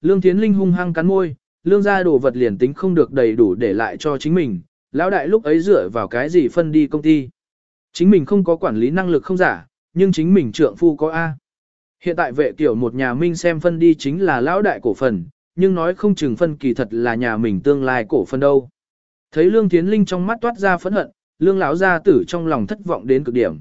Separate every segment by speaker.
Speaker 1: Lương Thiến Linh hung hăng cắn môi, lương gia đồ vật liền tính không được đầy đủ để lại cho chính mình, lão đại lúc ấy dựa vào cái gì phân đi công ty. Chính mình không có quản lý năng lực không giả, nhưng chính mình trượng phu có A. Hiện tại vệ tiểu một nhà minh xem phân đi chính là lão đại cổ phần, nhưng nói không chừng phân kỳ thật là nhà mình tương lai cổ phần đâu. Thấy Lương Thiến Linh trong mắt toát ra phẫn hận, Lương lão gia tử trong lòng thất vọng đến cực điểm.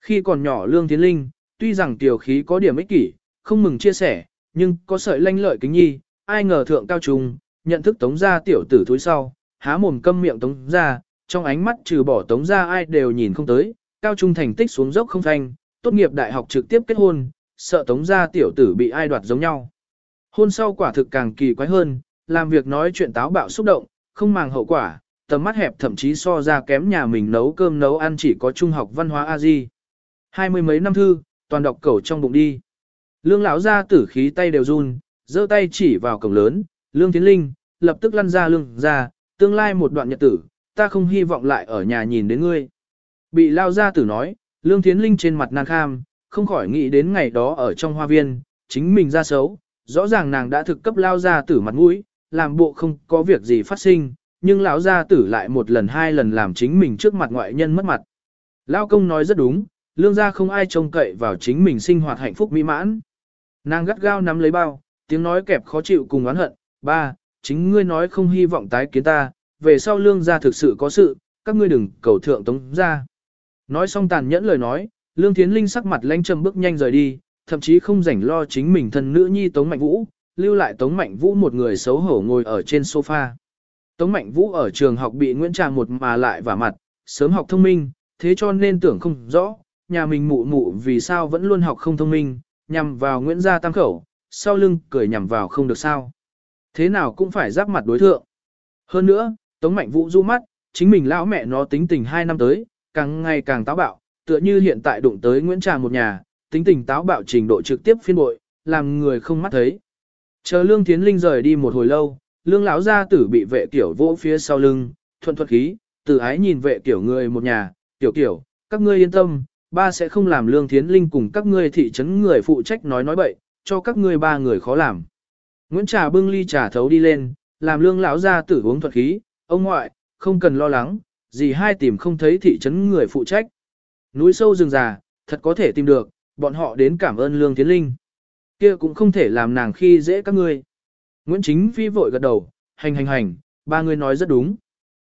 Speaker 1: Khi còn nhỏ Lương Thiến Linh, tuy rằng tiểu khí có điểm ích kỷ, không mừng chia sẻ, nhưng có sợi lanh lợi kính nhi, ai ngờ thượng cao trung, nhận thức tống gia tiểu tử thúi sau, há mồm câm miệng tống gia, trong ánh mắt trừ bỏ tống gia ai đều nhìn không tới, cao trung thành tích xuống dốc không thanh, tốt nghiệp đại học trực tiếp kết hôn, sợ tống gia tiểu tử bị ai đoạt giống nhau. Hôn sau quả thực càng kỳ quái hơn, làm việc nói chuyện táo bạo xúc động, không màng hậu quả, tầm mắt hẹp thậm chí so ra kém nhà mình nấu cơm nấu ăn chỉ có trung học văn hóa a di. Hai mươi mấy năm thư, toàn đọc cẩu trong bụng đi. Lương lão ra tử khí tay đều run, giơ tay chỉ vào cổng lớn, Lương Tiến Linh, lập tức lăn ra lương ra, tương lai một đoạn nhật tử, ta không hy vọng lại ở nhà nhìn đến ngươi. Bị lao ra tử nói, Lương Tiến Linh trên mặt nàng kham, không khỏi nghĩ đến ngày đó ở trong hoa viên, chính mình ra xấu, rõ ràng nàng đã thực cấp lao ra tử mặt mũi, làm bộ không có việc gì phát sinh, nhưng lão gia tử lại một lần hai lần làm chính mình trước mặt ngoại nhân mất mặt. Lao công nói rất đúng, lương gia không ai trông cậy vào chính mình sinh hoạt hạnh phúc mỹ mãn. Nàng gắt gao nắm lấy bao, tiếng nói kẹp khó chịu cùng oán hận, ba, chính ngươi nói không hy vọng tái kiến ta, về sau lương gia thực sự có sự, các ngươi đừng cầu thượng tống ra. Nói xong tàn nhẫn lời nói, lương thiến linh sắc mặt lanh trầm bước nhanh rời đi, thậm chí không rảnh lo chính mình thân nữ nhi tống mạnh vũ, lưu lại tống mạnh vũ một người xấu hổ ngồi ở trên sofa. Tống mạnh vũ ở trường học bị Nguyễn Trà một mà lại vả mặt, sớm học thông minh, thế cho nên tưởng không rõ, nhà mình mụ mụ vì sao vẫn luôn học không thông minh, nhằm vào Nguyễn Gia Tam Khẩu, sau lưng cười nhằm vào không được sao. Thế nào cũng phải giáp mặt đối thượng. Hơn nữa, Tống Mạnh Vũ du mắt, chính mình lão mẹ nó tính tình hai năm tới, càng ngày càng táo bạo, tựa như hiện tại đụng tới Nguyễn Trà một nhà, tính tình táo bạo trình độ trực tiếp phiên bội, làm người không mắt thấy. Chờ Lương Tiến Linh rời đi một hồi lâu, Lương lão gia tử bị vệ tiểu vỗ phía sau lưng, thuận thuận khí, từ ái nhìn vệ tiểu người một nhà, tiểu tiểu, các ngươi yên tâm, ba sẽ không làm Lương Thiến Linh cùng các ngươi thị trấn người phụ trách nói nói bậy, cho các ngươi ba người khó làm. Nguyễn Trà bưng ly trà thấu đi lên, làm Lương lão gia tử uống thuật khí, ông ngoại, không cần lo lắng, gì hai tìm không thấy thị trấn người phụ trách. Núi sâu rừng già, thật có thể tìm được, bọn họ đến cảm ơn Lương Thiến Linh. Kia cũng không thể làm nàng khi dễ các ngươi. Nguyễn Chính Phi vội gật đầu, hành hành hành, ba người nói rất đúng.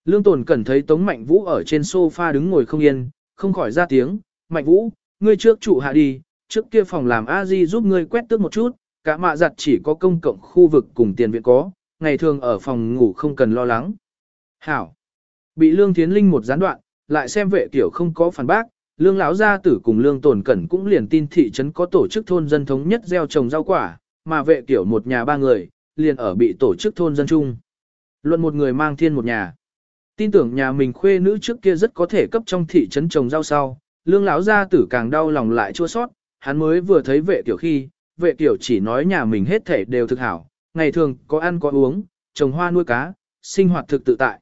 Speaker 1: Lương Tồn Cẩn thấy Tống Mạnh Vũ ở trên sofa đứng ngồi không yên, không khỏi ra tiếng, Mạnh Vũ, ngươi trước trụ hạ đi, trước kia phòng làm a di giúp ngươi quét tước một chút, cả mạ giặt chỉ có công cộng khu vực cùng tiền viện có, ngày thường ở phòng ngủ không cần lo lắng. Hảo. Bị Lương Thiến Linh một gián đoạn, lại xem vệ tiểu không có phản bác, Lương lão gia tử cùng Lương Tồn Cẩn cũng liền tin thị trấn có tổ chức thôn dân thống nhất gieo trồng rau quả, mà vệ tiểu một nhà ba người, liền ở bị tổ chức thôn dân chung. Luận một người mang thiên một nhà. Tin tưởng nhà mình khuê nữ trước kia rất có thể cấp trong thị trấn trồng rau sau, lương lão gia tử càng đau lòng lại chua sót, hắn mới vừa thấy vệ tiểu khi, vệ tiểu chỉ nói nhà mình hết thể đều thực hảo, ngày thường có ăn có uống, trồng hoa nuôi cá, sinh hoạt thực tự tại.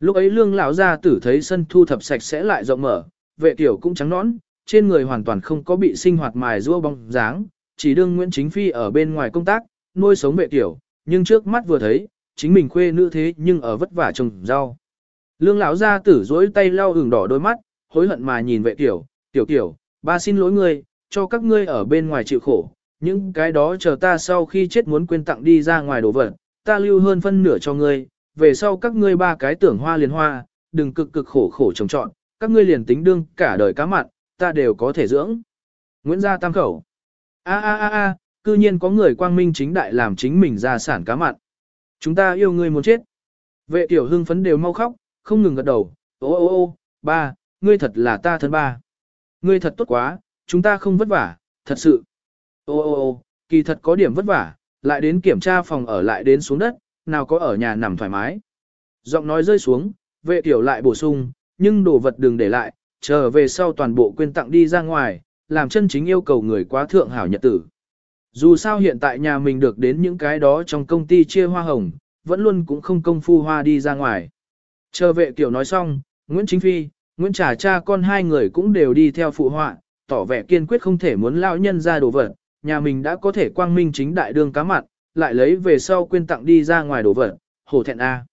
Speaker 1: Lúc ấy lương lão gia tử thấy sân thu thập sạch sẽ lại rộng mở, vệ tiểu cũng trắng nõn, trên người hoàn toàn không có bị sinh hoạt mài rua bóng dáng, chỉ đương Nguyễn Chính Phi ở bên ngoài công tác, nuôi sống vệ tiểu, nhưng trước mắt vừa thấy, chính mình khuê nữ thế nhưng ở vất vả trồng rau. Lương lão gia tử duỗi tay lau ửng đỏ đôi mắt, hối hận mà nhìn vệ tiểu, tiểu tiểu, ba xin lỗi ngươi, cho các ngươi ở bên ngoài chịu khổ, những cái đó chờ ta sau khi chết muốn quên tặng đi ra ngoài đồ vật, ta lưu hơn phân nửa cho ngươi, về sau các ngươi ba cái tưởng hoa liền hoa, đừng cực cực khổ khổ trồng trọn, các ngươi liền tính đương cả đời cá mặn, ta đều có thể dưỡng. Nguyễn gia tam khẩu. A a a a, cư nhiên có người quang minh chính đại làm chính mình ra sản cá mặn. Chúng ta yêu ngươi muốn chết. Vệ tiểu hưng phấn đều mau khóc, không ngừng gật đầu, ô ô ô, ba, ngươi thật là ta thân ba. Ngươi thật tốt quá, chúng ta không vất vả, thật sự. Ô ô ô, kỳ thật có điểm vất vả, lại đến kiểm tra phòng ở lại đến xuống đất, nào có ở nhà nằm thoải mái. Giọng nói rơi xuống, vệ tiểu lại bổ sung, nhưng đồ vật đừng để lại, chờ về sau toàn bộ quên tặng đi ra ngoài, làm chân chính yêu cầu người quá thượng hảo nhật tử. Dù sao hiện tại nhà mình được đến những cái đó trong công ty chia hoa hồng, vẫn luôn cũng không công phu hoa đi ra ngoài. Chờ vệ tiểu nói xong, Nguyễn Chính Phi, Nguyễn Trà cha con hai người cũng đều đi theo phụ họa, tỏ vẻ kiên quyết không thể muốn lão nhân ra đồ vật, nhà mình đã có thể quang minh chính đại đương cá mặn, lại lấy về sau quên tặng đi ra ngoài đổ vật, hổ thẹn a.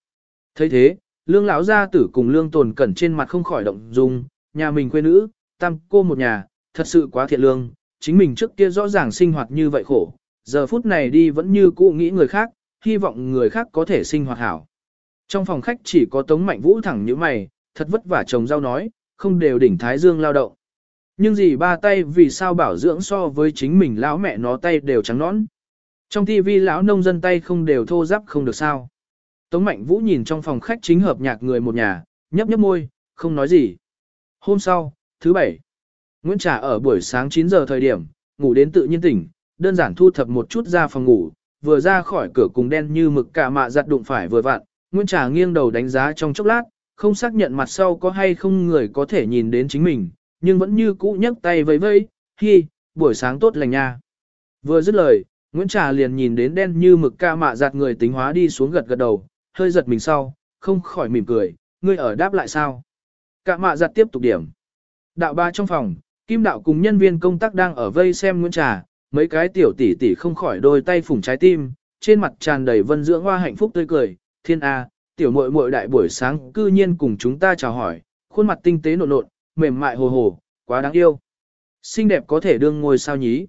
Speaker 1: thấy thế, lương lão gia tử cùng lương tồn cẩn trên mặt không khỏi động dung, nhà mình quê nữ, tam cô một nhà, thật sự quá thiện lương, chính mình trước kia rõ ràng sinh hoạt như vậy khổ, giờ phút này đi vẫn như cũ nghĩ người khác, hy vọng người khác có thể sinh hoạt hảo. Trong phòng khách chỉ có Tống Mạnh Vũ thẳng như mày, thật vất vả chồng giao nói, không đều đỉnh Thái Dương lao động. Nhưng gì ba tay vì sao bảo dưỡng so với chính mình lão mẹ nó tay đều trắng nõn. Trong tivi lão nông dân tay không đều thô giáp không được sao. Tống Mạnh Vũ nhìn trong phòng khách chính hợp nhạc người một nhà, nhấp nhấp môi, không nói gì. Hôm sau, thứ bảy, Nguyễn Trà ở buổi sáng 9 giờ thời điểm, ngủ đến tự nhiên tỉnh, đơn giản thu thập một chút ra phòng ngủ, vừa ra khỏi cửa cùng đen như mực cả mạ giặt đụng phải vừa vặn, Nguyễn Trà nghiêng đầu đánh giá trong chốc lát, không xác nhận mặt sau có hay không người có thể nhìn đến chính mình, nhưng vẫn như cũ nhấc tay vẫy vẫy, hi, buổi sáng tốt lành nha. Vừa dứt lời, Nguyễn Trà liền nhìn đến đen như mực ca mạ giạt người tính hóa đi xuống gật gật đầu, hơi giật mình sau, không khỏi mỉm cười, ngươi ở đáp lại sao. Ca mạ giạt tiếp tục điểm. Đạo ba trong phòng, Kim đạo cùng nhân viên công tác đang ở vây xem Nguyễn Trà, mấy cái tiểu tỷ tỷ không khỏi đôi tay phủng trái tim, trên mặt tràn đầy vân dưỡng hoa hạnh phúc tươi cười, thiên A, tiểu muội muội đại buổi sáng cư nhiên cùng chúng ta chào hỏi, khuôn mặt tinh tế nộn nộn, mềm mại hồ hồ, quá đáng yêu. Xinh đẹp có thể đương ngôi sao nhí.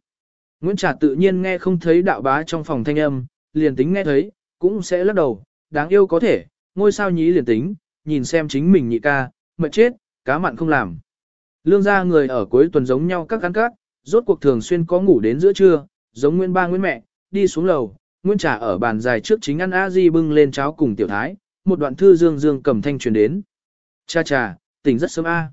Speaker 1: Nguyễn Trà tự nhiên nghe không thấy đạo bá trong phòng thanh âm, liền tính nghe thấy, cũng sẽ lắc đầu, đáng yêu có thể, ngôi sao nhí liền tính, nhìn xem chính mình nhị ca, mệt chết, cá mặn không làm. Lương gia người ở cuối tuần giống nhau các cán cát, rốt cuộc thường xuyên có ngủ đến giữa trưa, giống nguyên ba nguyên mẹ, đi xuống lầu, nguyên trà ở bàn dài trước chính ăn a di bưng lên cháo cùng tiểu thái, một đoạn thư dương dương cầm thanh truyền đến. Cha cha, tỉnh rất sớm a.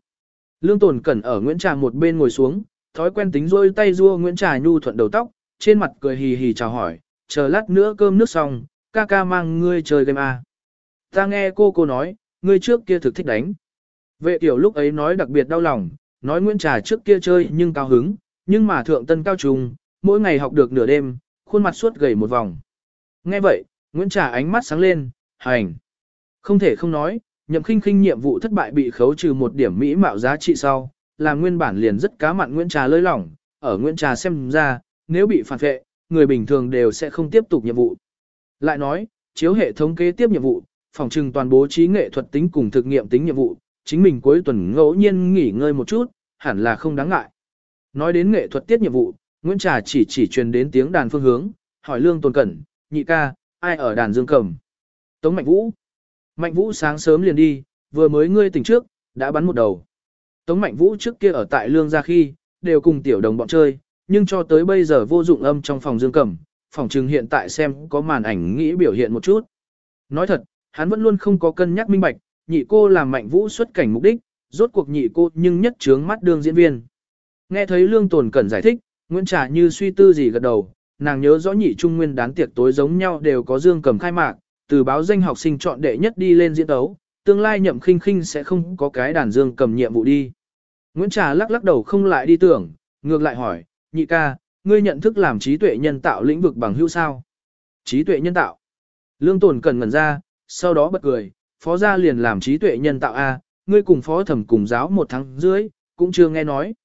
Speaker 1: Lương tồn cẩn ở Nguyễn Trà một bên ngồi xuống, thói quen tính rôi tay rua Nguyễn Trà nhu thuận đầu tóc, trên mặt cười hì hì chào hỏi, chờ lát nữa cơm nước xong, ca ca mang ngươi chơi game a. Ta nghe cô cô nói, ngươi trước kia thực thích đánh. Vệ tiểu lúc ấy nói đặc biệt đau lòng, nói Nguyễn Trà trước kia chơi nhưng cao hứng, nhưng mà thượng tân cao trùng mỗi ngày học được nửa đêm, khuôn mặt suốt gầy một vòng. Nghe vậy, Nguyễn Trà ánh mắt sáng lên, hành. Không thể không nói, nhậm khinh khinh nhiệm vụ thất bại bị khấu trừ một điểm mỹ mạo giá trị sau, là nguyên bản liền rất cá mặn Nguyễn Trà lơi lỏng, ở Nguyễn Trà xem ra, nếu bị phản vệ, người bình thường đều sẽ không tiếp tục nhiệm vụ. Lại nói, chiếu hệ thống kế tiếp nhiệm vụ, phòng trừng toàn bố trí nghệ thuật tính cùng thực nghiệm tính nhiệm vụ, chính mình cuối tuần ngẫu nhiên nghỉ ngơi một chút, hẳn là không đáng ngại. Nói đến nghệ thuật tiết nhiệm vụ, Nguyễn Trà chỉ chỉ truyền đến tiếng đàn phương hướng, hỏi Lương Tôn Cẩn, nhị ca, ai ở đàn dương cầm? Tống Mạnh Vũ. Mạnh Vũ sáng sớm liền đi, vừa mới ngươi tỉnh trước, đã bắn một đầu. Tống Mạnh Vũ trước kia ở tại Lương gia khi, đều cùng tiểu đồng bọn chơi, nhưng cho tới bây giờ vô dụng âm trong phòng dương cầm, phòng trừng hiện tại xem có màn ảnh nghĩ biểu hiện một chút. Nói thật, hắn vẫn luôn không có cân nhắc minh bạch, nhị cô làm mạnh vũ xuất cảnh mục đích, rốt cuộc nhị cô nhưng nhất trướng mắt đương diễn viên. Nghe thấy Lương Tồn Cẩn giải thích, Nguyễn Trà như suy tư gì gật đầu, nàng nhớ rõ nhị trung nguyên đán tiệc tối giống nhau đều có dương cầm khai mạc, từ báo danh học sinh chọn đệ nhất đi lên diễn tấu, tương lai nhậm khinh khinh sẽ không có cái đàn dương cầm nhiệm vụ đi. Nguyễn Trà lắc lắc đầu không lại đi tưởng, ngược lại hỏi, nhị ca, ngươi nhận thức làm trí tuệ nhân tạo lĩnh vực bằng hữu sao? Trí tuệ nhân tạo. Lương Tồn cần ngẩn ra, sau đó bật cười, phó gia liền làm trí tuệ nhân tạo A, ngươi cùng phó thẩm cùng giáo một tháng dưới, cũng chưa nghe nói.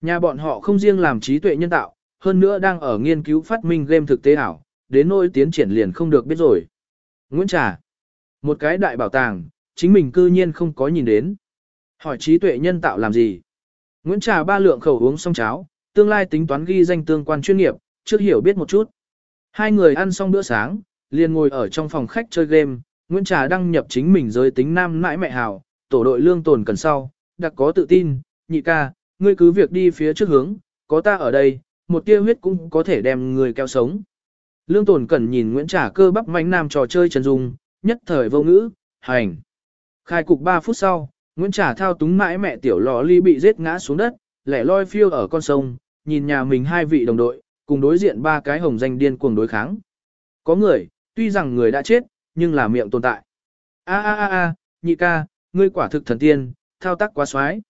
Speaker 1: Nhà bọn họ không riêng làm trí tuệ nhân tạo, hơn nữa đang ở nghiên cứu phát minh game thực tế ảo, đến nỗi tiến triển liền không được biết rồi. Nguyễn Trà, một cái đại bảo tàng, chính mình cư nhiên không có nhìn đến. Hỏi trí tuệ nhân tạo làm gì? Nguyễn Trà ba lượng khẩu uống xong cháo, tương lai tính toán ghi danh tương quan chuyên nghiệp, trước hiểu biết một chút. Hai người ăn xong bữa sáng, liền ngồi ở trong phòng khách chơi game, Nguyễn Trà đăng nhập chính mình giới tính nam nãi mẹ hào, tổ đội lương tồn cần sau, đặc có tự tin, nhị ca, ngươi cứ việc đi phía trước hướng, có ta ở đây, một tia huyết cũng có thể đem người kéo sống. Lương tồn cẩn nhìn Nguyễn Trả cơ bắp mánh nam trò chơi trần dung, nhất thời vô ngữ, hành. Khai cục 3 phút sau, Nguyễn Trả thao túng mãi mẹ tiểu lò ly bị giết ngã xuống đất, lẻ loi phiêu ở con sông, nhìn nhà mình hai vị đồng đội, cùng đối diện ba cái hồng danh điên cuồng đối kháng. Có người, tuy rằng người đã chết, nhưng là miệng tồn tại. A a a a, nhị ca, ngươi quả thực thần tiên, thao tác quá xoái.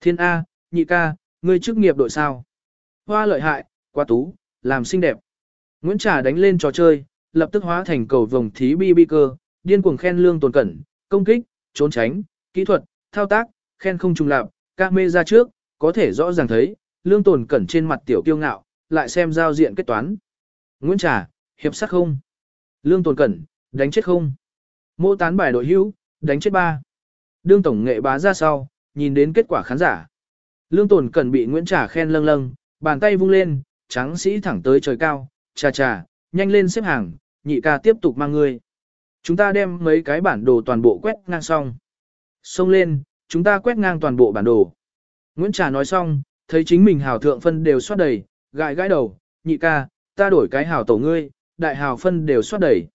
Speaker 1: Thiên A, nhị ca, ngươi chức nghiệp đội sao? Hoa lợi hại, quá tú, làm xinh đẹp. Nguyễn Trà đánh lên trò chơi, lập tức hóa thành cầu vồng thí bi bi cơ, điên cuồng khen lương tồn cẩn, công kích, trốn tránh, kỹ thuật, thao tác, khen không trùng lạp, các mê ra trước, có thể rõ ràng thấy, lương tồn cẩn trên mặt tiểu kiêu ngạo, lại xem giao diện kết toán. Nguyễn Trà, hiệp sát không. Lương tồn cẩn, đánh chết không. Mô tán bài đội hữu, đánh chết ba. Đương tổng nghệ bá ra sau, nhìn đến kết quả khán giả. Lương tồn cẩn bị Nguyễn Trà khen lâng lâng, bàn tay vung lên, trắng sĩ thẳng tới trời cao, Cha cha, nhanh lên xếp hàng, nhị ca tiếp tục mang người. Chúng ta đem mấy cái bản đồ toàn bộ quét ngang xong. Xông lên, chúng ta quét ngang toàn bộ bản đồ. Nguyễn Trà nói xong, thấy chính mình hào thượng phân đều soát đầy, gãi gãi đầu, nhị ca, ta đổi cái hào tổ ngươi, đại hào phân đều soát đầy.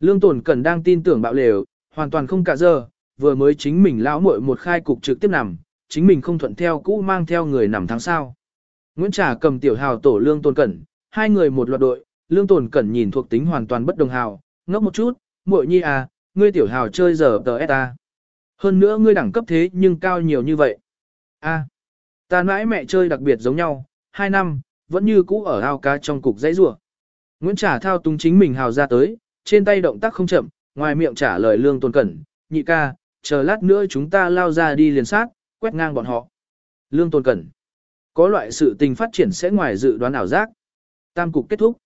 Speaker 1: Lương Tồn Cẩn đang tin tưởng bạo lều, hoàn toàn không cả giờ, vừa mới chính mình lão muội một khai cục trực tiếp nằm, chính mình không thuận theo cũ mang theo người nằm tháng sau. Nguyễn Trà cầm tiểu hào tổ Lương Tồn Cẩn, hai người một loạt đội, Lương Tồn Cẩn nhìn thuộc tính hoàn toàn bất đồng hào, ngốc một chút, muội nhi à, ngươi tiểu hào chơi giờ tờ ta. Hơn nữa ngươi đẳng cấp thế nhưng cao nhiều như vậy. A, ta mãi mẹ chơi đặc biệt giống nhau, hai năm, vẫn như cũ ở ao cá trong cục dãy rủa. Nguyễn trả thao túng chính mình hào ra tới, trên tay động tác không chậm, ngoài miệng trả lời lương tồn cẩn, nhị ca, chờ lát nữa chúng ta lao ra đi liền sát, quét ngang bọn họ. Lương tồn cẩn, có loại sự tình phát triển sẽ ngoài dự đoán ảo giác. Tam cục kết thúc.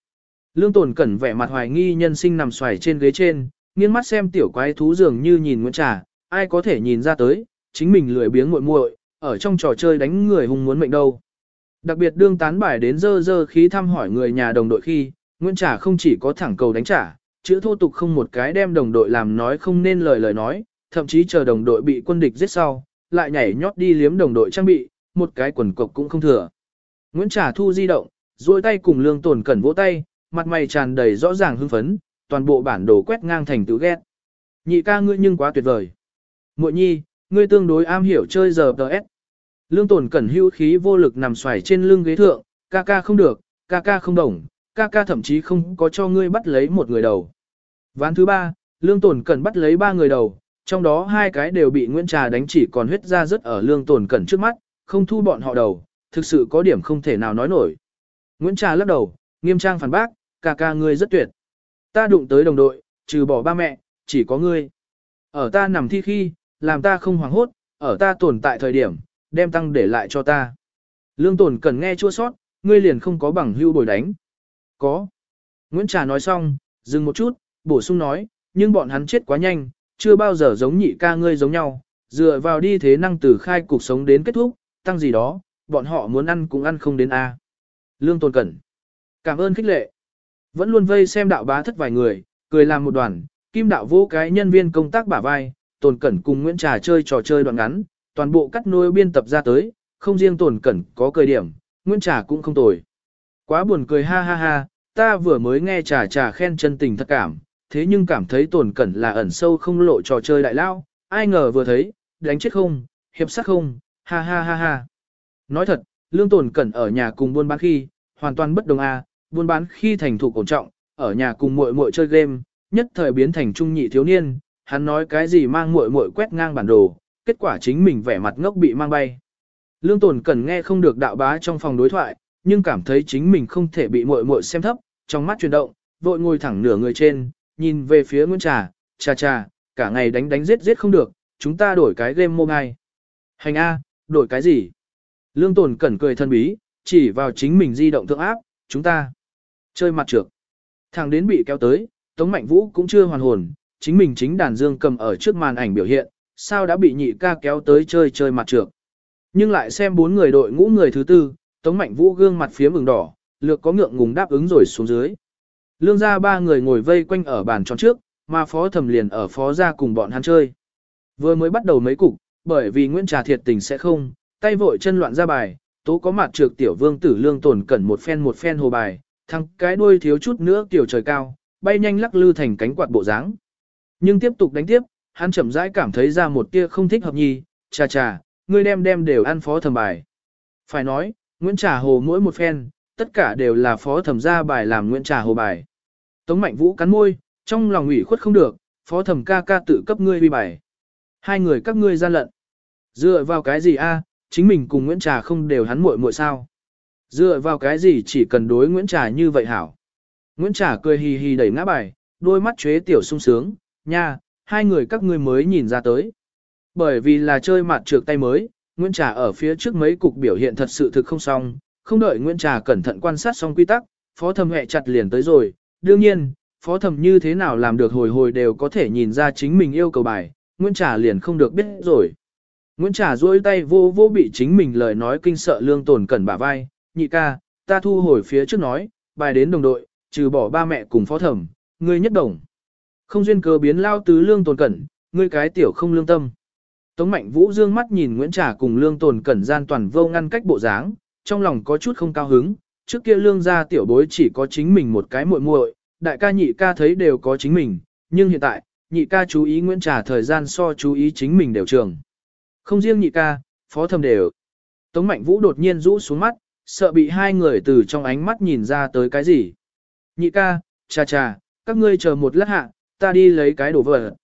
Speaker 1: Lương tồn cẩn vẻ mặt hoài nghi nhân sinh nằm xoài trên ghế trên, nghiêng mắt xem tiểu quái thú dường như nhìn Nguyễn Trà, ai có thể nhìn ra tới, chính mình lười biếng muội muội, ở trong trò chơi đánh người hung muốn mệnh đâu. Đặc biệt đương tán bài đến dơ dơ khí thăm hỏi người nhà đồng đội khi, Nguyễn Trà không chỉ có thẳng cầu đánh trả, chữ thô tục không một cái đem đồng đội làm nói không nên lời lời nói, thậm chí chờ đồng đội bị quân địch giết sau, lại nhảy nhót đi liếm đồng đội trang bị, một cái quần cộc cũng không thừa. Nguyễn Trà thu di động, duỗi tay cùng lương tồn cẩn vỗ tay, mặt mày tràn đầy rõ ràng hưng phấn, toàn bộ bản đồ quét ngang thành tứ ghét. Nhị ca ngươi nhưng quá tuyệt vời. Muội nhi, ngươi tương đối am hiểu chơi giờ DS. Lương tồn cẩn hưu khí vô lực nằm xoài trên lưng ghế thượng, ca ca không được, ca ca không đồng, ca ca thậm chí không có cho ngươi bắt lấy một người đầu. Ván thứ ba, lương tồn cẩn bắt lấy ba người đầu, trong đó hai cái đều bị Nguyễn Trà đánh chỉ còn huyết ra rất ở lương tồn cẩn trước mắt, không thu bọn họ đầu, thực sự có điểm không thể nào nói nổi. Nguyễn Trà lắc đầu, nghiêm trang phản bác, ca ca ngươi rất tuyệt. Ta đụng tới đồng đội, trừ bỏ ba mẹ, chỉ có ngươi. Ở ta nằm thi khi, làm ta không hoảng hốt, ở ta tồn tại thời điểm, đem tăng để lại cho ta. Lương tồn cần nghe chua sót, ngươi liền không có bằng hưu bồi đánh. Có. Nguyễn Trà nói xong, dừng một chút, bổ sung nói, nhưng bọn hắn chết quá nhanh, chưa bao giờ giống nhị ca ngươi giống nhau, dựa vào đi thế năng từ khai cuộc sống đến kết thúc, tăng gì đó, bọn họ muốn ăn cũng ăn không đến A. Lương Tôn Cẩn. Cảm ơn khích lệ. Vẫn luôn vây xem đạo bá thất vài người, cười làm một đoàn, kim đạo vô cái nhân viên công tác bả vai, Tôn Cẩn cùng Nguyễn Trà chơi trò chơi đoạn ngắn, toàn bộ cắt nôi biên tập ra tới, không riêng Tôn Cẩn có cười điểm, Nguyễn Trà cũng không tồi. Quá buồn cười ha ha ha, ta vừa mới nghe Trà Trà khen chân tình thật cảm, thế nhưng cảm thấy Tôn Cẩn là ẩn sâu không lộ trò chơi đại lao, ai ngờ vừa thấy, đánh chết không, hiệp sát không, ha ha ha ha. Nói thật, Lương Tồn Cẩn ở nhà cùng buôn bán khi, hoàn toàn bất đồng a, buôn bán khi thành thủ cổ trọng, ở nhà cùng muội muội chơi game, nhất thời biến thành trung nhị thiếu niên, hắn nói cái gì mang muội muội quét ngang bản đồ, kết quả chính mình vẻ mặt ngốc bị mang bay. Lương Tồn Cẩn nghe không được đạo bá trong phòng đối thoại, nhưng cảm thấy chính mình không thể bị muội muội xem thấp, trong mắt chuyển động, vội ngồi thẳng nửa người trên, nhìn về phía Nguyễn Trà, "Trà trà, cả ngày đánh đánh giết giết không được, chúng ta đổi cái game mobile." "Hành a, đổi cái gì?" Lương Tồn Cẩn cười thân bí, chỉ vào chính mình di động thượng áp, "Chúng ta chơi mặt trược." Thằng đến bị kéo tới, Tống Mạnh Vũ cũng chưa hoàn hồn, chính mình chính đàn dương cầm ở trước màn ảnh biểu hiện, sao đã bị nhị ca kéo tới chơi chơi mặt trược. Nhưng lại xem bốn người đội ngũ người thứ tư, Tống Mạnh Vũ gương mặt phía mừng đỏ, lược có ngượng ngùng đáp ứng rồi xuống dưới. Lương gia ba người ngồi vây quanh ở bàn tròn trước, mà phó thẩm liền ở phó gia cùng bọn hắn chơi. Vừa mới bắt đầu mấy cục, bởi vì Nguyễn Trà thiệt tình sẽ không, tay vội chân loạn ra bài, tố có mặt trược tiểu vương tử lương tồn cẩn một phen một phen hồ bài, thằng cái đuôi thiếu chút nữa tiểu trời cao, bay nhanh lắc lư thành cánh quạt bộ dáng. Nhưng tiếp tục đánh tiếp, hắn chậm rãi cảm thấy ra một tia không thích hợp nhi, chà chà, ngươi đem đem đều ăn phó thẩm bài. Phải nói, Nguyễn Trà Hồ mỗi một phen, tất cả đều là phó thẩm ra bài làm Nguyễn Trà Hồ bài. Tống Mạnh Vũ cắn môi, trong lòng ủy khuất không được, phó thẩm ca ca tự cấp ngươi uy bài. Hai người các ngươi gian lận. Dựa vào cái gì a? Chính mình cùng Nguyễn Trà không đều hắn muội muội sao? Dựa vào cái gì chỉ cần đối Nguyễn Trà như vậy hảo? Nguyễn Trà cười hì hì đẩy ngã bài, đôi mắt chế tiểu sung sướng, nha, hai người các ngươi mới nhìn ra tới. Bởi vì là chơi mặt trược tay mới, Nguyễn Trà ở phía trước mấy cục biểu hiện thật sự thực không xong, không đợi Nguyễn Trà cẩn thận quan sát xong quy tắc, phó thẩm hệ chặt liền tới rồi, đương nhiên, phó thẩm như thế nào làm được hồi hồi đều có thể nhìn ra chính mình yêu cầu bài, Nguyễn Trà liền không được biết rồi. Nguyễn Trà duỗi tay vô vô bị chính mình lời nói kinh sợ lương tồn cẩn bả vai, nhị ca, ta thu hồi phía trước nói, bài đến đồng đội, trừ bỏ ba mẹ cùng phó thẩm, ngươi nhất đồng. Không duyên cớ biến lao tứ lương tồn cẩn, ngươi cái tiểu không lương tâm. Tống mạnh vũ dương mắt nhìn Nguyễn Trà cùng lương tồn cẩn gian toàn vô ngăn cách bộ dáng, trong lòng có chút không cao hứng, trước kia lương gia tiểu bối chỉ có chính mình một cái muội muội, đại ca nhị ca thấy đều có chính mình, nhưng hiện tại, nhị ca chú ý Nguyễn Trà thời gian so chú ý chính mình đều trường. Không riêng nhị ca, phó thầm đều. Tống Mạnh Vũ đột nhiên rũ xuống mắt, sợ bị hai người từ trong ánh mắt nhìn ra tới cái gì. Nhị ca, cha cha, các ngươi chờ một lát hạ, ta đi lấy cái đồ vật.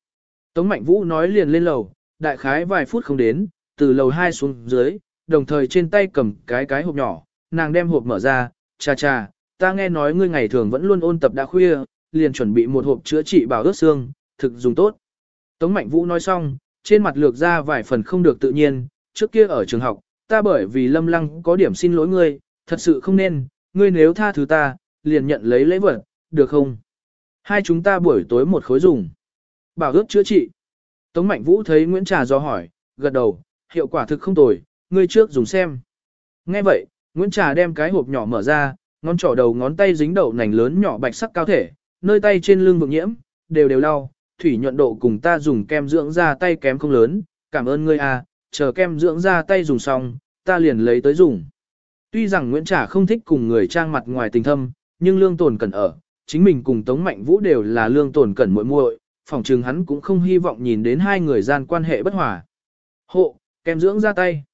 Speaker 1: Tống Mạnh Vũ nói liền lên lầu, đại khái vài phút không đến, từ lầu hai xuống dưới, đồng thời trên tay cầm cái cái hộp nhỏ, nàng đem hộp mở ra, cha cha, ta nghe nói ngươi ngày thường vẫn luôn ôn tập đã khuya, liền chuẩn bị một hộp chữa trị bảo ướt xương, thực dùng tốt. Tống Mạnh Vũ nói xong, trên mặt lược ra vài phần không được tự nhiên, trước kia ở trường học, ta bởi vì lâm lăng có điểm xin lỗi ngươi, thật sự không nên, ngươi nếu tha thứ ta, liền nhận lấy lễ vật, được không? Hai chúng ta buổi tối một khối dùng. Bảo ước chữa trị. Tống Mạnh Vũ thấy Nguyễn Trà do hỏi, gật đầu, hiệu quả thực không tồi, ngươi trước dùng xem. Nghe vậy, Nguyễn Trà đem cái hộp nhỏ mở ra, ngón trỏ đầu ngón tay dính đậu nành lớn nhỏ bạch sắc cao thể, nơi tay trên lưng vực nhiễm, đều đều lau, thủy nhuận độ cùng ta dùng kem dưỡng da tay kém không lớn, cảm ơn ngươi à, chờ kem dưỡng da tay dùng xong, ta liền lấy tới dùng. Tuy rằng Nguyễn Trà không thích cùng người trang mặt ngoài tình thâm, nhưng lương tồn cần ở, chính mình cùng Tống Mạnh Vũ đều là lương tồn cần muội muội, phòng trường hắn cũng không hy vọng nhìn đến hai người gian quan hệ bất hòa. Hộ, kem dưỡng ra tay.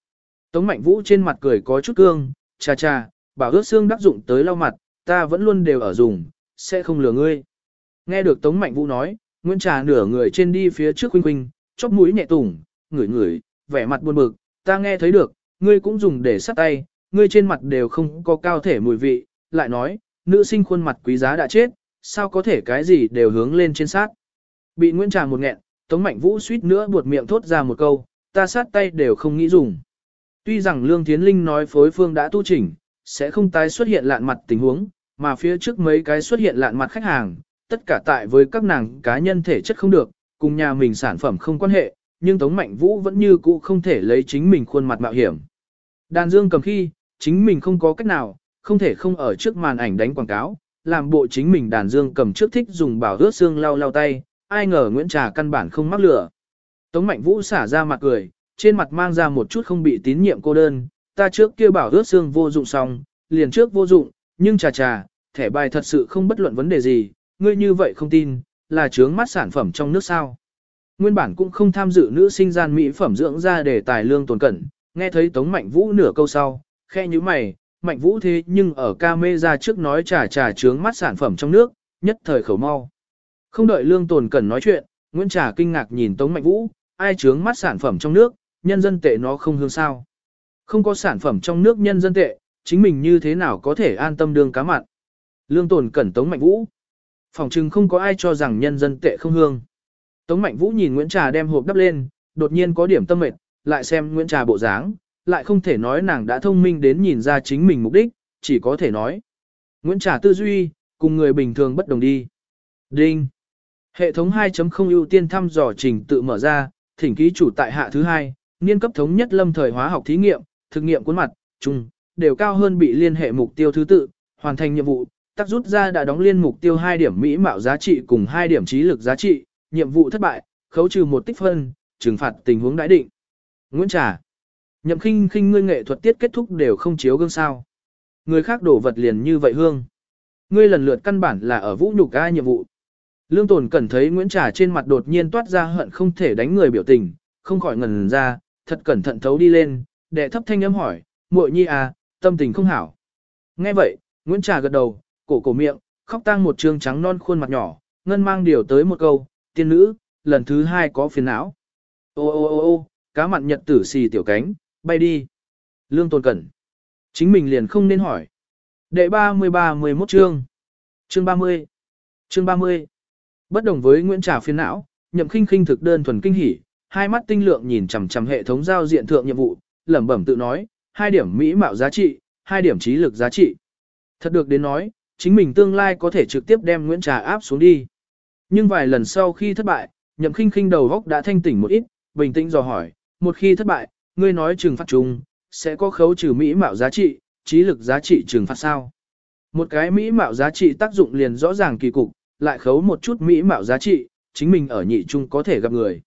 Speaker 1: Tống Mạnh Vũ trên mặt cười có chút cương, cha cha, bảo ướt xương đắc dụng tới lau mặt, ta vẫn luôn đều ở dùng, sẽ không lừa ngươi. Nghe được Tống Mạnh Vũ nói, Nguyễn Trà nửa người trên đi phía trước huynh huynh, chóp mũi nhẹ tủng, ngửi ngửi, vẻ mặt buồn bực, ta nghe thấy được, ngươi cũng dùng để sát tay, ngươi trên mặt đều không có cao thể mùi vị, lại nói, nữ sinh khuôn mặt quý giá đã chết, sao có thể cái gì đều hướng lên trên sát. Bị Nguyễn Trà một nghẹn, Tống Mạnh Vũ suýt nữa buột miệng thốt ra một câu, ta sát tay đều không nghĩ dùng. Tuy rằng Lương Thiến Linh nói phối phương đã tu chỉnh, sẽ không tái xuất hiện lạn mặt tình huống, mà phía trước mấy cái xuất hiện lạn mặt khách hàng, tất cả tại với các nàng cá nhân thể chất không được, cùng nhà mình sản phẩm không quan hệ, nhưng Tống Mạnh Vũ vẫn như cũ không thể lấy chính mình khuôn mặt mạo hiểm. Đàn Dương cầm khi, chính mình không có cách nào, không thể không ở trước màn ảnh đánh quảng cáo, làm bộ chính mình đàn Dương cầm trước thích dùng bảo ướt xương lau lau tay, ai ngờ Nguyễn Trà căn bản không mắc lửa. Tống Mạnh Vũ xả ra mặt cười, trên mặt mang ra một chút không bị tín nhiệm cô đơn, ta trước kia bảo ướt xương vô dụng xong, liền trước vô dụng, nhưng trà trà, thẻ bài thật sự không bất luận vấn đề gì, ngươi như vậy không tin, là chướng mắt sản phẩm trong nước sao. Nguyên bản cũng không tham dự nữ sinh gian mỹ phẩm dưỡng ra để tài lương tồn cẩn, nghe thấy Tống Mạnh Vũ nửa câu sau, khe như mày, Mạnh Vũ thế nhưng ở ca mê ra trước nói trà trà chướng mắt sản phẩm trong nước, nhất thời khẩu mau. Không đợi lương tồn cẩn nói chuyện, Nguyễn Trà kinh ngạc nhìn Tống Mạnh Vũ, ai chướng mắt sản phẩm trong nước, nhân dân tệ nó không hương sao. Không có sản phẩm trong nước nhân dân tệ, chính mình như thế nào có thể an tâm đương cá mặn. Lương tồn cẩn Tống Mạnh Vũ. Phòng chừng không có ai cho rằng nhân dân tệ không hương. Tống Mạnh Vũ nhìn Nguyễn Trà đem hộp đắp lên, đột nhiên có điểm tâm mệt, lại xem Nguyễn Trà bộ dáng, lại không thể nói nàng đã thông minh đến nhìn ra chính mình mục đích, chỉ có thể nói. Nguyễn Trà tư duy, cùng người bình thường bất đồng đi. Đinh. Hệ thống 2.0 ưu tiên thăm dò trình tự mở ra, thỉnh ký chủ tại hạ thứ hai, niên cấp thống nhất lâm thời hóa học thí nghiệm, thực nghiệm cuốn mặt, chung, đều cao hơn bị liên hệ mục tiêu thứ tự, hoàn thành nhiệm vụ, tác rút ra đã đóng liên mục tiêu 2 điểm mỹ mạo giá trị cùng 2 điểm trí lực giá trị, nhiệm vụ thất bại, khấu trừ một tích phân, trừng phạt tình huống đãi định. Nguyễn Trà. Nhậm khinh khinh ngươi nghệ thuật tiết kết thúc đều không chiếu gương sao. Người khác đổ vật liền như vậy hương. Ngươi lần lượt căn bản là ở vũ nhục ai nhiệm vụ. Lương Tồn Cẩn thấy Nguyễn Trà trên mặt đột nhiên toát ra hận không thể đánh người biểu tình, không khỏi ngần ra, thật cẩn thận thấu đi lên, đệ thấp thanh âm hỏi, muội nhi à, tâm tình không hảo. Nghe vậy, Nguyễn Trà gật đầu, cổ cổ miệng, khóc tang một trương trắng non khuôn mặt nhỏ, ngân mang điều tới một câu, tiên nữ, lần thứ hai có phiền não. Ô ô ô ô, cá mặn nhật tử xì tiểu cánh, bay đi. Lương Tồn Cẩn. Chính mình liền không nên hỏi. Đệ 30-31 chương. Chương 30. Chương 30. Bất đồng với Nguyễn Trà phiền não, nhậm khinh khinh thực đơn thuần kinh hỉ, hai mắt tinh lượng nhìn chằm chằm hệ thống giao diện thượng nhiệm vụ, lẩm bẩm tự nói, hai điểm mỹ mạo giá trị, hai điểm trí lực giá trị. Thật được đến nói, chính mình tương lai có thể trực tiếp đem Nguyễn Trà áp xuống đi. Nhưng vài lần sau khi thất bại, nhậm khinh khinh đầu góc đã thanh tỉnh một ít, bình tĩnh dò hỏi, một khi thất bại, ngươi nói trừng phạt chung, sẽ có khấu trừ mỹ mạo giá trị, trí lực giá trị trừng phạt sao. Một cái mỹ mạo giá trị tác dụng liền rõ ràng kỳ cục, lại khấu một chút mỹ mạo giá trị, chính mình ở nhị chung có thể gặp người.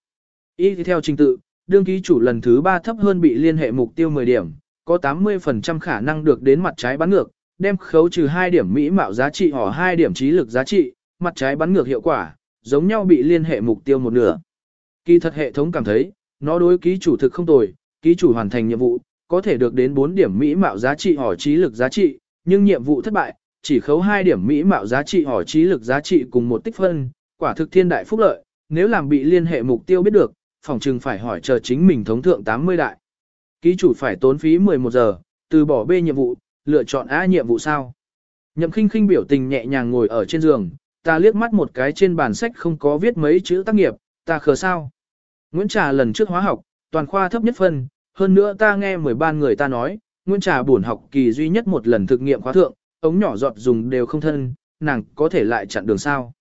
Speaker 1: Y theo trình tự, đương ký chủ lần thứ 3 thấp hơn bị liên hệ mục tiêu 10 điểm, có 80% khả năng được đến mặt trái bán ngược, đem khấu trừ 2 điểm mỹ mạo giá trị hoặc 2 điểm trí lực giá trị, mặt trái bắn ngược hiệu quả, giống nhau bị liên hệ mục tiêu một nửa. Kỳ thật hệ thống cảm thấy, nó đối ký chủ thực không tồi, ký chủ hoàn thành nhiệm vụ, có thể được đến 4 điểm mỹ mạo giá trị hoặc trí lực giá trị, nhưng nhiệm vụ thất bại, chỉ khấu 2 điểm mỹ mạo giá trị hoặc trí lực giá trị cùng một tích phân, quả thực thiên đại phúc lợi, nếu làm bị liên hệ mục tiêu biết được, phòng trừng phải hỏi chờ chính mình thống thượng 80 đại. Ký chủ phải tốn phí 11 giờ, từ bỏ B nhiệm vụ, lựa chọn á nhiệm vụ sao. Nhậm khinh khinh biểu tình nhẹ nhàng ngồi ở trên giường, ta liếc mắt một cái trên bản sách không có viết mấy chữ tác nghiệp, ta khờ sao. Nguyễn Trà lần trước hóa học, toàn khoa thấp nhất phân, hơn nữa ta nghe 10 ban người ta nói, Nguyễn Trà buồn học kỳ duy nhất một lần thực nghiệm khóa thượng, ống nhỏ giọt dùng đều không thân, nàng có thể lại chặn đường sao.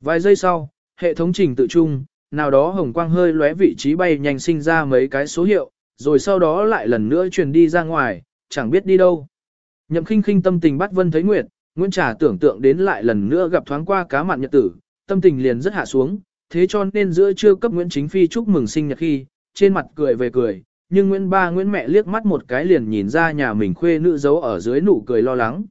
Speaker 1: Vài giây sau, hệ thống trình tự chung, nào đó hồng quang hơi lóe vị trí bay nhanh sinh ra mấy cái số hiệu, rồi sau đó lại lần nữa truyền đi ra ngoài, chẳng biết đi đâu. Nhậm khinh khinh tâm tình bắt vân thấy nguyệt, Nguyễn Trà tưởng tượng đến lại lần nữa gặp thoáng qua cá mặn nhật tử, tâm tình liền rất hạ xuống, thế cho nên giữa trưa cấp Nguyễn Chính Phi chúc mừng sinh nhật khi, trên mặt cười về cười, nhưng Nguyễn ba Nguyễn mẹ liếc mắt một cái liền nhìn ra nhà mình khuê nữ giấu ở dưới nụ cười lo lắng.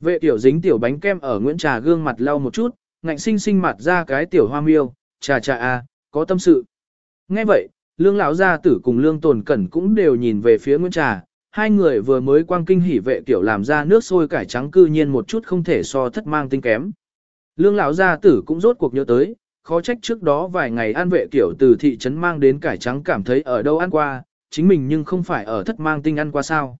Speaker 1: Vệ tiểu dính tiểu bánh kem ở Nguyễn Trà gương mặt lau một chút, ngạnh sinh sinh mặt ra cái tiểu hoa miêu, trà trà a, có tâm sự. Nghe vậy, lương lão gia tử cùng lương tồn cẩn cũng đều nhìn về phía Nguyễn Trà, hai người vừa mới quang kinh hỉ vệ tiểu làm ra nước sôi cải trắng cư nhiên một chút không thể so thất mang tinh kém. Lương lão gia tử cũng rốt cuộc nhớ tới, khó trách trước đó vài ngày an vệ tiểu từ thị trấn mang đến cải trắng cảm thấy ở đâu ăn qua, chính mình nhưng không phải ở thất mang tinh ăn qua sao.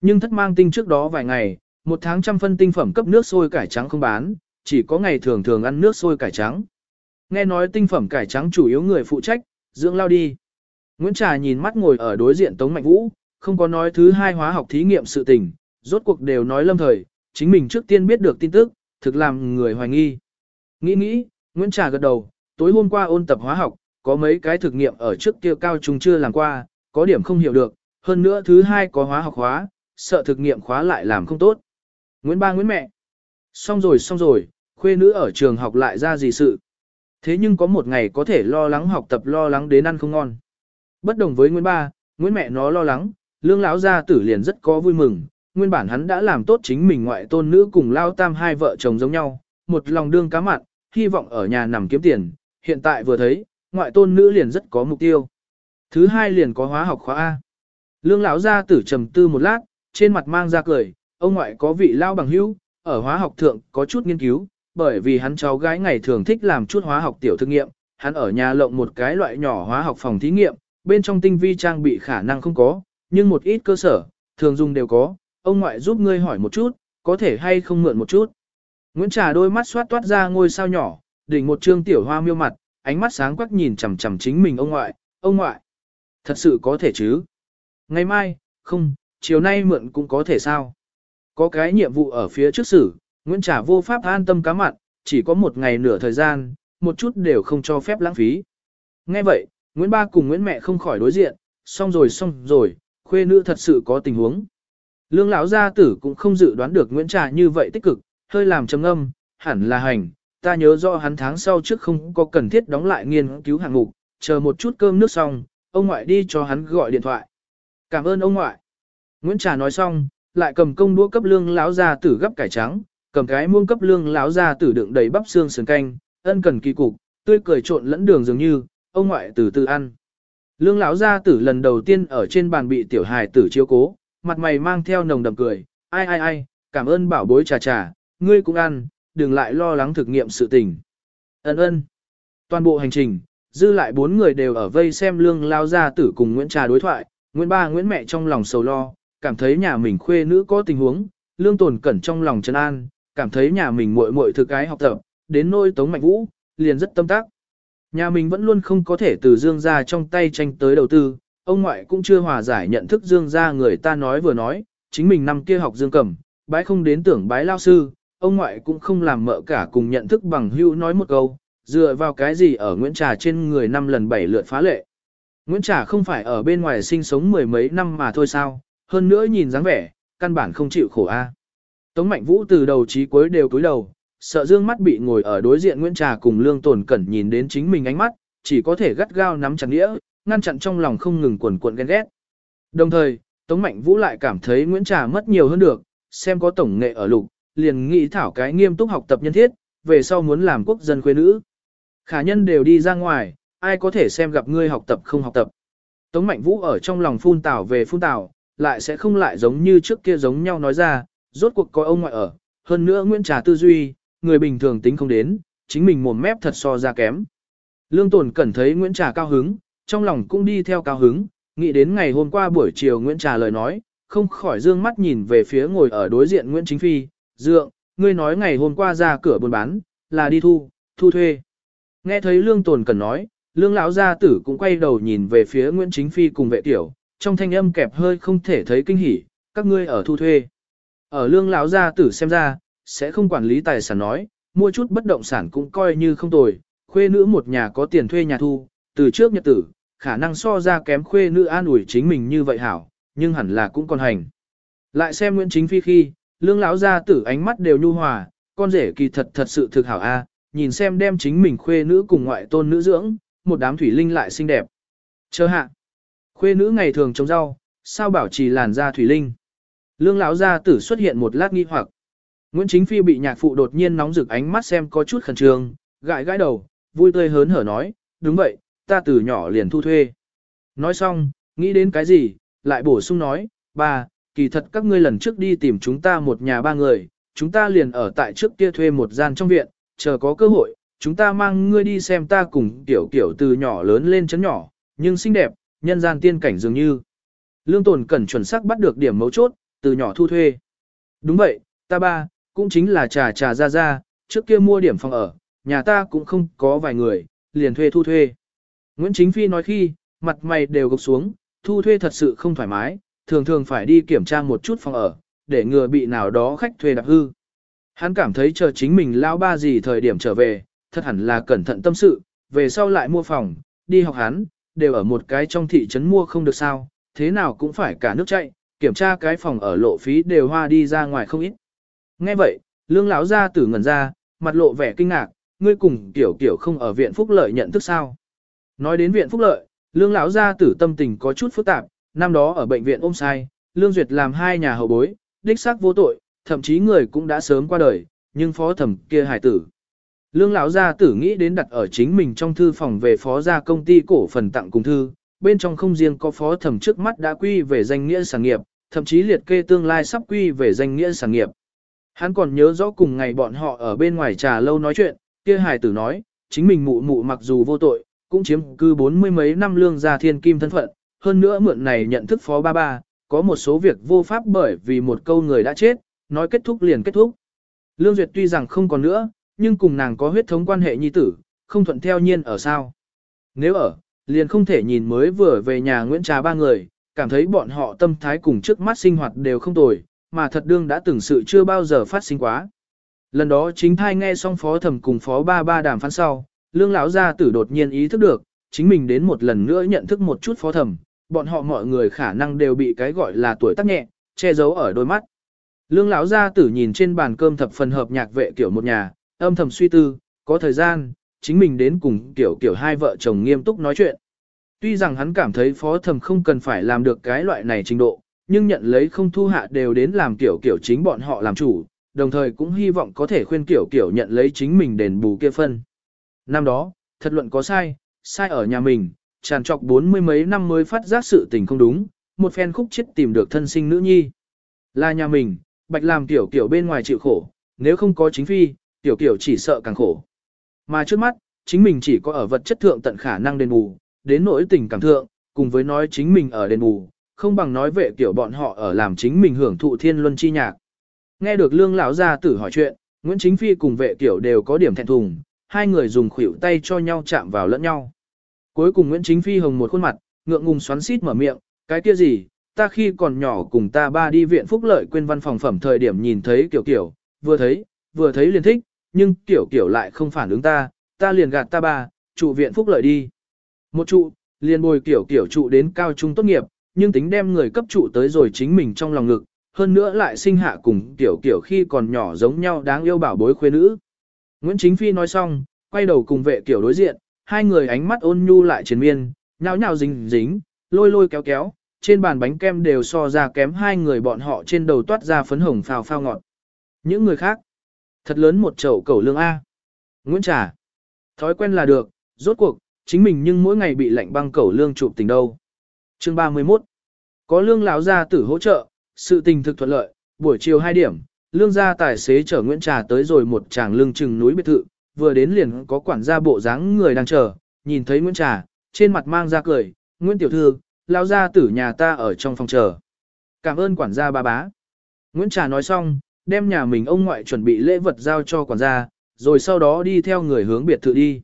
Speaker 1: Nhưng thất mang tinh trước đó vài ngày, một tháng trăm phân tinh phẩm cấp nước sôi cải trắng không bán, chỉ có ngày thường thường ăn nước sôi cải trắng. Nghe nói tinh phẩm cải trắng chủ yếu người phụ trách, dưỡng lao đi. Nguyễn Trà nhìn mắt ngồi ở đối diện Tống Mạnh Vũ, không có nói thứ hai hóa học thí nghiệm sự tình, rốt cuộc đều nói lâm thời, chính mình trước tiên biết được tin tức, thực làm người hoài nghi. Nghĩ nghĩ, Nguyễn Trà gật đầu, tối hôm qua ôn tập hóa học, có mấy cái thực nghiệm ở trước kia cao trung chưa làm qua, có điểm không hiểu được, hơn nữa thứ hai có hóa học hóa, sợ thực nghiệm khóa lại làm không tốt. Nguyễn ba Nguyễn mẹ. Xong rồi xong rồi, khuê nữ ở trường học lại ra gì sự. Thế nhưng có một ngày có thể lo lắng học tập lo lắng đến ăn không ngon. Bất đồng với Nguyễn ba, Nguyễn mẹ nó lo lắng, lương lão gia tử liền rất có vui mừng, nguyên bản hắn đã làm tốt chính mình ngoại tôn nữ cùng lao tam hai vợ chồng giống nhau, một lòng đương cá mặn, hy vọng ở nhà nằm kiếm tiền, hiện tại vừa thấy, ngoại tôn nữ liền rất có mục tiêu. Thứ hai liền có hóa học khóa A. Lương lão gia tử trầm tư một lát, trên mặt mang ra cười, ông ngoại có vị lao bằng hữu, ở hóa học thượng có chút nghiên cứu, bởi vì hắn cháu gái ngày thường thích làm chút hóa học tiểu thực nghiệm, hắn ở nhà lộng một cái loại nhỏ hóa học phòng thí nghiệm, bên trong tinh vi trang bị khả năng không có, nhưng một ít cơ sở, thường dùng đều có, ông ngoại giúp ngươi hỏi một chút, có thể hay không mượn một chút. Nguyễn Trà đôi mắt xoát toát ra ngôi sao nhỏ, đỉnh một trương tiểu hoa miêu mặt, ánh mắt sáng quắc nhìn chằm chằm chính mình ông ngoại, ông ngoại. Thật sự có thể chứ? Ngày mai, không, chiều nay mượn cũng có thể sao? Có cái nhiệm vụ ở phía trước xử, Nguyễn Trà vô pháp an tâm cá mặn, chỉ có một ngày nửa thời gian, một chút đều không cho phép lãng phí. Nghe vậy, Nguyễn Ba cùng Nguyễn Mẹ không khỏi đối diện, xong rồi xong rồi, khuê nữ thật sự có tình huống. Lương lão gia tử cũng không dự đoán được Nguyễn Trà như vậy tích cực, hơi làm trầm âm, hẳn là hành, ta nhớ rõ hắn tháng sau trước không có cần thiết đóng lại nghiên cứu hạng mục, chờ một chút cơm nước xong, ông ngoại đi cho hắn gọi điện thoại. Cảm ơn ông ngoại. Nguyễn Trà nói xong, lại cầm công đũa cấp lương lão gia tử gấp cải trắng, cầm cái muông cấp lương lão gia tử đựng đầy bắp xương sườn canh, ân cần kỳ cục, tươi cười trộn lẫn đường dường như, ông ngoại từ từ ăn. Lương lão gia tử lần đầu tiên ở trên bàn bị tiểu hài tử chiếu cố, mặt mày mang theo nồng đậm cười, ai ai ai, cảm ơn bảo bối trà trà, ngươi cũng ăn, đừng lại lo lắng thực nghiệm sự tình. Ân ân. Toàn bộ hành trình, dư lại bốn người đều ở vây xem lương lao gia tử cùng Nguyễn Trà đối thoại, Nguyễn Ba Nguyễn Mẹ trong lòng sầu lo, cảm thấy nhà mình khuê nữ có tình huống, lương tồn cẩn trong lòng trấn an, cảm thấy nhà mình muội muội thực cái học tập, đến nôi tống mạnh vũ, liền rất tâm tác. Nhà mình vẫn luôn không có thể từ dương ra trong tay tranh tới đầu tư, ông ngoại cũng chưa hòa giải nhận thức dương ra người ta nói vừa nói, chính mình năm kia học dương cẩm, bái không đến tưởng bái lao sư, ông ngoại cũng không làm mợ cả cùng nhận thức bằng hữu nói một câu, dựa vào cái gì ở Nguyễn Trà trên người năm lần bảy lượt phá lệ. Nguyễn Trà không phải ở bên ngoài sinh sống mười mấy năm mà thôi sao, hơn nữa nhìn dáng vẻ, căn bản không chịu khổ a. Tống Mạnh Vũ từ đầu chí cuối đều cúi đầu, sợ dương mắt bị ngồi ở đối diện Nguyễn Trà cùng Lương Tồn Cẩn nhìn đến chính mình ánh mắt, chỉ có thể gắt gao nắm chặt nghĩa, ngăn chặn trong lòng không ngừng quần cuộn ghen ghét. Đồng thời, Tống Mạnh Vũ lại cảm thấy Nguyễn Trà mất nhiều hơn được, xem có tổng nghệ ở lục, liền nghĩ thảo cái nghiêm túc học tập nhân thiết, về sau muốn làm quốc dân quê nữ. Khả nhân đều đi ra ngoài, ai có thể xem gặp ngươi học tập không học tập. Tống Mạnh Vũ ở trong lòng phun tảo về phun tảo, lại sẽ không lại giống như trước kia giống nhau nói ra, rốt cuộc có ông ngoại ở, hơn nữa Nguyễn Trà tư duy, người bình thường tính không đến, chính mình mồm mép thật so ra kém. Lương Tồn Cẩn thấy Nguyễn Trà cao hứng, trong lòng cũng đi theo cao hứng, nghĩ đến ngày hôm qua buổi chiều Nguyễn Trà lời nói, không khỏi dương mắt nhìn về phía ngồi ở đối diện Nguyễn Chính Phi, dượng, ngươi nói ngày hôm qua ra cửa buôn bán, là đi thu, thu thuê. Nghe thấy Lương Tồn Cẩn nói, Lương lão gia tử cũng quay đầu nhìn về phía Nguyễn Chính Phi cùng vệ tiểu, trong thanh âm kẹp hơi không thể thấy kinh hỉ, các ngươi ở thu thuê. Ở Lương lão gia tử xem ra, sẽ không quản lý tài sản nói, mua chút bất động sản cũng coi như không tồi, khuê nữ một nhà có tiền thuê nhà thu, từ trước nhật tử, khả năng so ra kém khuê nữ an ủi chính mình như vậy hảo, nhưng hẳn là cũng còn hành. Lại xem Nguyễn Chính Phi khi, lương lão gia tử ánh mắt đều nhu hòa, con rể kỳ thật thật sự thực hảo a, nhìn xem đem chính mình khuê nữ cùng ngoại tôn nữ dưỡng, một đám thủy linh lại xinh đẹp. Chờ hạ, khuê nữ ngày thường trồng rau, sao bảo trì làn da thủy linh. Lương lão gia tử xuất hiện một lát nghi hoặc. Nguyễn Chính Phi bị nhạc phụ đột nhiên nóng rực ánh mắt xem có chút khẩn trương, gãi gãi đầu, vui tươi hớn hở nói, đúng vậy, ta từ nhỏ liền thu thuê. Nói xong, nghĩ đến cái gì, lại bổ sung nói, ba, kỳ thật các ngươi lần trước đi tìm chúng ta một nhà ba người, chúng ta liền ở tại trước kia thuê một gian trong viện, chờ có cơ hội, chúng ta mang ngươi đi xem ta cùng tiểu kiểu từ nhỏ lớn lên chấn nhỏ, nhưng xinh đẹp, nhân gian tiên cảnh dường như. Lương Tồn cẩn chuẩn xác bắt được điểm mấu chốt, từ nhỏ thu thuê. Đúng vậy, ta ba, cũng chính là trà trà ra ra, trước kia mua điểm phòng ở, nhà ta cũng không có vài người, liền thuê thu thuê. Nguyễn Chính Phi nói khi, mặt mày đều gục xuống, thu thuê thật sự không thoải mái, thường thường phải đi kiểm tra một chút phòng ở, để ngừa bị nào đó khách thuê đạp hư. Hắn cảm thấy chờ chính mình lao ba gì thời điểm trở về, thật hẳn là cẩn thận tâm sự, về sau lại mua phòng, đi học hắn, đều ở một cái trong thị trấn mua không được sao, thế nào cũng phải cả nước chạy, kiểm tra cái phòng ở lộ phí đều hoa đi ra ngoài không ít. Nghe vậy, lương lão gia tử ngẩn ra, mặt lộ vẻ kinh ngạc, ngươi cùng tiểu tiểu không ở viện phúc lợi nhận thức sao. Nói đến viện phúc lợi, lương lão gia tử tâm tình có chút phức tạp, năm đó ở bệnh viện ôm sai, lương duyệt làm hai nhà hậu bối, đích xác vô tội, thậm chí người cũng đã sớm qua đời, nhưng phó thẩm kia hài tử. Lương lão gia tử nghĩ đến đặt ở chính mình trong thư phòng về phó gia công ty cổ phần tặng cùng thư, bên trong không riêng có phó thẩm trước mắt đã quy về danh nghĩa sản nghiệp, thậm chí liệt kê tương lai sắp quy về danh nghĩa sản nghiệp. Hắn còn nhớ rõ cùng ngày bọn họ ở bên ngoài trà lâu nói chuyện, kia hài tử nói, chính mình mụ mụ mặc dù vô tội, cũng chiếm cư bốn mươi mấy năm lương gia thiên kim thân phận, hơn nữa mượn này nhận thức phó ba ba, có một số việc vô pháp bởi vì một câu người đã chết, nói kết thúc liền kết thúc. Lương Duyệt tuy rằng không còn nữa, nhưng cùng nàng có huyết thống quan hệ nhi tử, không thuận theo nhiên ở sao. Nếu ở, liền không thể nhìn mới vừa về nhà Nguyễn Trà ba người, cảm thấy bọn họ tâm thái cùng trước mắt sinh hoạt đều không tồi, mà thật đương đã từng sự chưa bao giờ phát sinh quá. Lần đó chính thai nghe xong phó thẩm cùng phó ba ba đàm phán sau, lương lão gia tử đột nhiên ý thức được, chính mình đến một lần nữa nhận thức một chút phó thẩm, bọn họ mọi người khả năng đều bị cái gọi là tuổi tác nhẹ, che giấu ở đôi mắt. Lương lão gia tử nhìn trên bàn cơm thập phần hợp nhạc vệ kiểu một nhà, âm thầm suy tư, có thời gian, chính mình đến cùng kiểu kiểu hai vợ chồng nghiêm túc nói chuyện. Tuy rằng hắn cảm thấy phó thẩm không cần phải làm được cái loại này trình độ, nhưng nhận lấy không thu hạ đều đến làm kiểu kiểu chính bọn họ làm chủ, đồng thời cũng hy vọng có thể khuyên kiểu kiểu nhận lấy chính mình đền bù kia phân. Năm đó, thật luận có sai, sai ở nhà mình, tràn trọc bốn mươi mấy năm mới phát giác sự tình không đúng, một phen khúc chết tìm được thân sinh nữ nhi. Là nhà mình, bạch làm tiểu kiểu bên ngoài chịu khổ, nếu không có chính phi, tiểu kiểu chỉ sợ càng khổ. Mà trước mắt, chính mình chỉ có ở vật chất thượng tận khả năng đền bù, đến nỗi tình cảm thượng, cùng với nói chính mình ở đền bù, không bằng nói vệ tiểu bọn họ ở làm chính mình hưởng thụ thiên luân chi nhạc. Nghe được lương lão gia tử hỏi chuyện, Nguyễn Chính Phi cùng vệ tiểu đều có điểm thẹn thùng, hai người dùng khuỷu tay cho nhau chạm vào lẫn nhau. Cuối cùng Nguyễn Chính Phi hồng một khuôn mặt, ngượng ngùng xoắn xít mở miệng, cái kia gì, ta khi còn nhỏ cùng ta ba đi viện phúc lợi quên văn phòng phẩm thời điểm nhìn thấy kiểu kiểu, vừa thấy, vừa thấy liền thích, nhưng tiểu kiểu lại không phản ứng ta, ta liền gạt ta ba, trụ viện phúc lợi đi. Một trụ, liền bồi kiểu kiểu trụ đến cao trung tốt nghiệp, nhưng tính đem người cấp trụ tới rồi chính mình trong lòng ngực, hơn nữa lại sinh hạ cùng tiểu kiểu khi còn nhỏ giống nhau đáng yêu bảo bối khuê nữ. Nguyễn Chính Phi nói xong, quay đầu cùng vệ kiểu đối diện, hai người ánh mắt ôn nhu lại chiến miên, nhào nhào dính dính, lôi lôi kéo kéo, trên bàn bánh kem đều so ra kém hai người bọn họ trên đầu toát ra phấn hồng phào phao ngọt. Những người khác, thật lớn một chậu cẩu lương A. Nguyễn Trà, thói quen là được, rốt cuộc, chính mình nhưng mỗi ngày bị lạnh băng cẩu lương chụp tình đâu. Chương 31 Có lương lão gia tử hỗ trợ, sự tình thực thuận lợi, buổi chiều 2 điểm, lương gia tài xế chở Nguyễn Trà tới rồi một tràng lương trừng núi biệt thự, vừa đến liền có quản gia bộ dáng người đang chờ, nhìn thấy Nguyễn Trà, trên mặt mang ra cười, Nguyễn Tiểu Thư, lão gia tử nhà ta ở trong phòng chờ. Cảm ơn quản gia ba bá. Nguyễn Trà nói xong, đem nhà mình ông ngoại chuẩn bị lễ vật giao cho quản gia, rồi sau đó đi theo người hướng biệt thự đi.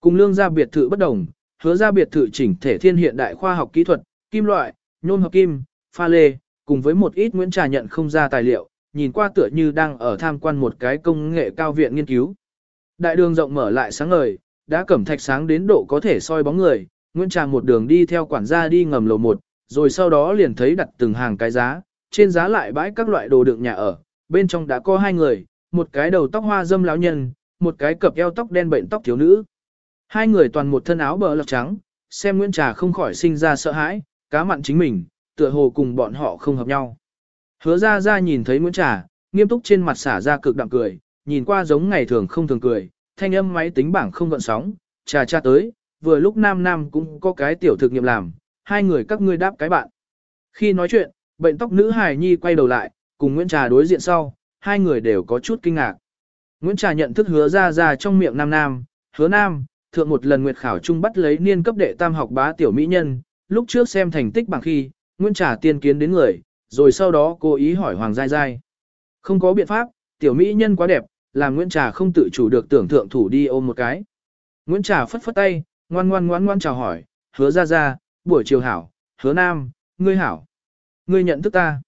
Speaker 1: Cùng lương gia biệt thự bất đồng, hứa ra biệt thự chỉnh thể thiên hiện đại khoa học kỹ thuật, kim loại, nhôm hợp kim, pha lê, cùng với một ít Nguyễn Trà nhận không ra tài liệu, nhìn qua tựa như đang ở tham quan một cái công nghệ cao viện nghiên cứu. Đại đường rộng mở lại sáng ngời, đã cẩm thạch sáng đến độ có thể soi bóng người, Nguyễn Trà một đường đi theo quản gia đi ngầm lầu một, rồi sau đó liền thấy đặt từng hàng cái giá, trên giá lại bãi các loại đồ đựng nhà ở, bên trong đã có hai người, một cái đầu tóc hoa dâm lão nhân, một cái cặp eo tóc đen bệnh tóc thiếu nữ. Hai người toàn một thân áo bờ lọc trắng, xem Nguyễn Trà không khỏi sinh ra sợ hãi, cá mặn chính mình, tựa hồ cùng bọn họ không hợp nhau. Hứa ra ra nhìn thấy Nguyễn Trà, nghiêm túc trên mặt xả ra cực đạm cười, nhìn qua giống ngày thường không thường cười, thanh âm máy tính bảng không gợn sóng, trà cha tới, vừa lúc nam nam cũng có cái tiểu thực nghiệm làm, hai người các ngươi đáp cái bạn. Khi nói chuyện, bệnh tóc nữ hài nhi quay đầu lại, cùng Nguyễn Trà đối diện sau, hai người đều có chút kinh ngạc. Nguyễn Trà nhận thức hứa ra ra trong miệng nam nam, hứa nam, thượng một lần nguyệt khảo trung bắt lấy niên cấp đệ tam học bá tiểu mỹ nhân, lúc trước xem thành tích bằng khi, Nguyễn Trà tiên kiến đến người, rồi sau đó cố ý hỏi Hoàng Giai Giai. Không có biện pháp, tiểu mỹ nhân quá đẹp, làm Nguyễn Trà không tự chủ được tưởng thượng thủ đi ôm một cái. Nguyễn Trà phất phất tay, ngoan ngoan ngoan ngoan chào hỏi, hứa ra ra, buổi chiều hảo, hứa nam, ngươi hảo. Ngươi nhận thức ta.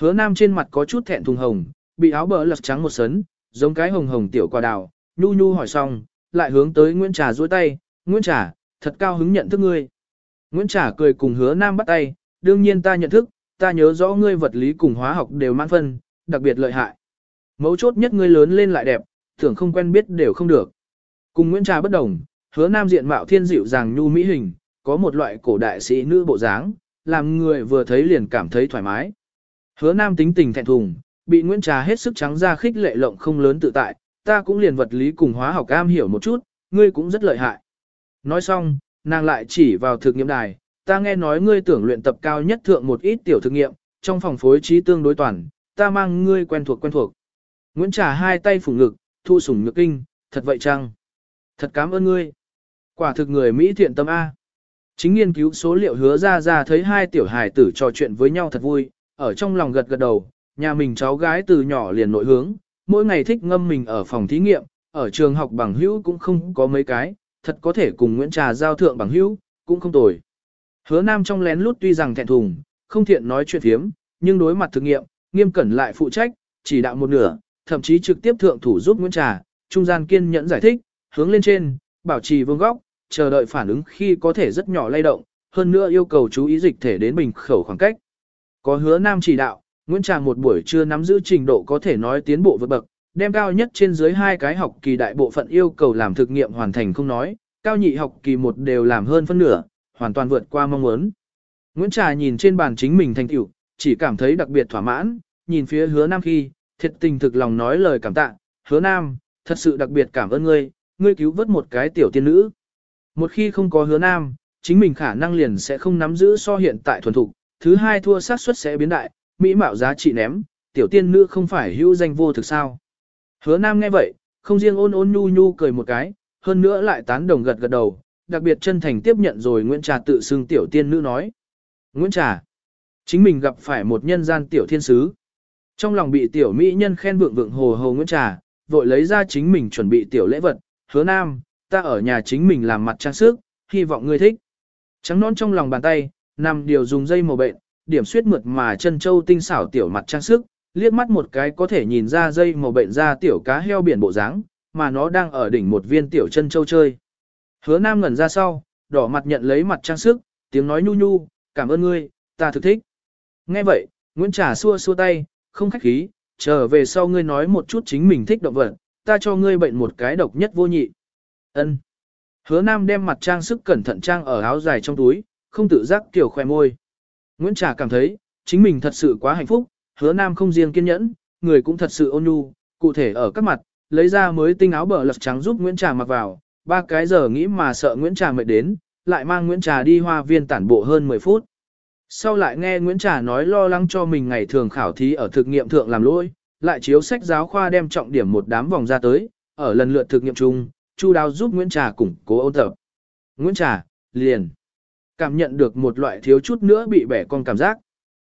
Speaker 1: Hứa nam trên mặt có chút thẹn thùng hồng, bị áo bờ lật trắng một sấn, giống cái hồng hồng tiểu quả đào, nhu nhu hỏi xong, lại hướng tới Nguyễn Trà duỗi tay, Nguyễn Trà, thật cao hứng nhận thức ngươi. Nguyễn Trà cười cùng hứa nam bắt tay, đương nhiên ta nhận thức, ta nhớ rõ ngươi vật lý cùng hóa học đều mãn phân, đặc biệt lợi hại. Mấu chốt nhất ngươi lớn lên lại đẹp, tưởng không quen biết đều không được. Cùng Nguyễn Trà bất đồng, hứa nam diện mạo thiên dịu dàng nhu mỹ hình, có một loại cổ đại sĩ nữ bộ dáng, làm người vừa thấy liền cảm thấy thoải mái. Hứa nam tính tình thẹn thùng, bị Nguyễn Trà hết sức trắng ra khích lệ lộng không lớn tự tại, ta cũng liền vật lý cùng hóa học am hiểu một chút, ngươi cũng rất lợi hại. Nói xong, nàng lại chỉ vào thực nghiệm đài, ta nghe nói ngươi tưởng luyện tập cao nhất thượng một ít tiểu thực nghiệm, trong phòng phối trí tương đối toàn, ta mang ngươi quen thuộc quen thuộc. Nguyễn Trà hai tay phủ ngực, thu sủng nhược kinh, thật vậy chăng? Thật cảm ơn ngươi. Quả thực người Mỹ thiện tâm A. Chính nghiên cứu số liệu hứa ra ra thấy hai tiểu hài tử trò chuyện với nhau thật vui, ở trong lòng gật gật đầu, nhà mình cháu gái từ nhỏ liền nội hướng, mỗi ngày thích ngâm mình ở phòng thí nghiệm, ở trường học bằng hữu cũng không có mấy cái, thật có thể cùng Nguyễn Trà giao thượng bằng hữu, cũng không tồi. Hứa Nam trong lén lút tuy rằng thẹn thùng, không thiện nói chuyện thiếm, nhưng đối mặt thực nghiệm, nghiêm cẩn lại phụ trách, chỉ đạo một nửa, thậm chí trực tiếp thượng thủ giúp Nguyễn Trà, trung gian kiên nhẫn giải thích, hướng lên trên, bảo trì vương góc, chờ đợi phản ứng khi có thể rất nhỏ lay động, hơn nữa yêu cầu chú ý dịch thể đến bình khẩu khoảng cách. Có hứa Nam chỉ đạo, Nguyễn Trà một buổi trưa nắm giữ trình độ có thể nói tiến bộ vượt bậc, đem cao nhất trên dưới hai cái học kỳ đại bộ phận yêu cầu làm thực nghiệm hoàn thành không nói, cao nhị học kỳ một đều làm hơn phân nửa, hoàn toàn vượt qua mong muốn. Nguyễn Trà nhìn trên bàn chính mình thành tựu, chỉ cảm thấy đặc biệt thỏa mãn, nhìn phía hứa Nam khi, thiệt tình thực lòng nói lời cảm tạ, hứa Nam, thật sự đặc biệt cảm ơn ngươi, ngươi cứu vớt một cái tiểu tiên nữ. Một khi không có hứa Nam, chính mình khả năng liền sẽ không nắm giữ so hiện tại thuần thục, thứ hai thua sát suất sẽ biến đại, mỹ mạo giá trị ném, tiểu tiên nữ không phải hữu danh vô thực sao. Hứa Nam nghe vậy, không riêng ôn ôn nhu nhu cười một cái, hơn nữa lại tán đồng gật gật đầu, đặc biệt chân thành tiếp nhận rồi Nguyễn Trà tự xưng tiểu tiên nữ nói. Nguyễn Trà, chính mình gặp phải một nhân gian tiểu thiên sứ. Trong lòng bị tiểu mỹ nhân khen vượng vượng hồ hồ Nguyễn Trà, vội lấy ra chính mình chuẩn bị tiểu lễ vật, hứa Nam, ta ở nhà chính mình làm mặt trang sức, hy vọng ngươi thích. Trắng non trong lòng bàn tay, nằm điều dùng dây màu bệnh, điểm suyết mượt mà chân châu tinh xảo tiểu mặt trang sức, liếc mắt một cái có thể nhìn ra dây màu bệnh ra tiểu cá heo biển bộ dáng, mà nó đang ở đỉnh một viên tiểu chân châu chơi. Hứa Nam ngẩn ra sau, đỏ mặt nhận lấy mặt trang sức, tiếng nói nhu nhu, cảm ơn ngươi, ta thực thích. Nghe vậy, Nguyễn Trà xua xua tay, không khách khí, trở về sau ngươi nói một chút chính mình thích động vật, ta cho ngươi bệnh một cái độc nhất vô nhị. Ân. Hứa Nam đem mặt trang sức cẩn thận trang ở áo dài trong túi, không tự giác kiểu khoe môi. Nguyễn Trà cảm thấy, chính mình thật sự quá hạnh phúc, hứa Nam không riêng kiên nhẫn, người cũng thật sự ôn nhu, cụ thể ở các mặt, lấy ra mới tinh áo bờ lật trắng giúp Nguyễn Trà mặc vào, ba cái giờ nghĩ mà sợ Nguyễn Trà mệt đến, lại mang Nguyễn Trà đi hoa viên tản bộ hơn 10 phút. Sau lại nghe Nguyễn Trà nói lo lắng cho mình ngày thường khảo thí ở thực nghiệm thượng làm lỗi, lại chiếu sách giáo khoa đem trọng điểm một đám vòng ra tới, ở lần lượt thực nghiệm chung, Chu Đào giúp Nguyễn Trà củng cố ôn tập. Nguyễn Trà, liền, cảm nhận được một loại thiếu chút nữa bị bẻ con cảm giác.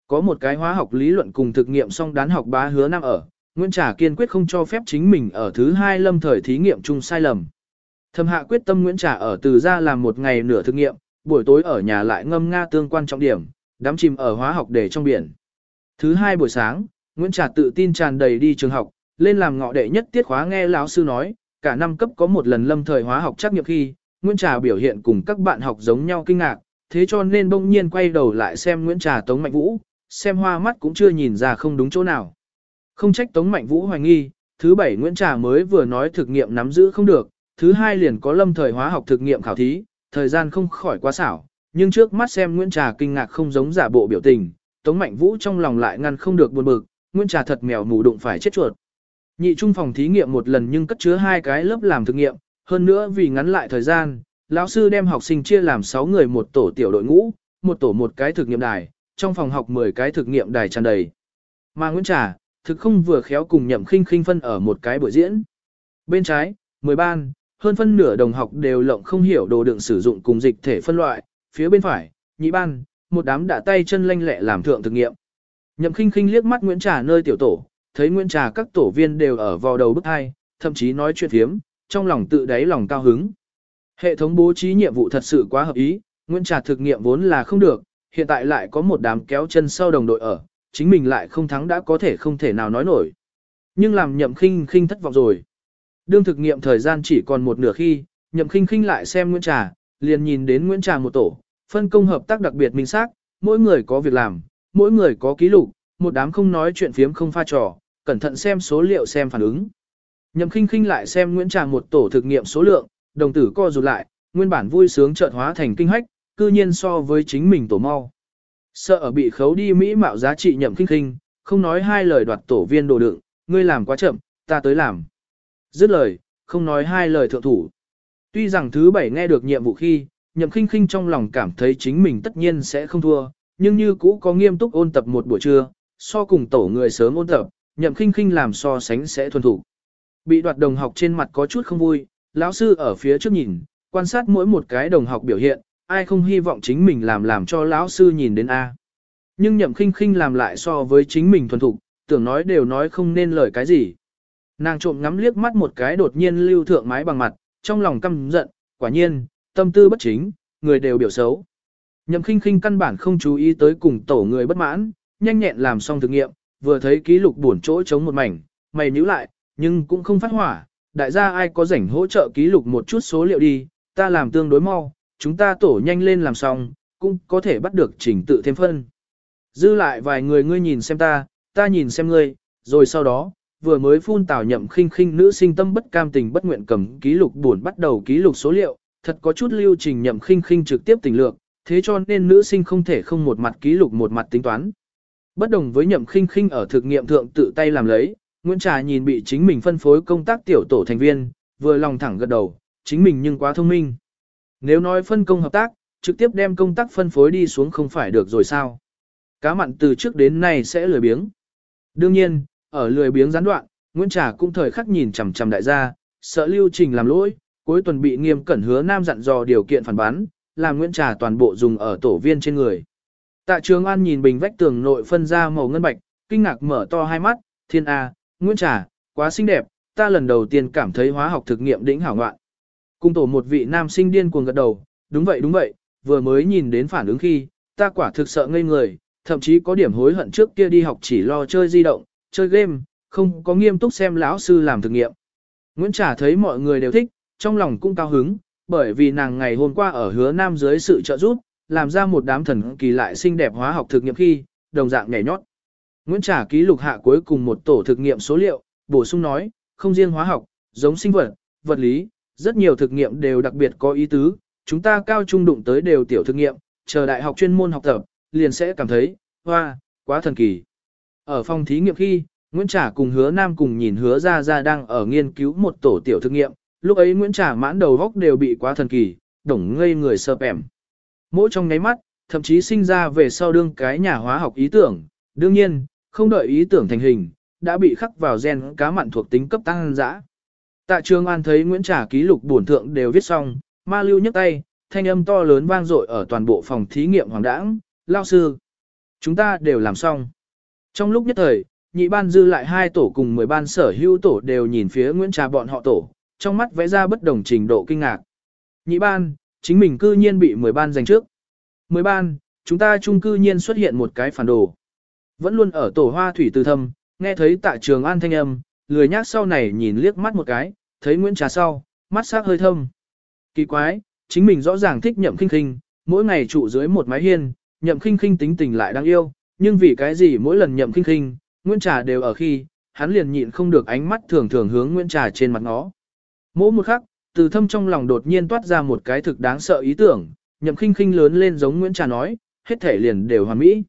Speaker 1: Có một cái hóa học lý luận cùng thực nghiệm song đán học bá hứa năm ở, Nguyễn Trà kiên quyết không cho phép chính mình ở thứ hai lâm thời thí nghiệm chung sai lầm. Thâm hạ quyết tâm Nguyễn Trà ở từ ra làm một ngày nửa thực nghiệm, buổi tối ở nhà lại ngâm nga tương quan trọng điểm, đám chìm ở hóa học để trong biển. Thứ hai buổi sáng, Nguyễn Trà tự tin tràn đầy đi trường học, lên làm ngọ đệ nhất tiết khóa nghe lão sư nói, cả năm cấp có một lần lâm thời hóa học trắc nghiệm khi, Nguyễn Trà biểu hiện cùng các bạn học giống nhau kinh ngạc, thế cho nên bỗng nhiên quay đầu lại xem Nguyễn Trà Tống Mạnh Vũ, xem hoa mắt cũng chưa nhìn ra không đúng chỗ nào. Không trách Tống Mạnh Vũ hoài nghi, thứ bảy Nguyễn Trà mới vừa nói thực nghiệm nắm giữ không được, thứ hai liền có lâm thời hóa học thực nghiệm khảo thí, thời gian không khỏi quá xảo, nhưng trước mắt xem Nguyễn Trà kinh ngạc không giống giả bộ biểu tình, Tống Mạnh Vũ trong lòng lại ngăn không được buồn bực, Nguyễn Trà thật mèo mù đụng phải chết chuột. Nhị trung phòng thí nghiệm một lần nhưng cất chứa hai cái lớp làm thực nghiệm, hơn nữa vì ngắn lại thời gian, lão sư đem học sinh chia làm 6 người một tổ tiểu đội ngũ, một tổ một cái thực nghiệm đài, trong phòng học 10 cái thực nghiệm đài tràn đầy. Mà Nguyễn Trà, thực không vừa khéo cùng nhậm khinh khinh phân ở một cái buổi diễn. Bên trái, 10 ban, hơn phân nửa đồng học đều lộng không hiểu đồ đựng sử dụng cùng dịch thể phân loại, phía bên phải, nhị ban, một đám đã tay chân lanh lẹ làm thượng thực nghiệm. Nhậm khinh khinh liếc mắt Nguyễn Trà nơi tiểu tổ, thấy Nguyễn Trà các tổ viên đều ở vào đầu bức hai, thậm chí nói chuyện thiếm, trong lòng tự đáy lòng cao hứng. Hệ thống bố trí nhiệm vụ thật sự quá hợp ý, Nguyễn Trà thực nghiệm vốn là không được, hiện tại lại có một đám kéo chân sau đồng đội ở, chính mình lại không thắng đã có thể không thể nào nói nổi. Nhưng làm nhậm khinh khinh thất vọng rồi. Đương thực nghiệm thời gian chỉ còn một nửa khi, nhậm khinh khinh lại xem Nguyễn Trà, liền nhìn đến Nguyễn Trà một tổ, phân công hợp tác đặc biệt minh xác, mỗi người có việc làm, mỗi người có ký lục, một đám không nói chuyện phiếm không pha trò, cẩn thận xem số liệu xem phản ứng. Nhậm khinh khinh lại xem Nguyễn Trà một tổ thực nghiệm số lượng, đồng tử co rụt lại, nguyên bản vui sướng chợt hóa thành kinh hách, cư nhiên so với chính mình tổ mau. Sợ ở bị khấu đi mỹ mạo giá trị nhậm kinh kinh, không nói hai lời đoạt tổ viên đồ đựng, ngươi làm quá chậm, ta tới làm. Dứt lời, không nói hai lời thượng thủ. Tuy rằng thứ bảy nghe được nhiệm vụ khi, nhậm kinh kinh trong lòng cảm thấy chính mình tất nhiên sẽ không thua, nhưng như cũ có nghiêm túc ôn tập một buổi trưa, so cùng tổ người sớm ôn tập, nhậm kinh kinh làm so sánh sẽ thuần thủ. Bị đoạt đồng học trên mặt có chút không vui, lão sư ở phía trước nhìn, quan sát mỗi một cái đồng học biểu hiện, ai không hy vọng chính mình làm làm cho lão sư nhìn đến A. Nhưng nhậm khinh khinh làm lại so với chính mình thuần thục, tưởng nói đều nói không nên lời cái gì. Nàng trộm ngắm liếc mắt một cái đột nhiên lưu thượng mái bằng mặt, trong lòng căm giận, quả nhiên, tâm tư bất chính, người đều biểu xấu. Nhậm khinh khinh căn bản không chú ý tới cùng tổ người bất mãn, nhanh nhẹn làm xong thực nghiệm, vừa thấy ký lục buồn chỗ chống một mảnh, mày nhíu lại, nhưng cũng không phát hỏa, đại gia ai có rảnh hỗ trợ ký lục một chút số liệu đi, ta làm tương đối mau, chúng ta tổ nhanh lên làm xong, cũng có thể bắt được trình tự thêm phân. Dư lại vài người ngươi nhìn xem ta, ta nhìn xem ngươi, rồi sau đó, vừa mới phun tảo nhậm khinh khinh nữ sinh tâm bất cam tình bất nguyện cầm ký lục buồn bắt đầu ký lục số liệu, thật có chút lưu trình nhậm khinh khinh trực tiếp tình lược, thế cho nên nữ sinh không thể không một mặt ký lục một mặt tính toán. Bất đồng với nhậm khinh khinh ở thực nghiệm thượng tự tay làm lấy, Nguyễn Trà nhìn bị chính mình phân phối công tác tiểu tổ thành viên, vừa lòng thẳng gật đầu, chính mình nhưng quá thông minh. Nếu nói phân công hợp tác, trực tiếp đem công tác phân phối đi xuống không phải được rồi sao? Cá mặn từ trước đến nay sẽ lười biếng. Đương nhiên, ở lười biếng gián đoạn, Nguyễn Trà cũng thời khắc nhìn chằm chằm đại gia, sợ lưu trình làm lỗi, cuối tuần bị nghiêm cẩn hứa nam dặn dò điều kiện phản bán, làm Nguyễn Trà toàn bộ dùng ở tổ viên trên người. Tạ Trường An nhìn bình vách tường nội phân ra màu ngân bạch, kinh ngạc mở to hai mắt, thiên A, Nguyễn Trà, quá xinh đẹp, ta lần đầu tiên cảm thấy hóa học thực nghiệm đỉnh hảo ngoạn. Cung tổ một vị nam sinh điên cuồng gật đầu, đúng vậy đúng vậy, vừa mới nhìn đến phản ứng khi, ta quả thực sợ ngây người, thậm chí có điểm hối hận trước kia đi học chỉ lo chơi di động, chơi game, không có nghiêm túc xem lão sư làm thực nghiệm. Nguyễn Trà thấy mọi người đều thích, trong lòng cũng cao hứng, bởi vì nàng ngày hôm qua ở hứa nam dưới sự trợ giúp, làm ra một đám thần kỳ lại xinh đẹp hóa học thực nghiệm khi, đồng dạng nhảy nhót. Nguyễn Trả ký lục hạ cuối cùng một tổ thực nghiệm số liệu, bổ sung nói, không riêng hóa học, giống sinh vật, vật lý, rất nhiều thực nghiệm đều đặc biệt có ý tứ, chúng ta cao trung đụng tới đều tiểu thực nghiệm, chờ đại học chuyên môn học tập, liền sẽ cảm thấy, hoa, quá thần kỳ. Ở phòng thí nghiệm khi, Nguyễn Trả cùng hứa nam cùng nhìn hứa ra ra đang ở nghiên cứu một tổ tiểu thực nghiệm, lúc ấy Nguyễn Trả mãn đầu góc đều bị quá thần kỳ, đổng ngây người sợp ẻm. Mỗi trong ngáy mắt, thậm chí sinh ra về sau đương cái nhà hóa học ý tưởng, đương nhiên, không đợi ý tưởng thành hình, đã bị khắc vào gen cá mặn thuộc tính cấp tăng dã. Tạ Trường An thấy Nguyễn Trà ký lục bổn thượng đều viết xong, ma lưu nhấc tay, thanh âm to lớn vang dội ở toàn bộ phòng thí nghiệm hoàng đãng, lao sư. Chúng ta đều làm xong. Trong lúc nhất thời, nhị ban dư lại hai tổ cùng 10 ban sở hữu tổ đều nhìn phía Nguyễn Trà bọn họ tổ, trong mắt vẽ ra bất đồng trình độ kinh ngạc. Nhị ban, chính mình cư nhiên bị 10 ban giành trước. 10 ban, chúng ta chung cư nhiên xuất hiện một cái phản đồ. Vẫn luôn ở tổ hoa thủy từ thâm, nghe thấy tại trường an thanh âm, lười nhác sau này nhìn liếc mắt một cái, thấy Nguyễn Trà sau, mắt sắc hơi thâm. Kỳ quái, chính mình rõ ràng thích nhậm khinh khinh, mỗi ngày trụ dưới một mái hiên, nhậm khinh khinh tính tình lại đáng yêu, nhưng vì cái gì mỗi lần nhậm khinh khinh, Nguyễn Trà đều ở khi, hắn liền nhịn không được ánh mắt thường thường hướng Nguyễn Trà trên mặt nó. Mỗi một khắc, từ thâm trong lòng đột nhiên toát ra một cái thực đáng sợ ý tưởng, nhậm khinh khinh lớn lên giống Nguyễn Trà nói, hết thể liền đều hoàn mỹ.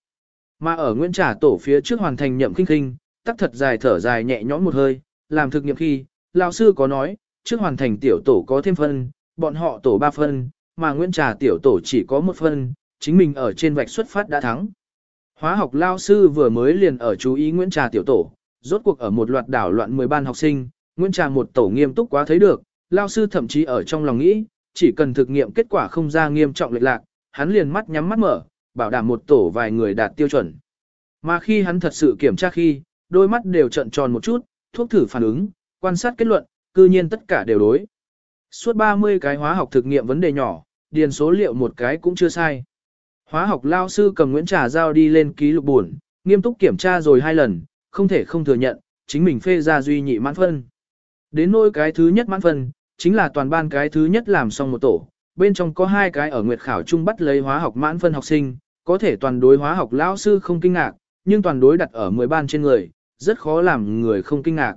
Speaker 1: Mà ở Nguyễn Trà tổ phía trước hoàn thành nhậm kinh kinh, tắc thật dài thở dài nhẹ nhõm một hơi, làm thực nghiệm khi, lão sư có nói, trước hoàn thành tiểu tổ có thêm phân, bọn họ tổ 3 phân, mà Nguyễn Trà tiểu tổ chỉ có một phân, chính mình ở trên vạch xuất phát đã thắng. Hóa học lao sư vừa mới liền ở chú ý Nguyễn Trà tiểu tổ, rốt cuộc ở một loạt đảo loạn 10 ban học sinh, Nguyễn Trà một tổ nghiêm túc quá thấy được, lao sư thậm chí ở trong lòng nghĩ, chỉ cần thực nghiệm kết quả không ra nghiêm trọng lệch lạc, hắn liền mắt nhắm mắt mở, bảo đảm một tổ vài người đạt tiêu chuẩn. Mà khi hắn thật sự kiểm tra khi, đôi mắt đều trận tròn một chút, thuốc thử phản ứng, quan sát kết luận, cư nhiên tất cả đều đối. Suốt 30 cái hóa học thực nghiệm vấn đề nhỏ, điền số liệu một cái cũng chưa sai. Hóa học lao sư cầm Nguyễn Trà giao đi lên ký lục buồn, nghiêm túc kiểm tra rồi hai lần, không thể không thừa nhận, chính mình phê ra duy nhị mãn phân. Đến nỗi cái thứ nhất mãn phân, chính là toàn ban cái thứ nhất làm xong một tổ, bên trong có hai cái ở nguyệt khảo trung bắt lấy hóa học mãn phân học sinh, có thể toàn đối hóa học lão sư không kinh ngạc, nhưng toàn đối đặt ở 10 ban trên người, rất khó làm người không kinh ngạc.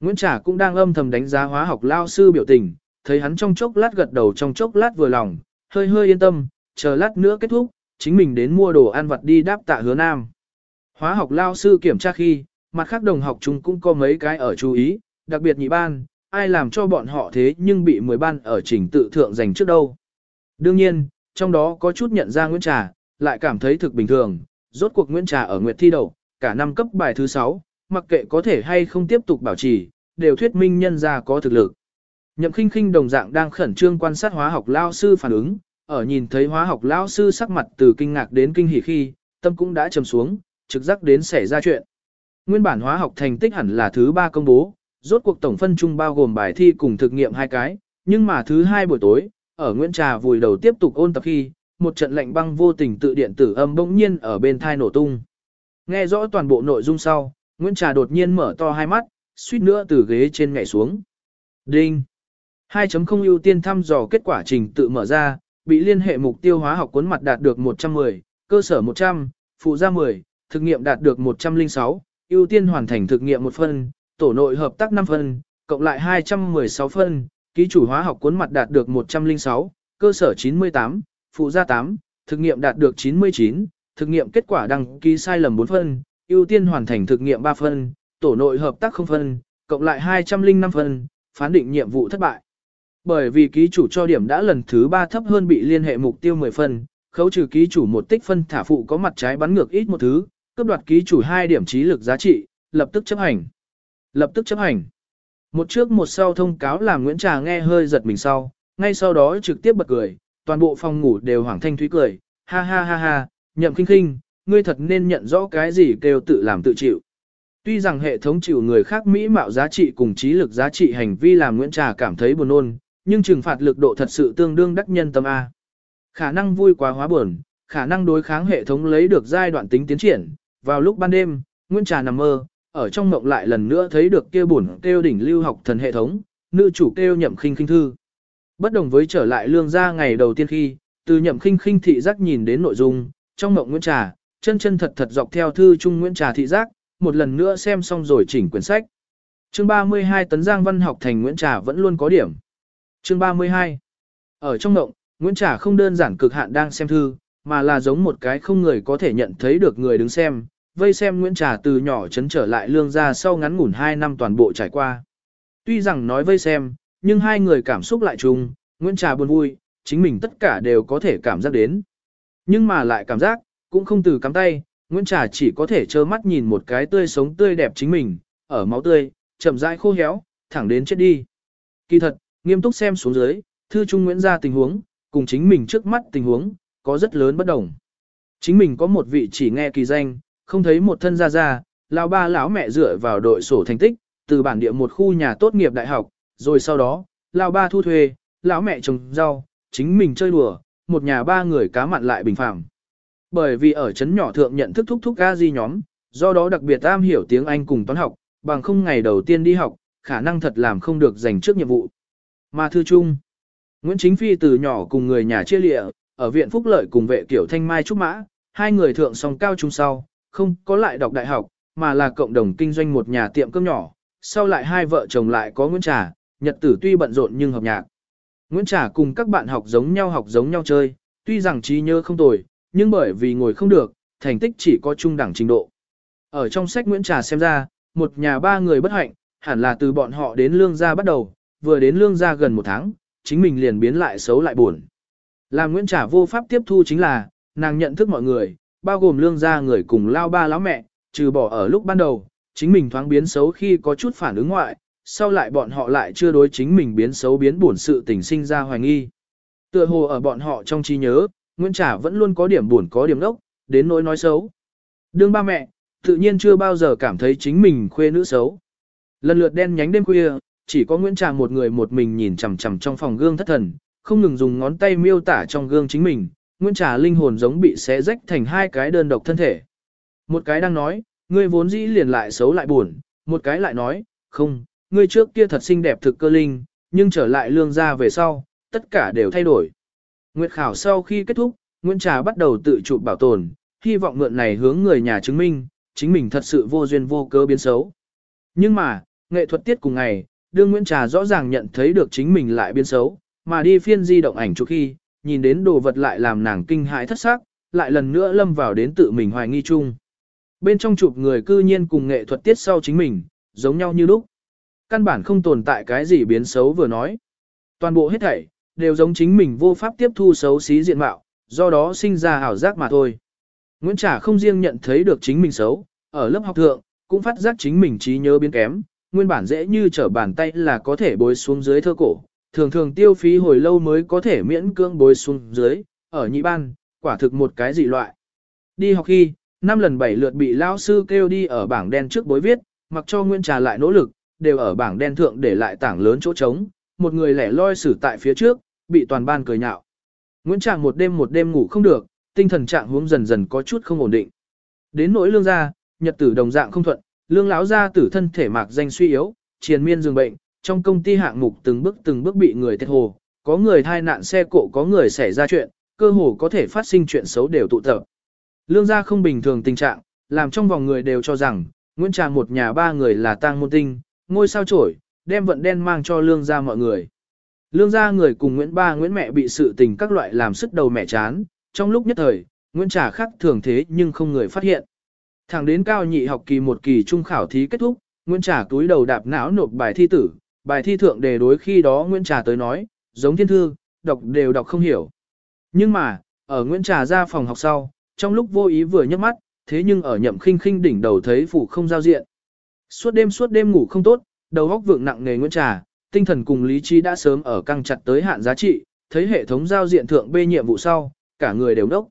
Speaker 1: Nguyễn Trà cũng đang âm thầm đánh giá hóa học lao sư biểu tình, thấy hắn trong chốc lát gật đầu trong chốc lát vừa lòng, hơi hơi yên tâm, chờ lát nữa kết thúc, chính mình đến mua đồ ăn vặt đi đáp tạ hứa nam. Hóa học lao sư kiểm tra khi, mặt khác đồng học chúng cũng có mấy cái ở chú ý, đặc biệt nhị ban, ai làm cho bọn họ thế nhưng bị 10 ban ở trình tự thượng dành trước đâu. Đương nhiên, trong đó có chút nhận ra Nguyễn Trà, lại cảm thấy thực bình thường, rốt cuộc Nguyễn Trà ở Nguyệt thi đầu, cả năm cấp bài thứ 6, mặc kệ có thể hay không tiếp tục bảo trì, đều thuyết minh nhân ra có thực lực. Nhậm khinh khinh đồng dạng đang khẩn trương quan sát hóa học lao sư phản ứng, ở nhìn thấy hóa học lao sư sắc mặt từ kinh ngạc đến kinh hỉ khi, tâm cũng đã trầm xuống, trực giác đến xảy ra chuyện. Nguyên bản hóa học thành tích hẳn là thứ ba công bố, rốt cuộc tổng phân chung bao gồm bài thi cùng thực nghiệm hai cái, nhưng mà thứ hai buổi tối, ở Nguyễn Trà vùi đầu tiếp tục ôn tập khi, một trận lạnh băng vô tình tự điện tử âm bỗng nhiên ở bên thai nổ tung. Nghe rõ toàn bộ nội dung sau, Nguyễn Trà đột nhiên mở to hai mắt, suýt nữa từ ghế trên nhảy xuống. Đinh! 2.0 ưu tiên thăm dò kết quả trình tự mở ra, bị liên hệ mục tiêu hóa học cuốn mặt đạt được 110, cơ sở 100, phụ gia 10, thực nghiệm đạt được 106, ưu tiên hoàn thành thực nghiệm 1 phân, tổ nội hợp tác 5 phân, cộng lại 216 phân, ký chủ hóa học cuốn mặt đạt được 106, cơ sở 98, phụ gia 8, thực nghiệm đạt được 99, thực nghiệm kết quả đăng ký sai lầm 4 phân, ưu tiên hoàn thành thực nghiệm 3 phân, tổ nội hợp tác 0 phân, cộng lại 205 phân, phán định nhiệm vụ thất bại. Bởi vì ký chủ cho điểm đã lần thứ 3 thấp hơn bị liên hệ mục tiêu 10 phân, khấu trừ ký chủ một tích phân thả phụ có mặt trái bắn ngược ít một thứ, cướp đoạt ký chủ 2 điểm trí lực giá trị, lập tức chấp hành. Lập tức chấp hành. Một trước một sau thông cáo làm Nguyễn Trà nghe hơi giật mình sau, ngay sau đó trực tiếp bật cười, toàn bộ phòng ngủ đều hoảng thanh thúy cười, ha ha ha ha, nhậm kinh kinh, ngươi thật nên nhận rõ cái gì kêu tự làm tự chịu. Tuy rằng hệ thống chịu người khác mỹ mạo giá trị cùng trí lực giá trị hành vi làm Nguyễn Trà cảm thấy buồn nôn, nhưng trừng phạt lực độ thật sự tương đương đắc nhân tâm A. Khả năng vui quá hóa buồn, khả năng đối kháng hệ thống lấy được giai đoạn tính tiến triển, vào lúc ban đêm, Nguyễn Trà nằm mơ, ở trong mộng lại lần nữa thấy được kia buồn kêu đỉnh lưu học thần hệ thống, nữ chủ kêu nhậm khinh khinh thư. Bất đồng với trở lại lương gia ngày đầu tiên khi, từ nhậm khinh khinh thị giác nhìn đến nội dung, trong mộng Nguyễn Trà, chân chân thật thật dọc theo thư trung Nguyễn Trà thị giác, một lần nữa xem xong rồi chỉnh quyển sách. Chương 32 tấn Giang Văn học thành Nguyễn Trà vẫn luôn có điểm. Chương 32 Ở trong mộng, Nguyễn Trà không đơn giản cực hạn đang xem thư, mà là giống một cái không người có thể nhận thấy được người đứng xem, vây xem Nguyễn Trà từ nhỏ chấn trở lại lương gia sau ngắn ngủn 2 năm toàn bộ trải qua. Tuy rằng nói vây xem, nhưng hai người cảm xúc lại chung, Nguyễn Trà buồn vui, chính mình tất cả đều có thể cảm giác đến. Nhưng mà lại cảm giác, cũng không từ cắm tay, Nguyễn Trà chỉ có thể trơ mắt nhìn một cái tươi sống tươi đẹp chính mình, ở máu tươi, chậm rãi khô héo, thẳng đến chết đi. Kỳ thật, nghiêm túc xem xuống dưới, thư trung Nguyễn gia tình huống, cùng chính mình trước mắt tình huống, có rất lớn bất đồng. Chính mình có một vị chỉ nghe kỳ danh, không thấy một thân gia gia, lão ba lão mẹ dựa vào đội sổ thành tích, từ bản địa một khu nhà tốt nghiệp đại học, rồi sau đó, lão ba thu thuê, lão mẹ trồng rau, chính mình chơi đùa, một nhà ba người cá mặn lại bình phẳng Bởi vì ở trấn nhỏ thượng nhận thức thúc thúc ga di nhóm, do đó đặc biệt am hiểu tiếng Anh cùng toán học, bằng không ngày đầu tiên đi học, khả năng thật làm không được dành trước nhiệm vụ. Mà thư chung, Nguyễn Chính Phi từ nhỏ cùng người nhà chia lịa, ở viện Phúc Lợi cùng vệ kiểu Thanh Mai Trúc Mã, hai người thượng song cao trung sau, không có lại đọc đại học, mà là cộng đồng kinh doanh một nhà tiệm cơm nhỏ, sau lại hai vợ chồng lại có Nguyễn Trà, nhật tử tuy bận rộn nhưng hợp nhạc. Nguyễn Trà cùng các bạn học giống nhau học giống nhau chơi, tuy rằng trí nhớ không tồi, nhưng bởi vì ngồi không được, thành tích chỉ có trung đẳng trình độ. Ở trong sách Nguyễn Trà xem ra, một nhà ba người bất hạnh, hẳn là từ bọn họ đến lương gia bắt đầu, vừa đến lương gia gần một tháng, chính mình liền biến lại xấu lại buồn. Làm Nguyễn Trà vô pháp tiếp thu chính là, nàng nhận thức mọi người, bao gồm lương gia người cùng lao ba lão mẹ, trừ bỏ ở lúc ban đầu, chính mình thoáng biến xấu khi có chút phản ứng ngoại, sau lại bọn họ lại chưa đối chính mình biến xấu biến buồn sự tình sinh ra hoài nghi. Tựa hồ ở bọn họ trong trí nhớ, Nguyễn trả vẫn luôn có điểm buồn có điểm đốc, đến nỗi nói xấu. Đương ba mẹ, tự nhiên chưa bao giờ cảm thấy chính mình khuê nữ xấu. Lần lượt đen nhánh đêm khuya, chỉ có Nguyễn trả một người một mình nhìn chằm chằm trong phòng gương thất thần, không ngừng dùng ngón tay miêu tả trong gương chính mình, Nguyễn Trà linh hồn giống bị xé rách thành hai cái đơn độc thân thể. Một cái đang nói, ngươi vốn dĩ liền lại xấu lại buồn, một cái lại nói, không, ngươi trước kia thật xinh đẹp thực cơ linh, nhưng trở lại lương gia về sau, tất cả đều thay đổi. Nguyệt khảo sau khi kết thúc, Nguyễn Trà bắt đầu tự chụp bảo tồn, hy vọng mượn này hướng người nhà chứng minh, chính mình thật sự vô duyên vô cớ biến xấu. Nhưng mà, nghệ thuật tiết cùng ngày, đương Nguyễn Trà rõ ràng nhận thấy được chính mình lại biến xấu, mà đi phiên di động ảnh chụp khi, nhìn đến đồ vật lại làm nàng kinh hãi thất sắc, lại lần nữa lâm vào đến tự mình hoài nghi chung. Bên trong chụp người cư nhiên cùng nghệ thuật tiết sau chính mình, giống nhau như lúc. Căn bản không tồn tại cái gì biến xấu vừa nói. Toàn bộ hết thảy, đều giống chính mình vô pháp tiếp thu xấu xí diện mạo, do đó sinh ra ảo giác mà thôi. Nguyễn Trả không riêng nhận thấy được chính mình xấu, ở lớp học thượng, cũng phát giác chính mình trí nhớ biến kém, nguyên bản dễ như trở bàn tay là có thể bối xuống dưới thơ cổ, thường thường tiêu phí hồi lâu mới có thể miễn cưỡng bối xuống dưới, ở nhị ban, quả thực một cái dị loại. Đi học khi, năm lần bảy lượt bị lao sư kêu đi ở bảng đen trước bối viết, mặc cho Nguyễn Trà lại nỗ lực, đều ở bảng đen thượng để lại tảng lớn chỗ trống, một người lẻ loi xử tại phía trước, bị toàn ban cười nhạo. Nguyễn Trạng một đêm một đêm ngủ không được, tinh thần trạng huống dần dần có chút không ổn định. Đến nỗi lương gia, nhật tử đồng dạng không thuận, lương lão gia tử thân thể mạc danh suy yếu, triền miên dường bệnh, trong công ty hạng mục từng bước từng bước bị người thiệt hồ, có người thai nạn xe cộ có người xảy ra chuyện, cơ hồ có thể phát sinh chuyện xấu đều tụ tập. Lương gia không bình thường tình trạng, làm trong vòng người đều cho rằng, Nguyễn Tràng một nhà ba người là tang môn tinh, ngôi sao trổi, đem vận đen mang cho lương gia mọi người. Lương gia người cùng Nguyễn ba Nguyễn mẹ bị sự tình các loại làm sức đầu mẹ chán, trong lúc nhất thời, Nguyễn Trà khắc thường thế nhưng không người phát hiện. Thẳng đến cao nhị học kỳ một kỳ trung khảo thí kết thúc, Nguyễn Trà túi đầu đạp não nộp bài thi tử, bài thi thượng đề đối khi đó Nguyễn Trà tới nói, giống thiên thư, đọc đều đọc không hiểu. Nhưng mà, ở Nguyễn Trà ra phòng học sau, trong lúc vô ý vừa nhấc mắt, thế nhưng ở nhậm khinh khinh đỉnh đầu thấy phủ không giao diện. Suốt đêm suốt đêm ngủ không tốt, đầu óc vượng nặng nề Nguyễn Trà, tinh thần cùng lý trí đã sớm ở căng chặt tới hạn giá trị, thấy hệ thống giao diện thượng bê nhiệm vụ sau, cả người đều đốc.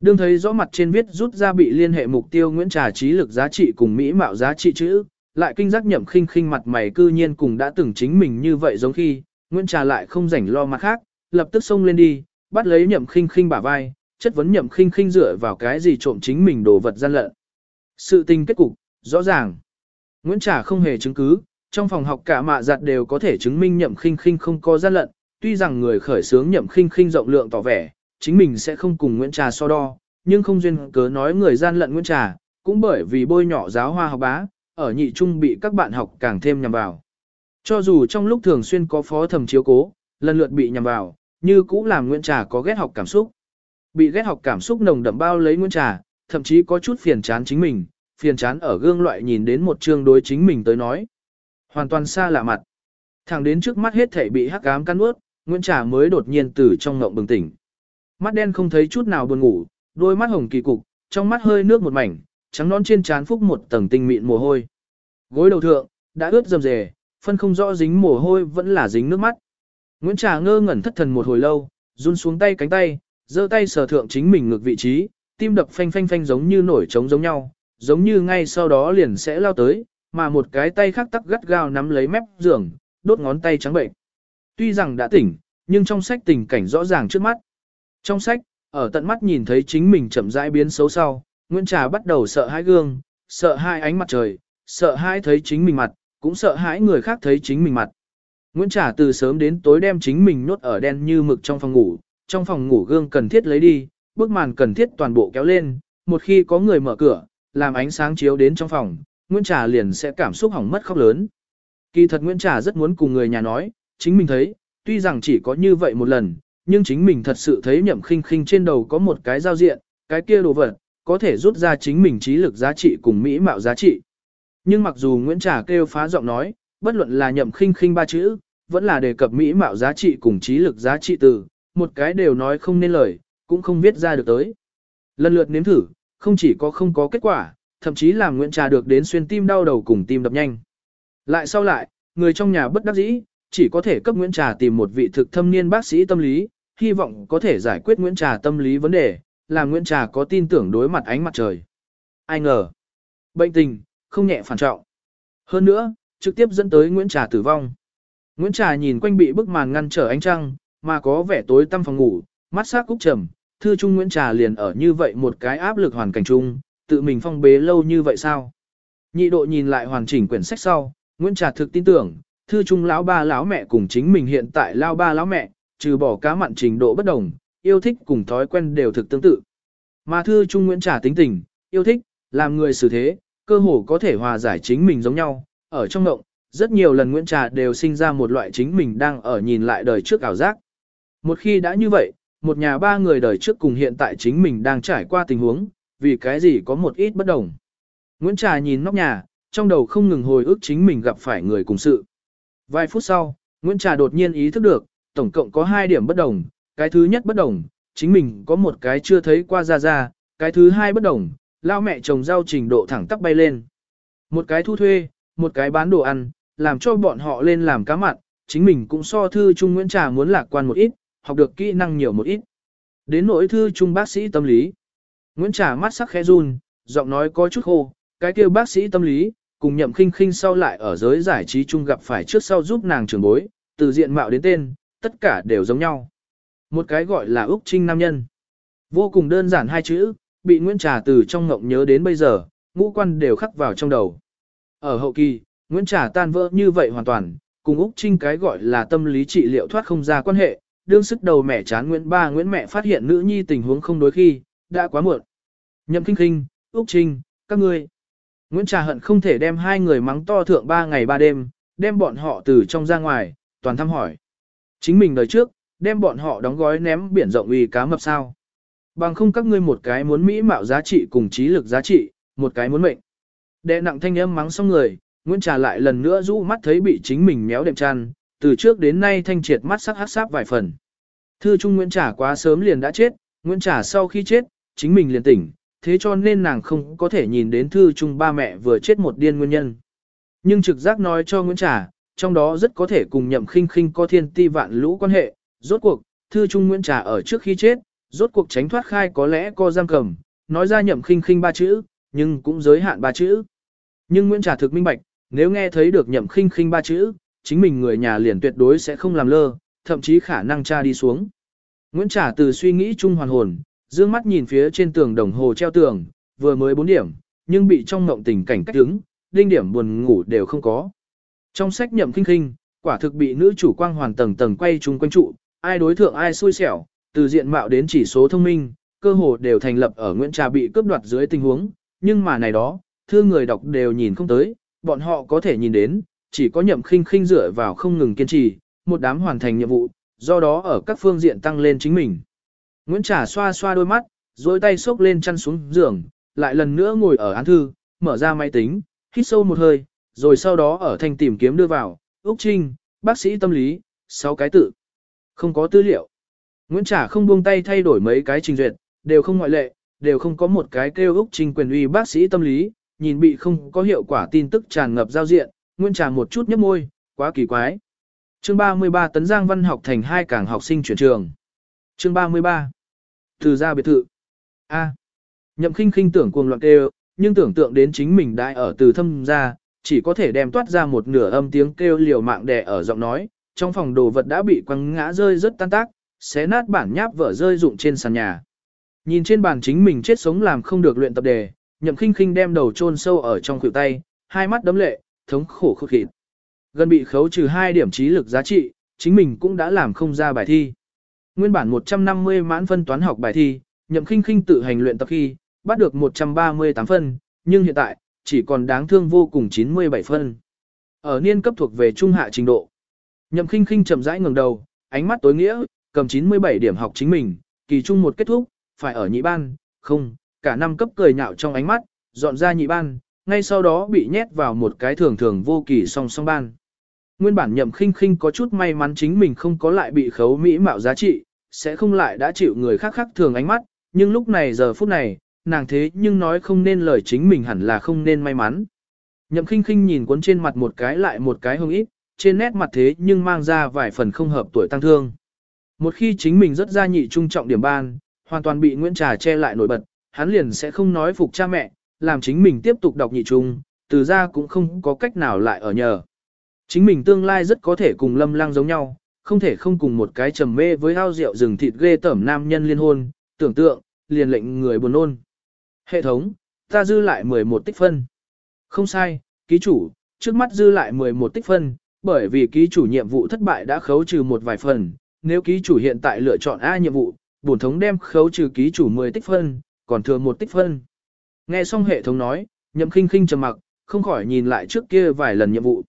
Speaker 1: Đương thấy rõ mặt trên viết rút ra bị liên hệ mục tiêu Nguyễn Trà trí lực giá trị cùng mỹ mạo giá trị chữ, lại kinh giác nhậm khinh khinh mặt mày cư nhiên cùng đã từng chính mình như vậy giống khi, Nguyễn Trà lại không rảnh lo mặt khác, lập tức xông lên đi, bắt lấy nhậm khinh khinh bả vai, chất vấn nhậm khinh khinh dựa vào cái gì trộm chính mình đồ vật gian lận. Sự tình kết cục, rõ ràng. Nguyễn Trà không hề chứng cứ, trong phòng học cả mạ giặt đều có thể chứng minh nhậm khinh khinh không có gian lận, tuy rằng người khởi sướng nhậm khinh khinh rộng lượng tỏ vẻ, chính mình sẽ không cùng Nguyễn Trà so đo, nhưng không duyên cớ nói người gian lận Nguyễn Trà, cũng bởi vì bôi nhỏ giáo hoa học bá, ở nhị trung bị các bạn học càng thêm nhằm vào. Cho dù trong lúc thường xuyên có phó thẩm chiếu cố, lần lượt bị nhằm vào, như cũ làm Nguyễn Trà có ghét học cảm xúc. Bị ghét học cảm xúc nồng đậm bao lấy Nguyễn Trà, thậm chí có chút phiền chán chính mình, phiền chán ở gương loại nhìn đến một chương đối chính mình tới nói. Hoàn toàn xa lạ mặt. Thẳng đến trước mắt hết thể bị hắc ám căn ướt, Nguyễn Trà mới đột nhiên từ trong ngộng bừng tỉnh. Mắt đen không thấy chút nào buồn ngủ, đôi mắt hồng kỳ cục, trong mắt hơi nước một mảnh, trắng non trên trán phúc một tầng tinh mịn mồ hôi. Gối đầu thượng, đã ướt dầm dề, phân không rõ dính mồ hôi vẫn là dính nước mắt. Nguyễn Trà ngơ ngẩn thất thần một hồi lâu, run xuống tay cánh tay, giơ tay sờ thượng chính mình ngược vị trí, tim đập phanh phanh phanh giống như nổi trống giống nhau, giống như ngay sau đó liền sẽ lao tới, mà một cái tay khác tắc gắt gao nắm lấy mép giường, đốt ngón tay trắng bệnh. Tuy rằng đã tỉnh, nhưng trong sách tình cảnh rõ ràng trước mắt. Trong sách, ở tận mắt nhìn thấy chính mình chậm rãi biến xấu sau, Nguyễn Trà bắt đầu sợ hãi gương, sợ hãi ánh mặt trời, sợ hãi thấy chính mình mặt, cũng sợ hãi người khác thấy chính mình mặt. Nguyễn Trà từ sớm đến tối đem chính mình nhốt ở đen như mực trong phòng ngủ, trong phòng ngủ gương cần thiết lấy đi, bức màn cần thiết toàn bộ kéo lên, một khi có người mở cửa, làm ánh sáng chiếu đến trong phòng, Nguyễn Trà liền sẽ cảm xúc hỏng mất khóc lớn. Kỳ thật Nguyễn Trà rất muốn cùng người nhà nói, chính mình thấy, tuy rằng chỉ có như vậy một lần, nhưng chính mình thật sự thấy nhậm khinh khinh trên đầu có một cái giao diện, cái kia đồ vật, có thể rút ra chính mình trí lực giá trị cùng mỹ mạo giá trị. Nhưng mặc dù Nguyễn Trà kêu phá giọng nói, bất luận là nhậm khinh khinh ba chữ, vẫn là đề cập mỹ mạo giá trị cùng trí lực giá trị từ, một cái đều nói không nên lời, cũng không viết ra được tới. Lần lượt nếm thử, không chỉ có không có kết quả, thậm chí làm Nguyễn Trà được đến xuyên tim đau đầu cùng tim đập nhanh. Lại sau lại, người trong nhà bất đắc dĩ, chỉ có thể cấp Nguyễn Trà tìm một vị thực thâm niên bác sĩ tâm lý, hy vọng có thể giải quyết Nguyễn Trà tâm lý vấn đề, làm Nguyễn Trà có tin tưởng đối mặt ánh mặt trời. Ai ngờ, bệnh tình, không nhẹ phản trọng. Hơn nữa, trực tiếp dẫn tới Nguyễn Trà tử vong. Nguyễn Trà nhìn quanh bị bức màn ngăn trở ánh trăng, mà có vẻ tối tăm phòng ngủ, mắt sắc cúc trầm, thư trung Nguyễn Trà liền ở như vậy một cái áp lực hoàn cảnh chung, tự mình phong bế lâu như vậy sao? Nhị độ nhìn lại hoàn chỉnh quyển sách sau, Nguyễn Trà thực tin tưởng, thư trung lão ba lão mẹ cùng chính mình hiện tại lao ba lão mẹ, trừ bỏ cá mặn trình độ bất đồng, yêu thích cùng thói quen đều thực tương tự. Mà thư trung Nguyễn Trà tính tình, yêu thích, làm người xử thế, cơ hồ có thể hòa giải chính mình giống nhau, ở trong động, rất nhiều lần Nguyễn Trà đều sinh ra một loại chính mình đang ở nhìn lại đời trước ảo giác. Một khi đã như vậy, một nhà ba người đời trước cùng hiện tại chính mình đang trải qua tình huống, vì cái gì có một ít bất đồng. Nguyễn Trà nhìn nóc nhà, trong đầu không ngừng hồi ức chính mình gặp phải người cùng sự. Vài phút sau, Nguyễn Trà đột nhiên ý thức được, tổng cộng có hai điểm bất đồng, cái thứ nhất bất đồng, chính mình có một cái chưa thấy qua ra ra, cái thứ hai bất đồng, lao mẹ chồng rau trình độ thẳng tắp bay lên. Một cái thu thuê, một cái bán đồ ăn, làm cho bọn họ lên làm cá mặn, chính mình cũng so thư chung Nguyễn Trà muốn lạc quan một ít, học được kỹ năng nhiều một ít. Đến nỗi thư Trung bác sĩ tâm lý. Nguyễn Trà mắt sắc khẽ run, giọng nói có chút khô, cái kêu bác sĩ tâm lý, cùng nhậm khinh khinh sau lại ở giới giải trí chung gặp phải trước sau giúp nàng trưởng bối, từ diện mạo đến tên, tất cả đều giống nhau. Một cái gọi là Úc Trinh Nam Nhân. Vô cùng đơn giản hai chữ, bị Nguyễn Trà từ trong ngộng nhớ đến bây giờ, ngũ quan đều khắc vào trong đầu. Ở hậu kỳ, Nguyễn Trà tan vỡ như vậy hoàn toàn, cùng Úc Trinh cái gọi là tâm lý trị liệu thoát không ra quan hệ, đương sức đầu mẹ chán Nguyễn Ba Nguyễn mẹ phát hiện nữ nhi tình huống không đối khi, đã quá muộn. Nhậm Kinh Kinh, Úc Trinh, các ngươi. Nguyễn Trà hận không thể đem hai người mắng to thượng ba ngày ba đêm, đem bọn họ từ trong ra ngoài, toàn thăm hỏi. Chính mình đời trước, đem bọn họ đóng gói ném biển rộng uy cá mập sao. Bằng không các ngươi một cái muốn mỹ mạo giá trị cùng trí lực giá trị, một cái muốn mệnh. Đệ nặng thanh âm mắng xong người, Nguyễn Trà lại lần nữa rũ mắt thấy bị chính mình méo đệm chăn, từ trước đến nay thanh triệt mắt sắc hát sáp vài phần. Thư Trung Nguyễn Trà quá sớm liền đã chết, Nguyễn Trà sau khi chết, chính mình liền tỉnh, thế cho nên nàng không có thể nhìn đến Thư Trung ba mẹ vừa chết một điên nguyên nhân. Nhưng trực giác nói cho Nguyễn Trà, trong đó rất có thể cùng nhậm khinh khinh có thiên ti vạn lũ quan hệ, rốt cuộc, Thư Trung Nguyễn Trà ở trước khi chết, rốt cuộc tránh thoát khai có lẽ co giam cầm, nói ra nhậm khinh khinh ba chữ, nhưng cũng giới hạn ba chữ. Nhưng Nguyễn Trà thực minh bạch, nếu nghe thấy được nhậm khinh khinh ba chữ, chính mình người nhà liền tuyệt đối sẽ không làm lơ, thậm chí khả năng tra đi xuống. Nguyễn Trà từ suy nghĩ chung hoàn hồn, dương mắt nhìn phía trên tường đồng hồ treo tường, vừa mới 4 điểm, nhưng bị trong ngộng tình cảnh cách đứng, đinh điểm buồn ngủ đều không có. Trong sách nhậm kinh kinh, quả thực bị nữ chủ quang hoàn tầng tầng quay chung quanh trụ, ai đối thượng ai xui xẻo, từ diện mạo đến chỉ số thông minh, cơ hồ đều thành lập ở Nguyễn Trà bị cướp đoạt dưới tình huống, nhưng mà này đó, thư người đọc đều nhìn không tới, bọn họ có thể nhìn đến, chỉ có nhậm khinh khinh dựa vào không ngừng kiên trì, một đám hoàn thành nhiệm vụ, do đó ở các phương diện tăng lên chính mình. Nguyễn Trà xoa xoa đôi mắt, rồi tay xốc lên chăn xuống giường, lại lần nữa ngồi ở án thư, mở ra máy tính, hít sâu một hơi, rồi sau đó ở thành tìm kiếm đưa vào, Úc Trinh, bác sĩ tâm lý, 6 cái tự. Không có tư liệu. Nguyễn Trả không buông tay thay đổi mấy cái trình duyệt, đều không ngoại lệ, đều không có một cái kêu Úc Trinh quyền uy bác sĩ tâm lý, nhìn bị không có hiệu quả tin tức tràn ngập giao diện, Nguyên Trà một chút nhấp môi, quá kỳ quái. Chương 33 tấn Giang Văn học thành hai cảng học sinh chuyển trường. Chương 33 Từ ra biệt thự. A. Nhậm khinh khinh tưởng cuồng loạn kêu, nhưng tưởng tượng đến chính mình đại ở từ thâm ra, chỉ có thể đem toát ra một nửa âm tiếng kêu liều mạng đè ở giọng nói, trong phòng đồ vật đã bị quăng ngã rơi rất tan tác, xé nát bản nháp vỡ rơi rụng trên sàn nhà. Nhìn trên bàn chính mình chết sống làm không được luyện tập đề, nhậm khinh khinh đem đầu chôn sâu ở trong khuỷu tay, hai mắt đấm lệ, thống khổ khốc khịt. Gần bị khấu trừ 2 điểm trí lực giá trị, chính mình cũng đã làm không ra bài thi. Nguyên bản 150 mãn phân toán học bài thi, nhậm khinh khinh tự hành luyện tập khi, bắt được 138 phân, nhưng hiện tại, chỉ còn đáng thương vô cùng 97 phân. Ở niên cấp thuộc về trung hạ trình độ. Nhậm khinh khinh chậm rãi ngẩng đầu, ánh mắt tối nghĩa, cầm 97 điểm học chính mình, kỳ trung một kết thúc, phải ở nhị ban, không, cả năm cấp cười nhạo trong ánh mắt, dọn ra nhị ban, ngay sau đó bị nhét vào một cái thường thường vô kỳ song song ban. Nguyên bản nhậm khinh khinh có chút may mắn chính mình không có lại bị khấu mỹ mạo giá trị, sẽ không lại đã chịu người khác khác thường ánh mắt, nhưng lúc này giờ phút này, nàng thế nhưng nói không nên lời chính mình hẳn là không nên may mắn. Nhậm khinh khinh nhìn cuốn trên mặt một cái lại một cái hông ít, trên nét mặt thế nhưng mang ra vài phần không hợp tuổi tăng thương. Một khi chính mình rất ra nhị trung trọng điểm ban, hoàn toàn bị Nguyễn Trà che lại nổi bật, hắn liền sẽ không nói phục cha mẹ, làm chính mình tiếp tục đọc nhị trung, từ ra cũng không có cách nào lại ở nhờ. Chính mình tương lai rất có thể cùng lâm lang giống nhau, không thể không cùng một cái trầm mê với ao rượu rừng thịt ghê tẩm nam nhân liên hôn, tưởng tượng, liền lệnh người buồn nôn. Hệ thống, ta dư lại 11 tích phân. Không sai, ký chủ, trước mắt dư lại 11 tích phân, bởi vì ký chủ nhiệm vụ thất bại đã khấu trừ một vài phần, nếu ký chủ hiện tại lựa chọn A nhiệm vụ, bổn thống đem khấu trừ ký chủ 10 tích phân, còn thừa một tích phân. Nghe xong hệ thống nói, nhậm khinh khinh trầm mặc, không khỏi nhìn lại trước kia vài lần nhiệm vụ.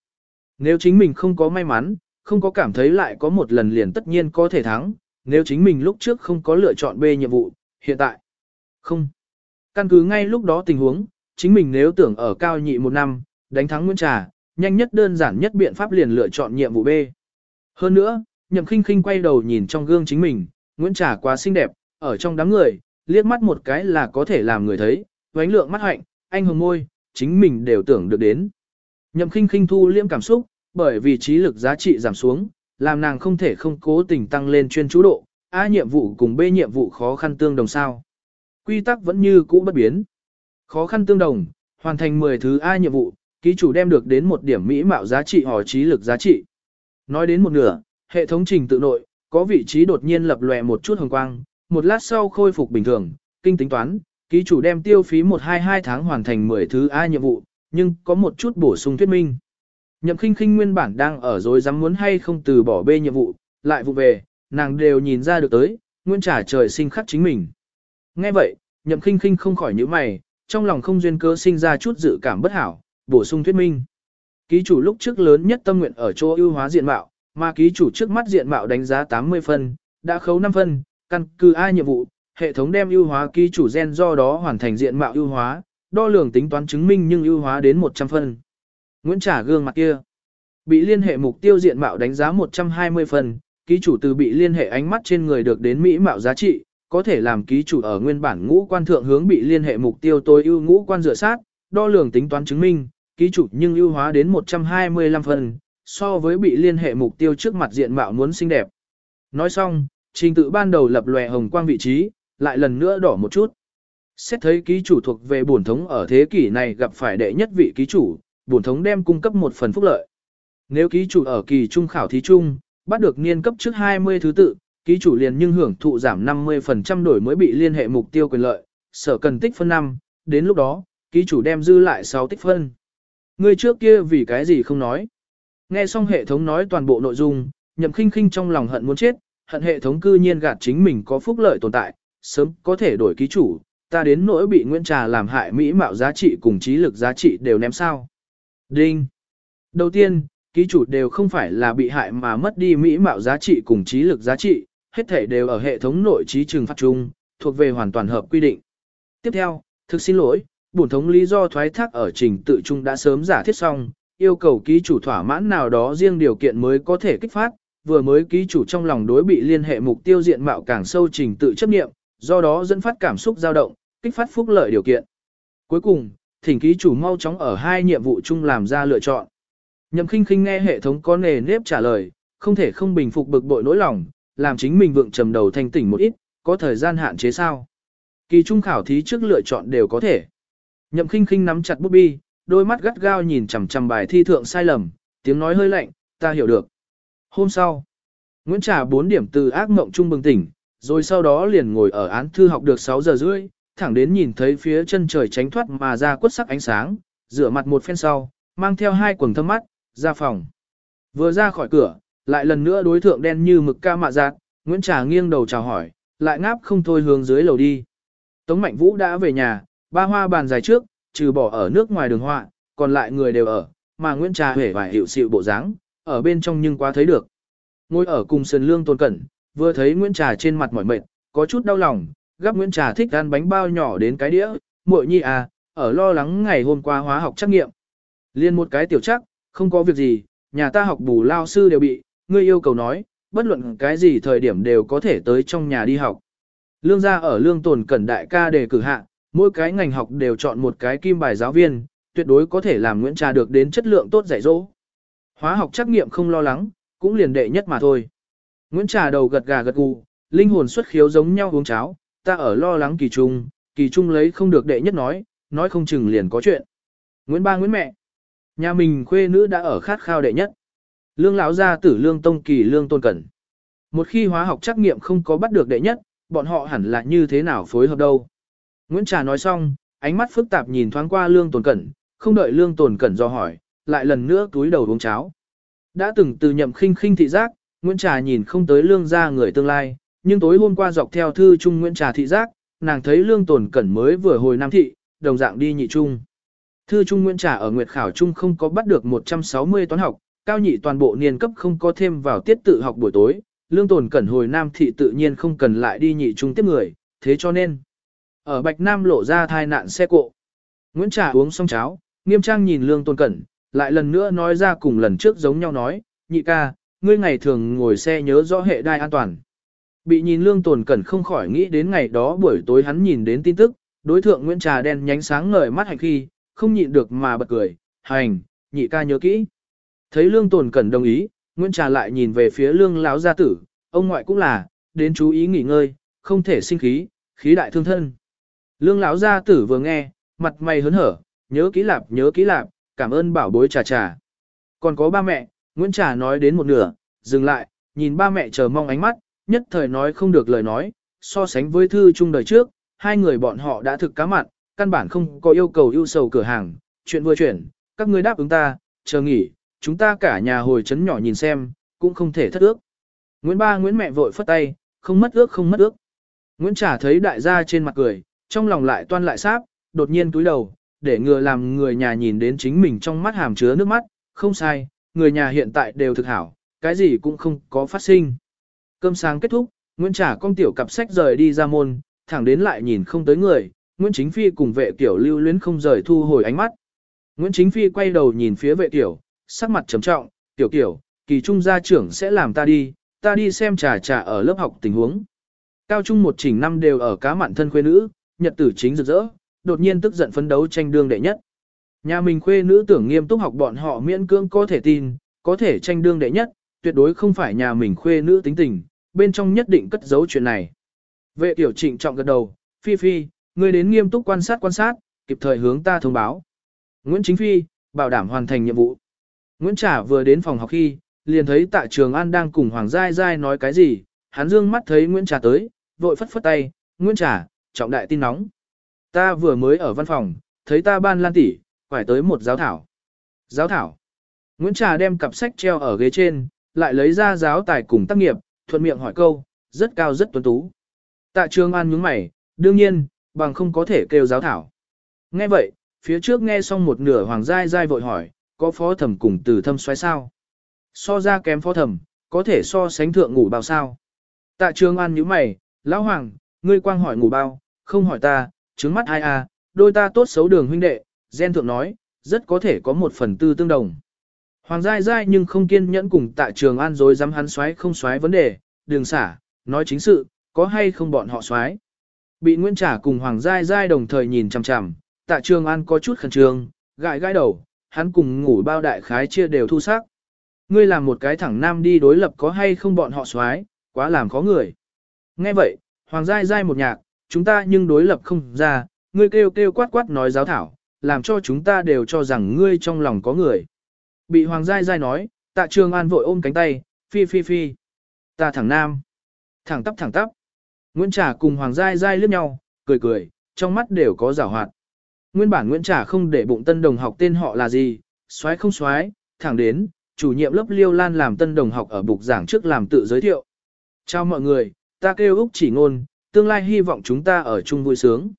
Speaker 1: Nếu chính mình không có may mắn, không có cảm thấy lại có một lần liền tất nhiên có thể thắng, nếu chính mình lúc trước không có lựa chọn B nhiệm vụ, hiện tại không. Căn cứ ngay lúc đó tình huống, chính mình nếu tưởng ở cao nhị một năm, đánh thắng Nguyễn Trà, nhanh nhất đơn giản nhất biện pháp liền lựa chọn nhiệm vụ B. Hơn nữa, Nhậm Khinh Khinh quay đầu nhìn trong gương chính mình, Nguyễn Trà quá xinh đẹp, ở trong đám người, liếc mắt một cái là có thể làm người thấy, vánh lượng mắt hạnh, anh hồng môi, chính mình đều tưởng được đến. Nhậm Khinh Khinh thu liêm cảm xúc, bởi vì trí lực giá trị giảm xuống, làm nàng không thể không cố tình tăng lên chuyên chú độ, A nhiệm vụ cùng B nhiệm vụ khó khăn tương đồng sao. Quy tắc vẫn như cũ bất biến. Khó khăn tương đồng, hoàn thành 10 thứ A nhiệm vụ, ký chủ đem được đến một điểm mỹ mạo giá trị hoặc trí lực giá trị. Nói đến một nửa, hệ thống trình tự nội, có vị trí đột nhiên lập lòe một chút hồng quang, một lát sau khôi phục bình thường, kinh tính toán, ký chủ đem tiêu phí 122 tháng hoàn thành 10 thứ A nhiệm vụ, nhưng có một chút bổ sung thuyết minh. Nhậm khinh khinh nguyên bản đang ở dối dám muốn hay không từ bỏ bê nhiệm vụ, lại vụ về, nàng đều nhìn ra được tới, nguyên trả trời sinh khắc chính mình. Nghe vậy, nhậm khinh khinh không khỏi những mày, trong lòng không duyên cớ sinh ra chút dự cảm bất hảo, bổ sung thuyết minh. Ký chủ lúc trước lớn nhất tâm nguyện ở chỗ ưu hóa diện mạo, mà ký chủ trước mắt diện mạo đánh giá 80 phân, đã khấu 5 phân, căn cứ ai nhiệm vụ, hệ thống đem ưu hóa ký chủ gen do đó hoàn thành diện mạo ưu hóa, đo lường tính toán chứng minh nhưng ưu hóa đến 100 phân. Nguyễn trả gương mặt kia. Bị liên hệ mục tiêu diện mạo đánh giá 120 phần, ký chủ từ bị liên hệ ánh mắt trên người được đến mỹ mạo giá trị, có thể làm ký chủ ở nguyên bản ngũ quan thượng hướng bị liên hệ mục tiêu tối ưu ngũ quan dựa sát, đo lường tính toán chứng minh, ký chủ nhưng ưu hóa đến 125 phần, so với bị liên hệ mục tiêu trước mặt diện mạo muốn xinh đẹp. Nói xong, trình tự ban đầu lập lòe hồng quang vị trí, lại lần nữa đỏ một chút. Xét thấy ký chủ thuộc về bổn thống ở thế kỷ này gặp phải đệ nhất vị ký chủ, bổn thống đem cung cấp một phần phúc lợi. Nếu ký chủ ở kỳ trung khảo thí trung, bắt được niên cấp trước 20 thứ tự, ký chủ liền nhưng hưởng thụ giảm 50% đổi mới bị liên hệ mục tiêu quyền lợi, sở cần tích phân 5, đến lúc đó, ký chủ đem dư lại 6 tích phân. người trước kia vì cái gì không nói. Nghe xong hệ thống nói toàn bộ nội dung, nhậm khinh khinh trong lòng hận muốn chết, hận hệ thống cư nhiên gạt chính mình có phúc lợi tồn tại, sớm có thể đổi ký chủ, ta đến nỗi bị Nguyễn Trà làm hại mỹ mạo giá trị cùng trí lực giá trị đều ném sao. Đinh. Đầu tiên, ký chủ đều không phải là bị hại mà mất đi mỹ mạo giá trị cùng trí lực giá trị, hết thể đều ở hệ thống nội trí trừng phạt chung, thuộc về hoàn toàn hợp quy định. Tiếp theo, thực xin lỗi, bổn thống lý do thoái thác ở trình tự chung đã sớm giả thiết xong, yêu cầu ký chủ thỏa mãn nào đó riêng điều kiện mới có thể kích phát, vừa mới ký chủ trong lòng đối bị liên hệ mục tiêu diện mạo càng sâu trình tự chấp nghiệm, do đó dẫn phát cảm xúc dao động, kích phát phúc lợi điều kiện. Cuối cùng, thỉnh ký chủ mau chóng ở hai nhiệm vụ chung làm ra lựa chọn. Nhậm khinh khinh nghe hệ thống có nề nếp trả lời, không thể không bình phục bực bội nỗi lòng, làm chính mình vượng trầm đầu thanh tỉnh một ít, có thời gian hạn chế sao. Kỳ trung khảo thí trước lựa chọn đều có thể. Nhậm khinh khinh nắm chặt bút bi, đôi mắt gắt gao nhìn chằm chằm bài thi thượng sai lầm, tiếng nói hơi lạnh, ta hiểu được. Hôm sau, Nguyễn Trà 4 điểm từ ác mộng trung bừng tỉnh, rồi sau đó liền ngồi ở án thư học được 6 giờ rưỡi, thẳng đến nhìn thấy phía chân trời tránh thoát mà ra quất sắc ánh sáng, rửa mặt một phen sau, mang theo hai quần thâm mắt, ra phòng. Vừa ra khỏi cửa, lại lần nữa đối thượng đen như mực ca mạ giác, Nguyễn Trà nghiêng đầu chào hỏi, lại ngáp không thôi hướng dưới lầu đi. Tống Mạnh Vũ đã về nhà, ba hoa bàn dài trước, trừ bỏ ở nước ngoài đường họa, còn lại người đều ở, mà Nguyễn Trà hề và hiệu sự bộ dáng, ở bên trong nhưng quá thấy được. Ngồi ở cùng sườn lương tôn cẩn, vừa thấy Nguyễn Trà trên mặt mỏi mệt, có chút đau lòng, gắp Nguyễn Trà thích ăn bánh bao nhỏ đến cái đĩa, muội nhi à, ở lo lắng ngày hôm qua hóa học trắc nghiệm. Liên một cái tiểu chắc, không có việc gì, nhà ta học bù lao sư đều bị, ngươi yêu cầu nói, bất luận cái gì thời điểm đều có thể tới trong nhà đi học. Lương gia ở lương tồn cẩn đại ca đề cử hạ, mỗi cái ngành học đều chọn một cái kim bài giáo viên, tuyệt đối có thể làm Nguyễn Trà được đến chất lượng tốt dạy dỗ. Hóa học trắc nghiệm không lo lắng, cũng liền đệ nhất mà thôi. Nguyễn Trà đầu gật gà gật gù, linh hồn xuất khiếu giống nhau uống cháo, ta ở lo lắng kỳ trung, kỳ trung lấy không được đệ nhất nói, nói không chừng liền có chuyện. Nguyễn ba Nguyễn mẹ, nhà mình khuê nữ đã ở khát khao đệ nhất. Lương lão gia tử lương tông kỳ lương tôn cẩn. Một khi hóa học trắc nghiệm không có bắt được đệ nhất, bọn họ hẳn là như thế nào phối hợp đâu. Nguyễn Trà nói xong, ánh mắt phức tạp nhìn thoáng qua lương tồn cẩn, không đợi lương tồn cẩn do hỏi, lại lần nữa túi đầu uống cháo. Đã từng từ nhậm khinh khinh thị giác, Nguyễn Trà nhìn không tới lương gia người tương lai, nhưng tối hôm qua dọc theo thư trung Nguyễn Trà thị giác, nàng thấy lương tồn cẩn mới vừa hồi nam thị, đồng dạng đi nhị trung. Thư trung Nguyễn Trà ở Nguyệt Khảo Trung không có bắt được 160 toán học, cao nhị toàn bộ niên cấp không có thêm vào tiết tự học buổi tối, lương tồn cẩn hồi nam thị tự nhiên không cần lại đi nhị trung tiếp người, thế cho nên, ở Bạch Nam lộ ra thai nạn xe cộ. Nguyễn Trà uống xong cháo, nghiêm trang nhìn lương tồn cẩn, lại lần nữa nói ra cùng lần trước giống nhau nói, nhị ca, ngươi ngày thường ngồi xe nhớ rõ hệ đai an toàn. Bị nhìn lương tồn cẩn không khỏi nghĩ đến ngày đó buổi tối hắn nhìn đến tin tức, đối thượng Nguyễn Trà đen nhánh sáng ngời mắt hành khi, không nhịn được mà bật cười, hành, nhị ca nhớ kỹ. Thấy lương tồn cẩn đồng ý, Nguyễn Trà lại nhìn về phía lương lão gia tử, ông ngoại cũng là, đến chú ý nghỉ ngơi, không thể sinh khí, khí đại thương thân. Lương lão gia tử vừa nghe, mặt mày hớn hở, nhớ kỹ lạp nhớ kỹ lạp, cảm ơn bảo bối trà trà. Còn có ba mẹ, Nguyễn Trà nói đến một nửa, dừng lại, nhìn ba mẹ chờ mong ánh mắt, nhất thời nói không được lời nói, so sánh với thư chung đời trước, hai người bọn họ đã thực cá mặn, căn bản không có yêu cầu ưu sầu cửa hàng, chuyện vừa chuyển, các ngươi đáp ứng ta, chờ nghỉ, chúng ta cả nhà hồi chấn nhỏ nhìn xem, cũng không thể thất ước. Nguyễn ba Nguyễn mẹ vội phất tay, không mất ước không mất ước. Nguyễn Trà thấy đại gia trên mặt cười, trong lòng lại toan lại sáp, đột nhiên túi đầu, để ngừa làm người nhà nhìn đến chính mình trong mắt hàm chứa nước mắt, không sai, người nhà hiện tại đều thực hảo, cái gì cũng không có phát sinh. Cơm sáng kết thúc, Nguyễn trả con tiểu cặp sách rời đi ra môn, thẳng đến lại nhìn không tới người, Nguyễn Chính Phi cùng vệ tiểu lưu luyến không rời thu hồi ánh mắt. Nguyễn Chính Phi quay đầu nhìn phía vệ tiểu, sắc mặt trầm trọng, tiểu tiểu, kỳ trung gia trưởng sẽ làm ta đi, ta đi xem trà trà ở lớp học tình huống. Cao trung một chỉnh năm đều ở cá mặn thân khuê nữ, nhật tử chính rực rỡ, đột nhiên tức giận phấn đấu tranh đương đệ nhất. Nhà mình khuê nữ tưởng nghiêm túc học bọn họ miễn cưỡng có thể tin, có thể tranh đương đệ nhất, tuyệt đối không phải nhà mình khuê nữ tính tình, bên trong nhất định cất giấu chuyện này. Vệ tiểu trịnh trọng gật đầu, Phi Phi, ngươi đến nghiêm túc quan sát quan sát, kịp thời hướng ta thông báo. Nguyễn Chính Phi, bảo đảm hoàn thành nhiệm vụ. Nguyễn Trả vừa đến phòng học khi, liền thấy tại trường An đang cùng Hoàng Giai Giai nói cái gì, hắn dương mắt thấy Nguyễn Trả tới, vội phất phất tay, Nguyễn Trả, trọng đại tin nóng. Ta vừa mới ở văn phòng, thấy ta ban lan tỷ, phải tới một giáo thảo. Giáo thảo. Nguyễn Trà đem cặp sách treo ở ghế trên, lại lấy ra giáo tài cùng tác nghiệp, thuận miệng hỏi câu, rất cao rất tuấn tú. Tạ Trường An nhướng mày, đương nhiên, bằng không có thể kêu giáo thảo. Nghe vậy, phía trước nghe xong một nửa hoàng giai giai vội hỏi, có phó thẩm cùng từ thâm xoáy sao? So ra kém phó thẩm, có thể so sánh thượng ngủ bao sao? Tạ Trường An nhíu mày, lão hoàng, ngươi quang hỏi ngủ bao, không hỏi ta, trứng mắt ai à, đôi ta tốt xấu đường huynh đệ, gen thượng nói, rất có thể có một phần tư tương đồng. Hoàng giai giai nhưng không kiên nhẫn cùng tạ trường an rồi dám hắn xoáy không xoáy vấn đề, đường xả, nói chính sự, có hay không bọn họ xoáy. Bị Nguyễn Trả cùng Hoàng giai giai đồng thời nhìn chằm chằm, tạ trường an có chút khẩn trương, gãi gãi đầu, hắn cùng ngủ bao đại khái chia đều thu sắc. Ngươi làm một cái thẳng nam đi đối lập có hay không bọn họ xoáy, quá làm khó người. Nghe vậy, Hoàng giai giai một nhạc, chúng ta nhưng đối lập không ra, ngươi kêu kêu quát quát nói giáo thảo, làm cho chúng ta đều cho rằng ngươi trong lòng có người. Bị Hoàng Giai Giai nói, tạ trường an vội ôm cánh tay, phi phi phi. Ta thẳng nam. Thẳng tắp thẳng tắp. Nguyễn Trà cùng Hoàng Giai Giai liếc nhau, cười cười, trong mắt đều có rào hoạt. Nguyên bản Nguyễn Trà không để bụng tân đồng học tên họ là gì, xoái không xoái, thẳng đến, chủ nhiệm lớp Liêu Lan làm tân đồng học ở bục giảng trước làm tự giới thiệu. Chào mọi người, ta kêu Úc chỉ ngôn, tương lai hy vọng chúng ta ở chung vui sướng.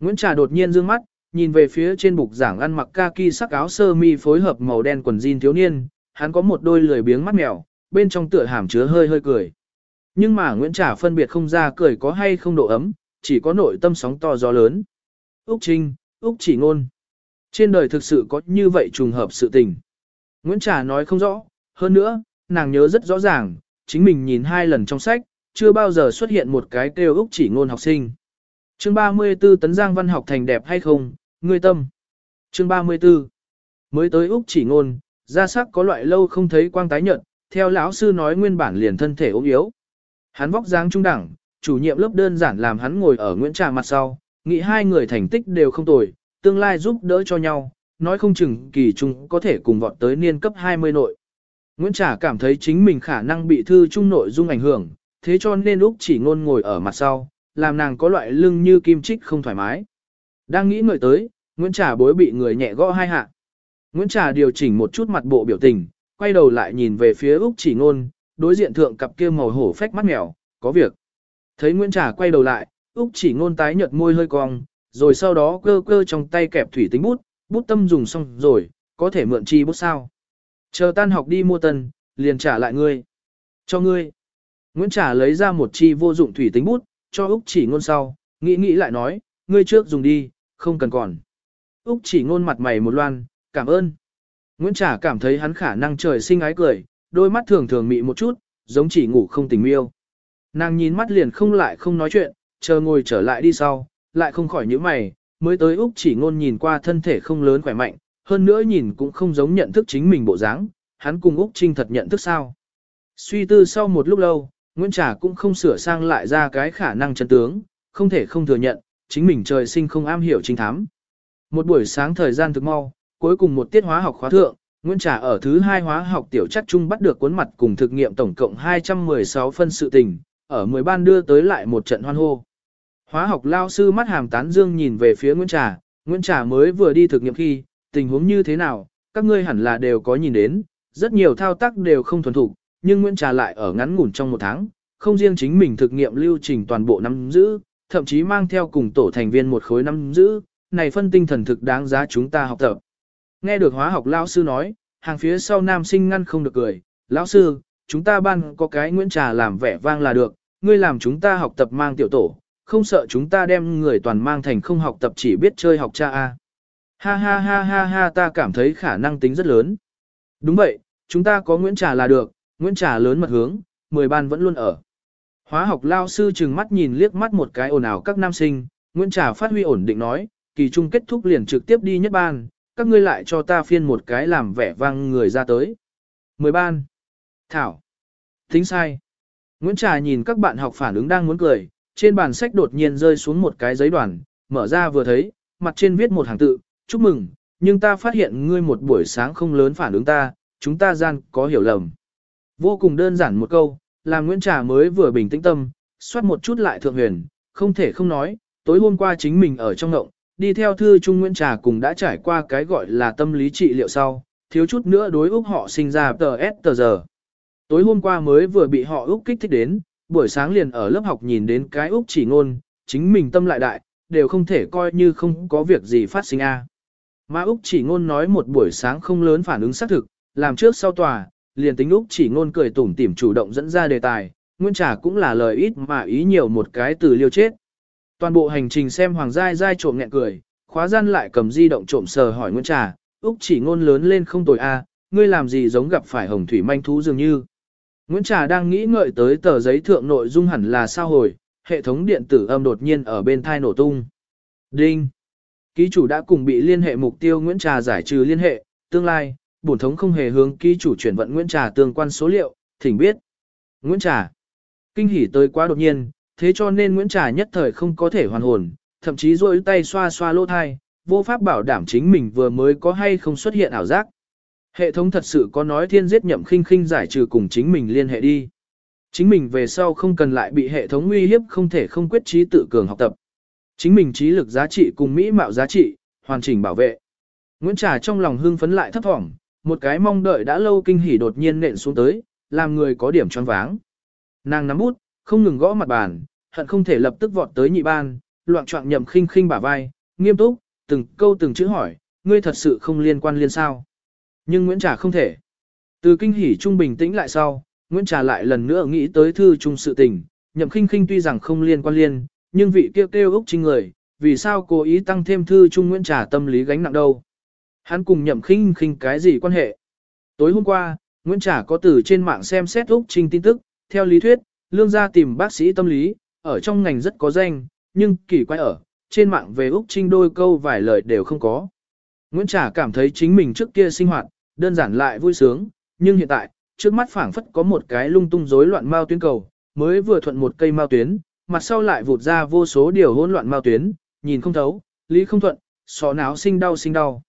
Speaker 1: Nguyễn Trà đột nhiên dương mắt, nhìn về phía trên bục giảng ăn mặc kaki sắc áo sơ mi phối hợp màu đen quần jean thiếu niên, hắn có một đôi lười biếng mắt mèo, bên trong tựa hàm chứa hơi hơi cười. Nhưng mà Nguyễn trả phân biệt không ra cười có hay không độ ấm, chỉ có nội tâm sóng to gió lớn. Úc Trinh, Úc chỉ ngôn. Trên đời thực sự có như vậy trùng hợp sự tình. Nguyễn Trà nói không rõ, hơn nữa, nàng nhớ rất rõ ràng, chính mình nhìn hai lần trong sách, chưa bao giờ xuất hiện một cái kêu Úc chỉ ngôn học sinh. Chương 34 tấn giang văn học thành đẹp hay không, ngươi tâm. Chương 34 Mới tới Úc chỉ ngôn, ra sắc có loại lâu không thấy quang tái nhận, theo lão sư nói nguyên bản liền thân thể ốm yếu. Hắn vóc dáng trung đẳng, chủ nhiệm lớp đơn giản làm hắn ngồi ở Nguyễn Trà mặt sau, nghĩ hai người thành tích đều không tồi, tương lai giúp đỡ cho nhau, nói không chừng kỳ trung có thể cùng vọt tới niên cấp 20 nội. Nguyễn Trà cảm thấy chính mình khả năng bị thư trung nội dung ảnh hưởng, thế cho nên Úc chỉ ngôn ngồi ở mặt sau, làm nàng có loại lưng như kim chích không thoải mái. Đang nghĩ ngợi tới, Nguyễn Trà bối bị người nhẹ gõ hai hạ. Nguyễn Trà điều chỉnh một chút mặt bộ biểu tình, quay đầu lại nhìn về phía Úc chỉ ngôn, đối diện thượng cặp kia màu hổ phách mắt mèo, có việc. Thấy Nguyễn Trà quay đầu lại, Úc chỉ ngôn tái nhợt môi hơi cong, rồi sau đó cơ cơ trong tay kẹp thủy tính bút, bút tâm dùng xong rồi, có thể mượn chi bút sao. Chờ tan học đi mua tân, liền trả lại ngươi. Cho ngươi. Nguyễn Trà lấy ra một chi vô dụng thủy tính bút, cho Úc chỉ ngôn sau, nghĩ nghĩ lại nói, ngươi trước dùng đi, không cần còn. Úc chỉ ngôn mặt mày một loan, cảm ơn. Nguyễn Trà cảm thấy hắn khả năng trời sinh ái cười, đôi mắt thường thường mị một chút, giống chỉ ngủ không tình miêu. Nàng nhìn mắt liền không lại không nói chuyện, chờ ngồi trở lại đi sau, lại không khỏi những mày, mới tới Úc chỉ ngôn nhìn qua thân thể không lớn khỏe mạnh, hơn nữa nhìn cũng không giống nhận thức chính mình bộ dáng, hắn cùng Úc Trinh thật nhận thức sao. Suy tư sau một lúc lâu, Nguyễn Trà cũng không sửa sang lại ra cái khả năng chân tướng, không thể không thừa nhận, chính mình trời sinh không am hiểu trinh thám. Một buổi sáng thời gian thực mau, cuối cùng một tiết hóa học khóa thượng, Nguyễn Trà ở thứ hai hóa học tiểu chắc chung bắt được cuốn mặt cùng thực nghiệm tổng cộng 216 phân sự tình, ở 10 ban đưa tới lại một trận hoan hô. Hóa học lao sư mắt hàm tán dương nhìn về phía Nguyễn Trà, Nguyễn Trà mới vừa đi thực nghiệm khi, tình huống như thế nào, các ngươi hẳn là đều có nhìn đến, rất nhiều thao tác đều không thuần thục, nhưng Nguyễn Trà lại ở ngắn ngủn trong một tháng, không riêng chính mình thực nghiệm lưu trình toàn bộ nắm giữ, thậm chí mang theo cùng tổ thành viên một khối năm giữ, này phân tinh thần thực đáng giá chúng ta học tập. Nghe được hóa học lao sư nói, hàng phía sau nam sinh ngăn không được cười, lão sư, chúng ta ban có cái Nguyễn Trà làm vẻ vang là được, ngươi làm chúng ta học tập mang tiểu tổ, không sợ chúng ta đem người toàn mang thành không học tập chỉ biết chơi học cha A. Ha ha ha ha ha ta cảm thấy khả năng tính rất lớn. Đúng vậy, chúng ta có Nguyễn Trà là được, Nguyễn Trà lớn mật hướng, 10 ban vẫn luôn ở. Hóa học lao sư chừng mắt nhìn liếc mắt một cái ồn ào các nam sinh, Nguyễn Trà phát huy ổn định nói, kỳ trung kết thúc liền trực tiếp đi nhất ban, các ngươi lại cho ta phiên một cái làm vẻ vang người ra tới. 10 ban. Thảo. Tính sai. Nguyễn Trà nhìn các bạn học phản ứng đang muốn cười, trên bàn sách đột nhiên rơi xuống một cái giấy đoàn, mở ra vừa thấy, mặt trên viết một hàng tự, chúc mừng, nhưng ta phát hiện ngươi một buổi sáng không lớn phản ứng ta, chúng ta gian có hiểu lầm. Vô cùng đơn giản một câu, làm Nguyễn Trà mới vừa bình tĩnh tâm, xoát một chút lại thượng huyền, không thể không nói, tối hôm qua chính mình ở trong ngộng, đi theo thư Trung Nguyễn Trà cùng đã trải qua cái gọi là tâm lý trị liệu sau, thiếu chút nữa đối Úc họ sinh ra tờ S tờ giờ. Tối hôm qua mới vừa bị họ Úc kích thích đến, buổi sáng liền ở lớp học nhìn đến cái Úc chỉ ngôn, chính mình tâm lại đại, đều không thể coi như không có việc gì phát sinh a. Mà Úc chỉ ngôn nói một buổi sáng không lớn phản ứng xác thực, làm trước sau tòa, liền tính Úc chỉ ngôn cười tủm tỉm chủ động dẫn ra đề tài, nguyên trả cũng là lời ít mà ý nhiều một cái từ liêu chết. Toàn bộ hành trình xem Hoàng Giai Giai trộm nghẹn cười, khóa gian lại cầm di động trộm sờ hỏi Nguyễn Trà, Úc chỉ ngôn lớn lên không tồi a, ngươi làm gì giống gặp phải hồng thủy manh thú dường như. Nguyễn Trà đang nghĩ ngợi tới tờ giấy thượng nội dung hẳn là sao hồi, hệ thống điện tử âm đột nhiên ở bên thai nổ tung. Đinh! Ký chủ đã cùng bị liên hệ mục tiêu Nguyễn Trà giải trừ liên hệ, tương lai, bổn thống không hề hướng ký chủ chuyển vận Nguyễn Trà tương quan số liệu, thỉnh biết. Nguyễn Trà! Kinh hỉ tới quá đột nhiên, thế cho nên Nguyễn Trà nhất thời không có thể hoàn hồn, thậm chí rôi tay xoa xoa lỗ thai, vô pháp bảo đảm chính mình vừa mới có hay không xuất hiện ảo giác. Hệ thống thật sự có nói thiên giết nhậm khinh khinh giải trừ cùng chính mình liên hệ đi. Chính mình về sau không cần lại bị hệ thống uy hiếp không thể không quyết trí tự cường học tập. Chính mình trí lực giá trị cùng mỹ mạo giá trị, hoàn chỉnh bảo vệ. Nguyễn Trà trong lòng hưng phấn lại thấp thỏm, một cái mong đợi đã lâu kinh hỉ đột nhiên nện xuống tới, làm người có điểm choáng váng. Nàng nắm bút, không ngừng gõ mặt bàn, hận không thể lập tức vọt tới nhị ban, loạn trọng nhậm khinh khinh bả vai, nghiêm túc, từng câu từng chữ hỏi, ngươi thật sự không liên quan liên sao. Nhưng Nguyễn Trà không thể. Từ kinh hỉ trung bình tĩnh lại sau, Nguyễn Trà lại lần nữa nghĩ tới thư trung sự tình, nhậm khinh khinh tuy rằng không liên quan liên, nhưng vị kêu kêu Úc chính người, vì sao cố ý tăng thêm thư trung Nguyễn Trà tâm lý gánh nặng đâu. Hắn cùng nhậm khinh khinh cái gì quan hệ. Tối hôm qua, Nguyễn trả có từ trên mạng xem xét Úc Trinh tin tức, theo lý thuyết, lương gia tìm bác sĩ tâm lý, ở trong ngành rất có danh, nhưng kỳ quái ở, trên mạng về Úc Trinh đôi câu vài lời đều không có. Nguyễn trả cảm thấy chính mình trước kia sinh hoạt, đơn giản lại vui sướng, nhưng hiện tại, trước mắt phảng phất có một cái lung tung rối loạn mao tuyến cầu, mới vừa thuận một cây mao tuyến, mặt sau lại vụt ra vô số điều hỗn loạn mao tuyến, nhìn không thấu, lý không thuận, sọ não sinh đau sinh đau.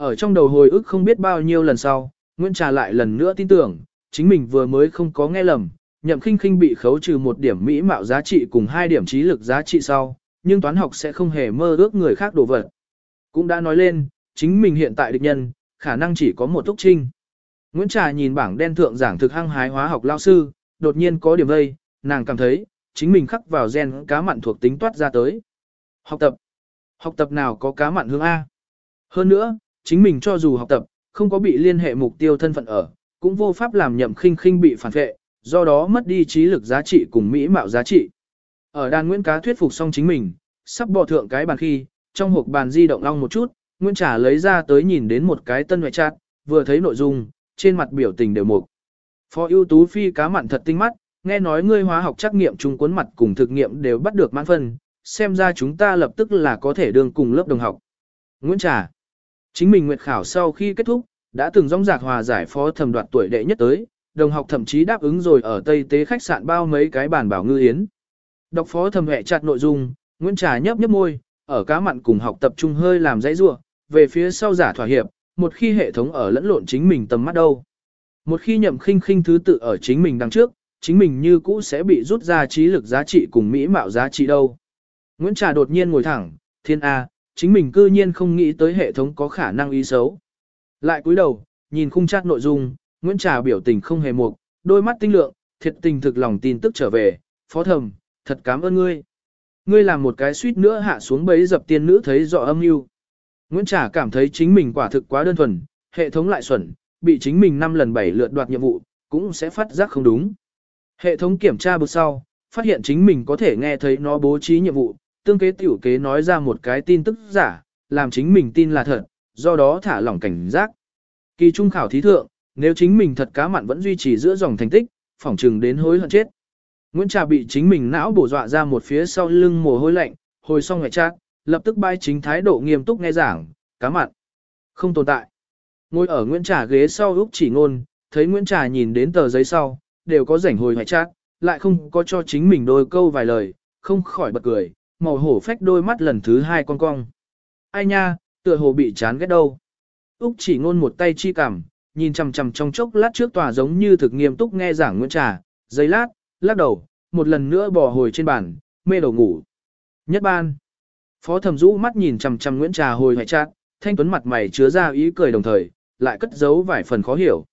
Speaker 1: Ở trong đầu hồi ức không biết bao nhiêu lần sau, Nguyễn Trà lại lần nữa tin tưởng, chính mình vừa mới không có nghe lầm, nhậm khinh khinh bị khấu trừ một điểm mỹ mạo giá trị cùng hai điểm trí lực giá trị sau, nhưng toán học sẽ không hề mơ ước người khác đổ vật. Cũng đã nói lên, chính mình hiện tại địch nhân, khả năng chỉ có một túc trinh. Nguyễn Trà nhìn bảng đen thượng giảng thực hăng hái hóa học lao sư, đột nhiên có điểm vây, nàng cảm thấy, chính mình khắc vào gen cá mặn thuộc tính toát ra tới. Học tập. Học tập nào có cá mặn hương A. Hơn nữa, chính mình cho dù học tập, không có bị liên hệ mục tiêu thân phận ở, cũng vô pháp làm nhậm khinh khinh bị phản vệ, do đó mất đi trí lực giá trị cùng mỹ mạo giá trị. Ở đàn Nguyễn Cá thuyết phục xong chính mình, sắp bỏ thượng cái bàn khi, trong hộp bàn di động long một chút, Nguyễn Trả lấy ra tới nhìn đến một cái tân ngoại chat, vừa thấy nội dung, trên mặt biểu tình đều mục. Phó ưu tú phi cá mặn thật tinh mắt, nghe nói ngươi hóa học trắc nghiệm chung cuốn mặt cùng thực nghiệm đều bắt được mãn phân, xem ra chúng ta lập tức là có thể đương cùng lớp đồng học. Nguyễn Trà Chính mình nguyệt khảo sau khi kết thúc, đã từng rong rạc hòa giải phó thẩm đoạt tuổi đệ nhất tới, đồng học thậm chí đáp ứng rồi ở Tây Tế khách sạn bao mấy cái bàn bảo ngư yến. Đọc phó thẩm hệ chặt nội dung, Nguyễn Trà nhấp nhấp môi, ở cá mặn cùng học tập trung hơi làm dãy rua, về phía sau giả thỏa hiệp, một khi hệ thống ở lẫn lộn chính mình tầm mắt đâu. Một khi nhậm khinh khinh thứ tự ở chính mình đằng trước, chính mình như cũ sẽ bị rút ra trí lực giá trị cùng mỹ mạo giá trị đâu. Nguyễn Trà đột nhiên ngồi thẳng, thiên A, chính mình cư nhiên không nghĩ tới hệ thống có khả năng ý xấu. Lại cúi đầu, nhìn khung chat nội dung, Nguyễn Trà biểu tình không hề mục, đôi mắt tinh lượng, thiệt tình thực lòng tin tức trở về, phó thầm, thật cảm ơn ngươi. Ngươi làm một cái suýt nữa hạ xuống bấy dập tiên nữ thấy rõ âm mưu. Nguyễn Trà cảm thấy chính mình quả thực quá đơn thuần, hệ thống lại xuẩn, bị chính mình 5 lần 7 lượt đoạt nhiệm vụ, cũng sẽ phát giác không đúng. Hệ thống kiểm tra bước sau, phát hiện chính mình có thể nghe thấy nó bố trí nhiệm vụ, tương kế tiểu kế nói ra một cái tin tức giả, làm chính mình tin là thật, do đó thả lỏng cảnh giác. Kỳ trung khảo thí thượng, nếu chính mình thật cá mặn vẫn duy trì giữa dòng thành tích, phỏng trừng đến hối hận chết. Nguyễn Trà bị chính mình não bổ dọa ra một phía sau lưng mồ hôi lạnh, hồi xong ngoại trác, lập tức bay chính thái độ nghiêm túc nghe giảng, cá mặn. Không tồn tại. Ngồi ở Nguyễn Trà ghế sau Úc chỉ ngôn, thấy Nguyễn Trà nhìn đến tờ giấy sau, đều có rảnh hồi ngoại trác, lại không có cho chính mình đôi câu vài lời, không khỏi bật cười, màu hổ phách đôi mắt lần thứ hai con cong. Ai nha, tựa hồ bị chán ghét đâu. Úc chỉ ngôn một tay chi cảm, nhìn chằm chằm trong chốc lát trước tòa giống như thực nghiêm túc nghe giảng Nguyễn Trà, giấy lát, lắc đầu, một lần nữa bò hồi trên bàn, mê đầu ngủ. Nhất ban. Phó thẩm rũ mắt nhìn chằm chằm Nguyễn Trà hồi hoại chát, thanh tuấn mặt mày chứa ra ý cười đồng thời, lại cất giấu vài phần khó hiểu.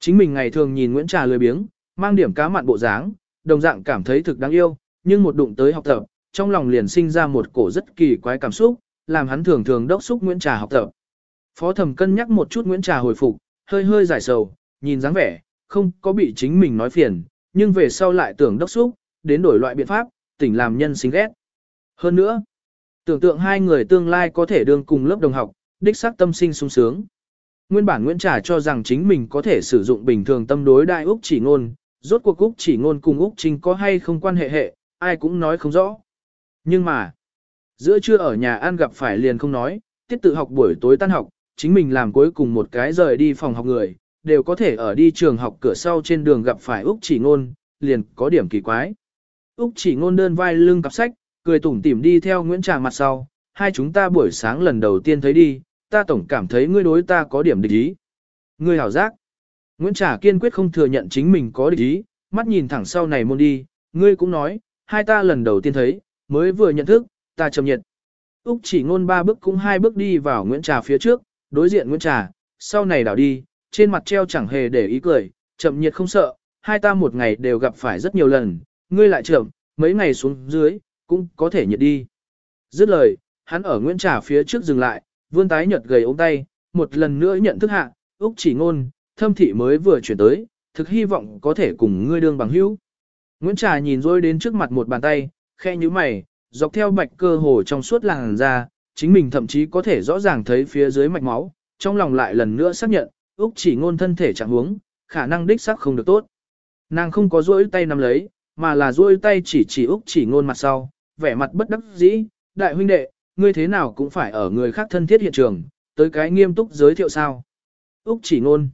Speaker 1: Chính mình ngày thường nhìn Nguyễn Trà lười biếng, mang điểm cá mặn bộ dáng, đồng dạng cảm thấy thực đáng yêu, nhưng một đụng tới học tập, trong lòng liền sinh ra một cổ rất kỳ quái cảm xúc, làm hắn thường thường đốc xúc Nguyễn Trà học tập. Phó thẩm cân nhắc một chút Nguyễn Trà hồi phục, hơi hơi giải sầu, nhìn dáng vẻ, không có bị chính mình nói phiền, nhưng về sau lại tưởng đốc xúc, đến đổi loại biện pháp, tỉnh làm nhân sinh ghét. Hơn nữa, tưởng tượng hai người tương lai có thể đương cùng lớp đồng học, đích xác tâm sinh sung sướng. Nguyên bản Nguyễn Trà cho rằng chính mình có thể sử dụng bình thường tâm đối đại Úc chỉ ngôn, rốt cuộc Úc chỉ ngôn cùng Úc Trinh có hay không quan hệ hệ, ai cũng nói không rõ. Nhưng mà, giữa trưa ở nhà ăn gặp phải liền không nói, tiết tự học buổi tối tan học, chính mình làm cuối cùng một cái rời đi phòng học người, đều có thể ở đi trường học cửa sau trên đường gặp phải Úc chỉ ngôn, liền có điểm kỳ quái. Úc chỉ ngôn đơn vai lưng cặp sách, cười tủm tỉm đi theo Nguyễn Trà mặt sau, hai chúng ta buổi sáng lần đầu tiên thấy đi, ta tổng cảm thấy ngươi đối ta có điểm địch ý. Ngươi hảo giác. Nguyễn Trà kiên quyết không thừa nhận chính mình có địch ý, mắt nhìn thẳng sau này môn đi, ngươi cũng nói, hai ta lần đầu tiên thấy, mới vừa nhận thức, ta chậm nhiệt. Úc chỉ ngôn ba bước cũng hai bước đi vào Nguyễn Trà phía trước, đối diện Nguyễn Trà, sau này đảo đi, trên mặt treo chẳng hề để ý cười, chậm nhiệt không sợ, hai ta một ngày đều gặp phải rất nhiều lần, ngươi lại chậm, mấy ngày xuống dưới, cũng có thể nhiệt đi. Dứt lời, hắn ở Nguyễn Trà phía trước dừng lại, vươn tái nhật gầy ống tay, một lần nữa nhận thức hạ, Úc chỉ ngôn, thâm thị mới vừa chuyển tới, thực hy vọng có thể cùng ngươi đương bằng hữu. Nguyễn Trà nhìn rồi đến trước mặt một bàn tay, khe như mày, dọc theo bạch cơ hồ trong suốt làn da chính mình thậm chí có thể rõ ràng thấy phía dưới mạch máu, trong lòng lại lần nữa xác nhận, Úc chỉ ngôn thân thể trạng huống, khả năng đích xác không được tốt. Nàng không có duỗi tay nắm lấy, mà là duỗi tay chỉ chỉ Úc chỉ ngôn mặt sau, vẻ mặt bất đắc dĩ, đại huynh đệ, ngươi thế nào cũng phải ở người khác thân thiết hiện trường, tới cái nghiêm túc giới thiệu sao. Úc chỉ ngôn.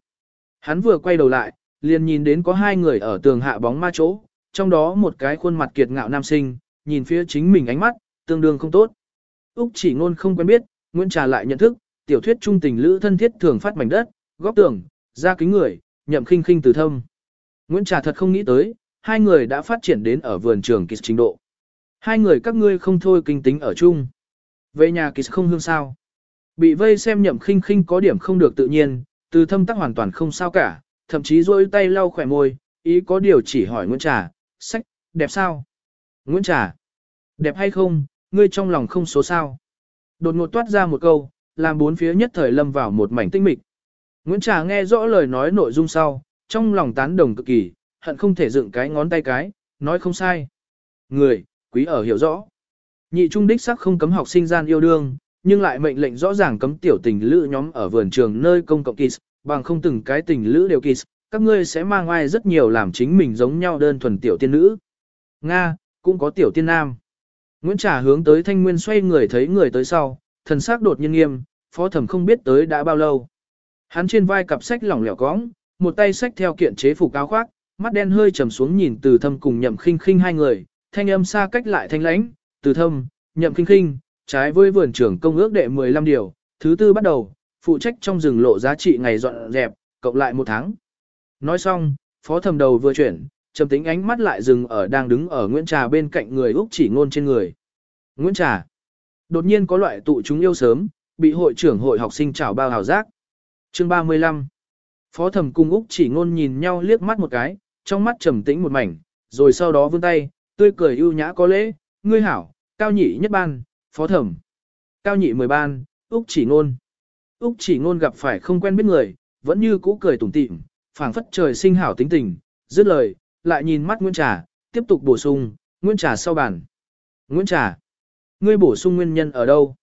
Speaker 1: Hắn vừa quay đầu lại, liền nhìn đến có hai người ở tường hạ bóng ma chỗ, trong đó một cái khuôn mặt kiệt ngạo nam sinh, nhìn phía chính mình ánh mắt, tương đương không tốt. Úc chỉ ngôn không quen biết, Nguyễn Trà lại nhận thức, tiểu thuyết trung tình lữ thân thiết thường phát mảnh đất, góc tường, ra kính người, nhậm khinh khinh từ thâm. Nguyễn Trà thật không nghĩ tới, hai người đã phát triển đến ở vườn trường kịch trình độ. Hai người các ngươi không thôi kinh tính ở chung. Về nhà kịch không hương sao. Bị vây xem nhậm khinh khinh có điểm không được tự nhiên, từ thâm tắc hoàn toàn không sao cả, thậm chí rôi tay lau khỏe môi, ý có điều chỉ hỏi Nguyễn Trà, sách, đẹp sao? Nguyễn Trà, đẹp hay không, ngươi trong lòng không số sao? Đột ngột toát ra một câu, làm bốn phía nhất thời lâm vào một mảnh tinh mịch. Nguyễn Trà nghe rõ lời nói nội dung sau, trong lòng tán đồng cực kỳ, hận không thể dựng cái ngón tay cái, nói không sai. Người, quý ở hiểu rõ. Nhị trung đích sắc không cấm học sinh gian yêu đương, nhưng lại mệnh lệnh rõ ràng cấm tiểu tình lữ nhóm ở vườn trường nơi công cộng kiss, bằng không từng cái tình lữ đều kiss, các ngươi sẽ mang ai rất nhiều làm chính mình giống nhau đơn thuần tiểu tiên nữ. Nga, cũng có tiểu tiên nam. Nguyễn Trà hướng tới thanh nguyên xoay người thấy người tới sau, thần sắc đột nhiên nghiêm, phó thẩm không biết tới đã bao lâu. Hắn trên vai cặp sách lỏng lẻo cóng, một tay sách theo kiện chế phục áo khoác, mắt đen hơi trầm xuống nhìn từ thâm cùng nhậm khinh khinh hai người, thanh âm xa cách lại thanh lãnh, từ thâm, nhậm khinh khinh, trái với vườn trưởng công ước đệ 15 điều, thứ tư bắt đầu, phụ trách trong rừng lộ giá trị ngày dọn dẹp, cộng lại một tháng. Nói xong, phó thầm đầu vừa chuyển, trầm tính ánh mắt lại dừng ở đang đứng ở Nguyễn Trà bên cạnh người Úc chỉ ngôn trên người. Nguyễn Trà. Đột nhiên có loại tụ chúng yêu sớm, bị hội trưởng hội học sinh chào bao hào giác. Chương 35 Phó thẩm cung Úc chỉ ngôn nhìn nhau liếc mắt một cái, trong mắt trầm tĩnh một mảnh, rồi sau đó vươn tay, tươi cười ưu nhã có lễ, ngươi hảo, cao nhị nhất ban, phó thẩm. Cao nhị mười ban, Úc chỉ ngôn. Úc chỉ ngôn gặp phải không quen biết người, vẫn như cũ cười tủm tỉm, phảng phất trời sinh hảo tính tình, dứt lời, lại nhìn mắt Nguyễn Trà, tiếp tục bổ sung, Nguyễn Trà sau bàn. Nguyễn Trà, ngươi bổ sung nguyên nhân ở đâu?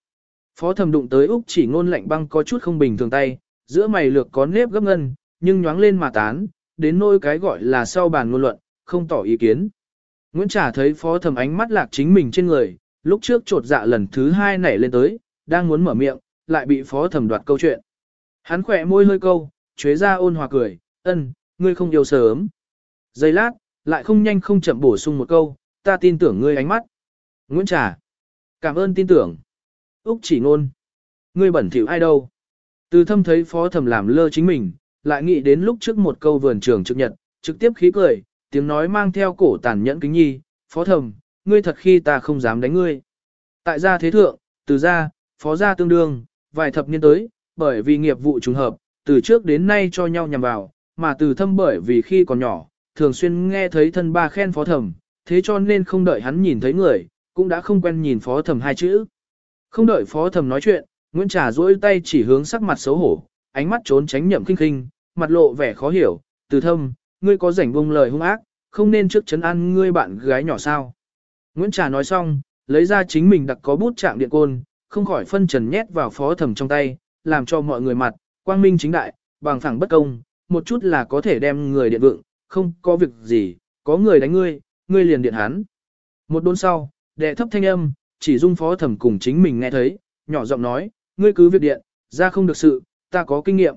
Speaker 1: Phó thẩm đụng tới Úc chỉ ngôn lạnh băng có chút không bình thường tay, giữa mày lược có nếp gấp ngân, nhưng nhoáng lên mà tán, đến nỗi cái gọi là sau bàn ngôn luận, không tỏ ý kiến. Nguyễn Trà thấy phó thẩm ánh mắt lạc chính mình trên người, lúc trước trột dạ lần thứ hai nảy lên tới, đang muốn mở miệng, lại bị phó thẩm đoạt câu chuyện. Hắn khỏe môi hơi câu, chế ra ôn hòa cười, ân, ngươi không yêu sớm. Giây lát, lại không nhanh không chậm bổ sung một câu, ta tin tưởng ngươi ánh mắt. Nguyễn Trà. Cảm ơn tin tưởng. Úc chỉ ngôn. Ngươi bẩn thỉu ai đâu. Từ thâm thấy phó thẩm làm lơ chính mình, lại nghĩ đến lúc trước một câu vườn trường trực nhật, trực tiếp khí cười, tiếng nói mang theo cổ tàn nhẫn kính nhi, phó thẩm, ngươi thật khi ta không dám đánh ngươi. Tại gia thế thượng, từ gia, phó gia tương đương, vài thập niên tới, bởi vì nghiệp vụ trùng hợp, từ trước đến nay cho nhau nhằm vào, mà từ thâm bởi vì khi còn nhỏ, thường xuyên nghe thấy thân ba khen phó thẩm, thế cho nên không đợi hắn nhìn thấy người, cũng đã không quen nhìn phó thẩm hai chữ. Không đợi phó thẩm nói chuyện, Nguyễn Trà duỗi tay chỉ hướng sắc mặt xấu hổ, ánh mắt trốn tránh nhậm kinh khinh, mặt lộ vẻ khó hiểu, từ thâm, ngươi có rảnh bông lời hung ác, không nên trước chấn ăn ngươi bạn gái nhỏ sao. Nguyễn Trà nói xong, lấy ra chính mình đặc có bút trạng điện côn, không khỏi phân trần nhét vào phó thẩm trong tay, làm cho mọi người mặt, quang minh chính đại, bằng phẳng bất công, một chút là có thể đem người điện vượng, không có việc gì, có người đánh ngươi, ngươi liền điện hắn. Một đôn sau, đệ thấp thanh âm, chỉ dung phó thẩm cùng chính mình nghe thấy, nhỏ giọng nói, ngươi cứ việc điện, ra không được sự, ta có kinh nghiệm.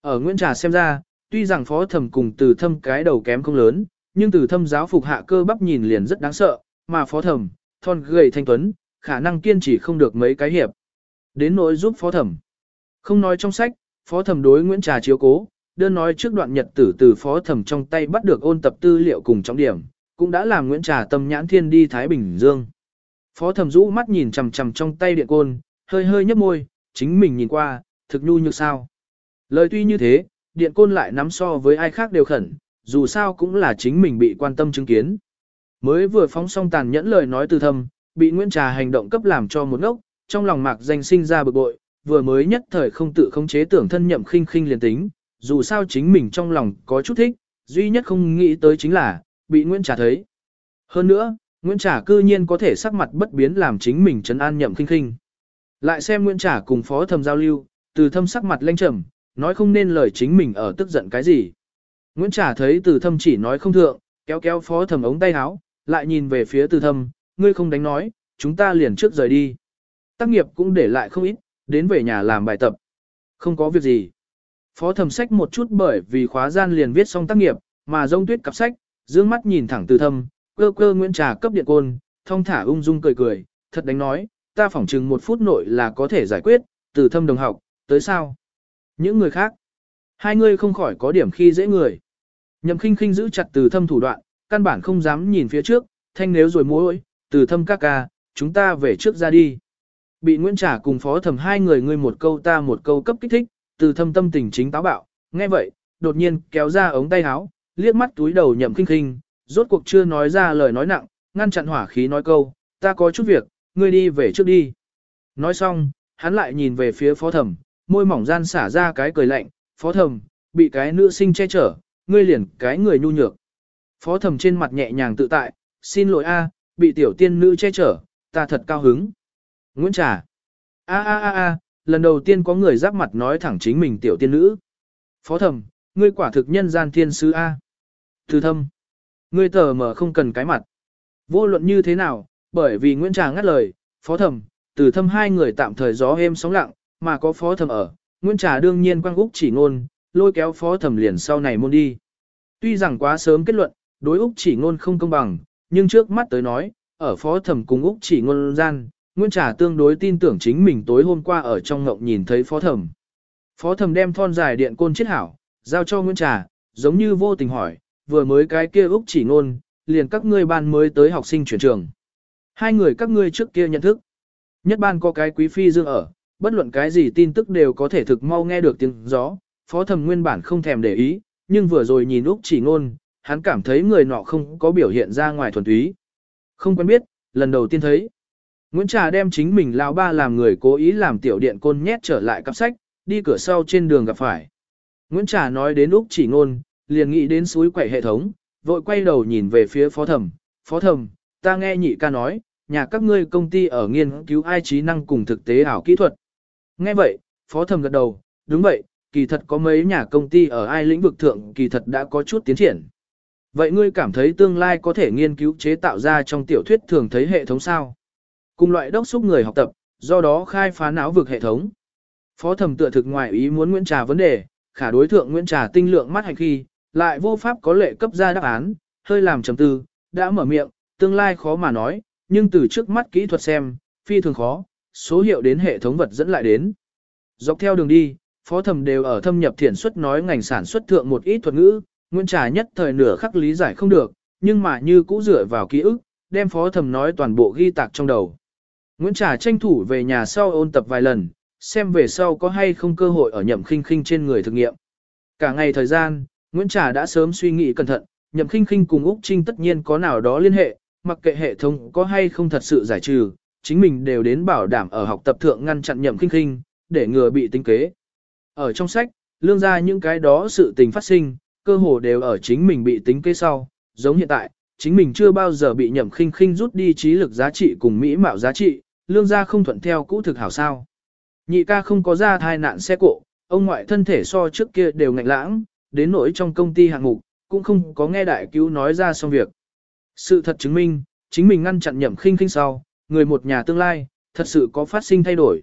Speaker 1: Ở Nguyễn Trà xem ra, tuy rằng phó thẩm cùng từ thâm cái đầu kém không lớn, nhưng từ thâm giáo phục hạ cơ bắp nhìn liền rất đáng sợ, mà phó thẩm, thon gầy thanh tuấn, khả năng kiên trì không được mấy cái hiệp. Đến nỗi giúp phó thẩm. Không nói trong sách, phó thẩm đối Nguyễn Trà chiếu cố, đơn nói trước đoạn nhật tử từ phó thẩm trong tay bắt được ôn tập tư liệu cùng trọng điểm, cũng đã làm Nguyễn Trà tâm nhãn thiên đi Thái Bình Dương. Phó thẩm rũ mắt nhìn chằm chằm trong tay điện côn, hơi hơi nhấp môi, chính mình nhìn qua, thực nhu như sao. Lời tuy như thế, điện côn lại nắm so với ai khác đều khẩn, dù sao cũng là chính mình bị quan tâm chứng kiến. Mới vừa phóng xong tàn nhẫn lời nói từ thâm, bị Nguyễn Trà hành động cấp làm cho một ngốc, trong lòng mạc danh sinh ra bực bội, vừa mới nhất thời không tự khống chế tưởng thân nhậm khinh khinh liền tính, dù sao chính mình trong lòng có chút thích, duy nhất không nghĩ tới chính là, bị Nguyễn Trà thấy. Hơn nữa, Nguyễn Trà cư nhiên có thể sắc mặt bất biến làm chính mình trấn an nhậm khinh khinh. Lại xem Nguyễn Trà cùng phó thầm giao lưu, từ thâm sắc mặt lanh trầm, nói không nên lời chính mình ở tức giận cái gì. Nguyễn Trà thấy từ thâm chỉ nói không thượng, kéo kéo phó thầm ống tay áo, lại nhìn về phía từ thâm, ngươi không đánh nói, chúng ta liền trước rời đi. Tác nghiệp cũng để lại không ít, đến về nhà làm bài tập. Không có việc gì. Phó thẩm sách một chút bởi vì khóa gian liền viết xong tác nghiệp, mà rông tuyết cặp sách, dương mắt nhìn thẳng từ thâm, cơ cơ Nguyễn Trà cấp điện côn, thông thả ung dung cười cười, thật đánh nói, ta phỏng chừng một phút nội là có thể giải quyết, từ thâm đồng học, tới sao? Những người khác, hai người không khỏi có điểm khi dễ người. Nhậm khinh khinh giữ chặt từ thâm thủ đoạn, căn bản không dám nhìn phía trước, thanh nếu rồi mối, từ thâm các ca, chúng ta về trước ra đi. Bị Nguyễn Trà cùng phó Thầm hai người ngươi một câu ta một câu cấp kích thích, từ thâm tâm tình chính táo bạo, nghe vậy, đột nhiên kéo ra ống tay áo, liếc mắt túi đầu nhậm kinh kinh rốt cuộc chưa nói ra lời nói nặng, ngăn chặn hỏa khí nói câu, ta có chút việc, ngươi đi về trước đi. Nói xong, hắn lại nhìn về phía phó thẩm, môi mỏng gian xả ra cái cười lạnh, phó thẩm, bị cái nữ sinh che chở, ngươi liền cái người nhu nhược. Phó thẩm trên mặt nhẹ nhàng tự tại, xin lỗi a, bị tiểu tiên nữ che chở, ta thật cao hứng. Nguyễn Trà. A a a a, lần đầu tiên có người giáp mặt nói thẳng chính mình tiểu tiên nữ. Phó thẩm, ngươi quả thực nhân gian thiên sứ A. Từ thâm, ngươi tờ mở không cần cái mặt. Vô luận như thế nào, bởi vì Nguyễn Trà ngắt lời, phó thẩm, từ thâm hai người tạm thời gió êm sóng lặng, mà có phó thẩm ở, Nguyễn Trà đương nhiên quang Úc chỉ ngôn, lôi kéo phó thẩm liền sau này môn đi. Tuy rằng quá sớm kết luận, đối Úc chỉ ngôn không công bằng, nhưng trước mắt tới nói, ở phó thẩm cùng Úc chỉ ngôn gian, Nguyên Trà tương đối tin tưởng chính mình tối hôm qua ở trong ngộng nhìn thấy phó thẩm. Phó thẩm đem thon dài điện côn chết hảo, giao cho Nguyên Trà, giống như vô tình hỏi, vừa mới cái kia Úc chỉ ngôn, liền các ngươi ban mới tới học sinh chuyển trường. Hai người các ngươi trước kia nhận thức. Nhất ban có cái quý phi dương ở, bất luận cái gì tin tức đều có thể thực mau nghe được tiếng gió, phó thẩm nguyên bản không thèm để ý, nhưng vừa rồi nhìn Úc chỉ ngôn, hắn cảm thấy người nọ không có biểu hiện ra ngoài thuần túy. Không quen biết, lần đầu tiên thấy. Nguyễn Trà đem chính mình lão ba làm người cố ý làm tiểu điện côn nhét trở lại cặp sách, đi cửa sau trên đường gặp phải. Nguyễn Trà nói đến Úc chỉ ngôn, liền nghĩ đến suối quẩy hệ thống, vội quay đầu nhìn về phía phó thẩm. Phó thẩm, ta nghe nhị ca nói, nhà các ngươi công ty ở nghiên cứu ai trí năng cùng thực tế ảo kỹ thuật. Nghe vậy, phó thẩm gật đầu, đúng vậy, kỳ thật có mấy nhà công ty ở ai lĩnh vực thượng kỳ thật đã có chút tiến triển. Vậy ngươi cảm thấy tương lai có thể nghiên cứu chế tạo ra trong tiểu thuyết thường thấy hệ thống sao? Cùng loại đốc xúc người học tập, do đó khai phá não vực hệ thống. Phó thẩm tựa thực ngoài ý muốn Nguyễn Trà vấn đề, khả đối thượng Nguyễn Trà tinh lượng mắt hành khi, lại vô pháp có lệ cấp ra đáp án, hơi làm trầm tư, đã mở miệng, tương lai khó mà nói, nhưng từ trước mắt kỹ thuật xem, phi thường khó, số hiệu đến hệ thống vật dẫn lại đến. Dọc theo đường đi, phó thẩm đều ở thâm nhập thiển xuất nói ngành sản xuất thượng một ít thuật ngữ, Nguyễn Trà nhất thời nửa khắc lý giải không được, nhưng mà như cũ dựa vào ký ức, đem phó thẩm nói toàn bộ ghi tạc trong đầu. Nguyễn Trà tranh thủ về nhà sau ôn tập vài lần, xem về sau có hay không cơ hội ở nhậm khinh khinh trên người thực nghiệm. Cả ngày thời gian, Nguyễn Trà đã sớm suy nghĩ cẩn thận, nhậm khinh khinh cùng Úc Trinh tất nhiên có nào đó liên hệ, mặc kệ hệ thống có hay không thật sự giải trừ, chính mình đều đến bảo đảm ở học tập thượng ngăn chặn nhậm khinh khinh, để ngừa bị tính kế. Ở trong sách, lương ra những cái đó sự tình phát sinh, cơ hồ đều ở chính mình bị tính kế sau, giống hiện tại, chính mình chưa bao giờ bị nhậm khinh khinh rút đi trí lực giá trị cùng mỹ mạo giá trị, lương gia không thuận theo cũ thực hảo sao. Nhị ca không có ra thai nạn xe cộ, ông ngoại thân thể so trước kia đều ngạnh lãng, đến nỗi trong công ty hạng mục, cũng không có nghe đại cứu nói ra xong việc. Sự thật chứng minh, chính mình ngăn chặn nhậm khinh khinh sau, người một nhà tương lai, thật sự có phát sinh thay đổi.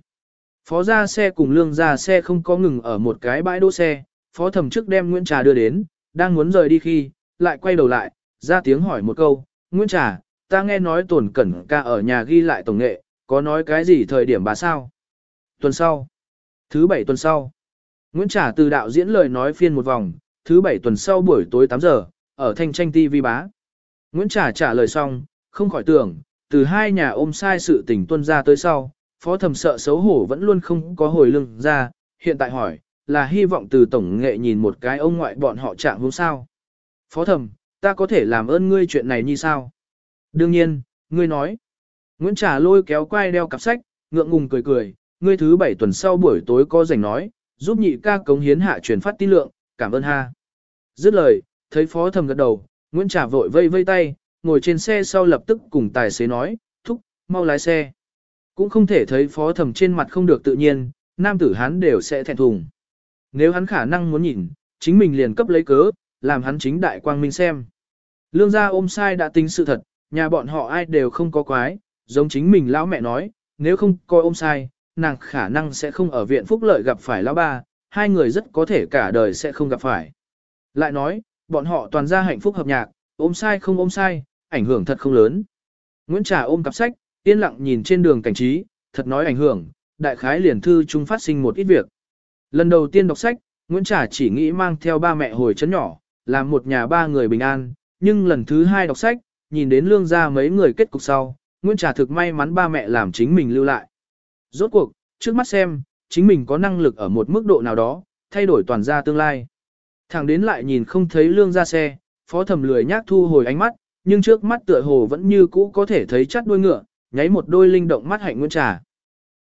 Speaker 1: Phó ra xe cùng lương ra xe không có ngừng ở một cái bãi đỗ xe, phó thẩm trước đem Nguyễn Trà đưa đến, đang muốn rời đi khi, lại quay đầu lại, ra tiếng hỏi một câu, Nguyễn Trà, ta nghe nói tổn cẩn ca ở nhà ghi lại tổng nghệ, có nói cái gì thời điểm bà sao? Tuần sau. Thứ bảy tuần sau. Nguyễn trả từ đạo diễn lời nói phiên một vòng, thứ bảy tuần sau buổi tối 8 giờ, ở thanh tranh TV bá. Nguyễn trả trả lời xong, không khỏi tưởng, từ hai nhà ôm sai sự tình tuân ra tới sau, phó thầm sợ xấu hổ vẫn luôn không có hồi lưng ra, hiện tại hỏi, là hy vọng từ tổng nghệ nhìn một cái ông ngoại bọn họ chạm hôm sao. Phó thầm, ta có thể làm ơn ngươi chuyện này như sao? Đương nhiên, ngươi nói. Nguyễn Trà lôi kéo quai đeo cặp sách, ngượng ngùng cười cười, ngươi thứ bảy tuần sau buổi tối có rảnh nói, giúp nhị ca cống hiến hạ truyền phát tin lượng, cảm ơn ha. Dứt lời, thấy phó thầm gật đầu, Nguyễn Trà vội vây vây tay, ngồi trên xe sau lập tức cùng tài xế nói, thúc, mau lái xe. Cũng không thể thấy phó thầm trên mặt không được tự nhiên, nam tử hắn đều sẽ thẹn thùng. Nếu hắn khả năng muốn nhìn, chính mình liền cấp lấy cớ, làm hắn chính đại quang minh xem. Lương gia ôm sai đã tính sự thật, nhà bọn họ ai đều không có quái, giống chính mình lão mẹ nói, nếu không coi ôm sai, nàng khả năng sẽ không ở viện phúc lợi gặp phải lão ba, hai người rất có thể cả đời sẽ không gặp phải. Lại nói, bọn họ toàn ra hạnh phúc hợp nhạc, ôm sai không ôm sai, ảnh hưởng thật không lớn. Nguyễn Trà ôm cặp sách, yên lặng nhìn trên đường cảnh trí, thật nói ảnh hưởng, đại khái liền thư chúng phát sinh một ít việc. Lần đầu tiên đọc sách, Nguyễn Trà chỉ nghĩ mang theo ba mẹ hồi chấn nhỏ, làm một nhà ba người bình an, nhưng lần thứ hai đọc sách, nhìn đến lương gia mấy người kết cục sau, Nguyên Trà thực may mắn ba mẹ làm chính mình lưu lại. Rốt cuộc, trước mắt xem, chính mình có năng lực ở một mức độ nào đó, thay đổi toàn gia tương lai. Thẳng đến lại nhìn không thấy lương ra xe, phó thầm lười nhác thu hồi ánh mắt, nhưng trước mắt tựa hồ vẫn như cũ có thể thấy chắt đuôi ngựa, nháy một đôi linh động mắt hạnh nguyên Trà.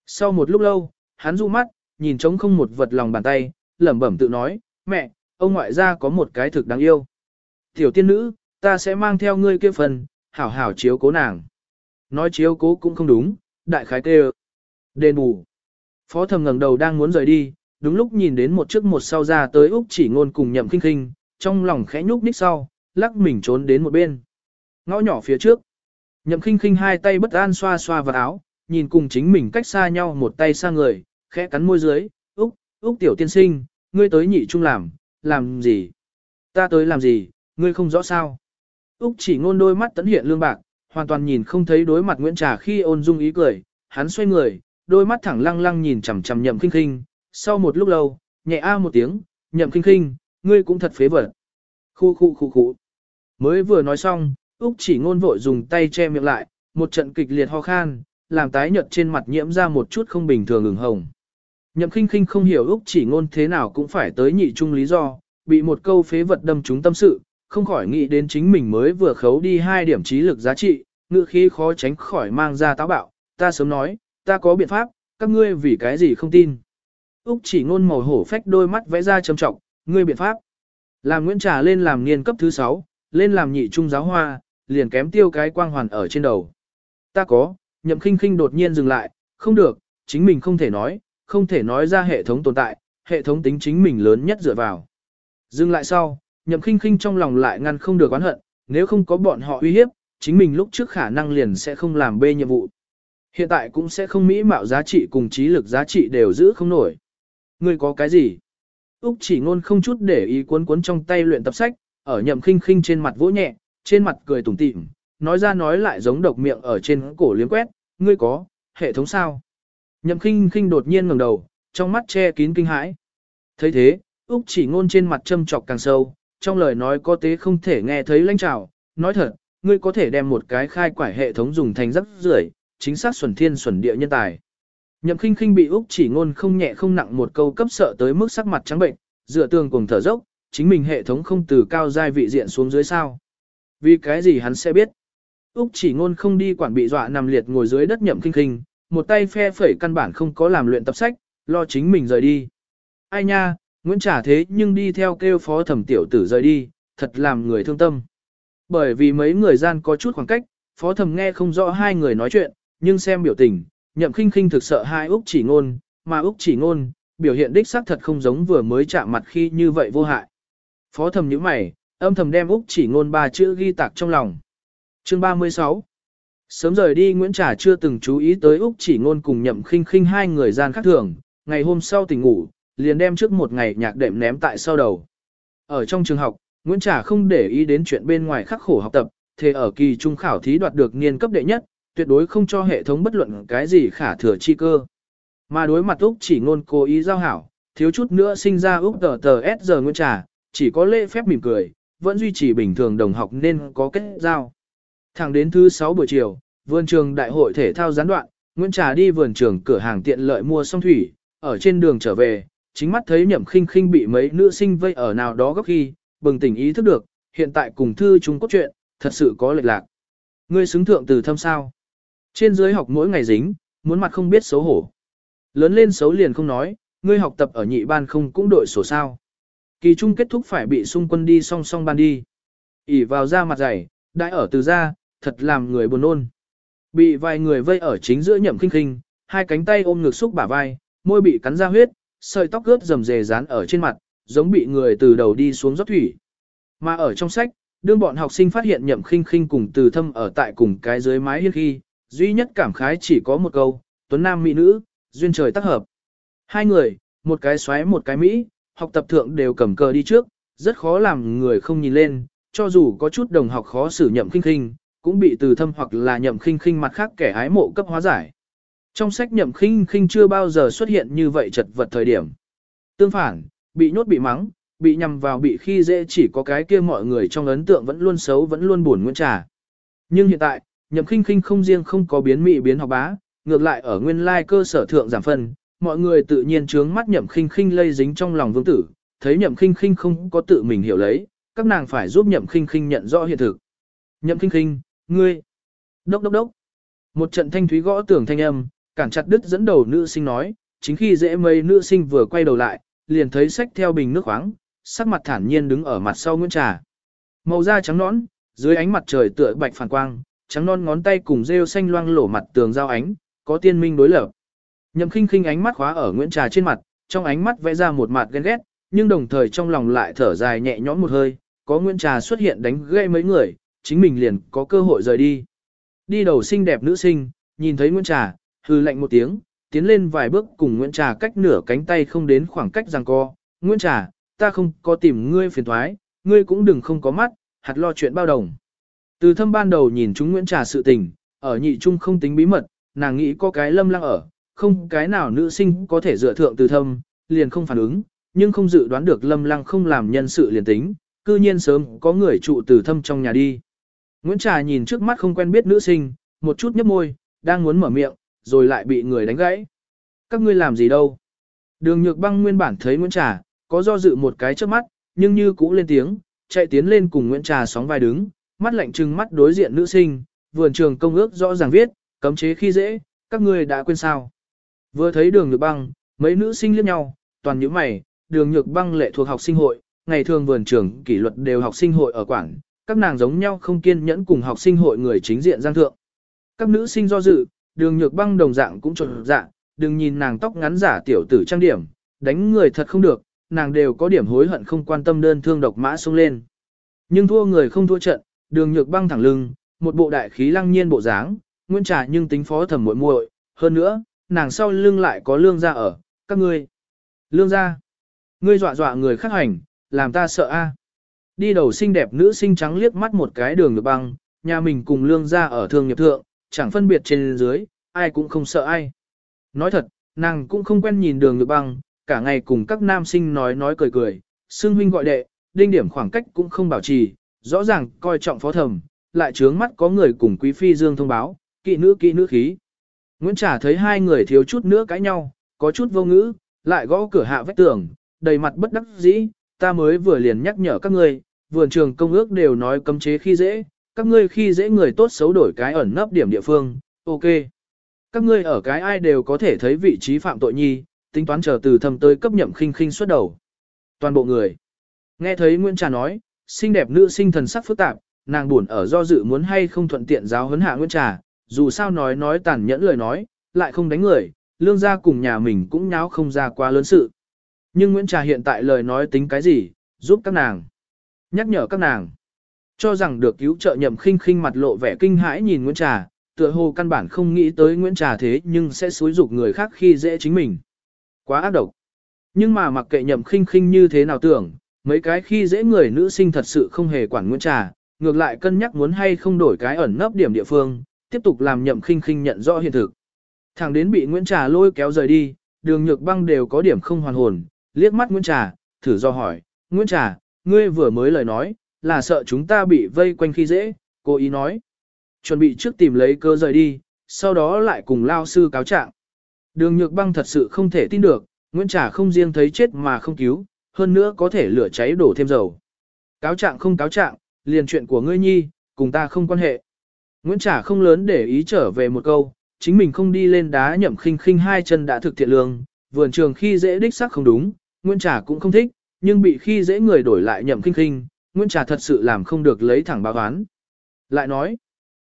Speaker 1: Sau một lúc lâu, hắn du mắt, nhìn trống không một vật lòng bàn tay, lẩm bẩm tự nói, mẹ, ông ngoại gia có một cái thực đáng yêu. Tiểu tiên nữ, ta sẽ mang theo ngươi kia phần, hảo hảo chiếu cố nàng. Nói chiếu cố cũng không đúng, đại khái kêu. Đền bù. Phó thầm ngẩng đầu đang muốn rời đi, đúng lúc nhìn đến một trước một sau ra tới Úc chỉ ngôn cùng nhậm kinh kinh, trong lòng khẽ nhúc nhích sau, lắc mình trốn đến một bên. Ngõ nhỏ phía trước. Nhậm kinh kinh hai tay bất an xoa xoa vào áo, nhìn cùng chính mình cách xa nhau một tay xa người, khẽ cắn môi dưới, Úc, Úc tiểu tiên sinh, ngươi tới nhị trung làm, làm gì? Ta tới làm gì, ngươi không rõ sao? Úc chỉ ngôn đôi mắt tấn hiện lương bạc, hoàn toàn nhìn không thấy đối mặt Nguyễn Trà khi ôn dung ý cười, hắn xoay người, đôi mắt thẳng lăng lăng nhìn chằm chằm nhậm khinh khinh, sau một lúc lâu, nhẹ a một tiếng, nhậm khinh khinh, ngươi cũng thật phế vật. Khu khu khu khu. Mới vừa nói xong, Úc chỉ ngôn vội dùng tay che miệng lại, một trận kịch liệt ho khan, làm tái nhợt trên mặt nhiễm ra một chút không bình thường ửng hồng. Nhậm khinh khinh không hiểu Úc chỉ ngôn thế nào cũng phải tới nhị trung lý do, bị một câu phế vật đâm trúng tâm sự, không khỏi nghĩ đến chính mình mới vừa khấu đi hai điểm trí lực giá trị, ngự khí khó tránh khỏi mang ra táo bạo, ta sớm nói, ta có biện pháp, các ngươi vì cái gì không tin. Úc chỉ ngôn màu hổ phách đôi mắt vẽ ra trầm trọng, ngươi biện pháp. Làm Nguyễn Trà lên làm niên cấp thứ 6, lên làm nhị trung giáo hoa, liền kém tiêu cái quang hoàn ở trên đầu. Ta có, nhậm khinh khinh đột nhiên dừng lại, không được, chính mình không thể nói, không thể nói ra hệ thống tồn tại, hệ thống tính chính mình lớn nhất dựa vào. Dừng lại sau, nhậm khinh khinh trong lòng lại ngăn không được oán hận, nếu không có bọn họ uy hiếp, chính mình lúc trước khả năng liền sẽ không làm bê nhiệm vụ. Hiện tại cũng sẽ không mỹ mạo giá trị cùng trí lực giá trị đều giữ không nổi. Ngươi có cái gì? Úc chỉ ngôn không chút để ý cuốn cuốn trong tay luyện tập sách, ở nhậm khinh khinh trên mặt vỗ nhẹ, trên mặt cười tủm tỉm, nói ra nói lại giống độc miệng ở trên cổ liếm quét, ngươi có, hệ thống sao? Nhậm khinh khinh đột nhiên ngẩng đầu, trong mắt che kín kinh hãi. thấy thế, Úc chỉ ngôn trên mặt châm trọc càng sâu, trong lời nói có tế không thể nghe thấy lãnh trào, nói thật, ngươi có thể đem một cái khai quải hệ thống dùng thành rất rưởi, chính xác xuẩn thiên xuẩn địa nhân tài. Nhậm khinh khinh bị Úc chỉ ngôn không nhẹ không nặng một câu cấp sợ tới mức sắc mặt trắng bệnh, dựa tường cùng thở dốc, chính mình hệ thống không từ cao giai vị diện xuống dưới sao. Vì cái gì hắn sẽ biết. Úc chỉ ngôn không đi quản bị dọa nằm liệt ngồi dưới đất nhậm khinh khinh, một tay phe phẩy căn bản không có làm luyện tập sách, lo chính mình rời đi. Ai nha, Nguyễn trả thế nhưng đi theo kêu phó thẩm tiểu tử rời đi, thật làm người thương tâm. Bởi vì mấy người gian có chút khoảng cách, phó thẩm nghe không rõ hai người nói chuyện, nhưng xem biểu tình, nhậm khinh khinh thực sợ hai Úc chỉ ngôn, mà Úc chỉ ngôn, biểu hiện đích xác thật không giống vừa mới chạm mặt khi như vậy vô hại. Phó thẩm nhíu mày, âm thầm đem Úc chỉ ngôn ba chữ ghi tạc trong lòng. Chương 36 Sớm rời đi Nguyễn Trà chưa từng chú ý tới Úc chỉ ngôn cùng nhậm khinh khinh hai người gian khác thường, ngày hôm sau tỉnh ngủ, liền đem trước một ngày nhạc đệm ném tại sau đầu. Ở trong trường học, Nguyễn Trà không để ý đến chuyện bên ngoài khắc khổ học tập, thế ở kỳ trung khảo thí đoạt được niên cấp đệ nhất, tuyệt đối không cho hệ thống bất luận cái gì khả thừa chi cơ. Mà đối mặt Úc chỉ ngôn cố ý giao hảo, thiếu chút nữa sinh ra Úc tờ tờ S giờ Nguyễn Trà, chỉ có lễ phép mỉm cười, vẫn duy trì bình thường đồng học nên có kết giao. Thẳng đến thứ 6 buổi chiều, vườn trường đại hội thể thao gián đoạn, Nguyễn Trà đi vườn trường cửa hàng tiện lợi mua xong thủy, ở trên đường trở về, chính mắt thấy nhậm khinh khinh bị mấy nữ sinh vây ở nào đó góc khi, bừng tỉnh ý thức được, hiện tại cùng thư chúng cốt truyện, thật sự có lệch lạc. Ngươi xứng thượng từ thâm sao. Trên dưới học mỗi ngày dính, muốn mặt không biết xấu hổ. Lớn lên xấu liền không nói, ngươi học tập ở nhị ban không cũng đội sổ sao. Kỳ trung kết thúc phải bị xung quân đi song song ban đi. ỉ vào ra mặt dày, đại ở từ ra, thật làm người buồn nôn. Bị vài người vây ở chính giữa nhậm khinh khinh, hai cánh tay ôm ngực xúc bả vai, môi bị cắn ra huyết, sợi tóc ướt rầm rề dán ở trên mặt, giống bị người từ đầu đi xuống rót thủy. Mà ở trong sách, đương bọn học sinh phát hiện nhậm khinh khinh cùng từ thâm ở tại cùng cái dưới mái hiên khi, duy nhất cảm khái chỉ có một câu, tuấn nam mỹ nữ, duyên trời tác hợp. Hai người, một cái xoáy một cái mỹ, học tập thượng đều cầm cờ đi trước, rất khó làm người không nhìn lên, cho dù có chút đồng học khó xử nhậm khinh khinh, cũng bị từ thâm hoặc là nhậm khinh khinh mặt khác kẻ ái mộ cấp hóa giải. Trong sách nhậm khinh khinh chưa bao giờ xuất hiện như vậy chật vật thời điểm. Tương phản, bị nhốt bị mắng, bị nhằm vào bị khi dễ chỉ có cái kia mọi người trong ấn tượng vẫn luôn xấu vẫn luôn buồn nguyên trà. Nhưng hiện tại, nhậm khinh khinh không riêng không có biến mị biến học bá, ngược lại ở nguyên lai cơ sở thượng giảm phân, mọi người tự nhiên trướng mắt nhậm khinh khinh lây dính trong lòng vương tử, thấy nhậm khinh khinh không có tự mình hiểu lấy, các nàng phải giúp nhậm khinh khinh nhận rõ hiện thực. Nhậm khinh khinh, ngươi, đốc đốc đốc. Một trận thanh thúy gõ tưởng thanh âm, cản chặt đứt dẫn đầu nữ sinh nói, chính khi dễ mây nữ sinh vừa quay đầu lại, liền thấy sách theo bình nước khoáng, sắc mặt thản nhiên đứng ở mặt sau Nguyễn Trà. Màu da trắng nõn, dưới ánh mặt trời tựa bạch phản quang, trắng non ngón tay cùng rêu xanh loang lổ mặt tường giao ánh, có tiên minh đối lập. Nhậm khinh khinh ánh mắt khóa ở Nguyễn Trà trên mặt, trong ánh mắt vẽ ra một mặt ghen ghét, nhưng đồng thời trong lòng lại thở dài nhẹ nhõm một hơi, có Nguyễn Trà xuất hiện đánh gây mấy người, chính mình liền có cơ hội rời đi. Đi đầu xinh đẹp nữ sinh, nhìn thấy Nguyễn Trà, hư lạnh một tiếng, tiến lên vài bước cùng Nguyễn Trà cách nửa cánh tay không đến khoảng cách giằng co. Nguyễn Trà, ta không có tìm ngươi phiền thoái, ngươi cũng đừng không có mắt, hạt lo chuyện bao đồng. Từ thâm ban đầu nhìn chúng Nguyễn Trà sự tình, ở nhị trung không tính bí mật, nàng nghĩ có cái lâm lăng ở, không cái nào nữ sinh có thể dựa thượng từ thâm, liền không phản ứng, nhưng không dự đoán được lâm lăng không làm nhân sự liền tính, cư nhiên sớm có người trụ từ thâm trong nhà đi. Nguyễn Trà nhìn trước mắt không quen biết nữ sinh, một chút nhấp môi, đang muốn mở miệng, rồi lại bị người đánh gãy. Các ngươi làm gì đâu? Đường nhược băng nguyên bản thấy Nguyễn Trà, có do dự một cái trước mắt, nhưng như cũ lên tiếng, chạy tiến lên cùng Nguyễn Trà sóng vai đứng, mắt lạnh trừng mắt đối diện nữ sinh, vườn trường công ước rõ ràng viết, cấm chế khi dễ, các ngươi đã quên sao. Vừa thấy đường nhược băng, mấy nữ sinh liếc nhau, toàn những mày, đường nhược băng lệ thuộc học sinh hội, ngày thường vườn trường kỷ luật đều học sinh hội ở quảng, các nàng giống nhau không kiên nhẫn cùng học sinh hội người chính diện giang thượng. Các nữ sinh do dự, đường nhược băng đồng dạng cũng trộn dạng, đừng nhìn nàng tóc ngắn giả tiểu tử trang điểm, đánh người thật không được, nàng đều có điểm hối hận không quan tâm đơn thương độc mã xông lên. Nhưng thua người không thua trận, đường nhược băng thẳng lưng, một bộ đại khí lăng nhiên bộ dáng, nguyên trà nhưng tính phó thẩm muội muội, hơn nữa, nàng sau lưng lại có lương gia ở, các ngươi. Lương gia, ngươi dọa dọa người khác hành, làm ta sợ a. Đi đầu xinh đẹp nữ sinh trắng liếc mắt một cái đường nhược băng, nhà mình cùng lương gia ở thương nghiệp thượng, chẳng phân biệt trên dưới, ai cũng không sợ ai. Nói thật, nàng cũng không quen nhìn đường nhược băng, cả ngày cùng các nam sinh nói nói cười cười, xương huynh gọi đệ, đinh điểm khoảng cách cũng không bảo trì, rõ ràng coi trọng phó thẩm, lại trướng mắt có người cùng quý phi dương thông báo, kỵ nữ kỵ nữ khí. Nguyễn Trà thấy hai người thiếu chút nữa cãi nhau, có chút vô ngữ, lại gõ cửa hạ vách tường, đầy mặt bất đắc dĩ, ta mới vừa liền nhắc nhở các ngươi, vườn trường công ước đều nói cấm chế khi dễ, các ngươi khi dễ người tốt xấu đổi cái ẩn nấp điểm địa phương, ok. Các ngươi ở cái ai đều có thể thấy vị trí phạm tội nhi, tính toán chờ từ thâm tới cấp nhậm khinh khinh xuất đầu. Toàn bộ người. Nghe thấy Nguyễn Trà nói, xinh đẹp nữ sinh thần sắc phức tạp, nàng buồn ở do dự muốn hay không thuận tiện giáo huấn hạ Nguyễn Trà, dù sao nói nói tàn nhẫn lời nói, lại không đánh người, lương gia cùng nhà mình cũng nháo không ra quá lớn sự. Nhưng Nguyễn Trà hiện tại lời nói tính cái gì, giúp các nàng, nhắc nhở các nàng. Cho rằng được cứu trợ nhậm khinh khinh mặt lộ vẻ kinh hãi nhìn Nguyễn Trà, tựa hồ căn bản không nghĩ tới Nguyễn Trà thế nhưng sẽ xúi dục người khác khi dễ chính mình. Quá ác độc. Nhưng mà mặc kệ nhậm khinh khinh như thế nào tưởng, mấy cái khi dễ người nữ sinh thật sự không hề quản Nguyễn Trà, ngược lại cân nhắc muốn hay không đổi cái ẩn nấp điểm địa phương, tiếp tục làm nhậm khinh khinh nhận rõ hiện thực. Thằng đến bị Nguyễn Trà lôi kéo rời đi, đường nhược băng đều có điểm không hoàn hồn, liếc mắt Nguyễn Trà, thử do hỏi, Nguyễn Trà, ngươi vừa mới lời nói, là sợ chúng ta bị vây quanh khi dễ, cô ý nói. Chuẩn bị trước tìm lấy cơ rời đi, sau đó lại cùng lao sư cáo trạng. Đường nhược băng thật sự không thể tin được, Nguyễn Trà không riêng thấy chết mà không cứu, hơn nữa có thể lửa cháy đổ thêm dầu. Cáo trạng không cáo trạng, liền chuyện của ngươi nhi, cùng ta không quan hệ. Nguyễn Trà không lớn để ý trở về một câu, chính mình không đi lên đá nhậm khinh khinh hai chân đã thực thiện lương, vườn trường khi dễ đích xác không đúng, Nguyễn Trà cũng không thích, nhưng bị khi dễ người đổi lại nhậm khinh khinh, Nguyễn Trà thật sự làm không được lấy thẳng báo án. Lại nói,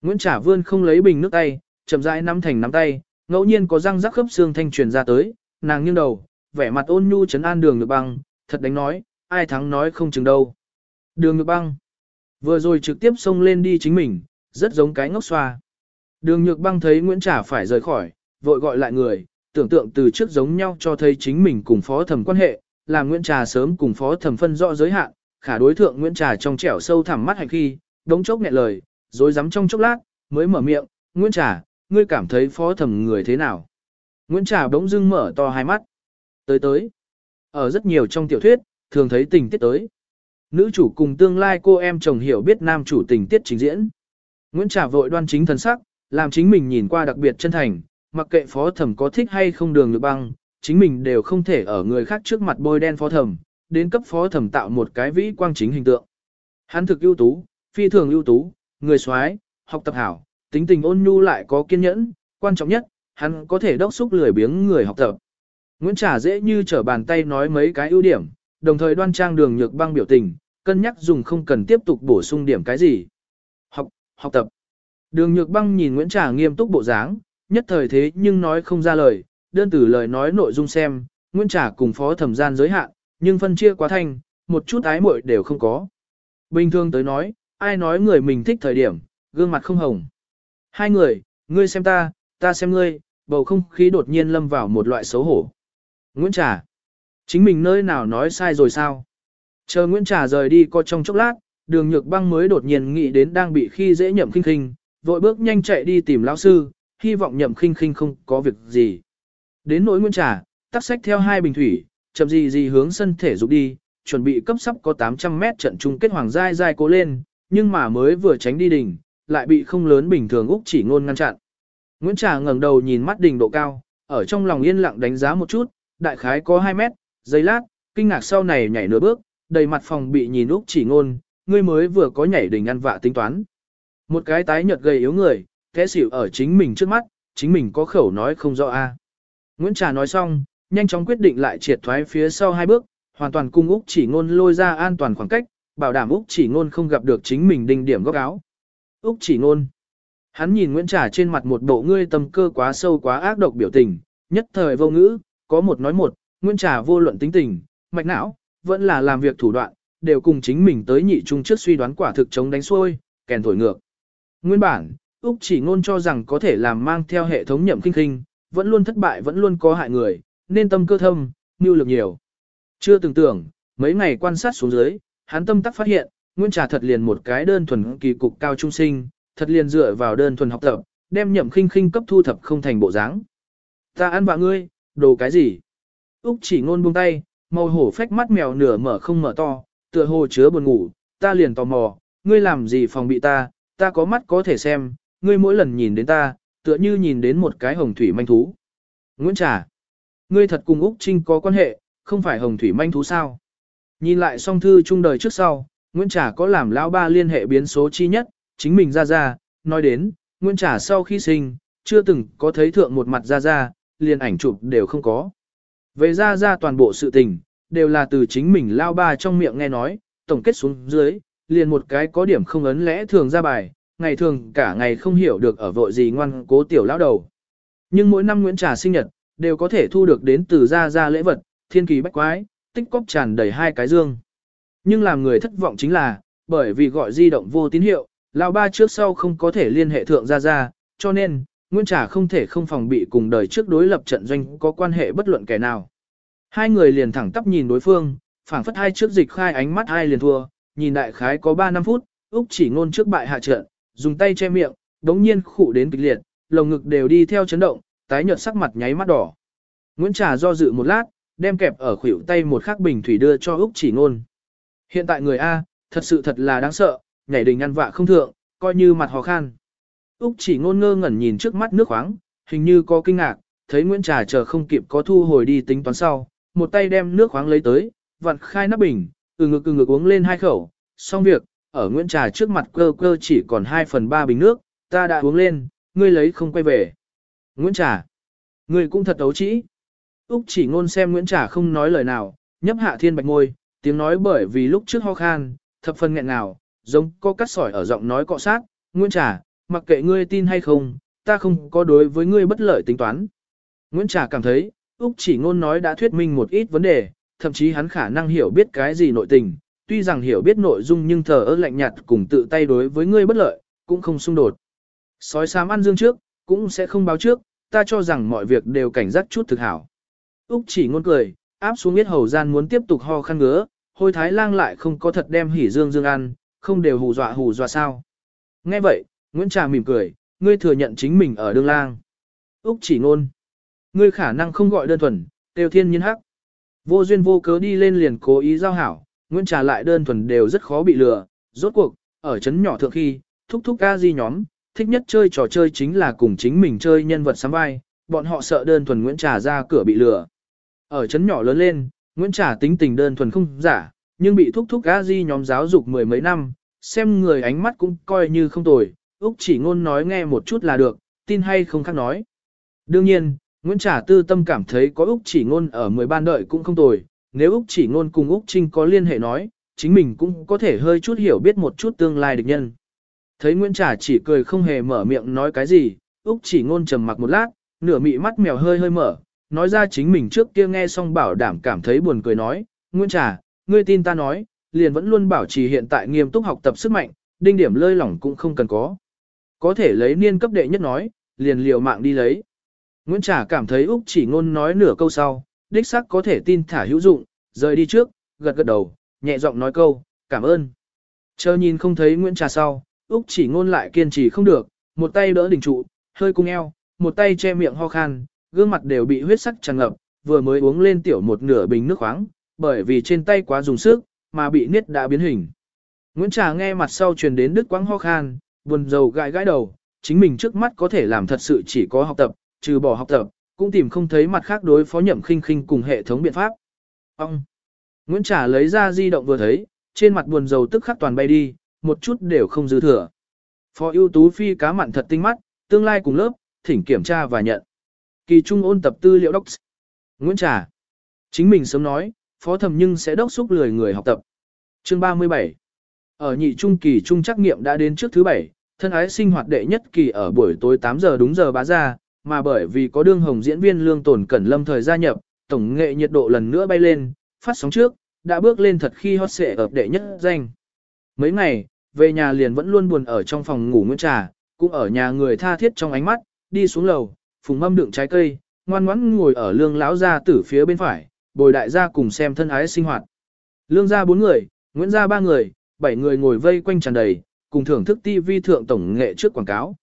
Speaker 1: Nguyễn Trà vươn không lấy bình nước tay, chậm rãi nắm thành nắm tay, ngẫu nhiên có răng rắc khớp xương thanh truyền ra tới, nàng nghiêng đầu, vẻ mặt ôn nhu chấn an đường nhược băng, thật đánh nói, ai thắng nói không chừng đâu. Đường nhược băng, vừa rồi trực tiếp xông lên đi chính mình, rất giống cái ngốc xoa. Đường nhược băng thấy Nguyễn Trà phải rời khỏi, vội gọi lại người, tưởng tượng từ trước giống nhau cho thấy chính mình cùng phó thẩm quan hệ, làm Nguyễn Trà sớm cùng phó thẩm phân rõ giới hạn, khả đối thượng Nguyễn Trà trong trẻo sâu thẳm mắt hành khi, đống chốc nghẹn lời, rồi dám trong chốc lát, mới mở miệng, Nguyễn Trà, ngươi cảm thấy phó thẩm người thế nào? Nguyễn Trà bỗng dưng mở to hai mắt. Tới tới. Ở rất nhiều trong tiểu thuyết, thường thấy tình tiết tới. Nữ chủ cùng tương lai cô em chồng hiểu biết nam chủ tình tiết trình diễn. Nguyễn Trà vội đoan chính thần sắc, làm chính mình nhìn qua đặc biệt chân thành, mặc kệ phó thẩm có thích hay không đường được băng, chính mình đều không thể ở người khác trước mặt bôi đen phó thẩm, đến cấp phó thẩm tạo một cái vĩ quang chính hình tượng. Hắn thực ưu tú, phi thường ưu tú, người soái, học tập hảo, tính tình ôn nhu lại có kiên nhẫn, quan trọng nhất, hắn có thể đốc xúc lười biếng người học tập. Nguyễn Trà dễ như trở bàn tay nói mấy cái ưu điểm, đồng thời đoan trang đường nhược băng biểu tình, cân nhắc dùng không cần tiếp tục bổ sung điểm cái gì. Học, học tập. Đường nhược băng nhìn Nguyễn Trà nghiêm túc bộ dáng, nhất thời thế nhưng nói không ra lời, đơn từ lời nói nội dung xem, Nguyễn Trà cùng phó thẩm gian giới hạn, nhưng phân chia quá thanh, một chút ái muội đều không có. Bình thường tới nói, ai nói người mình thích thời điểm, gương mặt không hồng. Hai người, ngươi xem ta, ta xem ngươi, bầu không khí đột nhiên lâm vào một loại xấu hổ. Nguyễn Trà, chính mình nơi nào nói sai rồi sao? Chờ Nguyễn Trà rời đi co trong chốc lát, đường nhược băng mới đột nhiên nghĩ đến đang bị khi dễ nhậm khinh khinh, vội bước nhanh chạy đi tìm lão sư, hy vọng nhậm khinh khinh không có việc gì. Đến nỗi Nguyễn Trà, tắt sách theo hai bình thủy, chậm gì gì hướng sân thể dục đi, chuẩn bị cấp sắp có 800 mét trận chung kết hoàng giai giai cố lên, nhưng mà mới vừa tránh đi đỉnh, lại bị không lớn bình thường Úc chỉ ngôn ngăn chặn. Nguyễn Trà ngẩng đầu nhìn mắt đỉnh độ cao, ở trong lòng yên lặng đánh giá một chút, đại khái có 2 mét, giây lát, kinh ngạc sau này nhảy nửa bước, đầy mặt phòng bị nhìn Úc chỉ ngôn, ngươi mới vừa có nhảy đỉnh ăn vạ tính toán. Một cái tái nhợt gầy yếu người, thế xỉu ở chính mình trước mắt, chính mình có khẩu nói không rõ a. Nguyễn Trà nói xong, nhanh chóng quyết định lại triệt thoái phía sau hai bước, hoàn toàn cung Úc chỉ ngôn lôi ra an toàn khoảng cách, bảo đảm Úc chỉ ngôn không gặp được chính mình đinh điểm góc áo. Úc chỉ ngôn. Hắn nhìn Nguyễn Trà trên mặt một bộ ngươi tâm cơ quá sâu quá ác độc biểu tình, nhất thời vô ngữ, có một nói một, Nguyễn Trà vô luận tính tình, mạch não, vẫn là làm việc thủ đoạn, đều cùng chính mình tới nhị trung trước suy đoán quả thực chống đánh xuôi, kèn thổi ngược. Nguyên bản, Úc chỉ ngôn cho rằng có thể làm mang theo hệ thống nhậm kinh kinh, vẫn luôn thất bại vẫn luôn có hại người, nên tâm cơ thâm, mưu lực nhiều. Chưa từng tưởng, mấy ngày quan sát xuống dưới, hắn tâm tắc phát hiện, Nguyên Trà thật liền một cái đơn thuần kỳ cục cao trung sinh, thật liền dựa vào đơn thuần học tập, đem nhậm khinh khinh cấp thu thập không thành bộ dáng. Ta ăn vạ ngươi, đồ cái gì? Úc chỉ ngôn buông tay, màu hổ phách mắt mèo nửa mở không mở to, tựa hồ chứa buồn ngủ, ta liền tò mò, ngươi làm gì phòng bị ta, ta có mắt có thể xem, ngươi mỗi lần nhìn đến ta, tựa như nhìn đến một cái hồng thủy manh thú. Nguyễn Trà, ngươi thật cùng Úc Trinh có quan hệ, không phải hồng thủy manh thú sao? Nhìn lại song thư chung đời trước sau, Nguyễn Trà có làm lão ba liên hệ biến số chi nhất, chính mình ra ra, nói đến, Nguyễn Trà sau khi sinh, chưa từng có thấy thượng một mặt ra ra, liền ảnh chụp đều không có. Về ra ra toàn bộ sự tình, đều là từ chính mình lao ba trong miệng nghe nói, tổng kết xuống dưới, liền một cái có điểm không ấn lẽ thường ra bài, ngày thường cả ngày không hiểu được ở vội gì ngoan cố tiểu lão đầu. Nhưng mỗi năm Nguyễn Trà sinh nhật, đều có thể thu được đến từ ra ra lễ vật, thiên kỳ bách quái, tích cóp tràn đầy hai cái dương. Nhưng làm người thất vọng chính là, bởi vì gọi di động vô tín hiệu, lão ba trước sau không có thể liên hệ thượng ra ra, cho nên, Nguyễn Trà không thể không phòng bị cùng đời trước đối lập trận doanh có quan hệ bất luận kẻ nào. Hai người liền thẳng tắp nhìn đối phương, phảng phất hai trước dịch khai ánh mắt hai liền thua, nhìn đại khái có 3 năm phút, Úc chỉ ngôn trước bại hạ trận, dùng tay che miệng, đống nhiên khụ đến kịch liệt, lồng ngực đều đi theo chấn động, tái nhợt sắc mặt nháy mắt đỏ. Nguyễn Trà do dự một lát, đem kẹp ở khuỷu tay một khắc bình thủy đưa cho Úc chỉ ngôn. Hiện tại người A, thật sự thật là đáng sợ, nhảy đình ăn vạ không thượng, coi như mặt khó khăn. Úc chỉ ngôn ngơ ngẩn nhìn trước mắt nước khoáng, hình như có kinh ngạc, thấy Nguyễn Trà chờ không kịp có thu hồi đi tính toán sau, một tay đem nước khoáng lấy tới, vặn khai nắp bình, từ ngực từ ngực uống lên hai khẩu, xong việc, ở Nguyễn Trà trước mặt cơ cơ chỉ còn 2 phần 3 bình nước, ta đã uống lên, ngươi lấy không quay về. Nguyễn Trà, người cũng thật ấu trĩ. Úc chỉ ngôn xem Nguyễn Trà không nói lời nào, nhấp hạ thiên bạch ngôi, tiếng nói bởi vì lúc trước ho khan, thập phần nghẹn ngào, giống có cắt sỏi ở giọng nói cọ sát, Nguyễn Trà, mặc kệ ngươi tin hay không, ta không có đối với ngươi bất lợi tính toán. Nguyễn Trà cảm thấy, Úc chỉ ngôn nói đã thuyết minh một ít vấn đề, thậm chí hắn khả năng hiểu biết cái gì nội tình, tuy rằng hiểu biết nội dung nhưng thờ ơ lạnh nhạt cùng tự tay đối với ngươi bất lợi, cũng không xung đột. Sói xám ăn dương trước, cũng sẽ không báo trước, ta cho rằng mọi việc đều cảnh giác chút thực hảo. Úc chỉ ngôn cười, áp xuống biết hầu gian muốn tiếp tục ho khăn ngứa, hôi thái lang lại không có thật đem hỉ dương dương ăn, không đều hù dọa hù dọa sao. Nghe vậy, Nguyễn Trà mỉm cười, ngươi thừa nhận chính mình ở đương lang. Úc chỉ ngôn. Ngươi khả năng không gọi đơn thuần, tiêu thiên nhiên hắc. Vô duyên vô cớ đi lên liền cố ý giao hảo, Nguyễn Trà lại đơn thuần đều rất khó bị lừa. Rốt cuộc, ở chấn nhỏ thượng khi, thúc thúc ca di nhóm, thích nhất chơi trò chơi chính là cùng chính mình chơi nhân vật sắm vai, bọn họ sợ đơn thuần Nguyễn Trà ra cửa bị lừa. Ở chấn nhỏ lớn lên, Nguyễn Trà tính tình đơn thuần không giả, nhưng bị thúc thúc gã di nhóm giáo dục mười mấy năm, xem người ánh mắt cũng coi như không tồi, Úc chỉ ngôn nói nghe một chút là được, tin hay không khác nói. Đương nhiên, Nguyễn Trà tư tâm cảm thấy có Úc chỉ ngôn ở 10 ban đợi cũng không tồi, nếu Úc chỉ ngôn cùng Úc Trinh có liên hệ nói, chính mình cũng có thể hơi chút hiểu biết một chút tương lai địch nhân. Thấy Nguyễn Trà chỉ cười không hề mở miệng nói cái gì, Úc chỉ ngôn trầm mặc một lát, nửa mị mắt mèo hơi hơi mở, nói ra chính mình trước kia nghe xong bảo đảm cảm thấy buồn cười nói, Nguyễn Trà, ngươi tin ta nói, liền vẫn luôn bảo trì hiện tại nghiêm túc học tập sức mạnh, đinh điểm lơi lỏng cũng không cần có. Có thể lấy niên cấp đệ nhất nói, liền liều mạng đi lấy. Nguyễn Trà cảm thấy Úc chỉ ngôn nói nửa câu sau, đích xác có thể tin thả hữu dụng, rời đi trước, gật gật đầu, nhẹ giọng nói câu, cảm ơn. Chờ nhìn không thấy Nguyễn Trà sau, Úc chỉ ngôn lại kiên trì không được, một tay đỡ đỉnh trụ, hơi cung eo, một tay che miệng ho khan, gương mặt đều bị huyết sắc tràn ngập, vừa mới uống lên tiểu một nửa bình nước khoáng, bởi vì trên tay quá dùng sức, mà bị niết đã biến hình. Nguyễn Trà nghe mặt sau truyền đến đứt quãng ho khan, buồn rầu gãi gãi đầu, chính mình trước mắt có thể làm thật sự chỉ có học tập, trừ bỏ học tập, cũng tìm không thấy mặt khác đối phó nhậm khinh khinh cùng hệ thống biện pháp. Ông! Nguyễn Trà lấy ra di động vừa thấy, trên mặt buồn rầu tức khắc toàn bay đi, một chút đều không dư thừa. Phó ưu tú phi cá mặn thật tinh mắt, tương lai cùng lớp, thỉnh kiểm tra và nhận. Kỳ trung ôn tập tư liệu đốc. Nguyễn Trà. Chính mình sớm nói, phó thầm nhưng sẽ đốc xúc lười người học tập. Chương 37. Ở nhị trung kỳ trung trắc nghiệm đã đến trước thứ bảy, thân ái sinh hoạt đệ nhất kỳ ở buổi tối 8 giờ đúng giờ bá ra, mà bởi vì có đương hồng diễn viên lương tổn cẩn lâm thời gia nhập, tổng nghệ nhiệt độ lần nữa bay lên, phát sóng trước, đã bước lên thật khi hot xệ ập đệ nhất danh. Mấy ngày, về nhà liền vẫn luôn buồn ở trong phòng ngủ nguyễn trà, cũng ở nhà người tha thiết trong ánh mắt, đi xuống lầu, phùng mâm đựng trái cây, ngoan ngoãn ngồi ở lương lão gia tử phía bên phải, bồi đại gia cùng xem thân ái sinh hoạt. Lương gia bốn người, Nguyễn gia ba người, bảy người ngồi vây quanh tràn đầy, cùng thưởng thức TV thượng tổng nghệ trước quảng cáo.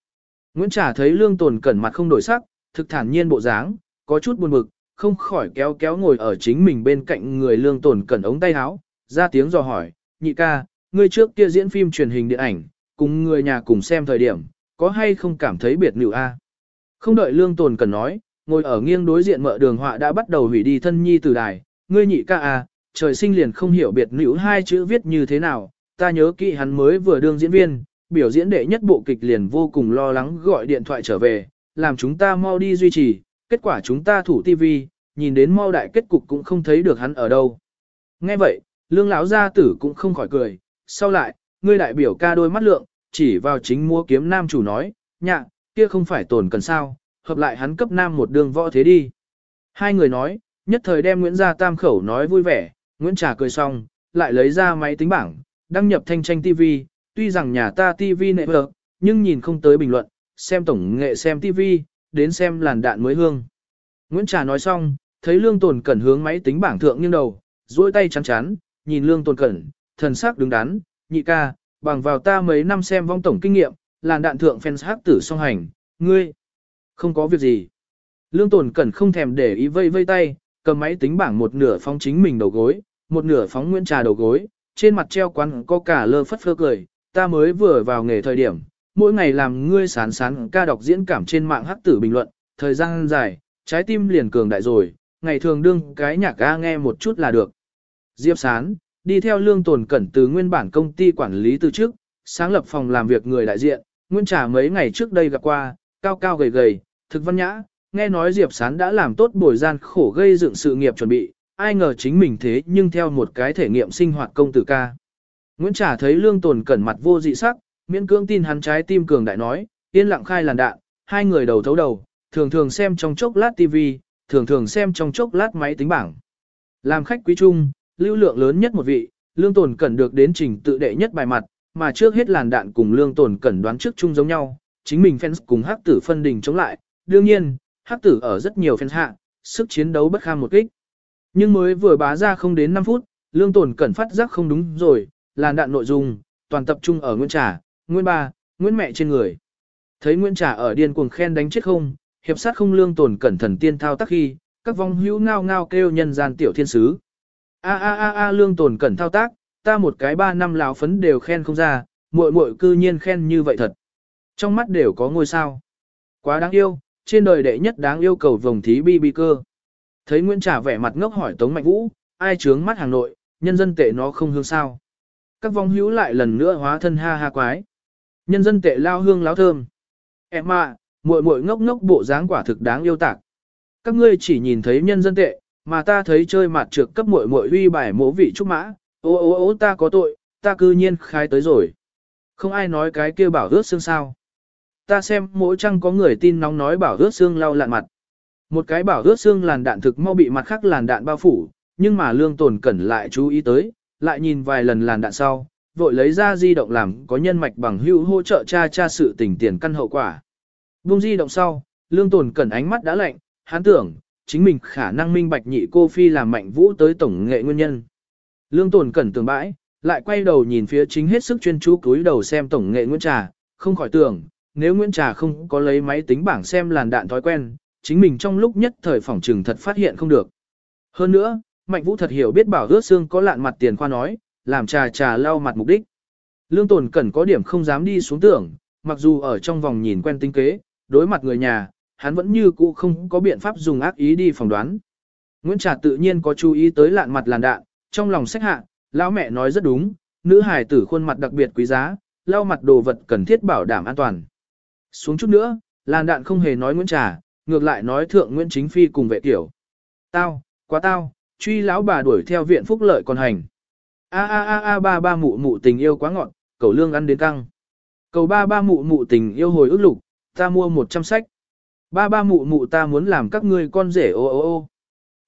Speaker 1: Nguyễn Trà thấy lương tồn cẩn mặt không đổi sắc, thực thản nhiên bộ dáng, có chút buồn bực, không khỏi kéo kéo ngồi ở chính mình bên cạnh người lương tồn cẩn ống tay áo, ra tiếng dò hỏi, nhị ca, ngươi trước kia diễn phim truyền hình điện ảnh, cùng người nhà cùng xem thời điểm, có hay không cảm thấy biệt nữ a? Không đợi lương tồn cần nói, ngồi ở nghiêng đối diện mợ đường họa đã bắt đầu hủy đi thân nhi từ đài, ngươi nhị ca à, trời sinh liền không hiểu biệt nữ hai chữ viết như thế nào, ta nhớ kỹ hắn mới vừa đương diễn viên, biểu diễn đệ nhất bộ kịch liền vô cùng lo lắng gọi điện thoại trở về, làm chúng ta mau đi duy trì, kết quả chúng ta thủ tivi, nhìn đến mau đại kết cục cũng không thấy được hắn ở đâu. Nghe vậy, lương lão gia tử cũng không khỏi cười, sau lại, ngươi đại biểu ca đôi mắt lượng, chỉ vào chính mua kiếm nam chủ nói, nhạ, kia không phải tổn cần sao, hợp lại hắn cấp nam một đường võ thế đi. Hai người nói, nhất thời đem Nguyễn Gia Tam khẩu nói vui vẻ, Nguyễn Trà cười xong, lại lấy ra máy tính bảng, đăng nhập thanh tranh TV, tuy rằng nhà ta TV nệ vợ, nhưng nhìn không tới bình luận, xem tổng nghệ xem TV, đến xem làn đạn mới hương. Nguyễn Trà nói xong, thấy Lương Tồn Cẩn hướng máy tính bảng thượng nghiêng đầu, duỗi tay chắn chắn, nhìn Lương Tồn Cẩn, thần sắc đứng đắn, nhị ca, bằng vào ta mấy năm xem vong tổng kinh nghiệm, làn đạn thượng fans hắc tử song hành, ngươi, không có việc gì. Lương Tồn Cẩn không thèm để ý vây vây tay, cầm máy tính bảng một nửa phóng chính mình đầu gối, một nửa phóng Nguyễn Trà đầu gối, trên mặt treo quán có cả lơ phất phơ cười, ta mới vừa vào nghề thời điểm, mỗi ngày làm ngươi sán sán ca đọc diễn cảm trên mạng hắc tử bình luận, thời gian dài, trái tim liền cường đại rồi, ngày thường đương cái nhạc ca nghe một chút là được. Diệp Sán, đi theo lương tồn cẩn từ nguyên bản công ty quản lý từ trước, sáng lập phòng làm việc người đại diện, nguyên trả mấy ngày trước đây gặp qua, cao cao gầy gầy, thực văn nhã, nghe nói Diệp Sán đã làm tốt bồi gian khổ gây dựng sự nghiệp chuẩn bị, ai ngờ chính mình thế nhưng theo một cái thể nghiệm sinh hoạt công tử ca. Nguyễn Trả thấy lương tồn cẩn mặt vô dị sắc, miễn cưỡng tin hắn trái tim cường đại nói, yên lặng khai làn đạn, hai người đầu thấu đầu, thường thường xem trong chốc lát tivi thường thường xem trong chốc lát máy tính bảng. Làm khách quý trung, lưu lượng lớn nhất một vị, lương tồn cẩn được đến trình tự đệ nhất bài mặt, mà trước hết làn đạn cùng lương tồn cẩn đoán trước chung giống nhau, chính mình fans cùng hắc tử phân đình chống lại, đương nhiên, hắc tử ở rất nhiều fans hạ, sức chiến đấu bất kham một kích. Nhưng mới vừa bá ra không đến 5 phút, lương tồn cẩn phát giác không đúng rồi, làn đạn nội dung, toàn tập trung ở Nguyễn Trà, Nguyễn Ba, Nguyễn Mẹ trên người. Thấy Nguyễn Trà ở điên cuồng khen đánh chết không, hiệp sát không lương tồn cẩn thần tiên thao tác khi, các vong hữu ngao ngao kêu nhân gian tiểu thiên sứ. A a a a lương tồn cẩn thao tác, ta một cái ba năm lão phấn đều khen không ra, muội muội cư nhiên khen như vậy thật. Trong mắt đều có ngôi sao. Quá đáng yêu, trên đời đệ nhất đáng yêu cầu vòng thí bi bi cơ. Thấy Nguyễn trả vẻ mặt ngốc hỏi Tống Mạnh Vũ, ai chướng mắt hàng nội, nhân dân tệ nó không hương sao. Các vong hữu lại lần nữa hóa thân ha ha quái. Nhân dân tệ lao hương láo thơm. Em à, muội muội ngốc ngốc bộ dáng quả thực đáng yêu tạc. Các ngươi chỉ nhìn thấy nhân dân tệ, mà ta thấy chơi mặt trược cấp muội muội huy bài mỗ vị trúc mã. Ô ô ô ta có tội, ta cư nhiên khai tới rồi. Không ai nói cái kia bảo ướt xương sao. Ta xem mỗi chăng có người tin nóng nói bảo ướt xương lau lạn mặt. Một cái bảo ướt xương làn đạn thực mau bị mặt khác làn đạn bao phủ, nhưng mà lương tồn cẩn lại chú ý tới, lại nhìn vài lần làn đạn sau, vội lấy ra di động làm có nhân mạch bằng hữu hỗ trợ cha cha sự tình tiền căn hậu quả. Vung di động sau, lương tồn cẩn ánh mắt đã lạnh, hắn tưởng, chính mình khả năng minh bạch nhị cô phi làm mạnh vũ tới tổng nghệ nguyên nhân. Lương tồn cẩn tường bãi, lại quay đầu nhìn phía chính hết sức chuyên chú cúi đầu xem tổng nghệ Nguyễn Trà, không khỏi tưởng, nếu Nguyễn Trà không có lấy máy tính bảng xem làn đạn thói quen, chính mình trong lúc nhất thời phỏng trừng thật phát hiện không được. Hơn nữa, Mạnh Vũ thật hiểu biết bảo ướt xương có lạn mặt tiền khoa nói, làm trà trà lau mặt mục đích. Lương Tồn Cẩn có điểm không dám đi xuống tưởng, mặc dù ở trong vòng nhìn quen tính kế, đối mặt người nhà, hắn vẫn như cũ không có biện pháp dùng ác ý đi phỏng đoán. Nguyễn Trà tự nhiên có chú ý tới lạn mặt làn đạn, trong lòng sách hạ, lão mẹ nói rất đúng, nữ hài tử khuôn mặt đặc biệt quý giá, lau mặt đồ vật cần thiết bảo đảm an toàn. Xuống chút nữa, làn đạn không hề nói Nguyễn Trà, ngược lại nói thượng Nguyễn Chính Phi cùng vệ tiểu. Tao, quá tao, truy lão bà đuổi theo viện phúc lợi còn hành. A a a a ba ba mụ mụ tình yêu quá ngọn, cầu lương ăn đến căng. Cầu ba ba mụ mụ tình yêu hồi ước lục, ta mua 100 sách. Ba ba mụ mụ ta muốn làm các ngươi con rể ô ô ô.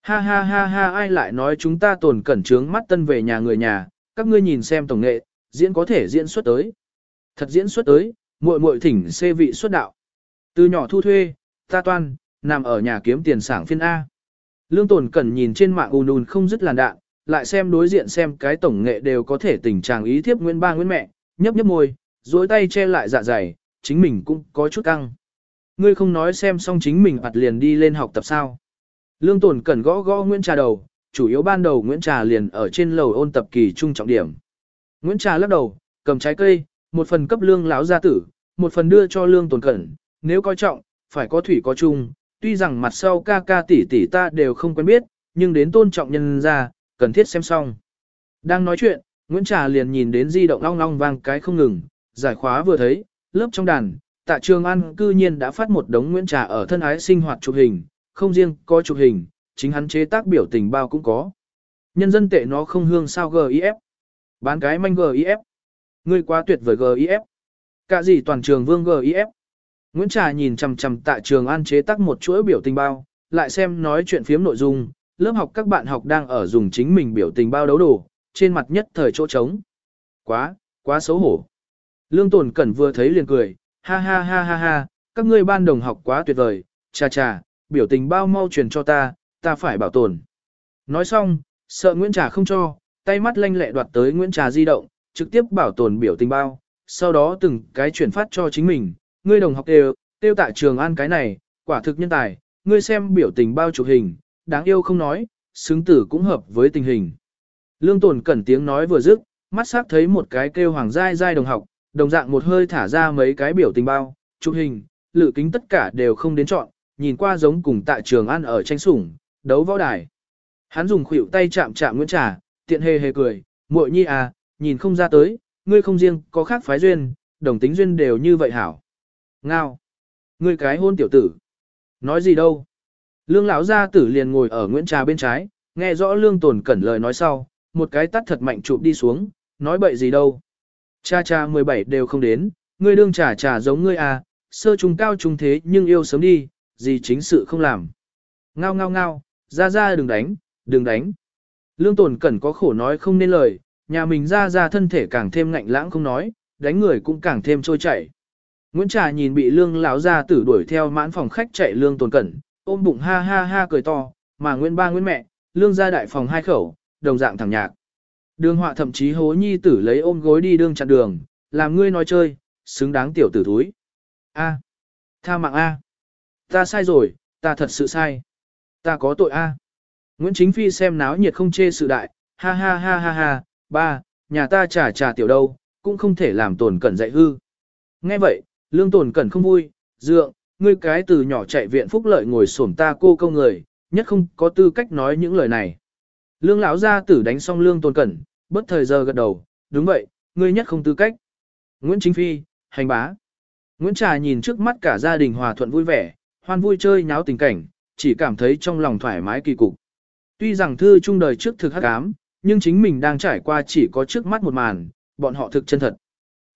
Speaker 1: Ha ha ha ha ai lại nói chúng ta tồn cẩn trướng mắt tân về nhà người nhà, các ngươi nhìn xem tổng nghệ, diễn có thể diễn xuất tới. Thật diễn xuất tới, muội muội thỉnh xê vị xuất đạo. Từ nhỏ thu thuê, ta toan, nằm ở nhà kiếm tiền sảng phiên A. Lương tồn cẩn nhìn trên mạng ùn ùn không dứt làn đạn, lại xem đối diện xem cái tổng nghệ đều có thể tình trạng ý thiếp nguyên ba nguyên mẹ, nhấp nhấp môi, dối tay che lại dạ dày, chính mình cũng có chút căng. Ngươi không nói xem xong chính mình mặt liền đi lên học tập sao. Lương tồn cẩn gõ gõ Nguyễn Trà đầu, chủ yếu ban đầu Nguyễn Trà liền ở trên lầu ôn tập kỳ trung trọng điểm. Nguyễn Trà lắc đầu, cầm trái cây, một phần cấp lương lão gia tử, một phần đưa cho lương tồn cẩn, nếu coi trọng, phải có thủy có chung, tuy rằng mặt sau ca ca tỷ tỷ ta đều không quen biết, nhưng đến tôn trọng nhân ra, cần thiết xem xong. Đang nói chuyện, Nguyễn Trà liền nhìn đến di động long long vang cái không ngừng, giải khóa vừa thấy, lớp trong đàn, tạ trường an cư nhiên đã phát một đống Nguyễn Trà ở thân ái sinh hoạt chụp hình, không riêng có chụp hình, chính hắn chế tác biểu tình bao cũng có. Nhân dân tệ nó không hương sao GIF. Bán cái manh GIF. Ngươi quá tuyệt vời GIF. Cả gì toàn trường vương GIF. Nguyễn Trà nhìn chằm chằm tạ trường an chế tác một chuỗi biểu tình bao, lại xem nói chuyện phiếm nội dung, lớp học các bạn học đang ở dùng chính mình biểu tình bao đấu đồ, trên mặt nhất thời chỗ trống. Quá, quá xấu hổ. Lương Tồn Cẩn vừa thấy liền cười, ha ha ha ha ha, các ngươi ban đồng học quá tuyệt vời, cha cha, biểu tình bao mau truyền cho ta, ta phải bảo tồn. Nói xong, sợ Nguyễn Trà không cho, tay mắt lanh lẹ đoạt tới Nguyễn Trà di động, trực tiếp bảo tồn biểu tình bao, sau đó từng cái chuyển phát cho chính mình, ngươi đồng học đều, tiêu tại trường an cái này, quả thực nhân tài, ngươi xem biểu tình bao chụp hình, đáng yêu không nói, xứng tử cũng hợp với tình hình. Lương Tồn cẩn tiếng nói vừa dứt, mắt sắc thấy một cái kêu hoàng giai giai đồng học, đồng dạng một hơi thả ra mấy cái biểu tình bao, chụp hình, lự kính tất cả đều không đến chọn, nhìn qua giống cùng tại trường ăn ở tranh sủng, đấu võ đài. Hắn dùng khuỷu tay chạm chạm Nguyễn Trà, tiện hề hề cười, muội nhi à, nhìn không ra tới, ngươi không riêng có khác phái duyên, đồng tính duyên đều như vậy hảo. Ngao. Ngươi cái hôn tiểu tử. Nói gì đâu. Lương lão gia tử liền ngồi ở Nguyễn Trà bên trái, nghe rõ lương tồn cẩn lời nói sau, một cái tắt thật mạnh chụp đi xuống, nói bậy gì đâu. Cha cha 17 đều không đến, ngươi đương trà trà giống ngươi à, sơ trung cao trung thế nhưng yêu sớm đi, gì chính sự không làm. Ngao ngao ngao, ra ra đừng đánh, đừng đánh. Lương tồn cẩn có khổ nói không nên lời, nhà mình ra ra thân thể càng thêm ngạnh lãng không nói, đánh người cũng càng thêm trôi chảy. Nguyễn Trà nhìn bị lương lão ra tử đuổi theo mãn phòng khách chạy lương tồn cẩn, ôm bụng ha ha ha cười to, mà Nguyễn ba Nguyễn mẹ, lương ra đại phòng hai khẩu, đồng dạng thẳng nhạc. Đường họa thậm chí hố nhi tử lấy ôm gối đi đương chặn đường, làm ngươi nói chơi, xứng đáng tiểu tử thúi. A. Tha mạng A. Ta sai rồi, ta thật sự sai. Ta có tội A. Nguyễn Chính Phi xem náo nhiệt không chê sự đại, ha ha ha ha ha, ba, nhà ta trả trả tiểu đâu, cũng không thể làm tổn cẩn dạy hư. Nghe vậy, lương tổn cẩn không vui, dượng, ngươi cái từ nhỏ chạy viện phúc lợi ngồi xổm ta cô câu người, nhất không có tư cách nói những lời này. Lương lão gia tử đánh xong lương tôn cẩn, bất thời giờ gật đầu, đúng vậy, ngươi nhất không tư cách. Nguyễn Chính Phi, hành bá. Nguyễn Trà nhìn trước mắt cả gia đình hòa thuận vui vẻ, hoan vui chơi nháo tình cảnh, chỉ cảm thấy trong lòng thoải mái kỳ cục. Tuy rằng thư chung đời trước thực hắc ám, nhưng chính mình đang trải qua chỉ có trước mắt một màn, bọn họ thực chân thật.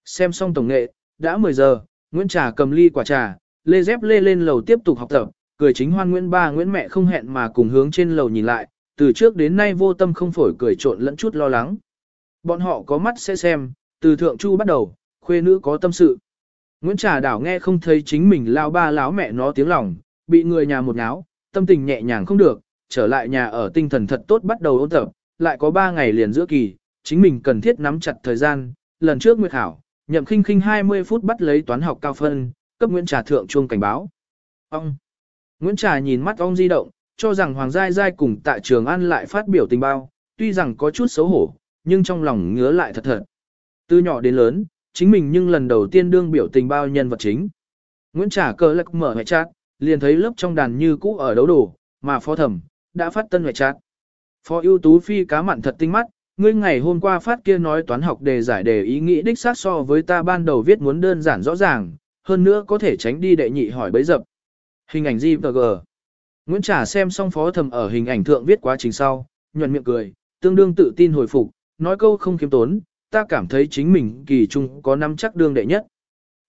Speaker 1: Xem xong tổng nghệ, đã 10 giờ, Nguyễn Trà cầm ly quả trà, lê dép lê lên lầu tiếp tục học tập, cười chính hoan Nguyễn ba Nguyễn mẹ không hẹn mà cùng hướng trên lầu nhìn lại, từ trước đến nay vô tâm không phổi cười trộn lẫn chút lo lắng. Bọn họ có mắt sẽ xem, từ thượng chu bắt đầu, khuê nữ có tâm sự. Nguyễn Trà đảo nghe không thấy chính mình lao ba láo mẹ nó tiếng lòng, bị người nhà một náo, tâm tình nhẹ nhàng không được, trở lại nhà ở tinh thần thật tốt bắt đầu ôn tập, lại có 3 ngày liền giữa kỳ, chính mình cần thiết nắm chặt thời gian, lần trước Nguyệt Hảo, nhậm khinh khinh 20 phút bắt lấy toán học cao phân, cấp Nguyễn Trà thượng chuông cảnh báo. Ông! Nguyễn Trà nhìn mắt ông di động, cho rằng Hoàng Giai Giai cùng tại trường An lại phát biểu tình bao, tuy rằng có chút xấu hổ, nhưng trong lòng ngứa lại thật thật. Từ nhỏ đến lớn, chính mình nhưng lần đầu tiên đương biểu tình bao nhân vật chính. Nguyễn Trả Cơ lạc mở hệ chat, liền thấy lớp trong đàn như cũ ở đấu đổ, mà phó thẩm, đã phát tân hệ chat. Phó ưu tú phi cá mặn thật tinh mắt, ngươi ngày hôm qua phát kia nói toán học đề giải đề ý nghĩ đích xác so với ta ban đầu viết muốn đơn giản rõ ràng, hơn nữa có thể tránh đi đệ nhị hỏi bấy dập. Hình ảnh GVG Nguyễn Trà xem xong phó thầm ở hình ảnh thượng viết quá trình sau, nhuận miệng cười, tương đương tự tin hồi phục, nói câu không kiếm tốn, ta cảm thấy chính mình kỳ trung có năm chắc đương đệ nhất.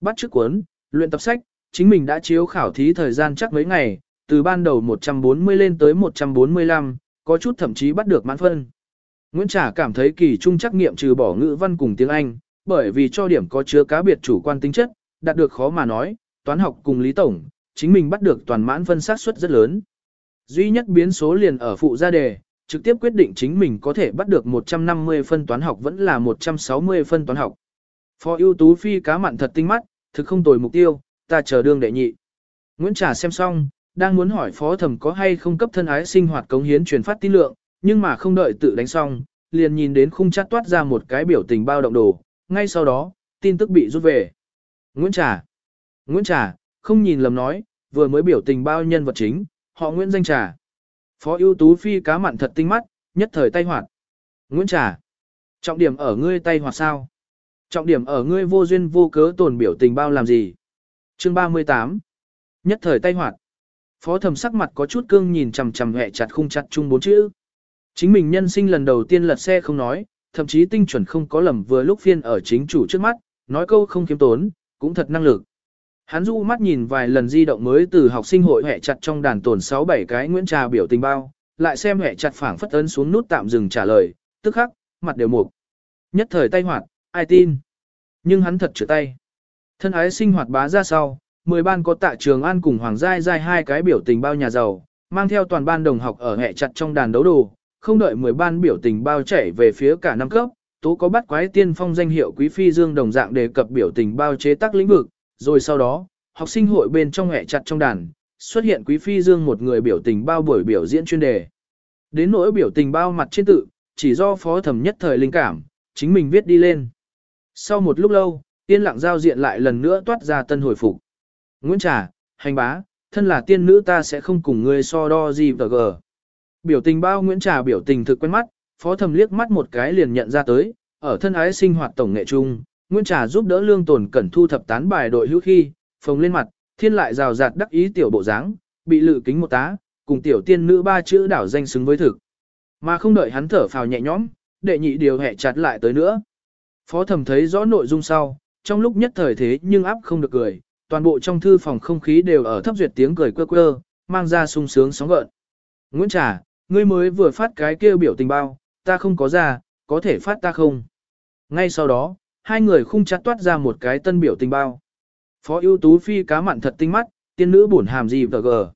Speaker 1: Bắt trước cuốn, luyện tập sách, chính mình đã chiếu khảo thí thời gian chắc mấy ngày, từ ban đầu 140 lên tới 145, có chút thậm chí bắt được mãn phân. Nguyễn Trà cảm thấy kỳ trung trắc nghiệm trừ bỏ ngữ văn cùng tiếng Anh, bởi vì cho điểm có chứa cá biệt chủ quan tính chất, đạt được khó mà nói, toán học cùng lý tổng, chính mình bắt được toàn mãn phân xác suất rất lớn. Duy nhất biến số liền ở phụ gia đề, trực tiếp quyết định chính mình có thể bắt được 150 phân toán học vẫn là 160 phân toán học. Phó ưu tú phi cá mặn thật tinh mắt, thực không tồi mục tiêu, ta chờ đương đệ nhị. Nguyễn Trà xem xong, đang muốn hỏi phó thẩm có hay không cấp thân ái sinh hoạt cống hiến truyền phát tin lượng, nhưng mà không đợi tự đánh xong, liền nhìn đến khung chát toát ra một cái biểu tình bao động đồ, ngay sau đó, tin tức bị rút về. Nguyễn Trà, Nguyễn Trà, không nhìn lầm nói, vừa mới biểu tình bao nhân vật chính, họ Nguyễn danh trà. Phó ưu tú phi cá mặn thật tinh mắt, nhất thời tay hoạt. Nguyễn trà. Trọng điểm ở ngươi tay hoạt sao? Trọng điểm ở ngươi vô duyên vô cớ tổn biểu tình bao làm gì? Chương 38. Nhất thời tay hoạt. Phó thầm sắc mặt có chút cương nhìn chằm chằm hẹ chặt khung chặt chung bốn chữ. Chính mình nhân sinh lần đầu tiên lật xe không nói, thậm chí tinh chuẩn không có lầm vừa lúc phiên ở chính chủ trước mắt, nói câu không kiếm tốn, cũng thật năng lực. Hắn du mắt nhìn vài lần di động mới từ học sinh hội hẹ chặt trong đàn tổn 6-7 cái Nguyễn Trà biểu tình bao, lại xem hẹ chặt phảng phất ấn xuống nút tạm dừng trả lời, tức khắc, mặt đều mục. Nhất thời tay hoạt, ai tin. Nhưng hắn thật trở tay. Thân ái sinh hoạt bá ra sau, 10 ban có tạ trường an cùng Hoàng Giai Giai hai cái biểu tình bao nhà giàu, mang theo toàn ban đồng học ở hẹ chặt trong đàn đấu đồ, không đợi 10 ban biểu tình bao chảy về phía cả năm cấp, tố có bắt quái tiên phong danh hiệu quý phi dương đồng dạng đề cập biểu tình bao chế tác lĩnh vực, rồi sau đó, học sinh hội bên trong hẹ chặt trong đàn, xuất hiện quý phi dương một người biểu tình bao buổi biểu diễn chuyên đề. Đến nỗi biểu tình bao mặt trên tự, chỉ do phó thẩm nhất thời linh cảm, chính mình viết đi lên. Sau một lúc lâu, tiên lặng giao diện lại lần nữa toát ra tân hồi phục. Nguyễn Trà, hành bá, thân là tiên nữ ta sẽ không cùng ngươi so đo gì và gờ. Biểu tình bao Nguyễn Trà biểu tình thực quen mắt, phó thầm liếc mắt một cái liền nhận ra tới, ở thân ái sinh hoạt tổng nghệ chung, Nguyễn Trà giúp đỡ lương tồn cẩn thu thập tán bài đội hữu khi, phồng lên mặt, thiên lại rào rạt đắc ý tiểu bộ dáng, bị lự kính một tá, cùng tiểu tiên nữ ba chữ đảo danh xứng với thực. Mà không đợi hắn thở phào nhẹ nhõm, đệ nhị điều hẹ chặt lại tới nữa. Phó Thẩm thấy rõ nội dung sau, trong lúc nhất thời thế nhưng áp không được cười, toàn bộ trong thư phòng không khí đều ở thấp duyệt tiếng cười quơ quơ, mang ra sung sướng sóng gợn. Nguyễn Trà, ngươi mới vừa phát cái kêu biểu tình bao, ta không có ra, có thể phát ta không? Ngay sau đó, hai người khung chặt toát ra một cái tân biểu tình bao. Phó ưu tú phi cá mặn thật tinh mắt, tiên nữ buồn hàm gì vờ gờ.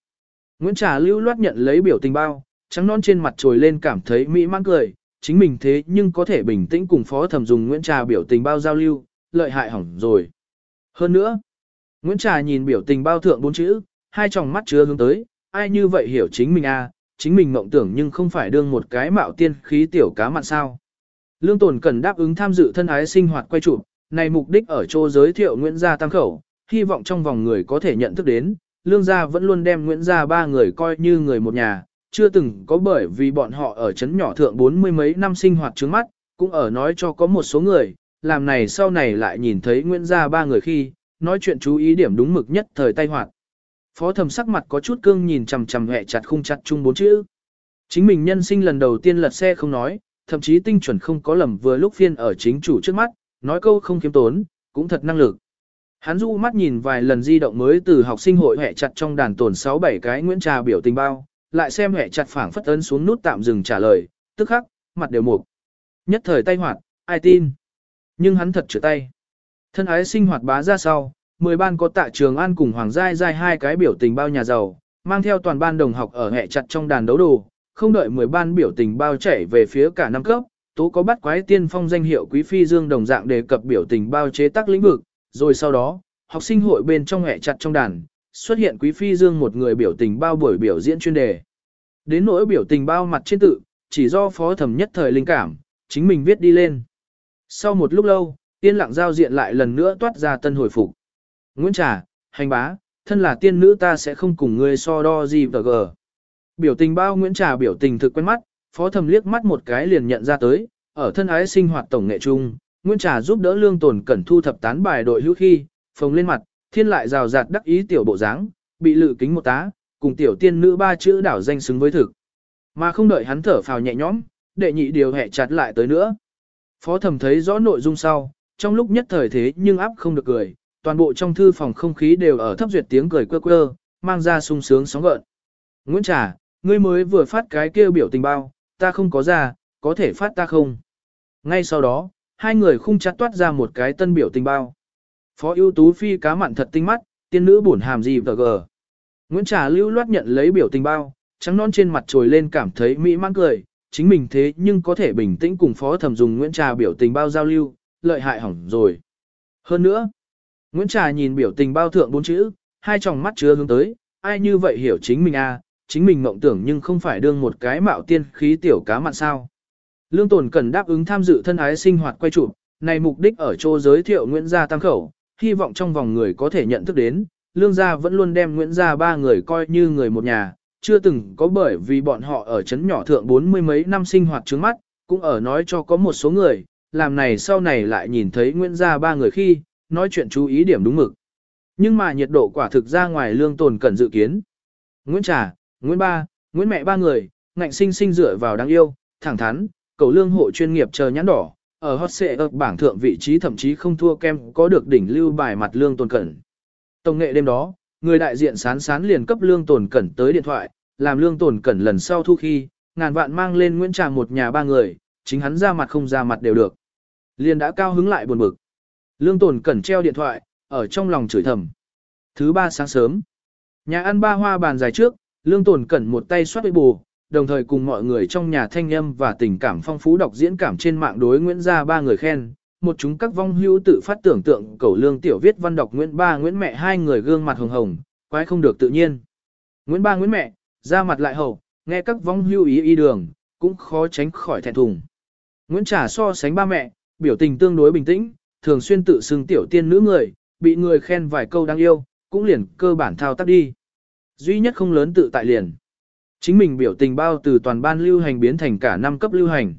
Speaker 1: Nguyễn Trà lưu loát nhận lấy biểu tình bao, trắng non trên mặt trồi lên cảm thấy mỹ mãn cười, chính mình thế nhưng có thể bình tĩnh cùng phó thẩm dùng Nguyễn Trà biểu tình bao giao lưu, lợi hại hỏng rồi. Hơn nữa, Nguyễn Trà nhìn biểu tình bao thượng bốn chữ, hai tròng mắt chứa hướng tới, ai như vậy hiểu chính mình à, chính mình mộng tưởng nhưng không phải đương một cái mạo tiên khí tiểu cá mặn sao. Lương Tồn cần đáp ứng tham dự thân ái sinh hoạt quay chụp, này mục đích ở chỗ giới thiệu Nguyễn Gia Tam Khẩu, hy vọng trong vòng người có thể nhận thức đến, Lương Gia vẫn luôn đem Nguyễn Gia ba người coi như người một nhà, chưa từng có bởi vì bọn họ ở chấn nhỏ thượng bốn mươi mấy năm sinh hoạt trước mắt, cũng ở nói cho có một số người, làm này sau này lại nhìn thấy Nguyễn Gia ba người khi, nói chuyện chú ý điểm đúng mực nhất thời tay hoạt. Phó thầm sắc mặt có chút cương nhìn chằm chằm hẹ chặt khung chặt chung bốn chữ. Chính mình nhân sinh lần đầu tiên lật xe không nói, thậm chí tinh chuẩn không có lầm vừa lúc phiên ở chính chủ trước mắt, nói câu không kiếm tốn, cũng thật năng lực. Hắn du mắt nhìn vài lần di động mới từ học sinh hội hẹ chặt trong đàn tổn 6-7 cái Nguyễn Trà biểu tình bao, lại xem hẹ chặt phảng phất ấn xuống nút tạm dừng trả lời, tức khắc, mặt đều mục. Nhất thời tay hoạt, ai tin. Nhưng hắn thật trở tay. Thân ái sinh hoạt bá ra sau, 10 ban có tạ trường an cùng Hoàng Giai Giai hai cái biểu tình bao nhà giàu, mang theo toàn ban đồng học ở hẹ chặt trong đàn đấu đồ, không đợi 10 ban biểu tình bao chảy về phía cả năm cấp, tố có bắt quái tiên phong danh hiệu quý phi dương đồng dạng đề cập biểu tình bao chế tác lĩnh vực, rồi sau đó, học sinh hội bên trong hẹ chặt trong đàn, xuất hiện quý phi dương một người biểu tình bao buổi biểu diễn chuyên đề. Đến nỗi biểu tình bao mặt trên tự, chỉ do phó thẩm nhất thời linh cảm, chính mình viết đi lên. Sau một lúc lâu, yên lặng giao diện lại lần nữa toát ra tân hồi phục. Nguyễn Trà, hành bá, thân là tiên nữ ta sẽ không cùng ngươi so đo gì và gờ. Biểu tình bao Nguyễn Trà biểu tình thực quen mắt, phó thẩm liếc mắt một cái liền nhận ra tới, ở thân ái sinh hoạt tổng nghệ chung, Nguyễn Trà giúp đỡ lương tồn cẩn thu thập tán bài đội hữu khi, phồng lên mặt, thiên lại rào rạt đắc ý tiểu bộ dáng, bị lự kính một tá, cùng tiểu tiên nữ ba chữ đảo danh xứng với thực. Mà không đợi hắn thở phào nhẹ nhõm, đệ nhị điều hẹ chặt lại tới nữa. Phó thẩm thấy rõ nội dung sau, trong lúc nhất thời thế nhưng áp không được cười, toàn bộ trong thư phòng không khí đều ở thấp duyệt tiếng cười quơ quơ, mang ra sung sướng sóng gợn. Nguyễn Trà, ngươi mới vừa phát cái kêu biểu tình bao, ta không có ra, có thể phát ta không? Ngay sau đó, hai người khung chặt toát ra một cái tân biểu tình bao. Phó ưu tú phi cá mặn thật tinh mắt, tiên nữ buồn hàm gì vờ gờ. Nguyễn Trà lưu loát nhận lấy biểu tình bao, trắng non trên mặt trồi lên cảm thấy mỹ mãn cười, chính mình thế nhưng có thể bình tĩnh cùng phó thẩm dùng Nguyễn Trà biểu tình bao giao lưu, lợi hại hỏng rồi. Hơn nữa, Nguyễn Trà nhìn biểu tình bao thượng bốn chữ, hai tròng mắt chứa hướng tới, ai như vậy hiểu chính mình à, chính mình mộng tưởng nhưng không phải đương một cái mạo tiên khí tiểu cá mặn sao. Lương Tồn cần đáp ứng tham dự thân ái sinh hoạt quay chụp, này mục đích ở chỗ giới thiệu Nguyễn Gia Tam Khẩu, hy vọng trong vòng người có thể nhận thức đến, lương gia vẫn luôn đem Nguyễn gia ba người coi như người một nhà, chưa từng có bởi vì bọn họ ở chấn nhỏ thượng bốn mươi mấy năm sinh hoạt trước mắt, cũng ở nói cho có một số người, làm này sau này lại nhìn thấy Nguyễn gia ba người khi, nói chuyện chú ý điểm đúng mực. Nhưng mà nhiệt độ quả thực ra ngoài lương tồn cần dự kiến. Nguyễn Trà, Nguyễn Ba, Nguyễn Mẹ ba người, ngạnh sinh sinh dựa vào đáng yêu, thẳng thắn, cầu lương hộ chuyên nghiệp chờ nhãn đỏ, ở hot xệ ở bảng thượng vị trí thậm chí không thua kem có được đỉnh lưu bài mặt lương tồn cẩn. Tổng nghệ đêm đó, người đại diện sán sán liền cấp lương tồn cẩn tới điện thoại, làm lương tồn cẩn lần sau thu khi, ngàn vạn mang lên Nguyễn Trà một nhà ba người, chính hắn ra mặt không ra mặt đều được. Liền đã cao hứng lại buồn bực. Lương tồn cẩn treo điện thoại, ở trong lòng chửi thầm. Thứ ba sáng sớm, nhà ăn ba hoa bàn dài trước, lương tồn cẩn một tay xoát bù, đồng thời cùng mọi người trong nhà thanh âm và tình cảm phong phú đọc diễn cảm trên mạng đối Nguyễn gia ba người khen. Một chúng các vong hữu tự phát tưởng tượng cầu lương tiểu viết văn đọc Nguyễn ba Nguyễn mẹ hai người gương mặt hồng hồng, quái không được tự nhiên. Nguyễn ba Nguyễn mẹ, ra mặt lại hậu, nghe các vong hữu ý y đường, cũng khó tránh khỏi thẹn thùng. Nguyễn Trà so sánh ba mẹ, biểu tình tương đối bình tĩnh, thường xuyên tự xưng tiểu tiên nữ người, bị người khen vài câu đáng yêu, cũng liền cơ bản thao tác đi. Duy nhất không lớn tự tại liền. Chính mình biểu tình bao từ toàn ban lưu hành biến thành cả năm cấp lưu hành.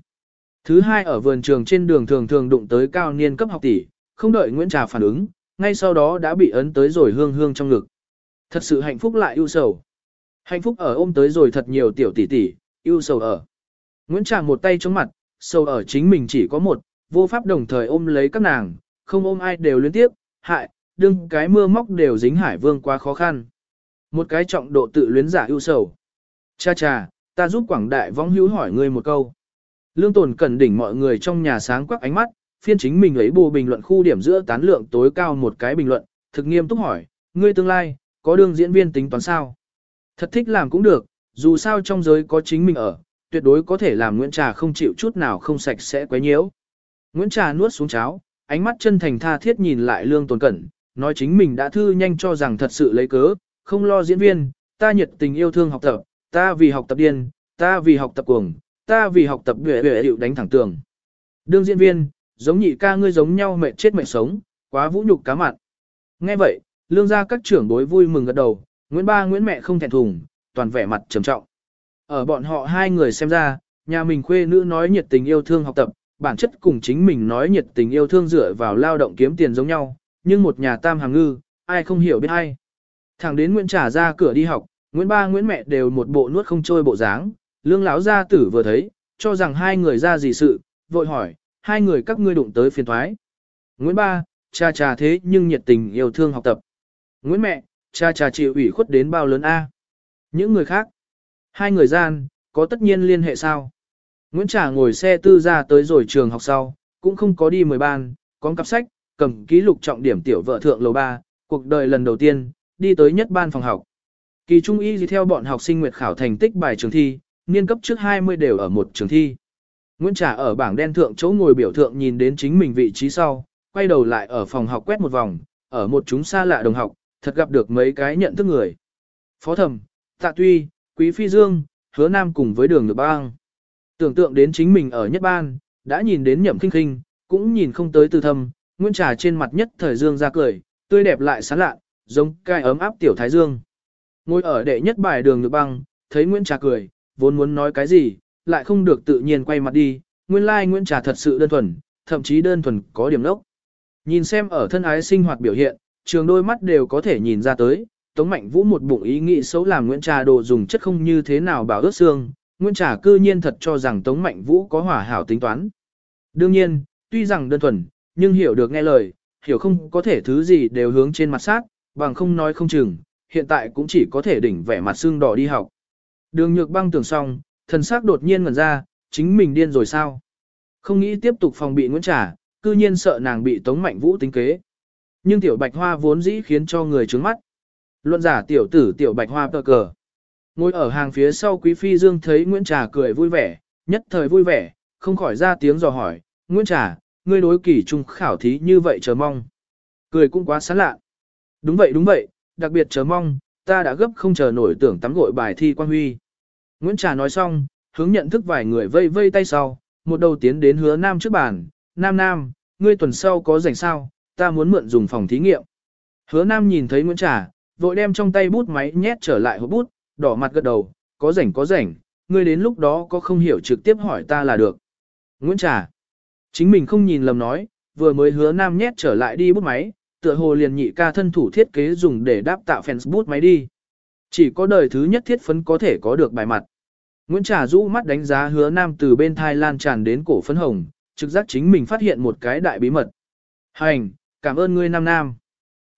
Speaker 1: Thứ hai ở vườn trường trên đường thường thường đụng tới cao niên cấp học tỷ, không đợi Nguyễn Trà phản ứng, ngay sau đó đã bị ấn tới rồi hương hương trong ngực. Thật sự hạnh phúc lại ưu sầu. Hạnh phúc ở ôm tới rồi thật nhiều tiểu tỷ tỷ, ưu sầu ở. Nguyễn Trà một tay chống mặt, sầu ở chính mình chỉ có một, vô pháp đồng thời ôm lấy các nàng, không ôm ai đều liên tiếp, hại, đương cái mưa móc đều dính hải vương quá khó khăn. Một cái trọng độ tự luyến giả ưu sầu. Cha cha, ta giúp quảng đại vong hữu hỏi ngươi một câu. Lương tồn cần đỉnh mọi người trong nhà sáng quắc ánh mắt, phiên chính mình lấy bù bình luận khu điểm giữa tán lượng tối cao một cái bình luận, thực nghiêm túc hỏi, ngươi tương lai, có đương diễn viên tính toán sao? Thật thích làm cũng được, dù sao trong giới có chính mình ở, tuyệt đối có thể làm Nguyễn Trà không chịu chút nào không sạch sẽ quấy nhiễu. Nguyễn Trà nuốt xuống cháo, ánh mắt chân thành tha thiết nhìn lại lương tồn cẩn, nói chính mình đã thư nhanh cho rằng thật sự lấy cớ, không lo diễn viên, ta nhiệt tình yêu thương học tập, ta vì học tập điên, ta vì học tập cuồng, ta vì học tập bể bể hiệu đánh thẳng tường. Đương diễn viên, giống nhị ca ngươi giống nhau mệt chết mệt sống, quá vũ nhục cá mặn. Nghe vậy, lương gia các trưởng đối vui mừng gật đầu, Nguyễn ba Nguyễn mẹ không thẹn thùng, toàn vẻ mặt trầm trọng. Ở bọn họ hai người xem ra, nhà mình khuê nữ nói nhiệt tình yêu thương học tập, bản chất cùng chính mình nói nhiệt tình yêu thương dựa vào lao động kiếm tiền giống nhau, nhưng một nhà tam hàng ngư, ai không hiểu biết ai. Thẳng đến Nguyễn trả ra cửa đi học, Nguyễn ba Nguyễn mẹ đều một bộ nuốt không trôi bộ dáng, lương lão gia tử vừa thấy, cho rằng hai người ra gì sự, vội hỏi, hai người các ngươi đụng tới phiền thoái. Nguyễn ba, cha cha thế nhưng nhiệt tình yêu thương học tập. Nguyễn mẹ, cha cha chịu ủy khuất đến bao lớn a? Những người khác, hai người gian, có tất nhiên liên hệ sao? Nguyễn Trà ngồi xe tư ra tới rồi trường học sau, cũng không có đi mời ban, có cặp sách, cầm ký lục trọng điểm tiểu vợ thượng lầu ba, cuộc đời lần đầu tiên, đi tới nhất ban phòng học. Kỳ trung y gì theo bọn học sinh nguyệt khảo thành tích bài trường thi, niên cấp trước 20 đều ở một trường thi. Nguyễn Trà ở bảng đen thượng chỗ ngồi biểu thượng nhìn đến chính mình vị trí sau, quay đầu lại ở phòng học quét một vòng, ở một chúng xa lạ đồng học, thật gặp được mấy cái nhận thức người. Phó thẩm, tạ tuy, quý phi dương, hứa nam cùng với đường nhược bang. Tưởng tượng đến chính mình ở nhất ban, đã nhìn đến nhậm kinh khinh, cũng nhìn không tới từ thâm, Nguyễn Trà trên mặt nhất thời dương ra cười, tươi đẹp lại sáng lạ, giống cai ấm áp tiểu thái dương. Ngồi ở đệ nhất bài đường được băng, thấy Nguyễn Trà cười, vốn muốn nói cái gì, lại không được tự nhiên quay mặt đi, nguyên lai like Nguyễn Trà thật sự đơn thuần, thậm chí đơn thuần có điểm lốc. Nhìn xem ở thân ái sinh hoạt biểu hiện, trường đôi mắt đều có thể nhìn ra tới, Tống Mạnh Vũ một bụng ý nghĩ xấu làm Nguyễn Trà đồ dùng chất không như thế nào bảo ướt xương, Nguyễn Trà cư nhiên thật cho rằng Tống Mạnh Vũ có hỏa hảo tính toán. Đương nhiên, tuy rằng đơn thuần, nhưng hiểu được nghe lời, hiểu không có thể thứ gì đều hướng trên mặt sát, bằng không nói không chừng, hiện tại cũng chỉ có thể đỉnh vẻ mặt xương đỏ đi học. Đường nhược băng tưởng xong, thần sắc đột nhiên ngẩn ra, chính mình điên rồi sao? Không nghĩ tiếp tục phòng bị Nguyễn Trà, cư nhiên sợ nàng bị Tống Mạnh Vũ tính kế. Nhưng tiểu bạch hoa vốn dĩ khiến cho người trướng mắt. Luận giả tiểu tử tiểu bạch hoa tờ cờ. Ngồi ở hàng phía sau quý phi dương thấy Nguyễn Trà cười vui vẻ, nhất thời vui vẻ, không khỏi ra tiếng dò hỏi, Nguyễn Trà, ngươi đối kỳ trung khảo thí như vậy chờ mong. Cười cũng quá sán lạ. Đúng vậy đúng vậy, đặc biệt chờ mong, ta đã gấp không chờ nổi tưởng tắm gội bài thi quan huy. Nguyễn Trà nói xong, hướng nhận thức vài người vây vây tay sau, một đầu tiến đến hứa nam trước bàn, nam nam, ngươi tuần sau có rảnh sao, ta muốn mượn dùng phòng thí nghiệm. Hứa nam nhìn thấy Nguyễn Trà, vội đem trong tay bút máy nhét trở lại hộp bút, đỏ mặt gật đầu, có rảnh có rảnh, ngươi đến lúc đó có không hiểu trực tiếp hỏi ta là được. Nguyễn Trà. Chính mình không nhìn lầm nói, vừa mới hứa nam nhét trở lại đi bút máy, tựa hồ liền nhị ca thân thủ thiết kế dùng để đáp tạo Facebook máy đi. Chỉ có đời thứ nhất thiết phấn có thể có được bài mặt. Nguyễn Trà rũ mắt đánh giá hứa nam từ bên thai lan tràn đến cổ phấn hồng, trực giác chính mình phát hiện một cái đại bí mật. Hành, cảm ơn ngươi nam nam.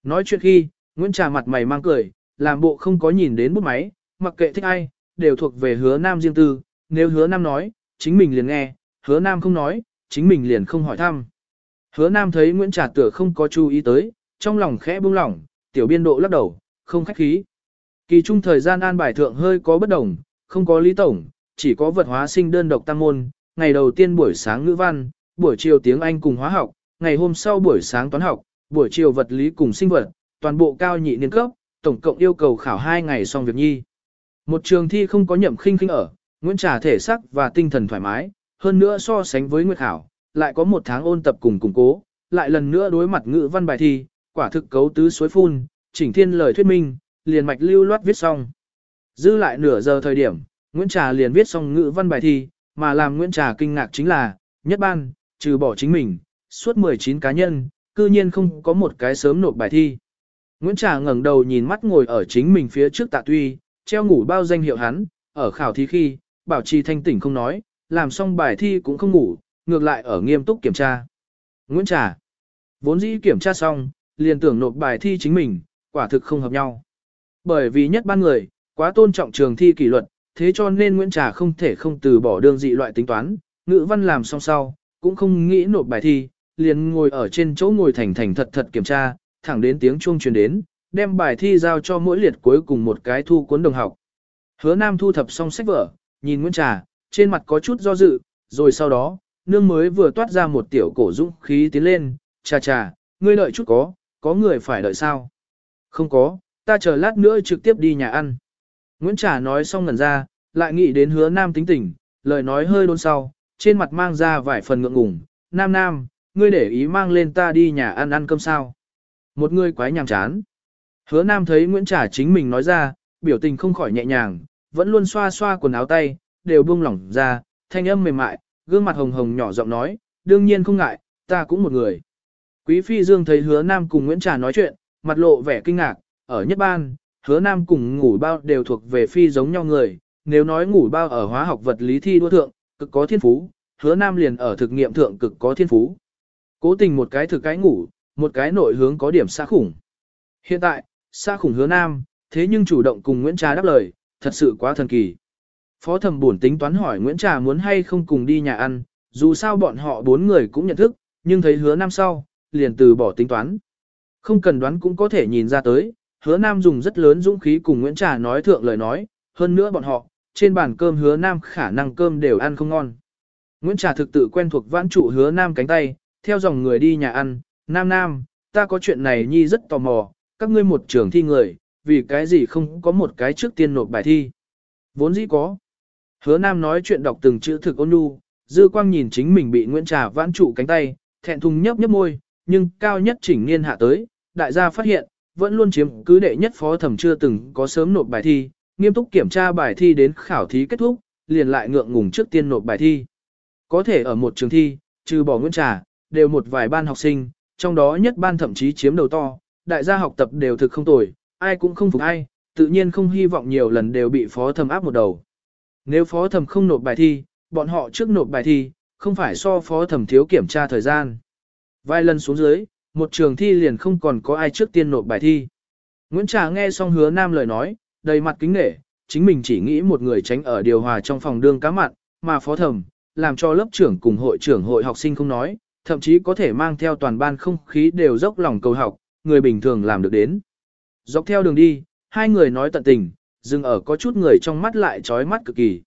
Speaker 1: Nói chuyện khi, Nguyễn Trà mặt mày mang cười, làm bộ không có nhìn đến bút máy, mặc kệ thích ai, đều thuộc về hứa nam riêng tư, nếu hứa nam nói, chính mình liền nghe, hứa nam không nói, chính mình liền không hỏi thăm. Hứa nam thấy Nguyễn Trà tựa không có chú ý tới, trong lòng khẽ buông lỏng, tiểu biên độ lắc đầu, không khách khí. Kỳ trung thời gian an bài thượng hơi có bất đồng, không có lý tổng, chỉ có vật hóa sinh đơn độc tăng môn, ngày đầu tiên buổi sáng ngữ văn, buổi chiều tiếng Anh cùng hóa học, ngày hôm sau buổi sáng toán học, buổi chiều vật lý cùng sinh vật, toàn bộ cao nhị niên cấp, tổng cộng yêu cầu khảo 2 ngày xong việc nhi. Một trường thi không có nhậm khinh khinh ở, Nguyễn Trà thể sắc và tinh thần thoải mái, hơn nữa so sánh với Nguyệt Khảo, lại có một tháng ôn tập cùng củng cố, lại lần nữa đối mặt ngữ văn bài thi, quả thực cấu tứ suối phun, chỉnh thiên lời thuyết minh, liền mạch lưu loát viết xong. Dư lại nửa giờ thời điểm, Nguyễn Trà liền viết xong ngữ văn bài thi, mà làm Nguyễn Trà kinh ngạc chính là, nhất ban, trừ bỏ chính mình, suốt 19 cá nhân, cư nhiên không có một cái sớm nộp bài thi. Nguyễn Trà ngẩng đầu nhìn mắt ngồi ở chính mình phía trước tạ tuy, treo ngủ bao danh hiệu hắn, ở khảo thí khi, bảo trì thanh tỉnh không nói, làm xong bài thi cũng không ngủ, ngược lại ở nghiêm túc kiểm tra. Nguyễn Trà, vốn dĩ kiểm tra xong, liền tưởng nộp bài thi chính mình, quả thực không hợp nhau. Bởi vì nhất ban người, quá tôn trọng trường thi kỷ luật, thế cho nên Nguyễn Trà không thể không từ bỏ đương dị loại tính toán, ngữ văn làm xong sau, cũng không nghĩ nộp bài thi, liền ngồi ở trên chỗ ngồi thành thành thật thật kiểm tra, thẳng đến tiếng chuông truyền đến, đem bài thi giao cho mỗi liệt cuối cùng một cái thu cuốn đồng học. Hứa Nam thu thập xong sách vở, nhìn Nguyễn Trà, trên mặt có chút do dự, rồi sau đó, nương mới vừa toát ra một tiểu cổ dũng khí tiến lên, trà trà, ngươi đợi chút có, có người phải đợi sao? Không có, ta chờ lát nữa trực tiếp đi nhà ăn. Nguyễn Trà nói xong ngẩn ra, lại nghĩ đến hứa nam tính tình, lời nói hơi đôn sau, trên mặt mang ra vài phần ngượng ngùng. Nam nam, ngươi để ý mang lên ta đi nhà ăn ăn cơm sao? Một người quái nhàm chán. Hứa nam thấy Nguyễn Trà chính mình nói ra, biểu tình không khỏi nhẹ nhàng, vẫn luôn xoa xoa quần áo tay, đều buông lỏng ra, thanh âm mềm mại, gương mặt hồng hồng nhỏ giọng nói, đương nhiên không ngại, ta cũng một người. Quý phi dương thấy hứa nam cùng Nguyễn Trà nói chuyện, mặt lộ vẻ kinh ngạc, ở nhất ban, hứa nam cùng ngủ bao đều thuộc về phi giống nhau người, nếu nói ngủ bao ở hóa học vật lý thi đua thượng, cực có thiên phú, hứa nam liền ở thực nghiệm thượng cực có thiên phú. Cố tình một cái thực cái ngủ, một cái nội hướng có điểm xa khủng. Hiện tại, xa khủng hứa nam, thế nhưng chủ động cùng Nguyễn Trà đáp lời, thật sự quá thần kỳ. Phó thẩm buồn tính toán hỏi Nguyễn Trà muốn hay không cùng đi nhà ăn, dù sao bọn họ bốn người cũng nhận thức, nhưng thấy hứa nam sau, liền từ bỏ tính toán. Không cần đoán cũng có thể nhìn ra tới, hứa nam dùng rất lớn dũng khí cùng Nguyễn Trà nói thượng lời nói, hơn nữa bọn họ, trên bàn cơm hứa nam khả năng cơm đều ăn không ngon. Nguyễn Trà thực tự quen thuộc vãn trụ hứa nam cánh tay, theo dòng người đi nhà ăn, nam nam, ta có chuyện này nhi rất tò mò, các ngươi một trường thi người, vì cái gì không có một cái trước tiên nộp bài thi. Vốn dĩ có. Hứa nam nói chuyện đọc từng chữ thực ôn nhu, dư quang nhìn chính mình bị Nguyễn Trà vãn trụ cánh tay, thẹn thùng nhấp nhấp môi, nhưng cao nhất chỉnh niên hạ tới, đại gia phát hiện, vẫn luôn chiếm cứ đệ nhất phó thẩm chưa từng có sớm nộp bài thi, nghiêm túc kiểm tra bài thi đến khảo thí kết thúc, liền lại ngượng ngùng trước tiên nộp bài thi. Có thể ở một trường thi, trừ bỏ Nguyễn Trà, đều một vài ban học sinh, trong đó nhất ban thậm chí chiếm đầu to, đại gia học tập đều thực không tồi, ai cũng không phục ai, tự nhiên không hy vọng nhiều lần đều bị phó thẩm áp một đầu. Nếu phó thẩm không nộp bài thi, bọn họ trước nộp bài thi, không phải so phó thẩm thiếu kiểm tra thời gian. Vài lần xuống dưới, một trường thi liền không còn có ai trước tiên nộp bài thi. Nguyễn Trà nghe xong hứa nam lời nói, đầy mặt kính nể, chính mình chỉ nghĩ một người tránh ở điều hòa trong phòng đương cá mặn, mà phó thẩm, làm cho lớp trưởng cùng hội trưởng hội học sinh không nói, thậm chí có thể mang theo toàn ban không khí đều dốc lòng cầu học, người bình thường làm được đến. Dọc theo đường đi, hai người nói tận tình, dừng ở có chút người trong mắt lại trói mắt cực kỳ.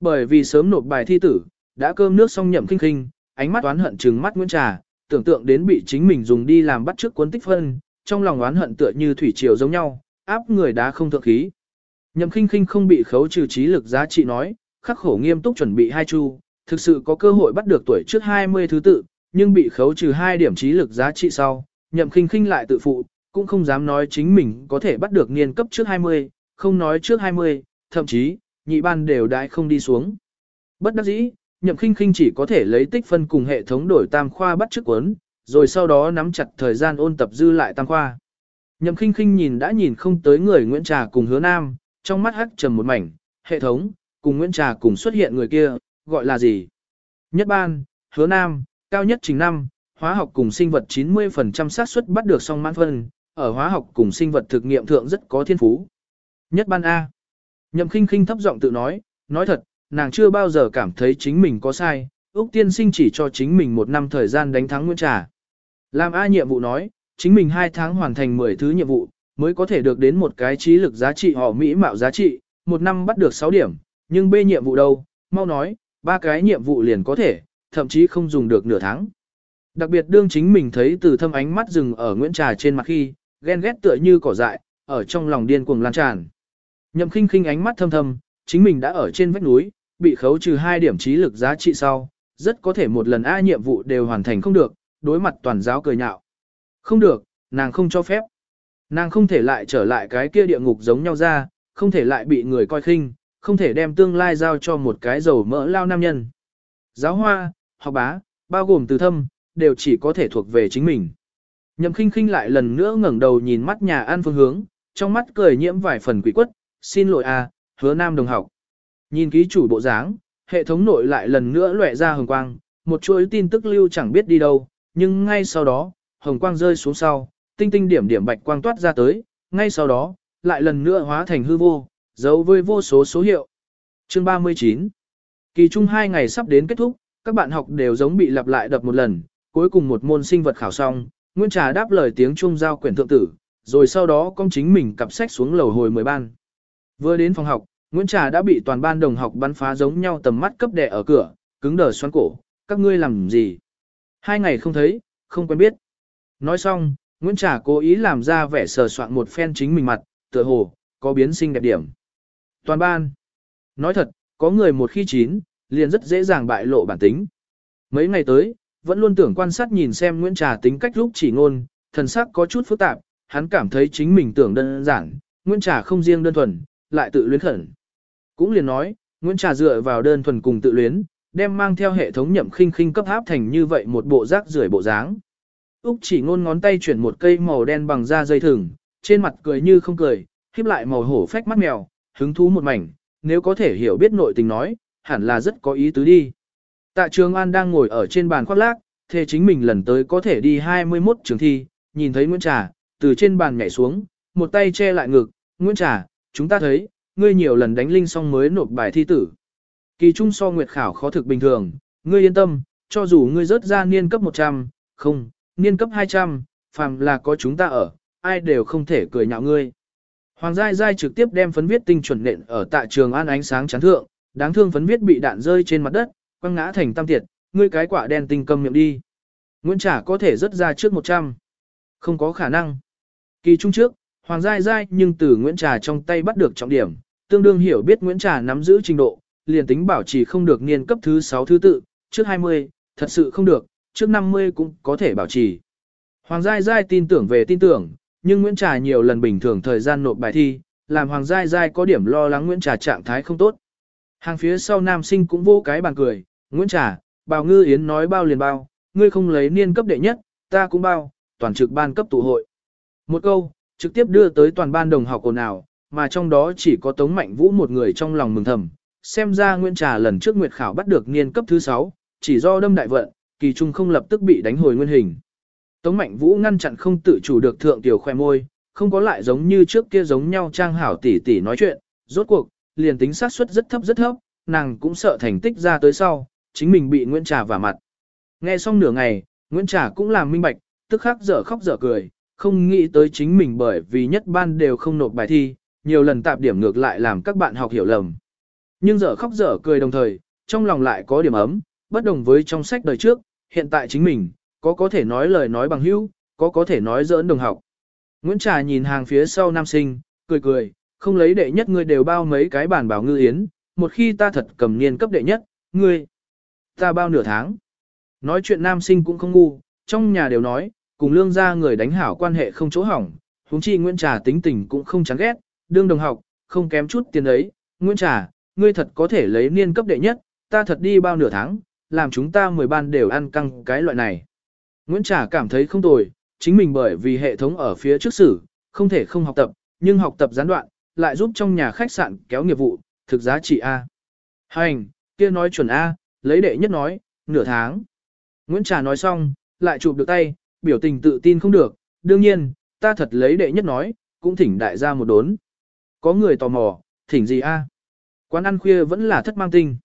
Speaker 1: Bởi vì sớm nộp bài thi tử, đã cơm nước xong nhậm kinh kinh, ánh mắt oán hận trừng mắt Nguyễn Trà, tưởng tượng đến bị chính mình dùng đi làm bắt trước cuốn tích phân, trong lòng oán hận tựa như thủy triều giống nhau, áp người đá không thượng khí. Nhậm khinh khinh không bị khấu trừ trí lực giá trị nói, khắc khổ nghiêm túc chuẩn bị hai chu, thực sự có cơ hội bắt được tuổi trước 20 thứ tự, nhưng bị khấu trừ hai điểm trí lực giá trị sau, nhậm khinh khinh lại tự phụ, cũng không dám nói chính mình có thể bắt được niên cấp trước 20, không nói trước 20, thậm chí, nhị ban đều đại không đi xuống. Bất đắc dĩ, nhậm khinh khinh chỉ có thể lấy tích phân cùng hệ thống đổi tam khoa bắt trước cuốn, rồi sau đó nắm chặt thời gian ôn tập dư lại tam khoa. Nhậm khinh khinh nhìn đã nhìn không tới người Nguyễn Trà cùng hứa nam, trong mắt hắc trầm một mảnh, hệ thống, cùng Nguyễn Trà cùng xuất hiện người kia, gọi là gì? Nhất ban, hứa nam, cao nhất trình năm, hóa học cùng sinh vật 90% xác suất bắt được song mãn phân, ở hóa học cùng sinh vật thực nghiệm thượng rất có thiên phú. Nhất ban A. Nhậm khinh khinh thấp giọng tự nói, nói thật, nàng chưa bao giờ cảm thấy chính mình có sai, Úc tiên sinh chỉ cho chính mình một năm thời gian đánh thắng Nguyễn Trà. Làm A nhiệm vụ nói, chính mình hai tháng hoàn thành 10 thứ nhiệm vụ, mới có thể được đến một cái trí lực giá trị họ Mỹ mạo giá trị, một năm bắt được 6 điểm, nhưng B nhiệm vụ đâu, mau nói, ba cái nhiệm vụ liền có thể, thậm chí không dùng được nửa tháng. Đặc biệt đương chính mình thấy từ thâm ánh mắt rừng ở Nguyễn Trà trên mặt khi, ghen ghét tựa như cỏ dại, ở trong lòng điên cuồng lan tràn. Nhậm khinh khinh ánh mắt thâm thâm, chính mình đã ở trên vách núi, bị khấu trừ 2 điểm trí lực giá trị sau, rất có thể một lần A nhiệm vụ đều hoàn thành không được, đối mặt toàn giáo cười nhạo. Không được, nàng không cho phép. Nàng không thể lại trở lại cái kia địa ngục giống nhau ra, không thể lại bị người coi khinh, không thể đem tương lai giao cho một cái dầu mỡ lao nam nhân. Giáo hoa, học bá, bao gồm từ thâm, đều chỉ có thể thuộc về chính mình. Nhậm khinh khinh lại lần nữa ngẩng đầu nhìn mắt nhà an phương hướng, trong mắt cười nhiễm vài phần quỷ quất, xin lỗi à, hứa nam đồng học. Nhìn ký chủ bộ dáng, hệ thống nội lại lần nữa lóe ra hồng quang, một chuỗi tin tức lưu chẳng biết đi đâu, nhưng ngay sau đó, hồng quang rơi xuống sau, tinh tinh điểm điểm bạch quang toát ra tới, ngay sau đó, lại lần nữa hóa thành hư vô, dấu với vô số số hiệu. Chương 39 Kỳ trung 2 ngày sắp đến kết thúc, các bạn học đều giống bị lặp lại đập một lần, cuối cùng một môn sinh vật khảo xong, nguyên Trà đáp lời tiếng trung giao quyển thượng tử, rồi sau đó công chính mình cặp sách xuống lầu hồi 10 ban. Vừa đến phòng học, Nguyễn Trà đã bị toàn ban đồng học bắn phá giống nhau tầm mắt cấp đè ở cửa, cứng đờ xoắn cổ, các ngươi làm gì? Hai ngày không thấy, không quen biết. Nói xong, Nguyễn Trà cố ý làm ra vẻ sờ soạn một phen chính mình mặt, tựa hồ, có biến sinh đẹp điểm. Toàn ban. Nói thật, có người một khi chín, liền rất dễ dàng bại lộ bản tính. Mấy ngày tới, vẫn luôn tưởng quan sát nhìn xem Nguyễn Trà tính cách lúc chỉ ngôn, thần sắc có chút phức tạp, hắn cảm thấy chính mình tưởng đơn giản, Nguyễn Trà không riêng đơn thuần, lại tự luyến khẩn. Cũng liền nói, Nguyễn Trà dựa vào đơn thuần cùng tự luyến, đem mang theo hệ thống nhậm khinh khinh cấp áp thành như vậy một bộ rác rưởi bộ dáng. Úc chỉ ngôn ngón tay chuyển một cây màu đen bằng da dây thừng, trên mặt cười như không cười, khiếp lại màu hổ phách mắt mèo, hứng thú một mảnh, nếu có thể hiểu biết nội tình nói, hẳn là rất có ý tứ đi. Tạ Trường An đang ngồi ở trên bàn khoác lác, thề chính mình lần tới có thể đi 21 trường thi, nhìn thấy Nguyễn Trà, từ trên bàn nhảy xuống, một tay che lại ngực, Nguyễn Trà, chúng ta thấy, ngươi nhiều lần đánh linh xong mới nộp bài thi tử. Kỳ trung so nguyệt khảo khó thực bình thường, ngươi yên tâm, cho dù ngươi rớt ra niên cấp 100, không, niên cấp 200, phàm là có chúng ta ở, ai đều không thể cười nhạo ngươi. Hoàng Giai Giai trực tiếp đem phấn viết tinh chuẩn nện ở tại trường an ánh sáng chán thượng, đáng thương phấn viết bị đạn rơi trên mặt đất, quăng ngã thành tam tiệt, ngươi cái quả đen tinh cầm miệng đi. Nguyễn Trả có thể rớt ra trước 100. Không có khả năng. Kỳ trung trước, Hoàng Giai Giai nhưng từ Nguyễn Trà trong tay bắt được trọng điểm, tương đương hiểu biết Nguyễn Trà nắm giữ trình độ, liền tính bảo trì không được niên cấp thứ 6 thứ tự, trước 20, thật sự không được, trước 50 cũng có thể bảo trì. Hoàng Giai Giai tin tưởng về tin tưởng, nhưng Nguyễn Trà nhiều lần bình thường thời gian nộp bài thi, làm Hoàng Giai Giai có điểm lo lắng Nguyễn Trà trạng thái không tốt. Hàng phía sau nam sinh cũng vô cái bàn cười, Nguyễn Trà, bào ngư yến nói bao liền bao, ngươi không lấy niên cấp đệ nhất, ta cũng bao, toàn trực ban cấp tụ hội. Một câu, trực tiếp đưa tới toàn ban đồng học ồn ào, mà trong đó chỉ có Tống Mạnh Vũ một người trong lòng mừng thầm. Xem ra Nguyễn Trà lần trước Nguyệt Khảo bắt được niên cấp thứ 6, chỉ do đâm đại vận, kỳ trung không lập tức bị đánh hồi nguyên hình. Tống Mạnh Vũ ngăn chặn không tự chủ được thượng tiểu khoe môi, không có lại giống như trước kia giống nhau trang hảo tỉ tỉ nói chuyện, rốt cuộc, liền tính xác suất rất thấp rất thấp, nàng cũng sợ thành tích ra tới sau, chính mình bị Nguyễn Trà vả mặt. Nghe xong nửa ngày, Nguyễn Trà cũng làm minh bạch, tức khắc dở khóc dở cười, không nghĩ tới chính mình bởi vì nhất ban đều không nộp bài thi, nhiều lần tạp điểm ngược lại làm các bạn học hiểu lầm. Nhưng dở khóc dở cười đồng thời, trong lòng lại có điểm ấm, bất đồng với trong sách đời trước, hiện tại chính mình, có có thể nói lời nói bằng hữu, có có thể nói giỡn đồng học. Nguyễn Trà nhìn hàng phía sau nam sinh, cười cười, không lấy đệ nhất ngươi đều bao mấy cái bản bảo ngư yến, một khi ta thật cầm niên cấp đệ nhất, ngươi, ta bao nửa tháng. Nói chuyện nam sinh cũng không ngu, trong nhà đều nói, cùng lương gia người đánh hảo quan hệ không chỗ hỏng, huống chi Nguyễn Trà tính tình cũng không chán ghét, đương đồng học, không kém chút tiền ấy, Nguyễn Trà, ngươi thật có thể lấy niên cấp đệ nhất, ta thật đi bao nửa tháng, làm chúng ta 10 ban đều ăn căng cái loại này. Nguyễn Trà cảm thấy không tồi, chính mình bởi vì hệ thống ở phía trước sử, không thể không học tập, nhưng học tập gián đoạn, lại giúp trong nhà khách sạn kéo nghiệp vụ, thực giá trị A. Hành, kia nói chuẩn A, lấy đệ nhất nói, nửa tháng. Nguyễn Trà nói xong, lại chụp được tay, biểu tình tự tin không được, đương nhiên, ta thật lấy đệ nhất nói, cũng thỉnh đại gia một đốn. Có người tò mò, thỉnh gì A? À? Quán ăn khuya vẫn là thất mang tinh.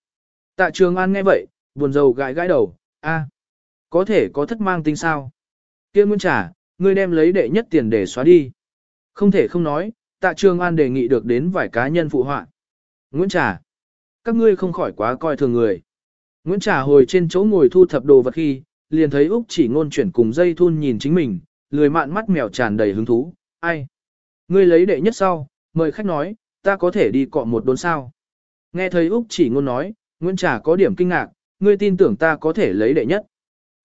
Speaker 1: Tạ trường an nghe vậy, buồn rầu gãi gãi đầu, A. À, có thể có thất mang tinh sao? kia Nguyễn Trà, ngươi đem lấy đệ nhất tiền để xóa đi. Không thể không nói, tạ trường an đề nghị được đến vài cá nhân phụ họa. Nguyễn Trà, các ngươi không khỏi quá coi thường người. Nguyễn Trà hồi trên chỗ ngồi thu thập đồ vật khi, liền thấy Úc chỉ ngôn chuyển cùng dây thun nhìn chính mình, lười mạn mắt mèo tràn đầy hứng thú, ai? Ngươi lấy đệ nhất sau, mời khách nói, ta có thể đi cọ một đốn sao. Nghe thấy Úc chỉ ngôn nói, Nguyễn Trà có điểm kinh ngạc, ngươi tin tưởng ta có thể lấy đệ nhất.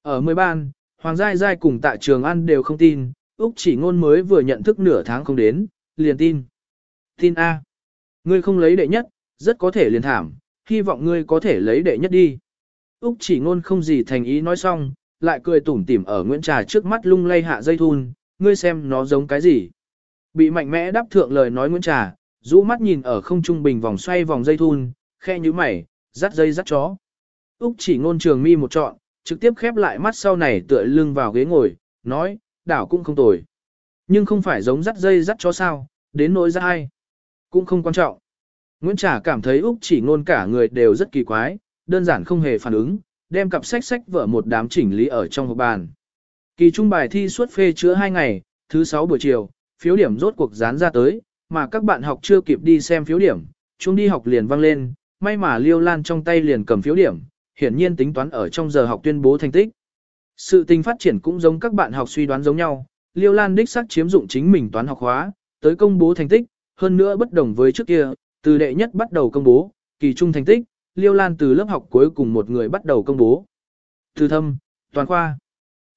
Speaker 1: Ở mười ban, Hoàng Giai Giai cùng tại trường ăn đều không tin, Úc chỉ ngôn mới vừa nhận thức nửa tháng không đến, liền tin. Tin A. Ngươi không lấy đệ nhất, rất có thể liền thảm, hy vọng ngươi có thể lấy đệ nhất đi. Úc chỉ ngôn không gì thành ý nói xong, lại cười tủm tỉm ở Nguyễn Trà trước mắt lung lay hạ dây thun, ngươi xem nó giống cái gì. Bị mạnh mẽ đáp thượng lời nói Nguyễn Trà, rũ mắt nhìn ở không trung bình vòng xoay vòng dây thun, khe như mày, dắt dây dắt chó. Úc chỉ ngôn trường mi một trọn, trực tiếp khép lại mắt sau này tựa lưng vào ghế ngồi, nói, đảo cũng không tồi. Nhưng không phải giống dắt dây dắt chó sao, đến nỗi ra ai. Cũng không quan trọng. Nguyễn Trà cảm thấy Úc chỉ ngôn cả người đều rất kỳ quái, đơn giản không hề phản ứng, đem cặp sách sách vở một đám chỉnh lý ở trong hộp bàn. Kỳ trung bài thi suốt phê chữa 2 ngày, thứ 6 buổi chiều, phiếu điểm rốt cuộc dán ra tới, mà các bạn học chưa kịp đi xem phiếu điểm, chúng đi học liền vang lên, may mà Liêu Lan trong tay liền cầm phiếu điểm, hiển nhiên tính toán ở trong giờ học tuyên bố thành tích. Sự tình phát triển cũng giống các bạn học suy đoán giống nhau, Liêu Lan đích xác chiếm dụng chính mình toán học hóa, tới công bố thành tích, hơn nữa bất đồng với trước kia, từ đệ nhất bắt đầu công bố, kỳ trung thành tích, Liêu Lan từ lớp học cuối cùng một người bắt đầu công bố. Từ thâm, toàn khoa,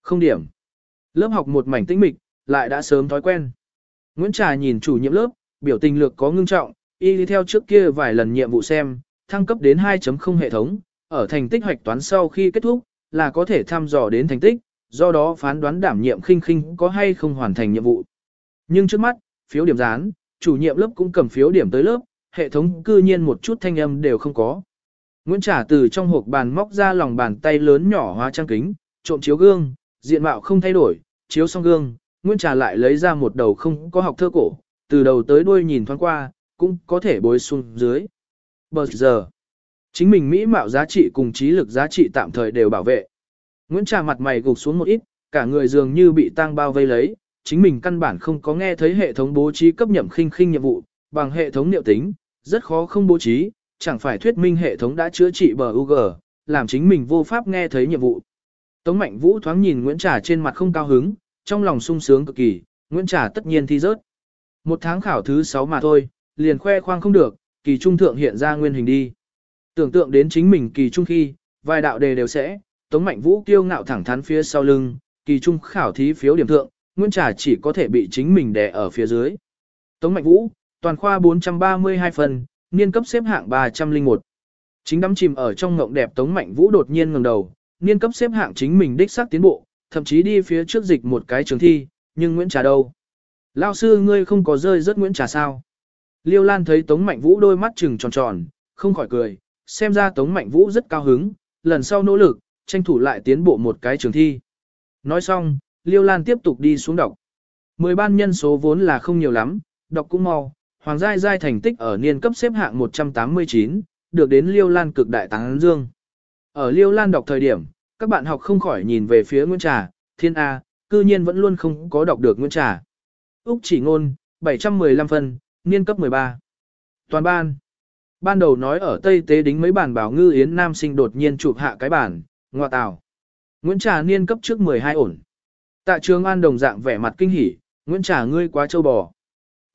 Speaker 1: không điểm. Lớp học một mảnh tĩnh mịch, lại đã sớm thói quen. Nguyễn Trà nhìn chủ nhiệm lớp, biểu tình lược có ngưng trọng, y đi theo trước kia vài lần nhiệm vụ xem, thăng cấp đến 2.0 hệ thống, ở thành tích hoạch toán sau khi kết thúc, là có thể thăm dò đến thành tích, do đó phán đoán đảm nhiệm khinh khinh có hay không hoàn thành nhiệm vụ. Nhưng trước mắt, phiếu điểm dán, chủ nhiệm lớp cũng cầm phiếu điểm tới lớp, hệ thống cư nhiên một chút thanh âm đều không có. Nguyễn Trả từ trong hộp bàn móc ra lòng bàn tay lớn nhỏ hóa trang kính, trộm chiếu gương, diện mạo không thay đổi, chiếu xong gương, Nguyễn Trà lại lấy ra một đầu không có học thơ cổ, từ đầu tới đuôi nhìn thoáng qua, cũng có thể bối xuống dưới. Bờ giờ, chính mình mỹ mạo giá trị cùng trí lực giá trị tạm thời đều bảo vệ. Nguyễn Trà mặt mày gục xuống một ít, cả người dường như bị tang bao vây lấy, chính mình căn bản không có nghe thấy hệ thống bố trí cấp nhậm khinh khinh nhiệm vụ, bằng hệ thống liệu tính, rất khó không bố trí, chẳng phải thuyết minh hệ thống đã chữa trị bờ UG, làm chính mình vô pháp nghe thấy nhiệm vụ. Tống Mạnh Vũ thoáng nhìn Nguyễn Trà trên mặt không cao hứng, trong lòng sung sướng cực kỳ, Nguyễn Trà tất nhiên thi rớt. Một tháng khảo thứ 6 mà thôi, liền khoe khoang không được, kỳ trung thượng hiện ra nguyên hình đi. Tưởng tượng đến chính mình kỳ trung khi, vài đạo đề đều sẽ, Tống Mạnh Vũ kiêu ngạo thẳng thắn phía sau lưng, kỳ trung khảo thí phiếu điểm thượng, Nguyễn Trà chỉ có thể bị chính mình đè ở phía dưới. Tống Mạnh Vũ, toàn khoa 432 phần, niên cấp xếp hạng 301. Chính đắm chìm ở trong ngộng đẹp Tống Mạnh Vũ đột nhiên ngẩng đầu, niên cấp xếp hạng chính mình đích xác tiến bộ, thậm chí đi phía trước dịch một cái trường thi, nhưng Nguyễn Trà đâu? Lao sư ngươi không có rơi rất Nguyễn Trà sao? Liêu Lan thấy Tống Mạnh Vũ đôi mắt trừng tròn tròn, không khỏi cười, xem ra Tống Mạnh Vũ rất cao hứng, lần sau nỗ lực, tranh thủ lại tiến bộ một cái trường thi. Nói xong, Liêu Lan tiếp tục đi xuống đọc. Mười ban nhân số vốn là không nhiều lắm, đọc cũng mau, Hoàng Giai Giai thành tích ở niên cấp xếp hạng 189, được đến Liêu Lan cực đại táng dương. Ở Liêu Lan đọc thời điểm, các bạn học không khỏi nhìn về phía Nguyễn Trà, Thiên A, cư nhiên vẫn luôn không có đọc được Nguyễn Trà. Úc chỉ ngôn, 715 phân, niên cấp 13. Toàn ban. Ban đầu nói ở Tây Tế đính mấy bản bảo ngư yến nam sinh đột nhiên chụp hạ cái bản, ngoa tảo. Nguyễn Trà niên cấp trước 12 ổn. Tạ trường an đồng dạng vẻ mặt kinh hỉ, Nguyễn Trà ngươi quá châu bò.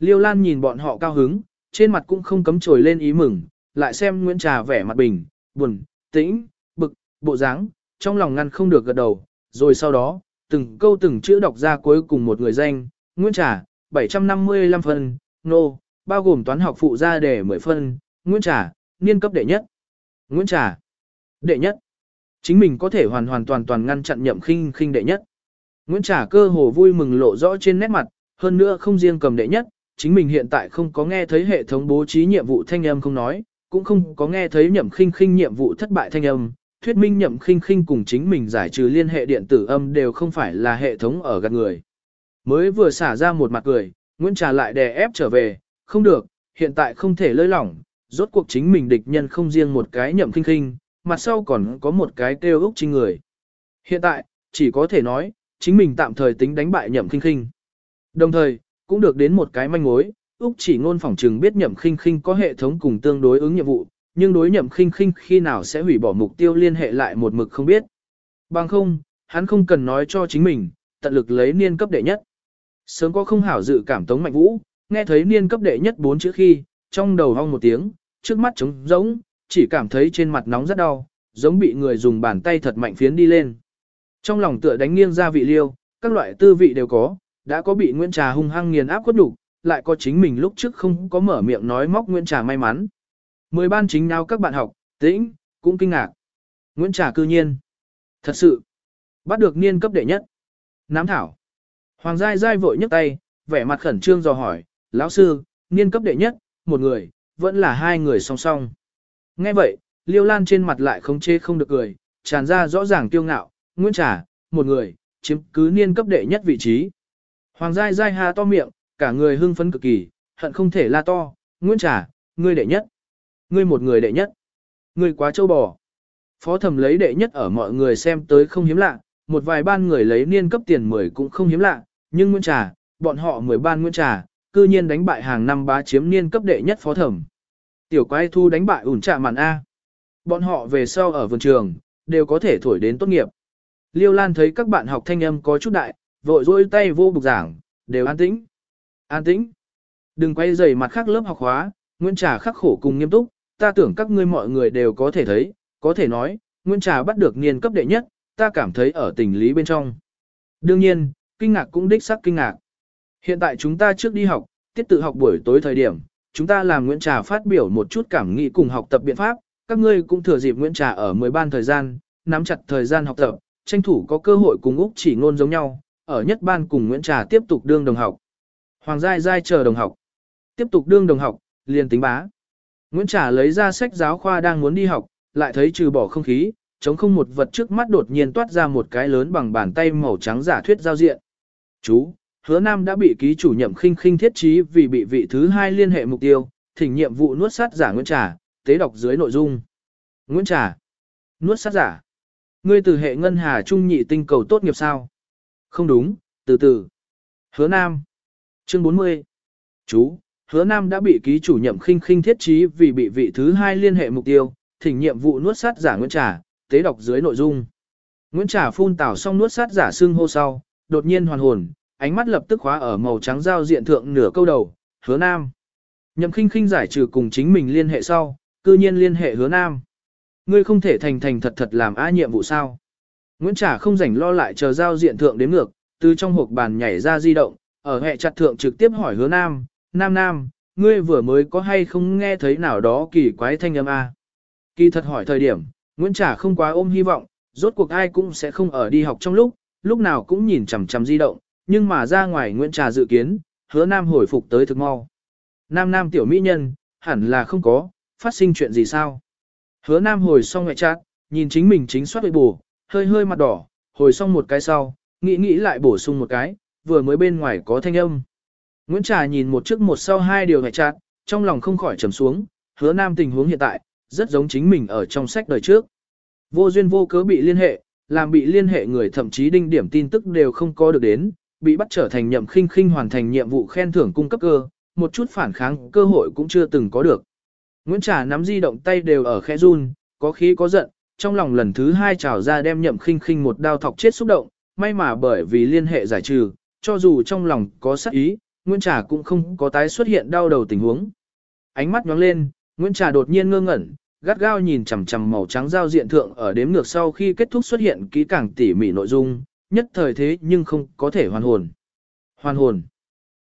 Speaker 1: Liêu Lan nhìn bọn họ cao hứng, trên mặt cũng không cấm trồi lên ý mừng, lại xem Nguyễn Trà vẻ mặt bình, buồn, tĩnh, bực, bộ dáng, trong lòng ngăn không được gật đầu, rồi sau đó, từng câu từng chữ đọc ra cuối cùng một người danh, Nguyễn Trà, 755 phân, nô, bao gồm toán học phụ gia để 10 phân, Nguyễn Trà, niên cấp đệ nhất. Nguyễn Trà, đệ nhất. Chính mình có thể hoàn hoàn toàn toàn ngăn chặn nhậm khinh khinh đệ nhất. Nguyễn Trà cơ hồ vui mừng lộ rõ trên nét mặt, hơn nữa không riêng cầm đệ nhất, chính mình hiện tại không có nghe thấy hệ thống bố trí nhiệm vụ thanh âm không nói, cũng không có nghe thấy nhậm khinh khinh nhiệm vụ thất bại thanh âm. Thuyết minh nhậm khinh khinh cùng chính mình giải trừ liên hệ điện tử âm đều không phải là hệ thống ở gạt người. Mới vừa xả ra một mặt cười, Nguyễn Trà lại đè ép trở về, không được, hiện tại không thể lơi lỏng, rốt cuộc chính mình địch nhân không riêng một cái nhậm khinh khinh, mặt sau còn có một cái kêu úc trinh người. Hiện tại, chỉ có thể nói, chính mình tạm thời tính đánh bại nhậm khinh khinh. Đồng thời, cũng được đến một cái manh mối, Úc chỉ ngôn phỏng trừng biết nhậm khinh khinh có hệ thống cùng tương đối ứng nhiệm vụ, nhưng đối nhậm khinh khinh khi nào sẽ hủy bỏ mục tiêu liên hệ lại một mực không biết. Bằng không, hắn không cần nói cho chính mình, tận lực lấy niên cấp đệ nhất. Sớm có không hảo dự cảm tống mạnh vũ, nghe thấy niên cấp đệ nhất bốn chữ khi, trong đầu hong một tiếng, trước mắt trống rỗng, chỉ cảm thấy trên mặt nóng rất đau, giống bị người dùng bàn tay thật mạnh phiến đi lên. Trong lòng tựa đánh nghiêng ra vị liêu, các loại tư vị đều có, đã có bị Nguyễn Trà hung hăng nghiền áp quất đủ, lại có chính mình lúc trước không có mở miệng nói móc Nguyễn Trà may mắn. Mười ban chính nào các bạn học, tĩnh, cũng kinh ngạc. Nguyễn Trà cư nhiên. Thật sự. Bắt được niên cấp đệ nhất. Nám thảo. Hoàng Giai Giai vội nhấc tay, vẻ mặt khẩn trương dò hỏi, lão sư, niên cấp đệ nhất, một người, vẫn là hai người song song. Nghe vậy, Liêu Lan trên mặt lại không chê không được cười, tràn ra rõ ràng kiêu ngạo, Nguyễn Trà, một người, chiếm cứ niên cấp đệ nhất vị trí. Hoàng Giai Giai hà to miệng, cả người hưng phấn cực kỳ, hận không thể la to, Nguyễn Trà, ngươi đệ nhất. Ngươi một người đệ nhất. Ngươi quá châu bò. Phó thẩm lấy đệ nhất ở mọi người xem tới không hiếm lạ, một vài ban người lấy niên cấp tiền 10 cũng không hiếm lạ, nhưng Nguyễn Trà, bọn họ 10 ban Nguyễn Trà, cư nhiên đánh bại hàng năm bá chiếm niên cấp đệ nhất phó thẩm. Tiểu quái thu đánh bại ủn trà màn A. Bọn họ về sau ở vườn trường, đều có thể thổi đến tốt nghiệp. Liêu Lan thấy các bạn học thanh âm có chút đại, vội dôi tay vô bục giảng, đều an tĩnh. An tĩnh. Đừng quay dày mặt khác lớp học hóa, Nguyễn Trà khắc khổ cùng nghiêm túc, ta tưởng các ngươi mọi người đều có thể thấy, có thể nói, Nguyễn Trà bắt được niên cấp đệ nhất, ta cảm thấy ở tình lý bên trong. Đương nhiên, kinh ngạc cũng đích xác kinh ngạc. Hiện tại chúng ta trước đi học, tiết tự học buổi tối thời điểm, chúng ta làm Nguyễn Trà phát biểu một chút cảm nghĩ cùng học tập biện pháp, các ngươi cũng thừa dịp Nguyễn Trà ở 10 ban thời gian, nắm chặt thời gian học tập, tranh thủ có cơ hội cùng Úc chỉ ngôn giống nhau, ở nhất ban cùng Nguyễn Trà tiếp tục đương đồng học. Hoàng Giai Giai chờ đồng học. Tiếp tục đương đồng học, liền tính bá. Nguyễn Trà lấy ra sách giáo khoa đang muốn đi học, lại thấy trừ bỏ không khí, chống không một vật trước mắt đột nhiên toát ra một cái lớn bằng bàn tay màu trắng giả thuyết giao diện. Chú, hứa nam đã bị ký chủ nhậm khinh khinh thiết trí vì bị vị thứ hai liên hệ mục tiêu, thỉnh nhiệm vụ nuốt sát giả Nguyễn Trà, tế đọc dưới nội dung. Nguyễn Trà, nuốt sát giả. Ngươi từ hệ ngân hà trung nhị tinh cầu tốt nghiệp sao? Không đúng, từ từ. Hứa nam. Chương 40. Chú, hứa nam đã bị ký chủ nhậm khinh khinh thiết trí vì bị vị thứ hai liên hệ mục tiêu, thỉnh nhiệm vụ nuốt sát giả Nguyễn Trà, tế đọc dưới nội dung. Nguyễn Trà phun tảo xong nuốt sát giả xương hô sau, đột nhiên hoàn hồn, ánh mắt lập tức khóa ở màu trắng giao diện thượng nửa câu đầu, hứa nam. Nhậm khinh khinh giải trừ cùng chính mình liên hệ sau, cư nhiên liên hệ hứa nam. Ngươi không thể thành thành thật thật làm á nhiệm vụ sao. Nguyễn Trà không rảnh lo lại chờ giao diện thượng đến ngược, từ trong hộp bàn nhảy ra di động, ở hệ chặt thượng trực tiếp hỏi hứa nam, nam nam, ngươi vừa mới có hay không nghe thấy nào đó kỳ quái thanh âm a? Kỳ thật hỏi thời điểm, Nguyễn Trà không quá ôm hy vọng, rốt cuộc ai cũng sẽ không ở đi học trong lúc, lúc nào cũng nhìn chằm chằm di động, nhưng mà ra ngoài Nguyễn Trà dự kiến, hứa nam hồi phục tới thực mau. Nam nam tiểu mỹ nhân, hẳn là không có, phát sinh chuyện gì sao? Hứa nam hồi xong ngoại chat, nhìn chính mình chính soát bị bù, hơi hơi mặt đỏ, hồi xong một cái sau, nghĩ nghĩ lại bổ sung một cái, vừa mới bên ngoài có thanh âm. Nguyễn Trà nhìn một trước một sau hai điều ngoại chặt, trong lòng không khỏi trầm xuống, hứa nam tình huống hiện tại, rất giống chính mình ở trong sách đời trước. Vô duyên vô cớ bị liên hệ, làm bị liên hệ người thậm chí đinh điểm tin tức đều không có được đến, bị bắt trở thành nhậm khinh khinh hoàn thành nhiệm vụ khen thưởng cung cấp cơ, một chút phản kháng cơ hội cũng chưa từng có được. Nguyễn Trà nắm di động tay đều ở khẽ run, có khí có giận, trong lòng lần thứ hai trào ra đem nhậm khinh khinh một đao thọc chết xúc động, may mà bởi vì liên hệ giải trừ, cho dù trong lòng có sắc ý, Nguyễn Trà cũng không có tái xuất hiện đau đầu tình huống. Ánh mắt nhóng lên, Nguyễn Trà đột nhiên ngơ ngẩn, gắt gao nhìn chằm chằm màu trắng giao diện thượng ở đếm ngược sau khi kết thúc xuất hiện kỹ càng tỉ mỉ nội dung, nhất thời thế nhưng không có thể hoàn hồn. Hoàn hồn.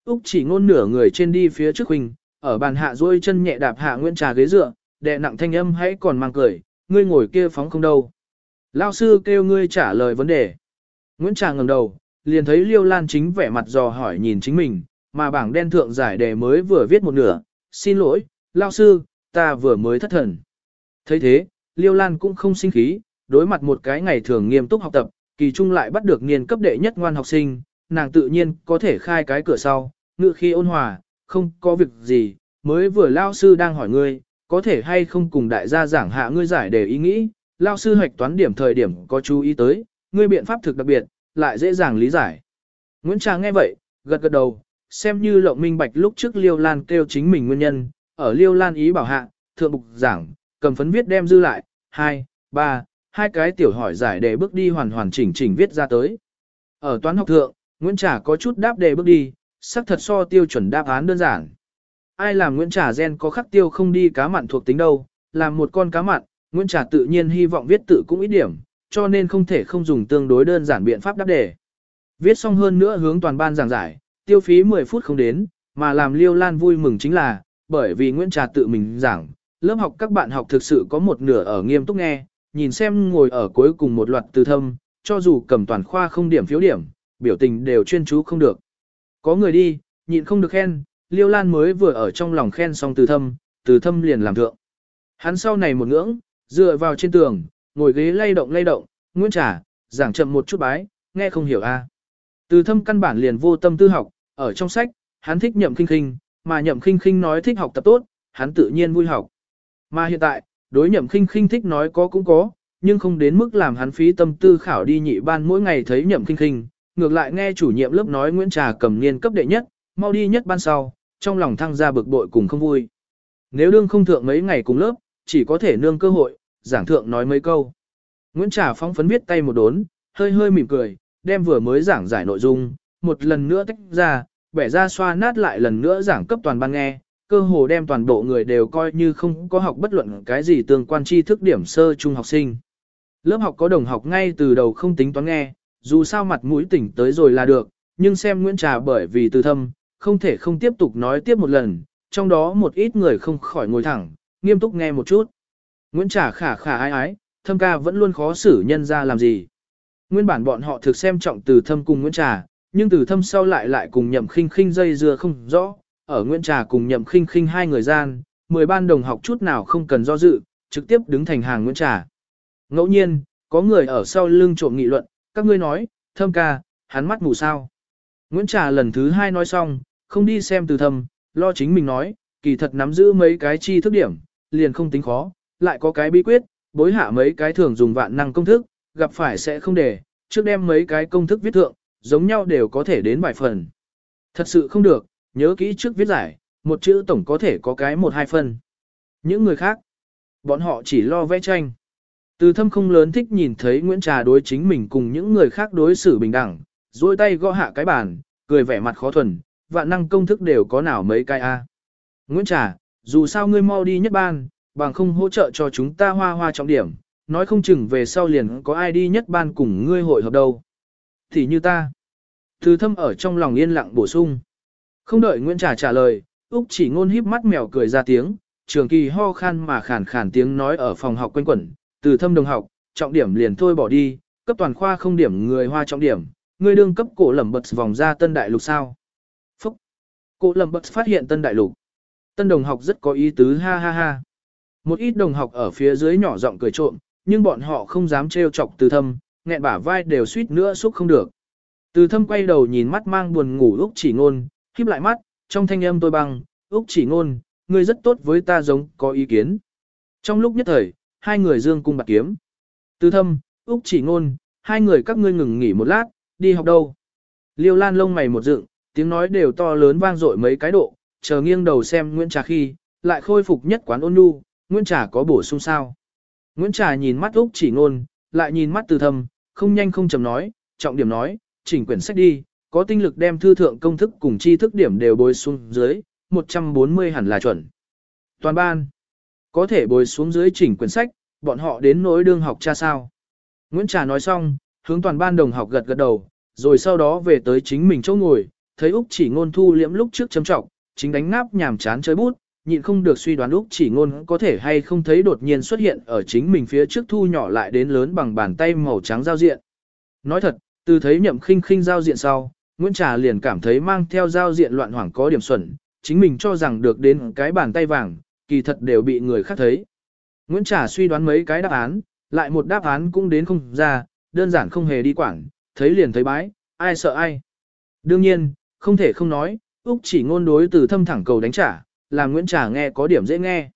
Speaker 1: Úc chỉ ngôn nửa người trên đi phía trước huynh, ở bàn hạ duỗi chân nhẹ đạp hạ Nguyễn Trà ghế dựa, đệ nặng thanh âm hãy còn mang cười, ngươi ngồi kia phóng không đâu. Lao sư kêu ngươi trả lời vấn đề. Nguyễn Trà ngẩng đầu, liền thấy Liêu Lan chính vẻ mặt dò hỏi nhìn chính mình, mà bảng đen thượng giải đề mới vừa viết một nửa, xin lỗi, Lao sư, ta vừa mới thất thần. thấy thế, Liêu Lan cũng không sinh khí, đối mặt một cái ngày thường nghiêm túc học tập, kỳ trung lại bắt được niên cấp đệ nhất ngoan học sinh, nàng tự nhiên có thể khai cái cửa sau, ngựa khi ôn hòa, không có việc gì, mới vừa lao sư đang hỏi ngươi, có thể hay không cùng đại gia giảng hạ ngươi giải đề ý nghĩ, lao sư hoạch toán điểm thời điểm có chú ý tới, ngươi biện pháp thực đặc biệt, lại dễ dàng lý giải. Nguyễn Trà nghe vậy, gật gật đầu, xem như lộng minh bạch lúc trước Liêu Lan kêu chính mình nguyên nhân, ở Liêu Lan ý bảo hạ, thượng bục giảng, cầm phấn viết đem dư lại, 2, 3, hai cái tiểu hỏi giải đề bước đi hoàn hoàn chỉnh chỉnh viết ra tới. Ở toán học thượng, Nguyễn Trà có chút đáp đề bước đi, xác thật so tiêu chuẩn đáp án đơn giản. Ai làm Nguyễn Trà gen có khắc tiêu không đi cá mặn thuộc tính đâu, làm một con cá mặn, Nguyễn Trà tự nhiên hy vọng viết tự cũng ít điểm, cho nên không thể không dùng tương đối đơn giản biện pháp đáp đề. Viết xong hơn nữa hướng toàn ban giảng giải, tiêu phí 10 phút không đến, mà làm Liêu Lan vui mừng chính là, bởi vì Nguyễn Trà tự mình giảng, lớp học các bạn học thực sự có một nửa ở nghiêm túc nghe, nhìn xem ngồi ở cuối cùng một loạt từ thâm, cho dù cầm toàn khoa không điểm phiếu điểm, biểu tình đều chuyên chú không được. Có người đi, nhịn không được khen, Liêu Lan mới vừa ở trong lòng khen xong từ thâm, từ thâm liền làm thượng. Hắn sau này một ngưỡng, dựa vào trên tường, ngồi ghế lay động lay động, Nguyễn Trà, giảng chậm một chút bái, nghe không hiểu a. Từ thâm căn bản liền vô tâm tư học, ở trong sách, hắn thích nhậm khinh khinh, mà nhậm khinh khinh nói thích học tập tốt, hắn tự nhiên vui học. Mà hiện tại, đối nhậm khinh khinh thích nói có cũng có, nhưng không đến mức làm hắn phí tâm tư khảo đi nhị ban mỗi ngày thấy nhậm khinh khinh, ngược lại nghe chủ nhiệm lớp nói Nguyễn Trà cầm niên cấp đệ nhất, mau đi nhất ban sau, trong lòng thăng ra bực bội cùng không vui. Nếu đương không thượng mấy ngày cùng lớp, chỉ có thể nương cơ hội, giảng thượng nói mấy câu. Nguyễn Trà phóng phấn viết tay một đốn, hơi hơi mỉm cười, đem vừa mới giảng giải nội dung, một lần nữa tách ra, bẻ ra xoa nát lại lần nữa giảng cấp toàn ban nghe, cơ hồ đem toàn bộ người đều coi như không có học bất luận cái gì tương quan tri thức điểm sơ trung học sinh. Lớp học có đồng học ngay từ đầu không tính toán nghe, dù sao mặt mũi tỉnh tới rồi là được, nhưng xem Nguyễn Trà bởi vì từ thâm, không thể không tiếp tục nói tiếp một lần, trong đó một ít người không khỏi ngồi thẳng, nghiêm túc nghe một chút. Nguyễn Trà khả khả ái ái, thâm ca vẫn luôn khó xử nhân ra làm gì. Nguyên bản bọn họ thực xem trọng từ thâm cùng Nguyễn Trà, nhưng từ thâm sau lại lại cùng nhậm khinh khinh dây dưa không rõ, ở Nguyễn Trà cùng nhậm khinh khinh hai người gian, mười ban đồng học chút nào không cần do dự, trực tiếp đứng thành hàng Nguyễn Trà. Ngẫu nhiên, có người ở sau lưng trộm nghị luận, các ngươi nói, thâm ca, hắn mắt mù sao. Nguyễn Trà lần thứ hai nói xong, không đi xem từ thâm, lo chính mình nói, kỳ thật nắm giữ mấy cái chi thức điểm, liền không tính khó, lại có cái bí quyết, bối hạ mấy cái thường dùng vạn năng công thức, gặp phải sẽ không để, trước đem mấy cái công thức viết thượng, giống nhau đều có thể đến bài phần. Thật sự không được, nhớ kỹ trước viết giải, một chữ tổng có thể có cái một hai phần. Những người khác, bọn họ chỉ lo vẽ tranh. Từ thâm không lớn thích nhìn thấy Nguyễn Trà đối chính mình cùng những người khác đối xử bình đẳng, duỗi tay gõ hạ cái bàn, cười vẻ mặt khó thuần, vạn năng công thức đều có nào mấy cái a. Nguyễn Trà, dù sao ngươi mau đi nhất ban, bằng không hỗ trợ cho chúng ta hoa hoa trọng điểm, nói không chừng về sau liền có ai đi nhất ban cùng ngươi hội hợp đâu. Thì như ta. Từ thâm ở trong lòng yên lặng bổ sung. Không đợi Nguyễn Trà trả lời, Úc chỉ ngôn híp mắt mèo cười ra tiếng, trường kỳ ho khan mà khản khản tiếng nói ở phòng học quanh quẩn, từ thâm đồng học, trọng điểm liền thôi bỏ đi, cấp toàn khoa không điểm người hoa trọng điểm, Ngươi đương cấp cổ lẩm bật vòng ra tân đại lục sao. Phúc! Cổ lẩm bật phát hiện tân đại lục. Tân đồng học rất có ý tứ ha ha ha. Một ít đồng học ở phía dưới nhỏ giọng cười trộm, nhưng bọn họ không dám trêu chọc từ thâm, nghẹn bả vai đều suýt nữa xúc không được. Từ thâm quay đầu nhìn mắt mang buồn ngủ Úc chỉ ngôn, khiếp lại mắt, trong thanh âm tôi băng, Úc chỉ ngôn, ngươi rất tốt với ta giống có ý kiến. Trong lúc nhất thời, hai người dương cung bạc kiếm. Từ thâm, Úc chỉ ngôn, hai người các ngươi ngừng nghỉ một lát, đi học đâu. Liêu lan lông mày một dựng, tiếng nói đều to lớn vang dội mấy cái độ, chờ nghiêng đầu xem Nguyễn Trà khi, lại khôi phục nhất quán ôn nhu, Nguyễn Trà có bổ sung sao. Nguyễn Trà nhìn mắt Úc chỉ ngôn, lại nhìn mắt từ thâm, không nhanh không chậm nói, trọng điểm nói, chỉnh quyển sách đi, có tinh lực đem thư thượng công thức cùng tri thức điểm đều bồi xuống dưới, 140 hẳn là chuẩn. Toàn ban, có thể bồi xuống dưới chỉnh quyển sách, bọn họ đến nỗi đương học cha sao. Nguyễn Trà nói xong, hướng toàn ban đồng học gật gật đầu, rồi sau đó về tới chính mình chỗ ngồi, thấy Úc chỉ ngôn thu liễm lúc trước chấm trọng, chính đánh ngáp nhàm chán chơi bút, nhịn không được suy đoán Úc chỉ ngôn có thể hay không thấy đột nhiên xuất hiện ở chính mình phía trước thu nhỏ lại đến lớn bằng bàn tay màu trắng giao diện. Nói thật, từ thấy nhậm khinh khinh giao diện sau, Nguyễn Trà liền cảm thấy mang theo giao diện loạn hoảng có điểm xuẩn, chính mình cho rằng được đến cái bàn tay vàng, kỳ thật đều bị người khác thấy. Nguyễn Trà suy đoán mấy cái đáp án, lại một đáp án cũng đến không ra, đơn giản không hề đi quảng, thấy liền thấy bái, ai sợ ai. Đương nhiên, không thể không nói, Úc chỉ ngôn đối từ thâm thẳng cầu đánh trả, làm Nguyễn Trà nghe có điểm dễ nghe.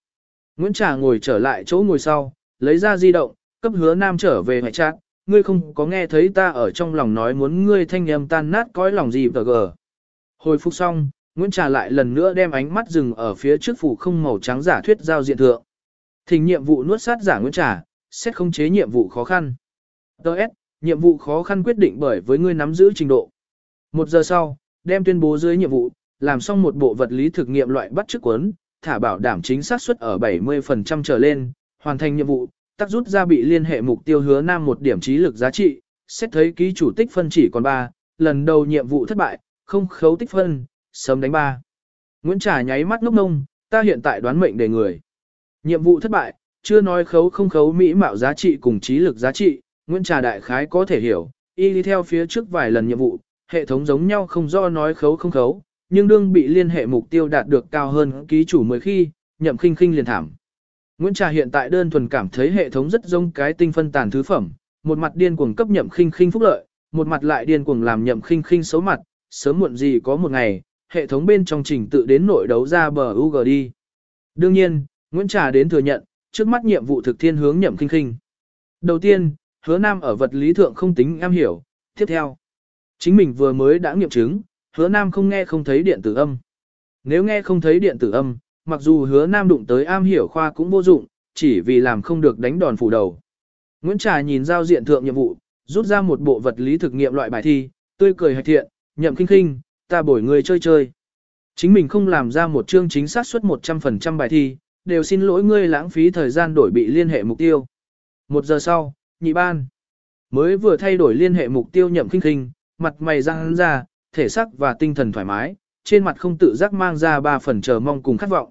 Speaker 1: Nguyễn Trà ngồi trở lại chỗ ngồi sau, lấy ra di động, cấp hứa nam trở về ngoại trạng, ngươi không có nghe thấy ta ở trong lòng nói muốn ngươi thanh âm tan nát cõi lòng gì vờ gờ. Hồi phục xong, Nguyễn Trà lại lần nữa đem ánh mắt dừng ở phía trước phủ không màu trắng giả thuyết giao diện thượng. Thỉnh nhiệm vụ nuốt sát giả Nguyễn Trà, xét không chế nhiệm vụ khó khăn. Đợt, nhiệm vụ khó khăn quyết định bởi với ngươi nắm giữ trình độ. Một giờ sau, đem tuyên bố dưới nhiệm vụ, làm xong một bộ vật lý thực nghiệm loại bắt chước cuốn, thả bảo đảm chính xác suất ở 70% trở lên, hoàn thành nhiệm vụ, tác rút ra bị liên hệ mục tiêu hứa nam một điểm trí lực giá trị, xét thấy ký chủ tích phân chỉ còn 3, lần đầu nhiệm vụ thất bại, không khấu tích phân, sớm đánh 3. Nguyễn Trà nháy mắt ngốc nông, ta hiện tại đoán mệnh đề người. Nhiệm vụ thất bại, chưa nói khấu không khấu mỹ mạo giá trị cùng trí lực giá trị, Nguyễn Trà đại khái có thể hiểu, y đi theo phía trước vài lần nhiệm vụ, hệ thống giống nhau không do nói khấu không khấu, nhưng đương bị liên hệ mục tiêu đạt được cao hơn ký chủ 10 khi, nhậm khinh khinh liền thảm. Nguyễn Trà hiện tại đơn thuần cảm thấy hệ thống rất giống cái tinh phân tàn thứ phẩm, một mặt điên cuồng cấp nhậm khinh khinh phúc lợi, một mặt lại điên cuồng làm nhậm khinh khinh xấu mặt, sớm muộn gì có một ngày, hệ thống bên trong trình tự đến nội đấu ra bờ UG đi. Đương nhiên, Nguyễn Trà đến thừa nhận, trước mắt nhiệm vụ thực thiên hướng nhậm khinh khinh. Đầu tiên, hứa nam ở vật lý thượng không tính am hiểu, tiếp theo. Chính mình vừa mới đã nghiệm chứng, hứa nam không nghe không thấy điện tử âm. Nếu nghe không thấy điện tử âm, mặc dù hứa nam đụng tới am hiểu khoa cũng vô dụng, chỉ vì làm không được đánh đòn phủ đầu. Nguyễn Trà nhìn giao diện thượng nhiệm vụ, rút ra một bộ vật lý thực nghiệm loại bài thi, tươi cười hạch thiện, nhậm kinh kinh, ta bổi người chơi chơi. Chính mình không làm ra một chương chính xác suất 100% bài thi, đều xin lỗi ngươi lãng phí thời gian đổi bị liên hệ mục tiêu. Một giờ sau, nhị ban. Mới vừa thay đổi liên hệ mục tiêu nhậm kinh kinh, mặt mày răng ra, thể xác và tinh thần thoải mái, trên mặt không tự giác mang ra ba phần chờ mong cùng khát vọng.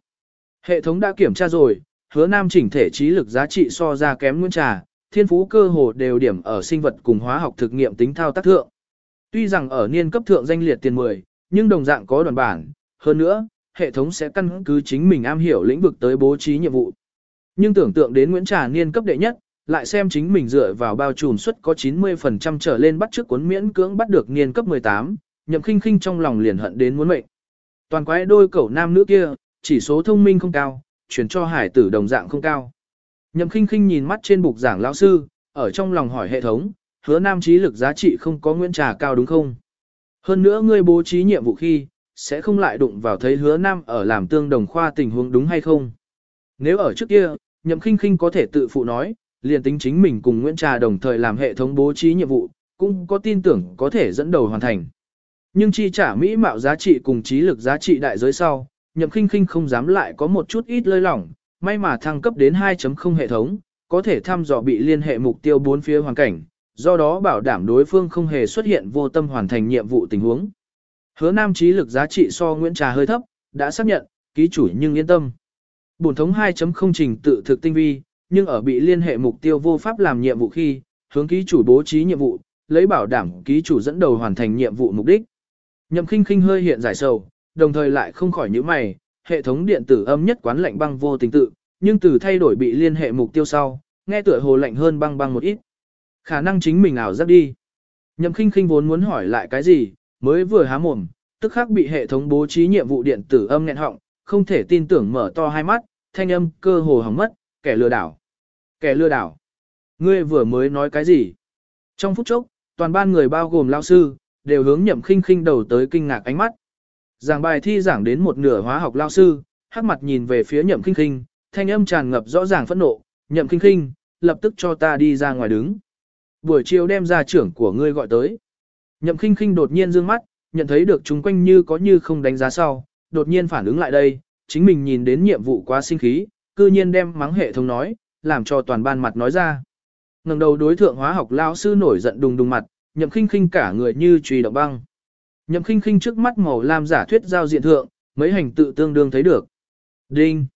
Speaker 1: Hệ thống đã kiểm tra rồi, hứa nam chỉnh thể trí lực giá trị so ra kém nguyên trà, thiên phú cơ hồ đều điểm ở sinh vật cùng hóa học thực nghiệm tính thao tác thượng. Tuy rằng ở niên cấp thượng danh liệt tiền 10, nhưng đồng dạng có đoàn bản, hơn nữa, hệ thống sẽ căn cứ chính mình am hiểu lĩnh vực tới bố trí nhiệm vụ. Nhưng tưởng tượng đến Nguyễn Trà niên cấp đệ nhất, lại xem chính mình dựa vào bao trùm suất có 90% trở lên bắt trước cuốn miễn cưỡng bắt được niên cấp 18, nhậm khinh khinh trong lòng liền hận đến muốn mệnh. Toàn quái đôi cậu nam nữ kia, chỉ số thông minh không cao, chuyển cho hải tử đồng dạng không cao. Nhậm khinh khinh nhìn mắt trên bục giảng lão sư, ở trong lòng hỏi hệ thống, hứa nam trí lực giá trị không có nguyên trà cao đúng không? Hơn nữa ngươi bố trí nhiệm vụ khi, sẽ không lại đụng vào thấy hứa nam ở làm tương đồng khoa tình huống đúng hay không? Nếu ở trước kia, nhậm khinh khinh có thể tự phụ nói, liền tính chính mình cùng Nguyễn Trà đồng thời làm hệ thống bố trí nhiệm vụ, cũng có tin tưởng có thể dẫn đầu hoàn thành. Nhưng chi trả mỹ mạo giá trị cùng trí lực giá trị đại giới sau, nhậm khinh khinh không dám lại có một chút ít lơi lỏng, may mà thăng cấp đến 2.0 hệ thống, có thể thăm dò bị liên hệ mục tiêu bốn phía hoàn cảnh, do đó bảo đảm đối phương không hề xuất hiện vô tâm hoàn thành nhiệm vụ tình huống. Hứa nam trí lực giá trị so Nguyễn Trà hơi thấp, đã xác nhận, ký chủ nhưng yên tâm. Bổn thống 2.0 trình tự thực tinh vi, nhưng ở bị liên hệ mục tiêu vô pháp làm nhiệm vụ khi, hướng ký chủ bố trí nhiệm vụ, lấy bảo đảm ký chủ dẫn đầu hoàn thành nhiệm vụ mục đích. Nhậm khinh khinh hơi hiện giải sầu, đồng thời lại không khỏi nhíu mày, hệ thống điện tử âm nhất quán lạnh băng vô tình tự, nhưng từ thay đổi bị liên hệ mục tiêu sau, nghe tựa hồ lạnh hơn băng băng một ít. Khả năng chính mình ảo giác đi. Nhậm khinh khinh vốn muốn hỏi lại cái gì, mới vừa há mồm, tức khắc bị hệ thống bố trí nhiệm vụ điện tử âm nghẹn họng, không thể tin tưởng mở to hai mắt, thanh âm cơ hồ hỏng mất, kẻ lừa đảo. Kẻ lừa đảo. Ngươi vừa mới nói cái gì? Trong phút chốc, toàn ban người bao gồm lao sư, đều hướng nhậm khinh khinh đầu tới kinh ngạc ánh mắt. Giảng bài thi giảng đến một nửa hóa học lao sư, hắc mặt nhìn về phía nhậm khinh khinh, thanh âm tràn ngập rõ ràng phẫn nộ, nhậm khinh khinh, lập tức cho ta đi ra ngoài đứng. Buổi chiều đem ra trưởng của ngươi gọi tới. Nhậm khinh khinh đột nhiên dương mắt, nhận thấy được chúng quanh như có như không đánh giá sau, đột nhiên phản ứng lại đây, chính mình nhìn đến nhiệm vụ quá sinh khí, cư nhiên đem mắng hệ thống nói, làm cho toàn ban mặt nói ra. ngẩng đầu đối thượng hóa học lão sư nổi giận đùng đùng mặt, nhậm khinh khinh cả người như trùy động băng. Nhậm khinh khinh trước mắt màu lam giả thuyết giao diện thượng, mấy hành tự tương đương thấy được. Đinh.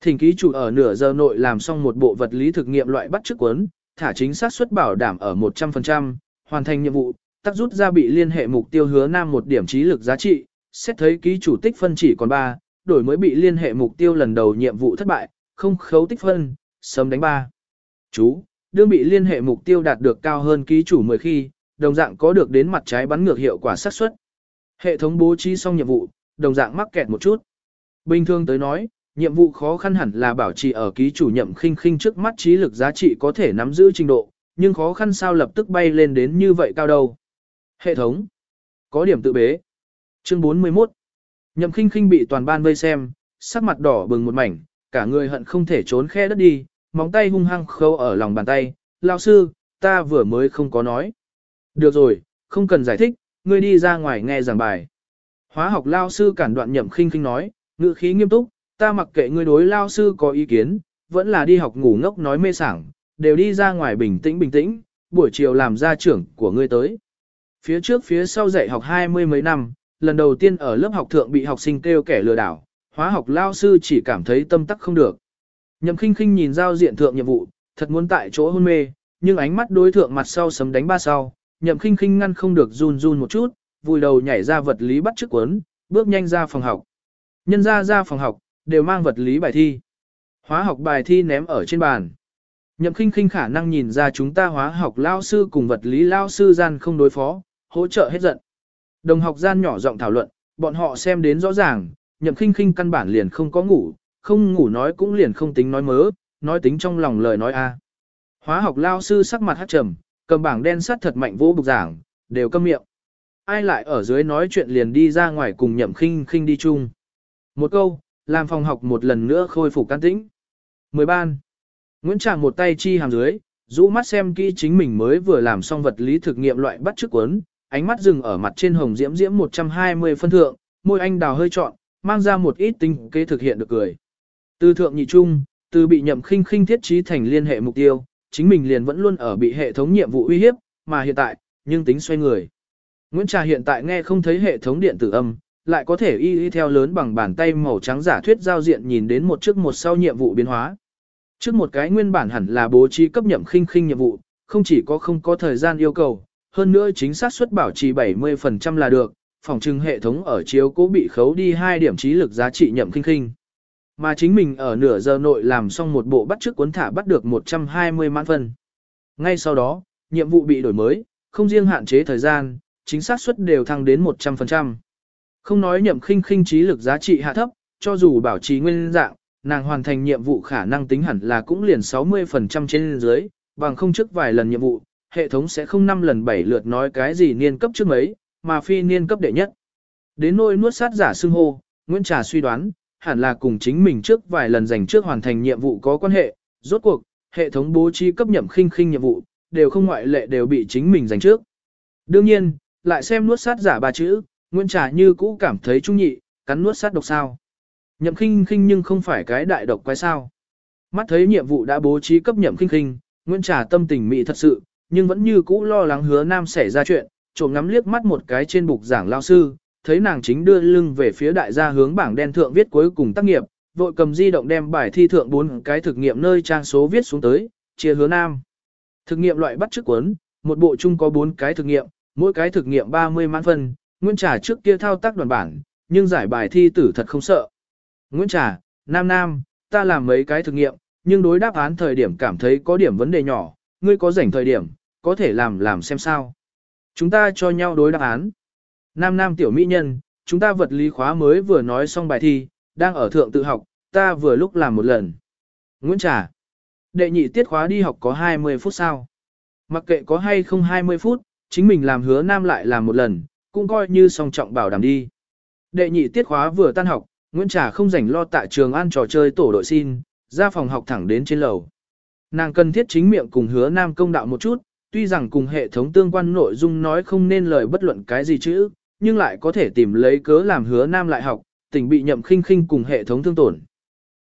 Speaker 1: Thỉnh ký chủ ở nửa giờ nội làm xong một bộ vật lý thực nghiệm loại bắt chước cuốn, thả chính xác suất bảo đảm ở 100%, hoàn thành nhiệm vụ, tác rút ra bị liên hệ mục tiêu hứa nam một điểm trí lực giá trị, xét thấy ký chủ tích phân chỉ còn 3, đổi mới bị liên hệ mục tiêu lần đầu nhiệm vụ thất bại, không khấu tích phân, sớm đánh ba, Chú, đương bị liên hệ mục tiêu đạt được cao hơn ký chủ 10 khi, đồng dạng có được đến mặt trái bắn ngược hiệu quả xác suất. Hệ thống bố trí xong nhiệm vụ, đồng dạng mắc kẹt một chút. Bình thường tới nói, nhiệm vụ khó khăn hẳn là bảo trì ở ký chủ nhậm khinh khinh trước mắt trí lực giá trị có thể nắm giữ trình độ, nhưng khó khăn sao lập tức bay lên đến như vậy cao đâu. Hệ thống. Có điểm tự bế. Chương 41. Nhậm khinh khinh bị toàn ban vây xem, sắc mặt đỏ bừng một mảnh, cả người hận không thể trốn khe đất đi, móng tay hung hăng khâu ở lòng bàn tay. Lão sư, ta vừa mới không có nói. Được rồi, không cần giải thích, ngươi đi ra ngoài nghe giảng bài. Hóa học lao sư cản đoạn nhậm khinh khinh nói, ngữ khí nghiêm túc, ta mặc kệ ngươi đối lao sư có ý kiến, vẫn là đi học ngủ ngốc nói mê sảng, đều đi ra ngoài bình tĩnh bình tĩnh, buổi chiều làm gia trưởng của ngươi tới. Phía trước phía sau dạy học hai mươi mấy năm, lần đầu tiên ở lớp học thượng bị học sinh kêu kẻ lừa đảo, hóa học lao sư chỉ cảm thấy tâm tắc không được. Nhậm khinh khinh nhìn giao diện thượng nhiệm vụ, thật muốn tại chỗ hôn mê, nhưng ánh mắt đối thượng mặt sau sấm đánh ba sau, nhậm khinh khinh ngăn không được run run một chút, vùi đầu nhảy ra vật lý bắt trước cuốn, bước nhanh ra phòng học. Nhân ra ra phòng học, đều mang vật lý bài thi. Hóa học bài thi ném ở trên bàn. Nhậm khinh khinh khả năng nhìn ra chúng ta hóa học lao sư cùng vật lý lao sư gian không đối phó, hỗ trợ hết giận. Đồng học gian nhỏ giọng thảo luận, bọn họ xem đến rõ ràng, nhậm khinh khinh căn bản liền không có ngủ, không ngủ nói cũng liền không tính nói mớ, nói tính trong lòng lời nói a. Hóa học lao sư sắc mặt hát trầm, cầm bảng đen sắt thật mạnh vỗ bục giảng, đều câm miệng. Ai lại ở dưới nói chuyện liền đi ra ngoài cùng nhậm khinh khinh đi chung. Một câu, làm phòng học một lần nữa khôi phục can tĩnh. Mười ban. Nguyễn Tràng một tay chi hàm dưới, rũ mắt xem kỹ chính mình mới vừa làm xong vật lý thực nghiệm loại bắt chước cuốn, ánh mắt dừng ở mặt trên hồng diễm diễm 120 phân thượng, môi anh đào hơi trọn, mang ra một ít tinh kế thực hiện được cười. Từ thượng nhị trung, từ bị nhậm khinh khinh thiết trí thành liên hệ mục tiêu, chính mình liền vẫn luôn ở bị hệ thống nhiệm vụ uy hiếp, mà hiện tại, nhưng tính xoay người. Nguyễn Trà hiện tại nghe không thấy hệ thống điện tử âm, lại có thể y y theo lớn bằng bàn tay màu trắng giả thuyết giao diện nhìn đến một trước một sau nhiệm vụ biến hóa. Trước một cái nguyên bản hẳn là bố trí cấp nhậm khinh khinh nhiệm vụ, không chỉ có không có thời gian yêu cầu, hơn nữa chính xác suất bảo trì 70% là được, phòng trưng hệ thống ở chiếu cố bị khấu đi 2 điểm trí lực giá trị nhậm khinh khinh. Mà chính mình ở nửa giờ nội làm xong một bộ bắt trước cuốn thả bắt được 120 mãn phân. Ngay sau đó, nhiệm vụ bị đổi mới, không riêng hạn chế thời gian, chính xác suất đều thăng đến 100%. Không nói nhậm khinh khinh trí lực giá trị hạ thấp, cho dù bảo trì nguyên dạng, nàng hoàn thành nhiệm vụ khả năng tính hẳn là cũng liền 60% trên dưới, bằng không trước vài lần nhiệm vụ, hệ thống sẽ không năm lần bảy lượt nói cái gì niên cấp trước mấy, mà phi niên cấp đệ nhất. Đến nỗi nuốt sát giả xưng hô, Nguyễn Trà suy đoán, hẳn là cùng chính mình trước vài lần dành trước hoàn thành nhiệm vụ có quan hệ, rốt cuộc, hệ thống bố trí cấp nhậm khinh khinh nhiệm vụ, đều không ngoại lệ đều bị chính mình dành trước. Đương nhiên, lại xem nuốt sát giả ba chữ, Nguyễn Trà như cũ cảm thấy trung nhị, cắn nuốt sát độc sao. Nhậm khinh khinh nhưng không phải cái đại độc quái sao. Mắt thấy nhiệm vụ đã bố trí cấp nhậm khinh khinh, Nguyễn Trà tâm tình mị thật sự, nhưng vẫn như cũ lo lắng hứa nam xảy ra chuyện, trộm ngắm liếc mắt một cái trên bục giảng lao sư, thấy nàng chính đưa lưng về phía đại gia hướng bảng đen thượng viết cuối cùng tác nghiệp, vội cầm di động đem bài thi thượng bốn cái thực nghiệm nơi trang số viết xuống tới, chia hứa nam. Thực nghiệm loại bắt chước cuốn, một bộ chung có bốn cái thực nghiệm, mỗi cái thực nghiệm 30 mãn phân, Nguyễn Trà trước kia thao tác đoàn bản, nhưng giải bài thi tử thật không sợ. Nguyễn Trà, Nam Nam, ta làm mấy cái thực nghiệm, nhưng đối đáp án thời điểm cảm thấy có điểm vấn đề nhỏ, ngươi có rảnh thời điểm, có thể làm làm xem sao. Chúng ta cho nhau đối đáp án. Nam Nam tiểu mỹ nhân, chúng ta vật lý khóa mới vừa nói xong bài thi, đang ở thượng tự học, ta vừa lúc làm một lần. Nguyễn Trà, đệ nhị tiết khóa đi học có 20 phút sao? Mặc kệ có hay không 20 phút, chính mình làm hứa Nam lại làm một lần, cũng coi như song trọng bảo đảm đi. Đệ nhị tiết khóa vừa tan học, Nguyễn Trà không rảnh lo tại trường ăn trò chơi tổ đội xin, ra phòng học thẳng đến trên lầu. Nàng cần thiết chính miệng cùng hứa nam công đạo một chút, tuy rằng cùng hệ thống tương quan nội dung nói không nên lời bất luận cái gì chứ nhưng lại có thể tìm lấy cớ làm hứa nam lại học, tình bị nhậm khinh khinh cùng hệ thống thương tổn.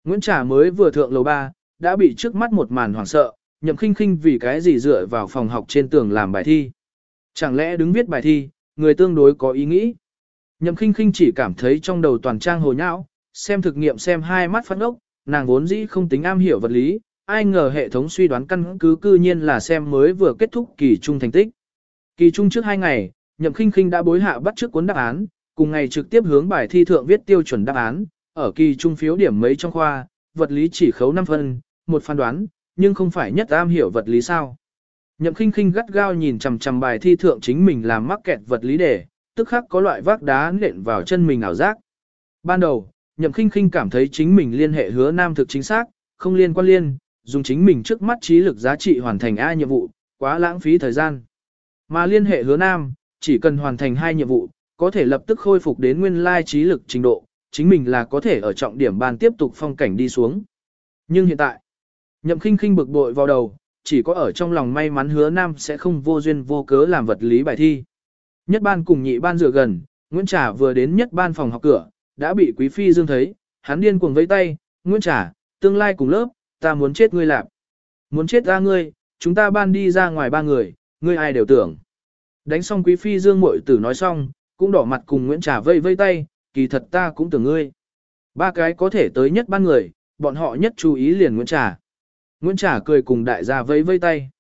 Speaker 1: Nguyễn Trà mới vừa thượng lầu 3, đã bị trước mắt một màn hoảng sợ, nhậm khinh khinh vì cái gì dựa vào phòng học trên tường làm bài thi. Chẳng lẽ đứng viết bài thi, người tương đối có ý nghĩ. Nhậm khinh khinh chỉ cảm thấy trong đầu toàn trang hồ nhão, xem thực nghiệm xem hai mắt phát ốc, nàng vốn dĩ không tính am hiểu vật lý, ai ngờ hệ thống suy đoán căn cứ cư nhiên là xem mới vừa kết thúc kỳ trung thành tích. Kỳ trung trước hai ngày, Nhậm khinh khinh đã bối hạ bắt trước cuốn đáp án, cùng ngày trực tiếp hướng bài thi thượng viết tiêu chuẩn đáp án, ở kỳ trung phiếu điểm mấy trong khoa, vật lý chỉ khấu 5 phân, một phán đoán, nhưng không phải nhất am hiểu vật lý sao. Nhậm khinh khinh gắt gao nhìn chằm chằm bài thi thượng chính mình làm mắc kẹt vật lý đề, tức khắc có loại vác đá nện vào chân mình ảo giác. Ban đầu, Nhậm khinh khinh cảm thấy chính mình liên hệ hứa nam thực chính xác, không liên quan liên, dùng chính mình trước mắt trí lực giá trị hoàn thành ai nhiệm vụ, quá lãng phí thời gian. Mà liên hệ hứa nam, chỉ cần hoàn thành hai nhiệm vụ, có thể lập tức khôi phục đến nguyên lai trí lực trình độ, chính mình là có thể ở trọng điểm ban tiếp tục phong cảnh đi xuống. Nhưng hiện tại, nhậm khinh khinh bực bội vào đầu, chỉ có ở trong lòng may mắn hứa nam sẽ không vô duyên vô cớ làm vật lý bài thi. Nhất ban cùng nhị ban dựa gần, Nguyễn Trà vừa đến nhất ban phòng học cửa, đã bị Quý Phi Dương thấy, hắn điên cuồng vẫy tay, Nguyễn Trà, tương lai cùng lớp, ta muốn chết ngươi lạc. Muốn chết ra ngươi, chúng ta ban đi ra ngoài ba người, ngươi ai đều tưởng. Đánh xong Quý Phi Dương muội tử nói xong, cũng đỏ mặt cùng Nguyễn Trà vây vây tay, kỳ thật ta cũng tưởng ngươi. Ba cái có thể tới nhất ban người, bọn họ nhất chú ý liền Nguyễn Trà. Nguyễn Trà cười cùng đại gia vây vây tay.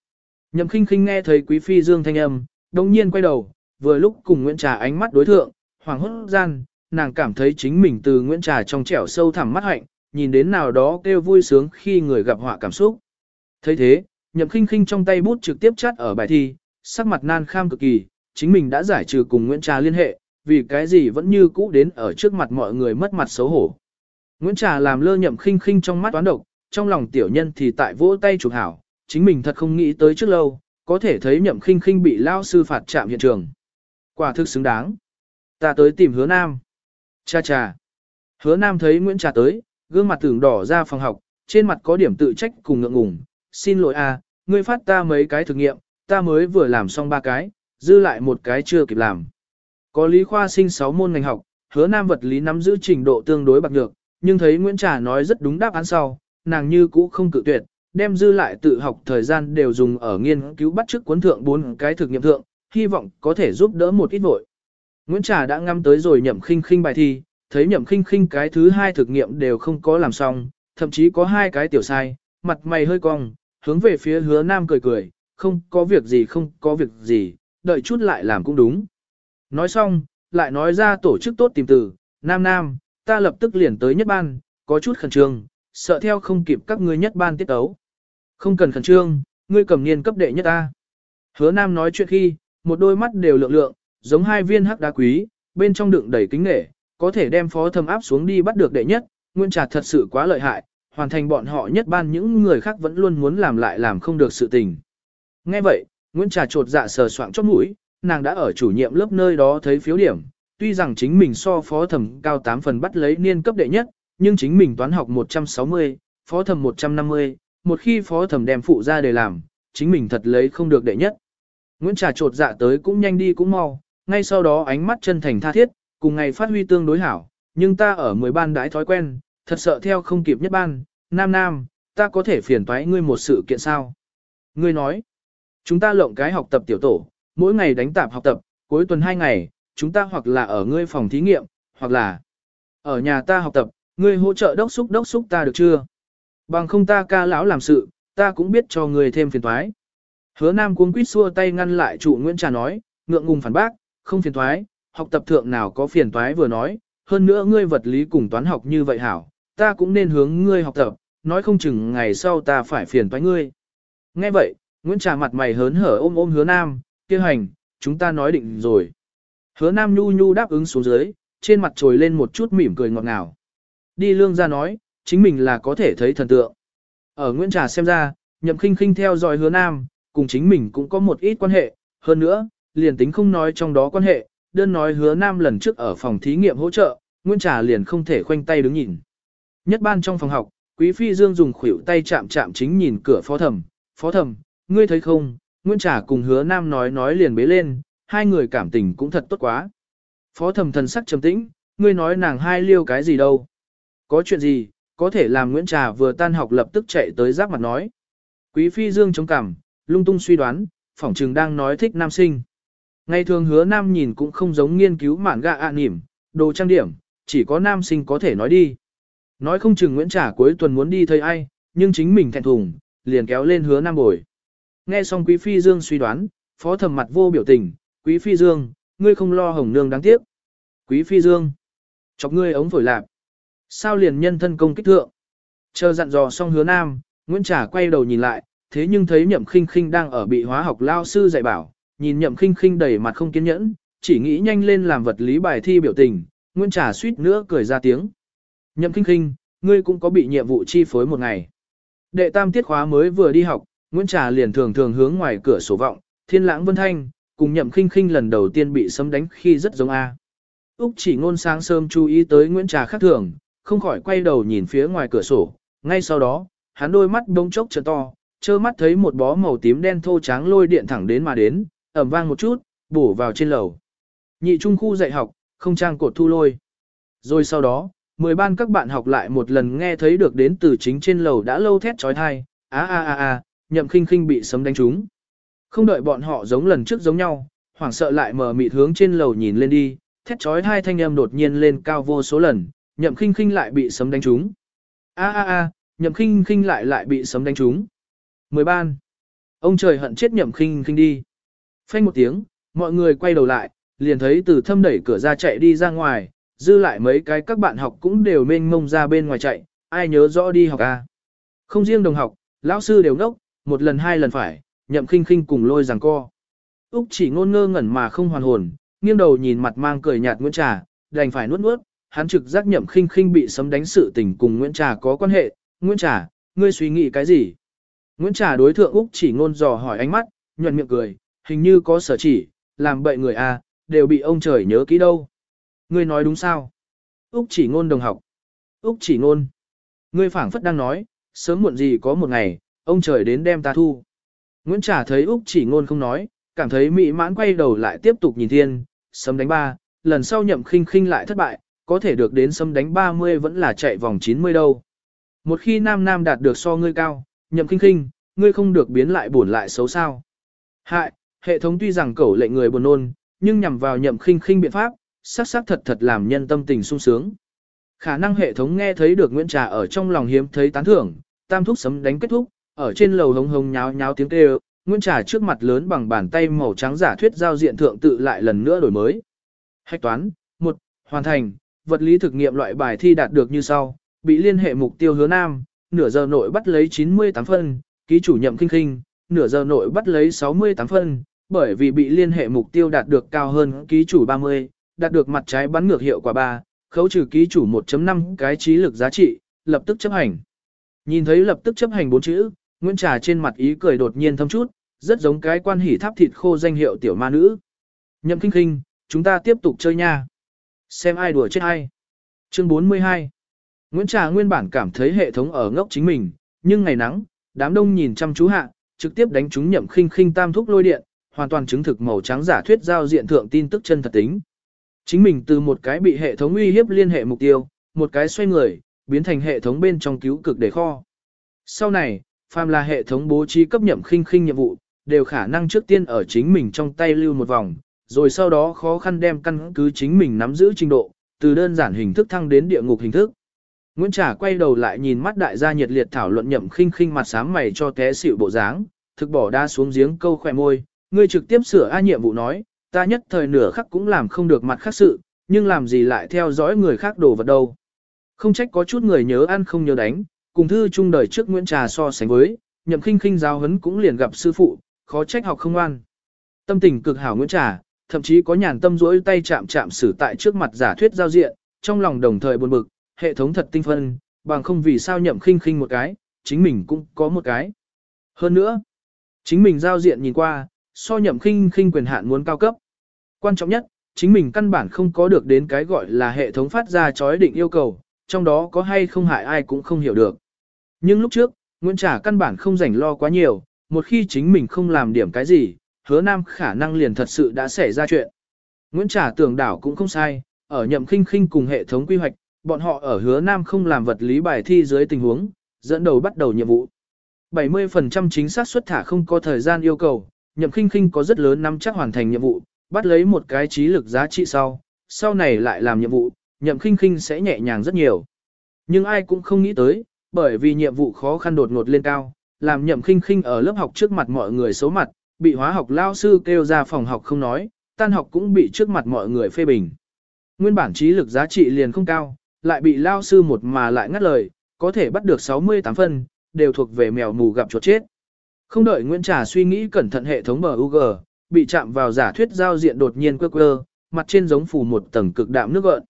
Speaker 1: Nhậm khinh khinh nghe thấy Quý Phi Dương thanh âm, đồng nhiên quay đầu, vừa lúc cùng Nguyễn Trà ánh mắt đối thượng, hoàng hốt gian, nàng cảm thấy chính mình từ Nguyễn Trà trong trẻo sâu thẳm mắt hạnh, nhìn đến nào đó kêu vui sướng khi người gặp họa cảm xúc. thấy thế, nhậm khinh khinh trong tay bút trực tiếp chắt ở bài thi, sắc mặt nan kham cực kỳ, chính mình đã giải trừ cùng Nguyễn Trà liên hệ, vì cái gì vẫn như cũ đến ở trước mặt mọi người mất mặt xấu hổ. Nguyễn Trà làm lơ nhậm khinh khinh trong mắt toán độc, trong lòng tiểu nhân thì tại vỗ tay chụp hảo, chính mình thật không nghĩ tới trước lâu, có thể thấy nhậm khinh khinh bị lao sư phạt chạm hiện trường. Quả thực xứng đáng. Ta tới tìm hứa nam. Cha cha. Hứa nam thấy Nguyễn Trà tới, gương mặt tưởng đỏ ra phòng học, trên mặt có điểm tự trách cùng ngượng ngùng. Xin lỗi a, ngươi phát ta mấy cái thử nghiệm, ta mới vừa làm xong ba cái, dư lại một cái chưa kịp làm. Có lý khoa sinh 6 môn ngành học, hứa nam vật lý nắm giữ trình độ tương đối bạc nhược, nhưng thấy Nguyễn Trà nói rất đúng đáp án sau, nàng như cũ không cự tuyệt, đem dư lại tự học thời gian đều dùng ở nghiên cứu bắt chước cuốn thượng bốn cái thực nghiệm thượng, hy vọng có thể giúp đỡ một ít vội. Nguyễn Trà đã ngắm tới rồi nhậm khinh khinh bài thi, thấy nhậm khinh khinh cái thứ hai thực nghiệm đều không có làm xong, thậm chí có hai cái tiểu sai, mặt mày hơi cong, hướng về phía hứa nam cười cười, không có việc gì không có việc gì, đợi chút lại làm cũng đúng. Nói xong, lại nói ra tổ chức tốt tìm từ, nam nam, ta lập tức liền tới nhất ban, có chút khẩn trương, sợ theo không kịp các ngươi nhất ban tiết tấu. Không cần khẩn trương, ngươi cầm niên cấp đệ nhất ta. Hứa nam nói chuyện khi, một đôi mắt đều lượng lượng, giống hai viên hắc đá quý, bên trong đựng đầy kính nghệ, có thể đem phó thâm áp xuống đi bắt được đệ nhất, nguyên trà thật sự quá lợi hại, hoàn thành bọn họ nhất ban những người khác vẫn luôn muốn làm lại làm không được sự tình. Nghe vậy, Nguyễn Trà trột dạ sờ soạng chót mũi, nàng đã ở chủ nhiệm lớp nơi đó thấy phiếu điểm, tuy rằng chính mình so phó thẩm cao 8 phần bắt lấy niên cấp đệ nhất, nhưng chính mình toán học 160, phó thẩm 150, một khi phó thẩm đem phụ ra để làm, chính mình thật lấy không được đệ nhất. Nguyễn Trà trột dạ tới cũng nhanh đi cũng mau, ngay sau đó ánh mắt chân thành tha thiết, cùng ngày phát huy tương đối hảo, nhưng ta ở 10 ban đãi thói quen, thật sợ theo không kịp nhất ban, nam nam, ta có thể phiền toái ngươi một sự kiện sao? Ngươi nói, chúng ta lộng cái học tập tiểu tổ, mỗi ngày đánh tạp học tập, cuối tuần 2 ngày, chúng ta hoặc là ở ngươi phòng thí nghiệm, hoặc là ở nhà ta học tập, ngươi hỗ trợ đốc xúc đốc xúc ta được chưa? Bằng không ta ca lão làm sự, ta cũng biết cho ngươi thêm phiền toái. Hứa Nam cuống quýt xua tay ngăn lại trụ Nguyễn Trà nói, ngượng ngùng phản bác, không phiền toái, học tập thượng nào có phiền toái vừa nói, hơn nữa ngươi vật lý cùng toán học như vậy hảo, ta cũng nên hướng ngươi học tập, nói không chừng ngày sau ta phải phiền toái ngươi. Nghe vậy, Nguyễn Trà mặt mày hớn hở ôm ôm Hứa Nam, kia hành, chúng ta nói định rồi. Hứa Nam nhu nhu đáp ứng xuống dưới, trên mặt trồi lên một chút mỉm cười ngọt ngào. Đi lương ra nói, chính mình là có thể thấy thần tượng. Ở Nguyễn Trà xem ra, nhậm khinh khinh theo dõi hứa Nam, cùng chính mình cũng có một ít quan hệ, hơn nữa, liền tính không nói trong đó quan hệ, đơn nói hứa nam lần trước ở phòng thí nghiệm hỗ trợ, Nguyễn Trà liền không thể khoanh tay đứng nhìn. Nhất ban trong phòng học, Quý Phi Dương dùng khuỷu tay chạm chạm chính nhìn cửa phó thẩm, phó thẩm, ngươi thấy không, Nguyễn Trà cùng hứa nam nói nói liền bế lên, hai người cảm tình cũng thật tốt quá. Phó thẩm thần sắc trầm tĩnh, ngươi nói nàng hai liêu cái gì đâu. Có chuyện gì, có thể làm Nguyễn Trà vừa tan học lập tức chạy tới giáp mặt nói. Quý Phi Dương chống cằm, lung tung suy đoán, phỏng chừng đang nói thích nam sinh. Ngày thường hứa nam nhìn cũng không giống nghiên cứu mạn gạ ạ à nỉm, đồ trang điểm, chỉ có nam sinh có thể nói đi. Nói không chừng Nguyễn Trà cuối tuần muốn đi thấy ai, nhưng chính mình thẹn thùng, liền kéo lên hứa nam bồi. Nghe xong Quý Phi Dương suy đoán, phó thẩm mặt vô biểu tình, Quý Phi Dương, ngươi không lo hồng nương đáng tiếc. Quý Phi Dương, chọc ngươi ống phổi lạp. Sao liền nhân thân công kích thượng? Chờ dặn dò xong hứa nam, Nguyễn Trà quay đầu nhìn lại, thế nhưng thấy nhậm khinh khinh đang ở bị hóa học lao sư dạy bảo, nhìn nhậm khinh khinh đầy mặt không kiên nhẫn, chỉ nghĩ nhanh lên làm vật lý bài thi biểu tình, Nguyễn Trà suýt nữa cười ra tiếng. Nhậm khinh khinh, ngươi cũng có bị nhiệm vụ chi phối một ngày. Đệ tam tiết khóa mới vừa đi học, Nguyễn Trà liền thường thường hướng ngoài cửa sổ vọng, thiên lãng vân thanh, cùng nhậm khinh khinh lần đầu tiên bị sấm đánh khi rất giống A. Úc chỉ ngôn sáng sớm chú ý tới Nguyễn Trà khác thường, không khỏi quay đầu nhìn phía ngoài cửa sổ, ngay sau đó, hắn đôi mắt bỗng chốc trở to, trơ mắt thấy một bó màu tím đen thô trắng lôi điện thẳng đến mà đến, ẩm vang một chút, bổ vào trên lầu. Nhị trung khu dạy học, không trang cột thu lôi. Rồi sau đó, mười ban các bạn học lại một lần nghe thấy được đến từ chính trên lầu đã lâu thét trói thai, a a a a, nhậm khinh khinh bị sấm đánh trúng. Không đợi bọn họ giống lần trước giống nhau, hoảng sợ lại mở mịt hướng trên lầu nhìn lên đi, thét trói hai thanh âm đột nhiên lên cao vô số lần, nhậm khinh khinh lại bị sấm đánh trúng. A a a, nhậm khinh khinh lại lại bị sấm đánh trúng. Mười ban. Ông trời hận chết nhậm khinh khinh đi. Phanh một tiếng, mọi người quay đầu lại, liền thấy từ thâm đẩy cửa ra chạy đi ra ngoài, dư lại mấy cái các bạn học cũng đều mênh mông ra bên ngoài chạy, ai nhớ rõ đi học à. Không riêng đồng học, lão sư đều ngốc, một lần hai lần phải, nhậm khinh khinh cùng lôi rằng co. Úc chỉ ngôn ngơ ngẩn mà không hoàn hồn, nghiêng đầu nhìn mặt mang cười nhạt Nguyễn Trà, đành phải nuốt nuốt, hắn trực giác nhậm khinh khinh bị sấm đánh sự tình cùng Nguyễn Trà có quan hệ. Nguyễn Trà, ngươi suy nghĩ cái gì? Nguyễn Trà đối thượng Úc chỉ ngôn dò hỏi ánh mắt, nhuận miệng cười, hình như có sở chỉ, làm bậy người a, à, đều bị ông trời nhớ kỹ đâu. Ngươi nói đúng sao? Úc chỉ ngôn đồng học. Úc chỉ ngôn. Ngươi phảng phất đang nói, sớm muộn gì có một ngày, ông trời đến đem ta thu. Nguyễn Trà thấy Úc chỉ ngôn không nói, cảm thấy mỹ mãn quay đầu lại tiếp tục nhìn thiên, sấm đánh ba, lần sau nhậm khinh khinh lại thất bại, có thể được đến sấm đánh 30 vẫn là chạy vòng 90 đâu. Một khi nam nam đạt được so ngươi cao, nhậm khinh khinh, ngươi không được biến lại buồn lại xấu sao. Hại, hệ thống tuy rằng cẩu lệnh người buồn nôn, nhưng nhằm vào nhậm khinh khinh biện pháp, sắc sắc thật thật làm nhân tâm tình sung sướng. Khả năng hệ thống nghe thấy được Nguyễn Trà ở trong lòng hiếm thấy tán thưởng, tam thúc sấm đánh kết thúc, ở trên lầu hống hống nháo nháo tiếng kêu, Nguyễn Trà trước mặt lớn bằng bàn tay màu trắng giả thuyết giao diện thượng tự lại lần nữa đổi mới. Hạch toán, 1. Hoàn thành, vật lý thực nghiệm loại bài thi đạt được như sau, bị liên hệ mục tiêu hứa nam, nửa giờ nội bắt lấy 98 phân, ký chủ nhậm kinh kinh, nửa giờ nội bắt lấy 68 phân, bởi vì bị liên hệ mục tiêu đạt được cao hơn ký chủ 30, đạt được mặt trái bắn ngược hiệu quả 3, khấu trừ ký chủ 1.5 cái trí lực giá trị, lập tức chấp hành. Nhìn thấy lập tức chấp hành bốn chữ, Nguyễn Trà trên mặt ý cười đột nhiên thâm chút, rất giống cái quan hỉ tháp thịt khô danh hiệu tiểu ma nữ. Nhậm kinh kinh, chúng ta tiếp tục chơi nha. Xem ai đùa chết ai. Chương 42 Nguyễn Trà nguyên bản cảm thấy hệ thống ở ngốc chính mình, nhưng ngày nắng, đám đông nhìn chăm chú hạ, trực tiếp đánh trúng nhậm Kinh Kinh tam thúc lôi điện, hoàn toàn chứng thực màu trắng giả thuyết giao diện thượng tin tức chân thật tính. Chính mình từ một cái bị hệ thống uy hiếp liên hệ mục tiêu, một cái xoay người, biến thành hệ thống bên trong cứu cực để kho. Sau này, phàm là hệ thống bố trí cấp nhậm khinh khinh nhiệm vụ, đều khả năng trước tiên ở chính mình trong tay lưu một vòng, rồi sau đó khó khăn đem căn cứ chính mình nắm giữ trình độ, từ đơn giản hình thức thăng đến địa ngục hình thức. Nguyễn Trà quay đầu lại nhìn mắt đại gia nhiệt liệt thảo luận nhậm khinh khinh mặt xám mày cho té xỉu bộ dáng, thực bỏ đa xuống giếng câu khỏe môi, ngươi trực tiếp sửa a nhiệm vụ nói, ta nhất thời nửa khắc cũng làm không được mặt khác sự, nhưng làm gì lại theo dõi người khác đồ vật đâu. Không trách có chút người nhớ ăn không nhớ đánh, cùng thư chung đời trước Nguyễn Trà so sánh với, nhậm khinh khinh giáo huấn cũng liền gặp sư phụ, khó trách học không ngoan. Tâm tình cực hảo Nguyễn Trà, thậm chí có nhàn tâm rỗi tay chạm chạm xử tại trước mặt giả thuyết giao diện, trong lòng đồng thời buồn bực, hệ thống thật tinh phân, bằng không vì sao nhậm khinh khinh một cái, chính mình cũng có một cái. Hơn nữa, chính mình giao diện nhìn qua, so nhậm khinh khinh quyền hạn muốn cao cấp. Quan trọng nhất, chính mình căn bản không có được đến cái gọi là hệ thống phát ra chói định yêu cầu, trong đó có hay không hại ai cũng không hiểu được. Nhưng lúc trước, Nguyễn Trả căn bản không rảnh lo quá nhiều, một khi chính mình không làm điểm cái gì, hứa nam khả năng liền thật sự đã xảy ra chuyện. Nguyễn Trả tưởng đảo cũng không sai, ở nhậm khinh khinh cùng hệ thống quy hoạch, bọn họ ở hứa nam không làm vật lý bài thi dưới tình huống, dẫn đầu bắt đầu nhiệm vụ. 70% chính xác xuất thả không có thời gian yêu cầu, nhậm khinh khinh có rất lớn nắm chắc hoàn thành nhiệm vụ, bắt lấy một cái trí lực giá trị sau, sau này lại làm nhiệm vụ, nhậm khinh khinh sẽ nhẹ nhàng rất nhiều. Nhưng ai cũng không nghĩ tới, bởi vì nhiệm vụ khó khăn đột ngột lên cao, làm nhậm khinh khinh ở lớp học trước mặt mọi người xấu mặt, bị hóa học lao sư kêu ra phòng học không nói, tan học cũng bị trước mặt mọi người phê bình. Nguyên bản trí lực giá trị liền không cao, lại bị lao sư một mà lại ngắt lời, có thể bắt được 68 phân, đều thuộc về mèo mù gặp chuột chết. Không đợi Nguyễn Trà suy nghĩ cẩn thận hệ thống MUG, bị chạm vào giả thuyết giao diện đột nhiên quơ quơ, mặt trên giống phủ một tầng cực đạm nước gợn.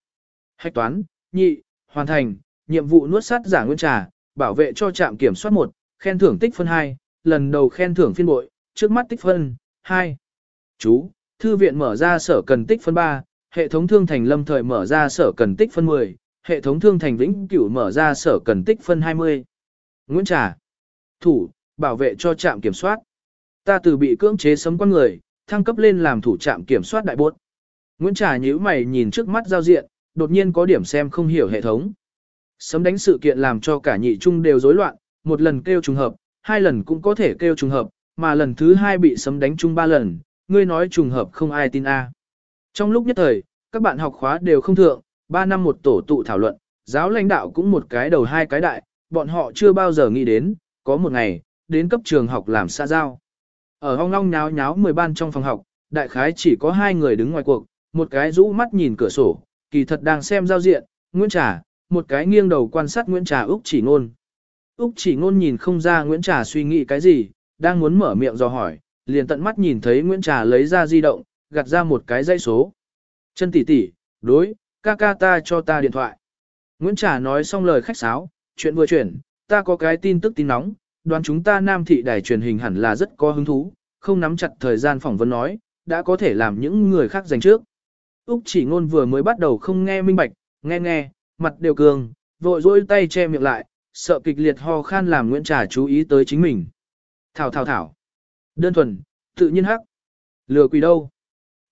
Speaker 1: Hạch toán, nhị, hoàn thành, nhiệm vụ nuốt sát giả Nguyễn Trà, bảo vệ cho trạm kiểm soát 1, khen thưởng tích phân 2, lần đầu khen thưởng phiên bội, trước mắt tích phân 2. Chú, thư viện mở ra sở cần tích phân 3, hệ thống thương thành lâm thời mở ra sở cần tích phân 10, hệ thống thương thành vĩnh cửu mở ra sở cần tích phân 20. Nguyễn Trà. Thủ, bảo vệ cho trạm kiểm soát. Ta từ bị cưỡng chế sấm con người, thăng cấp lên làm thủ trạm kiểm soát đại bốt. Nguyễn Trà nhíu mày nhìn trước mắt giao diện, đột nhiên có điểm xem không hiểu hệ thống. Sấm đánh sự kiện làm cho cả nhị trung đều rối loạn, một lần kêu trùng hợp, hai lần cũng có thể kêu trùng hợp, mà lần thứ hai bị sấm đánh chung ba lần, ngươi nói trùng hợp không ai tin a. Trong lúc nhất thời, các bạn học khóa đều không thượng, ba năm một tổ tụ thảo luận, giáo lãnh đạo cũng một cái đầu hai cái đại, bọn họ chưa bao giờ nghĩ đến, có một ngày, đến cấp trường học làm xa giao. Ở hong long nháo nháo 10 ban trong phòng học, đại khái chỉ có hai người đứng ngoài cuộc, một cái rũ mắt nhìn cửa sổ, kỳ thật đang xem giao diện, Nguyễn Trà, một cái nghiêng đầu quan sát Nguyễn Trà Úc chỉ ngôn. Úc chỉ ngôn nhìn không ra Nguyễn Trà suy nghĩ cái gì, đang muốn mở miệng dò hỏi, liền tận mắt nhìn thấy Nguyễn Trà lấy ra di động, gạt ra một cái dây số. Chân tỷ tỷ, đối, ca ca ta cho ta điện thoại. Nguyễn Trà nói xong lời khách sáo, chuyện vừa chuyển, ta có cái tin tức tin nóng, đoán chúng ta nam thị đài truyền hình hẳn là rất có hứng thú, không nắm chặt thời gian phỏng vấn nói, đã có thể làm những người khác giành trước. Úc chỉ ngôn vừa mới bắt đầu không nghe minh bạch, nghe nghe, mặt đều cường, vội dỗi tay che miệng lại, sợ kịch liệt ho khan làm Nguyễn Trà chú ý tới chính mình. Thảo thảo thảo. Đơn thuần, tự nhiên hắc. Lừa quỷ đâu.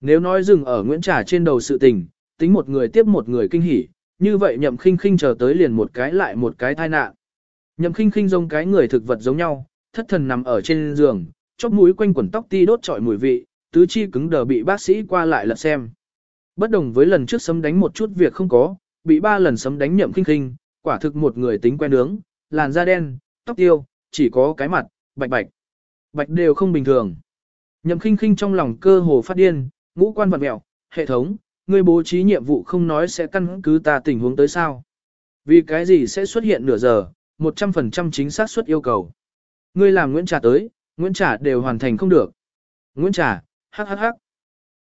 Speaker 1: Nếu nói dừng ở Nguyễn Trà trên đầu sự tình, tính một người tiếp một người kinh hỉ, như vậy nhậm khinh khinh chờ tới liền một cái lại một cái tai nạn. Nhậm khinh khinh giống cái người thực vật giống nhau, thất thần nằm ở trên giường, chóp mũi quanh quần tóc ti đốt trọi mùi vị, tứ chi cứng đờ bị bác sĩ qua lại lật xem. Bất đồng với lần trước sấm đánh một chút việc không có, bị ba lần sấm đánh nhậm kinh khinh, quả thực một người tính quen nướng, làn da đen, tóc tiêu, chỉ có cái mặt, bạch bạch. Bạch đều không bình thường. Nhậm khinh khinh trong lòng cơ hồ phát điên, ngũ quan vật mẹo, hệ thống, ngươi bố trí nhiệm vụ không nói sẽ căn cứ ta tình huống tới sao. Vì cái gì sẽ xuất hiện nửa giờ, 100% chính xác suất yêu cầu. Ngươi làm Nguyễn Trà tới, Nguyễn Trà đều hoàn thành không được. Nguyễn Trà, hắc hắc hắc.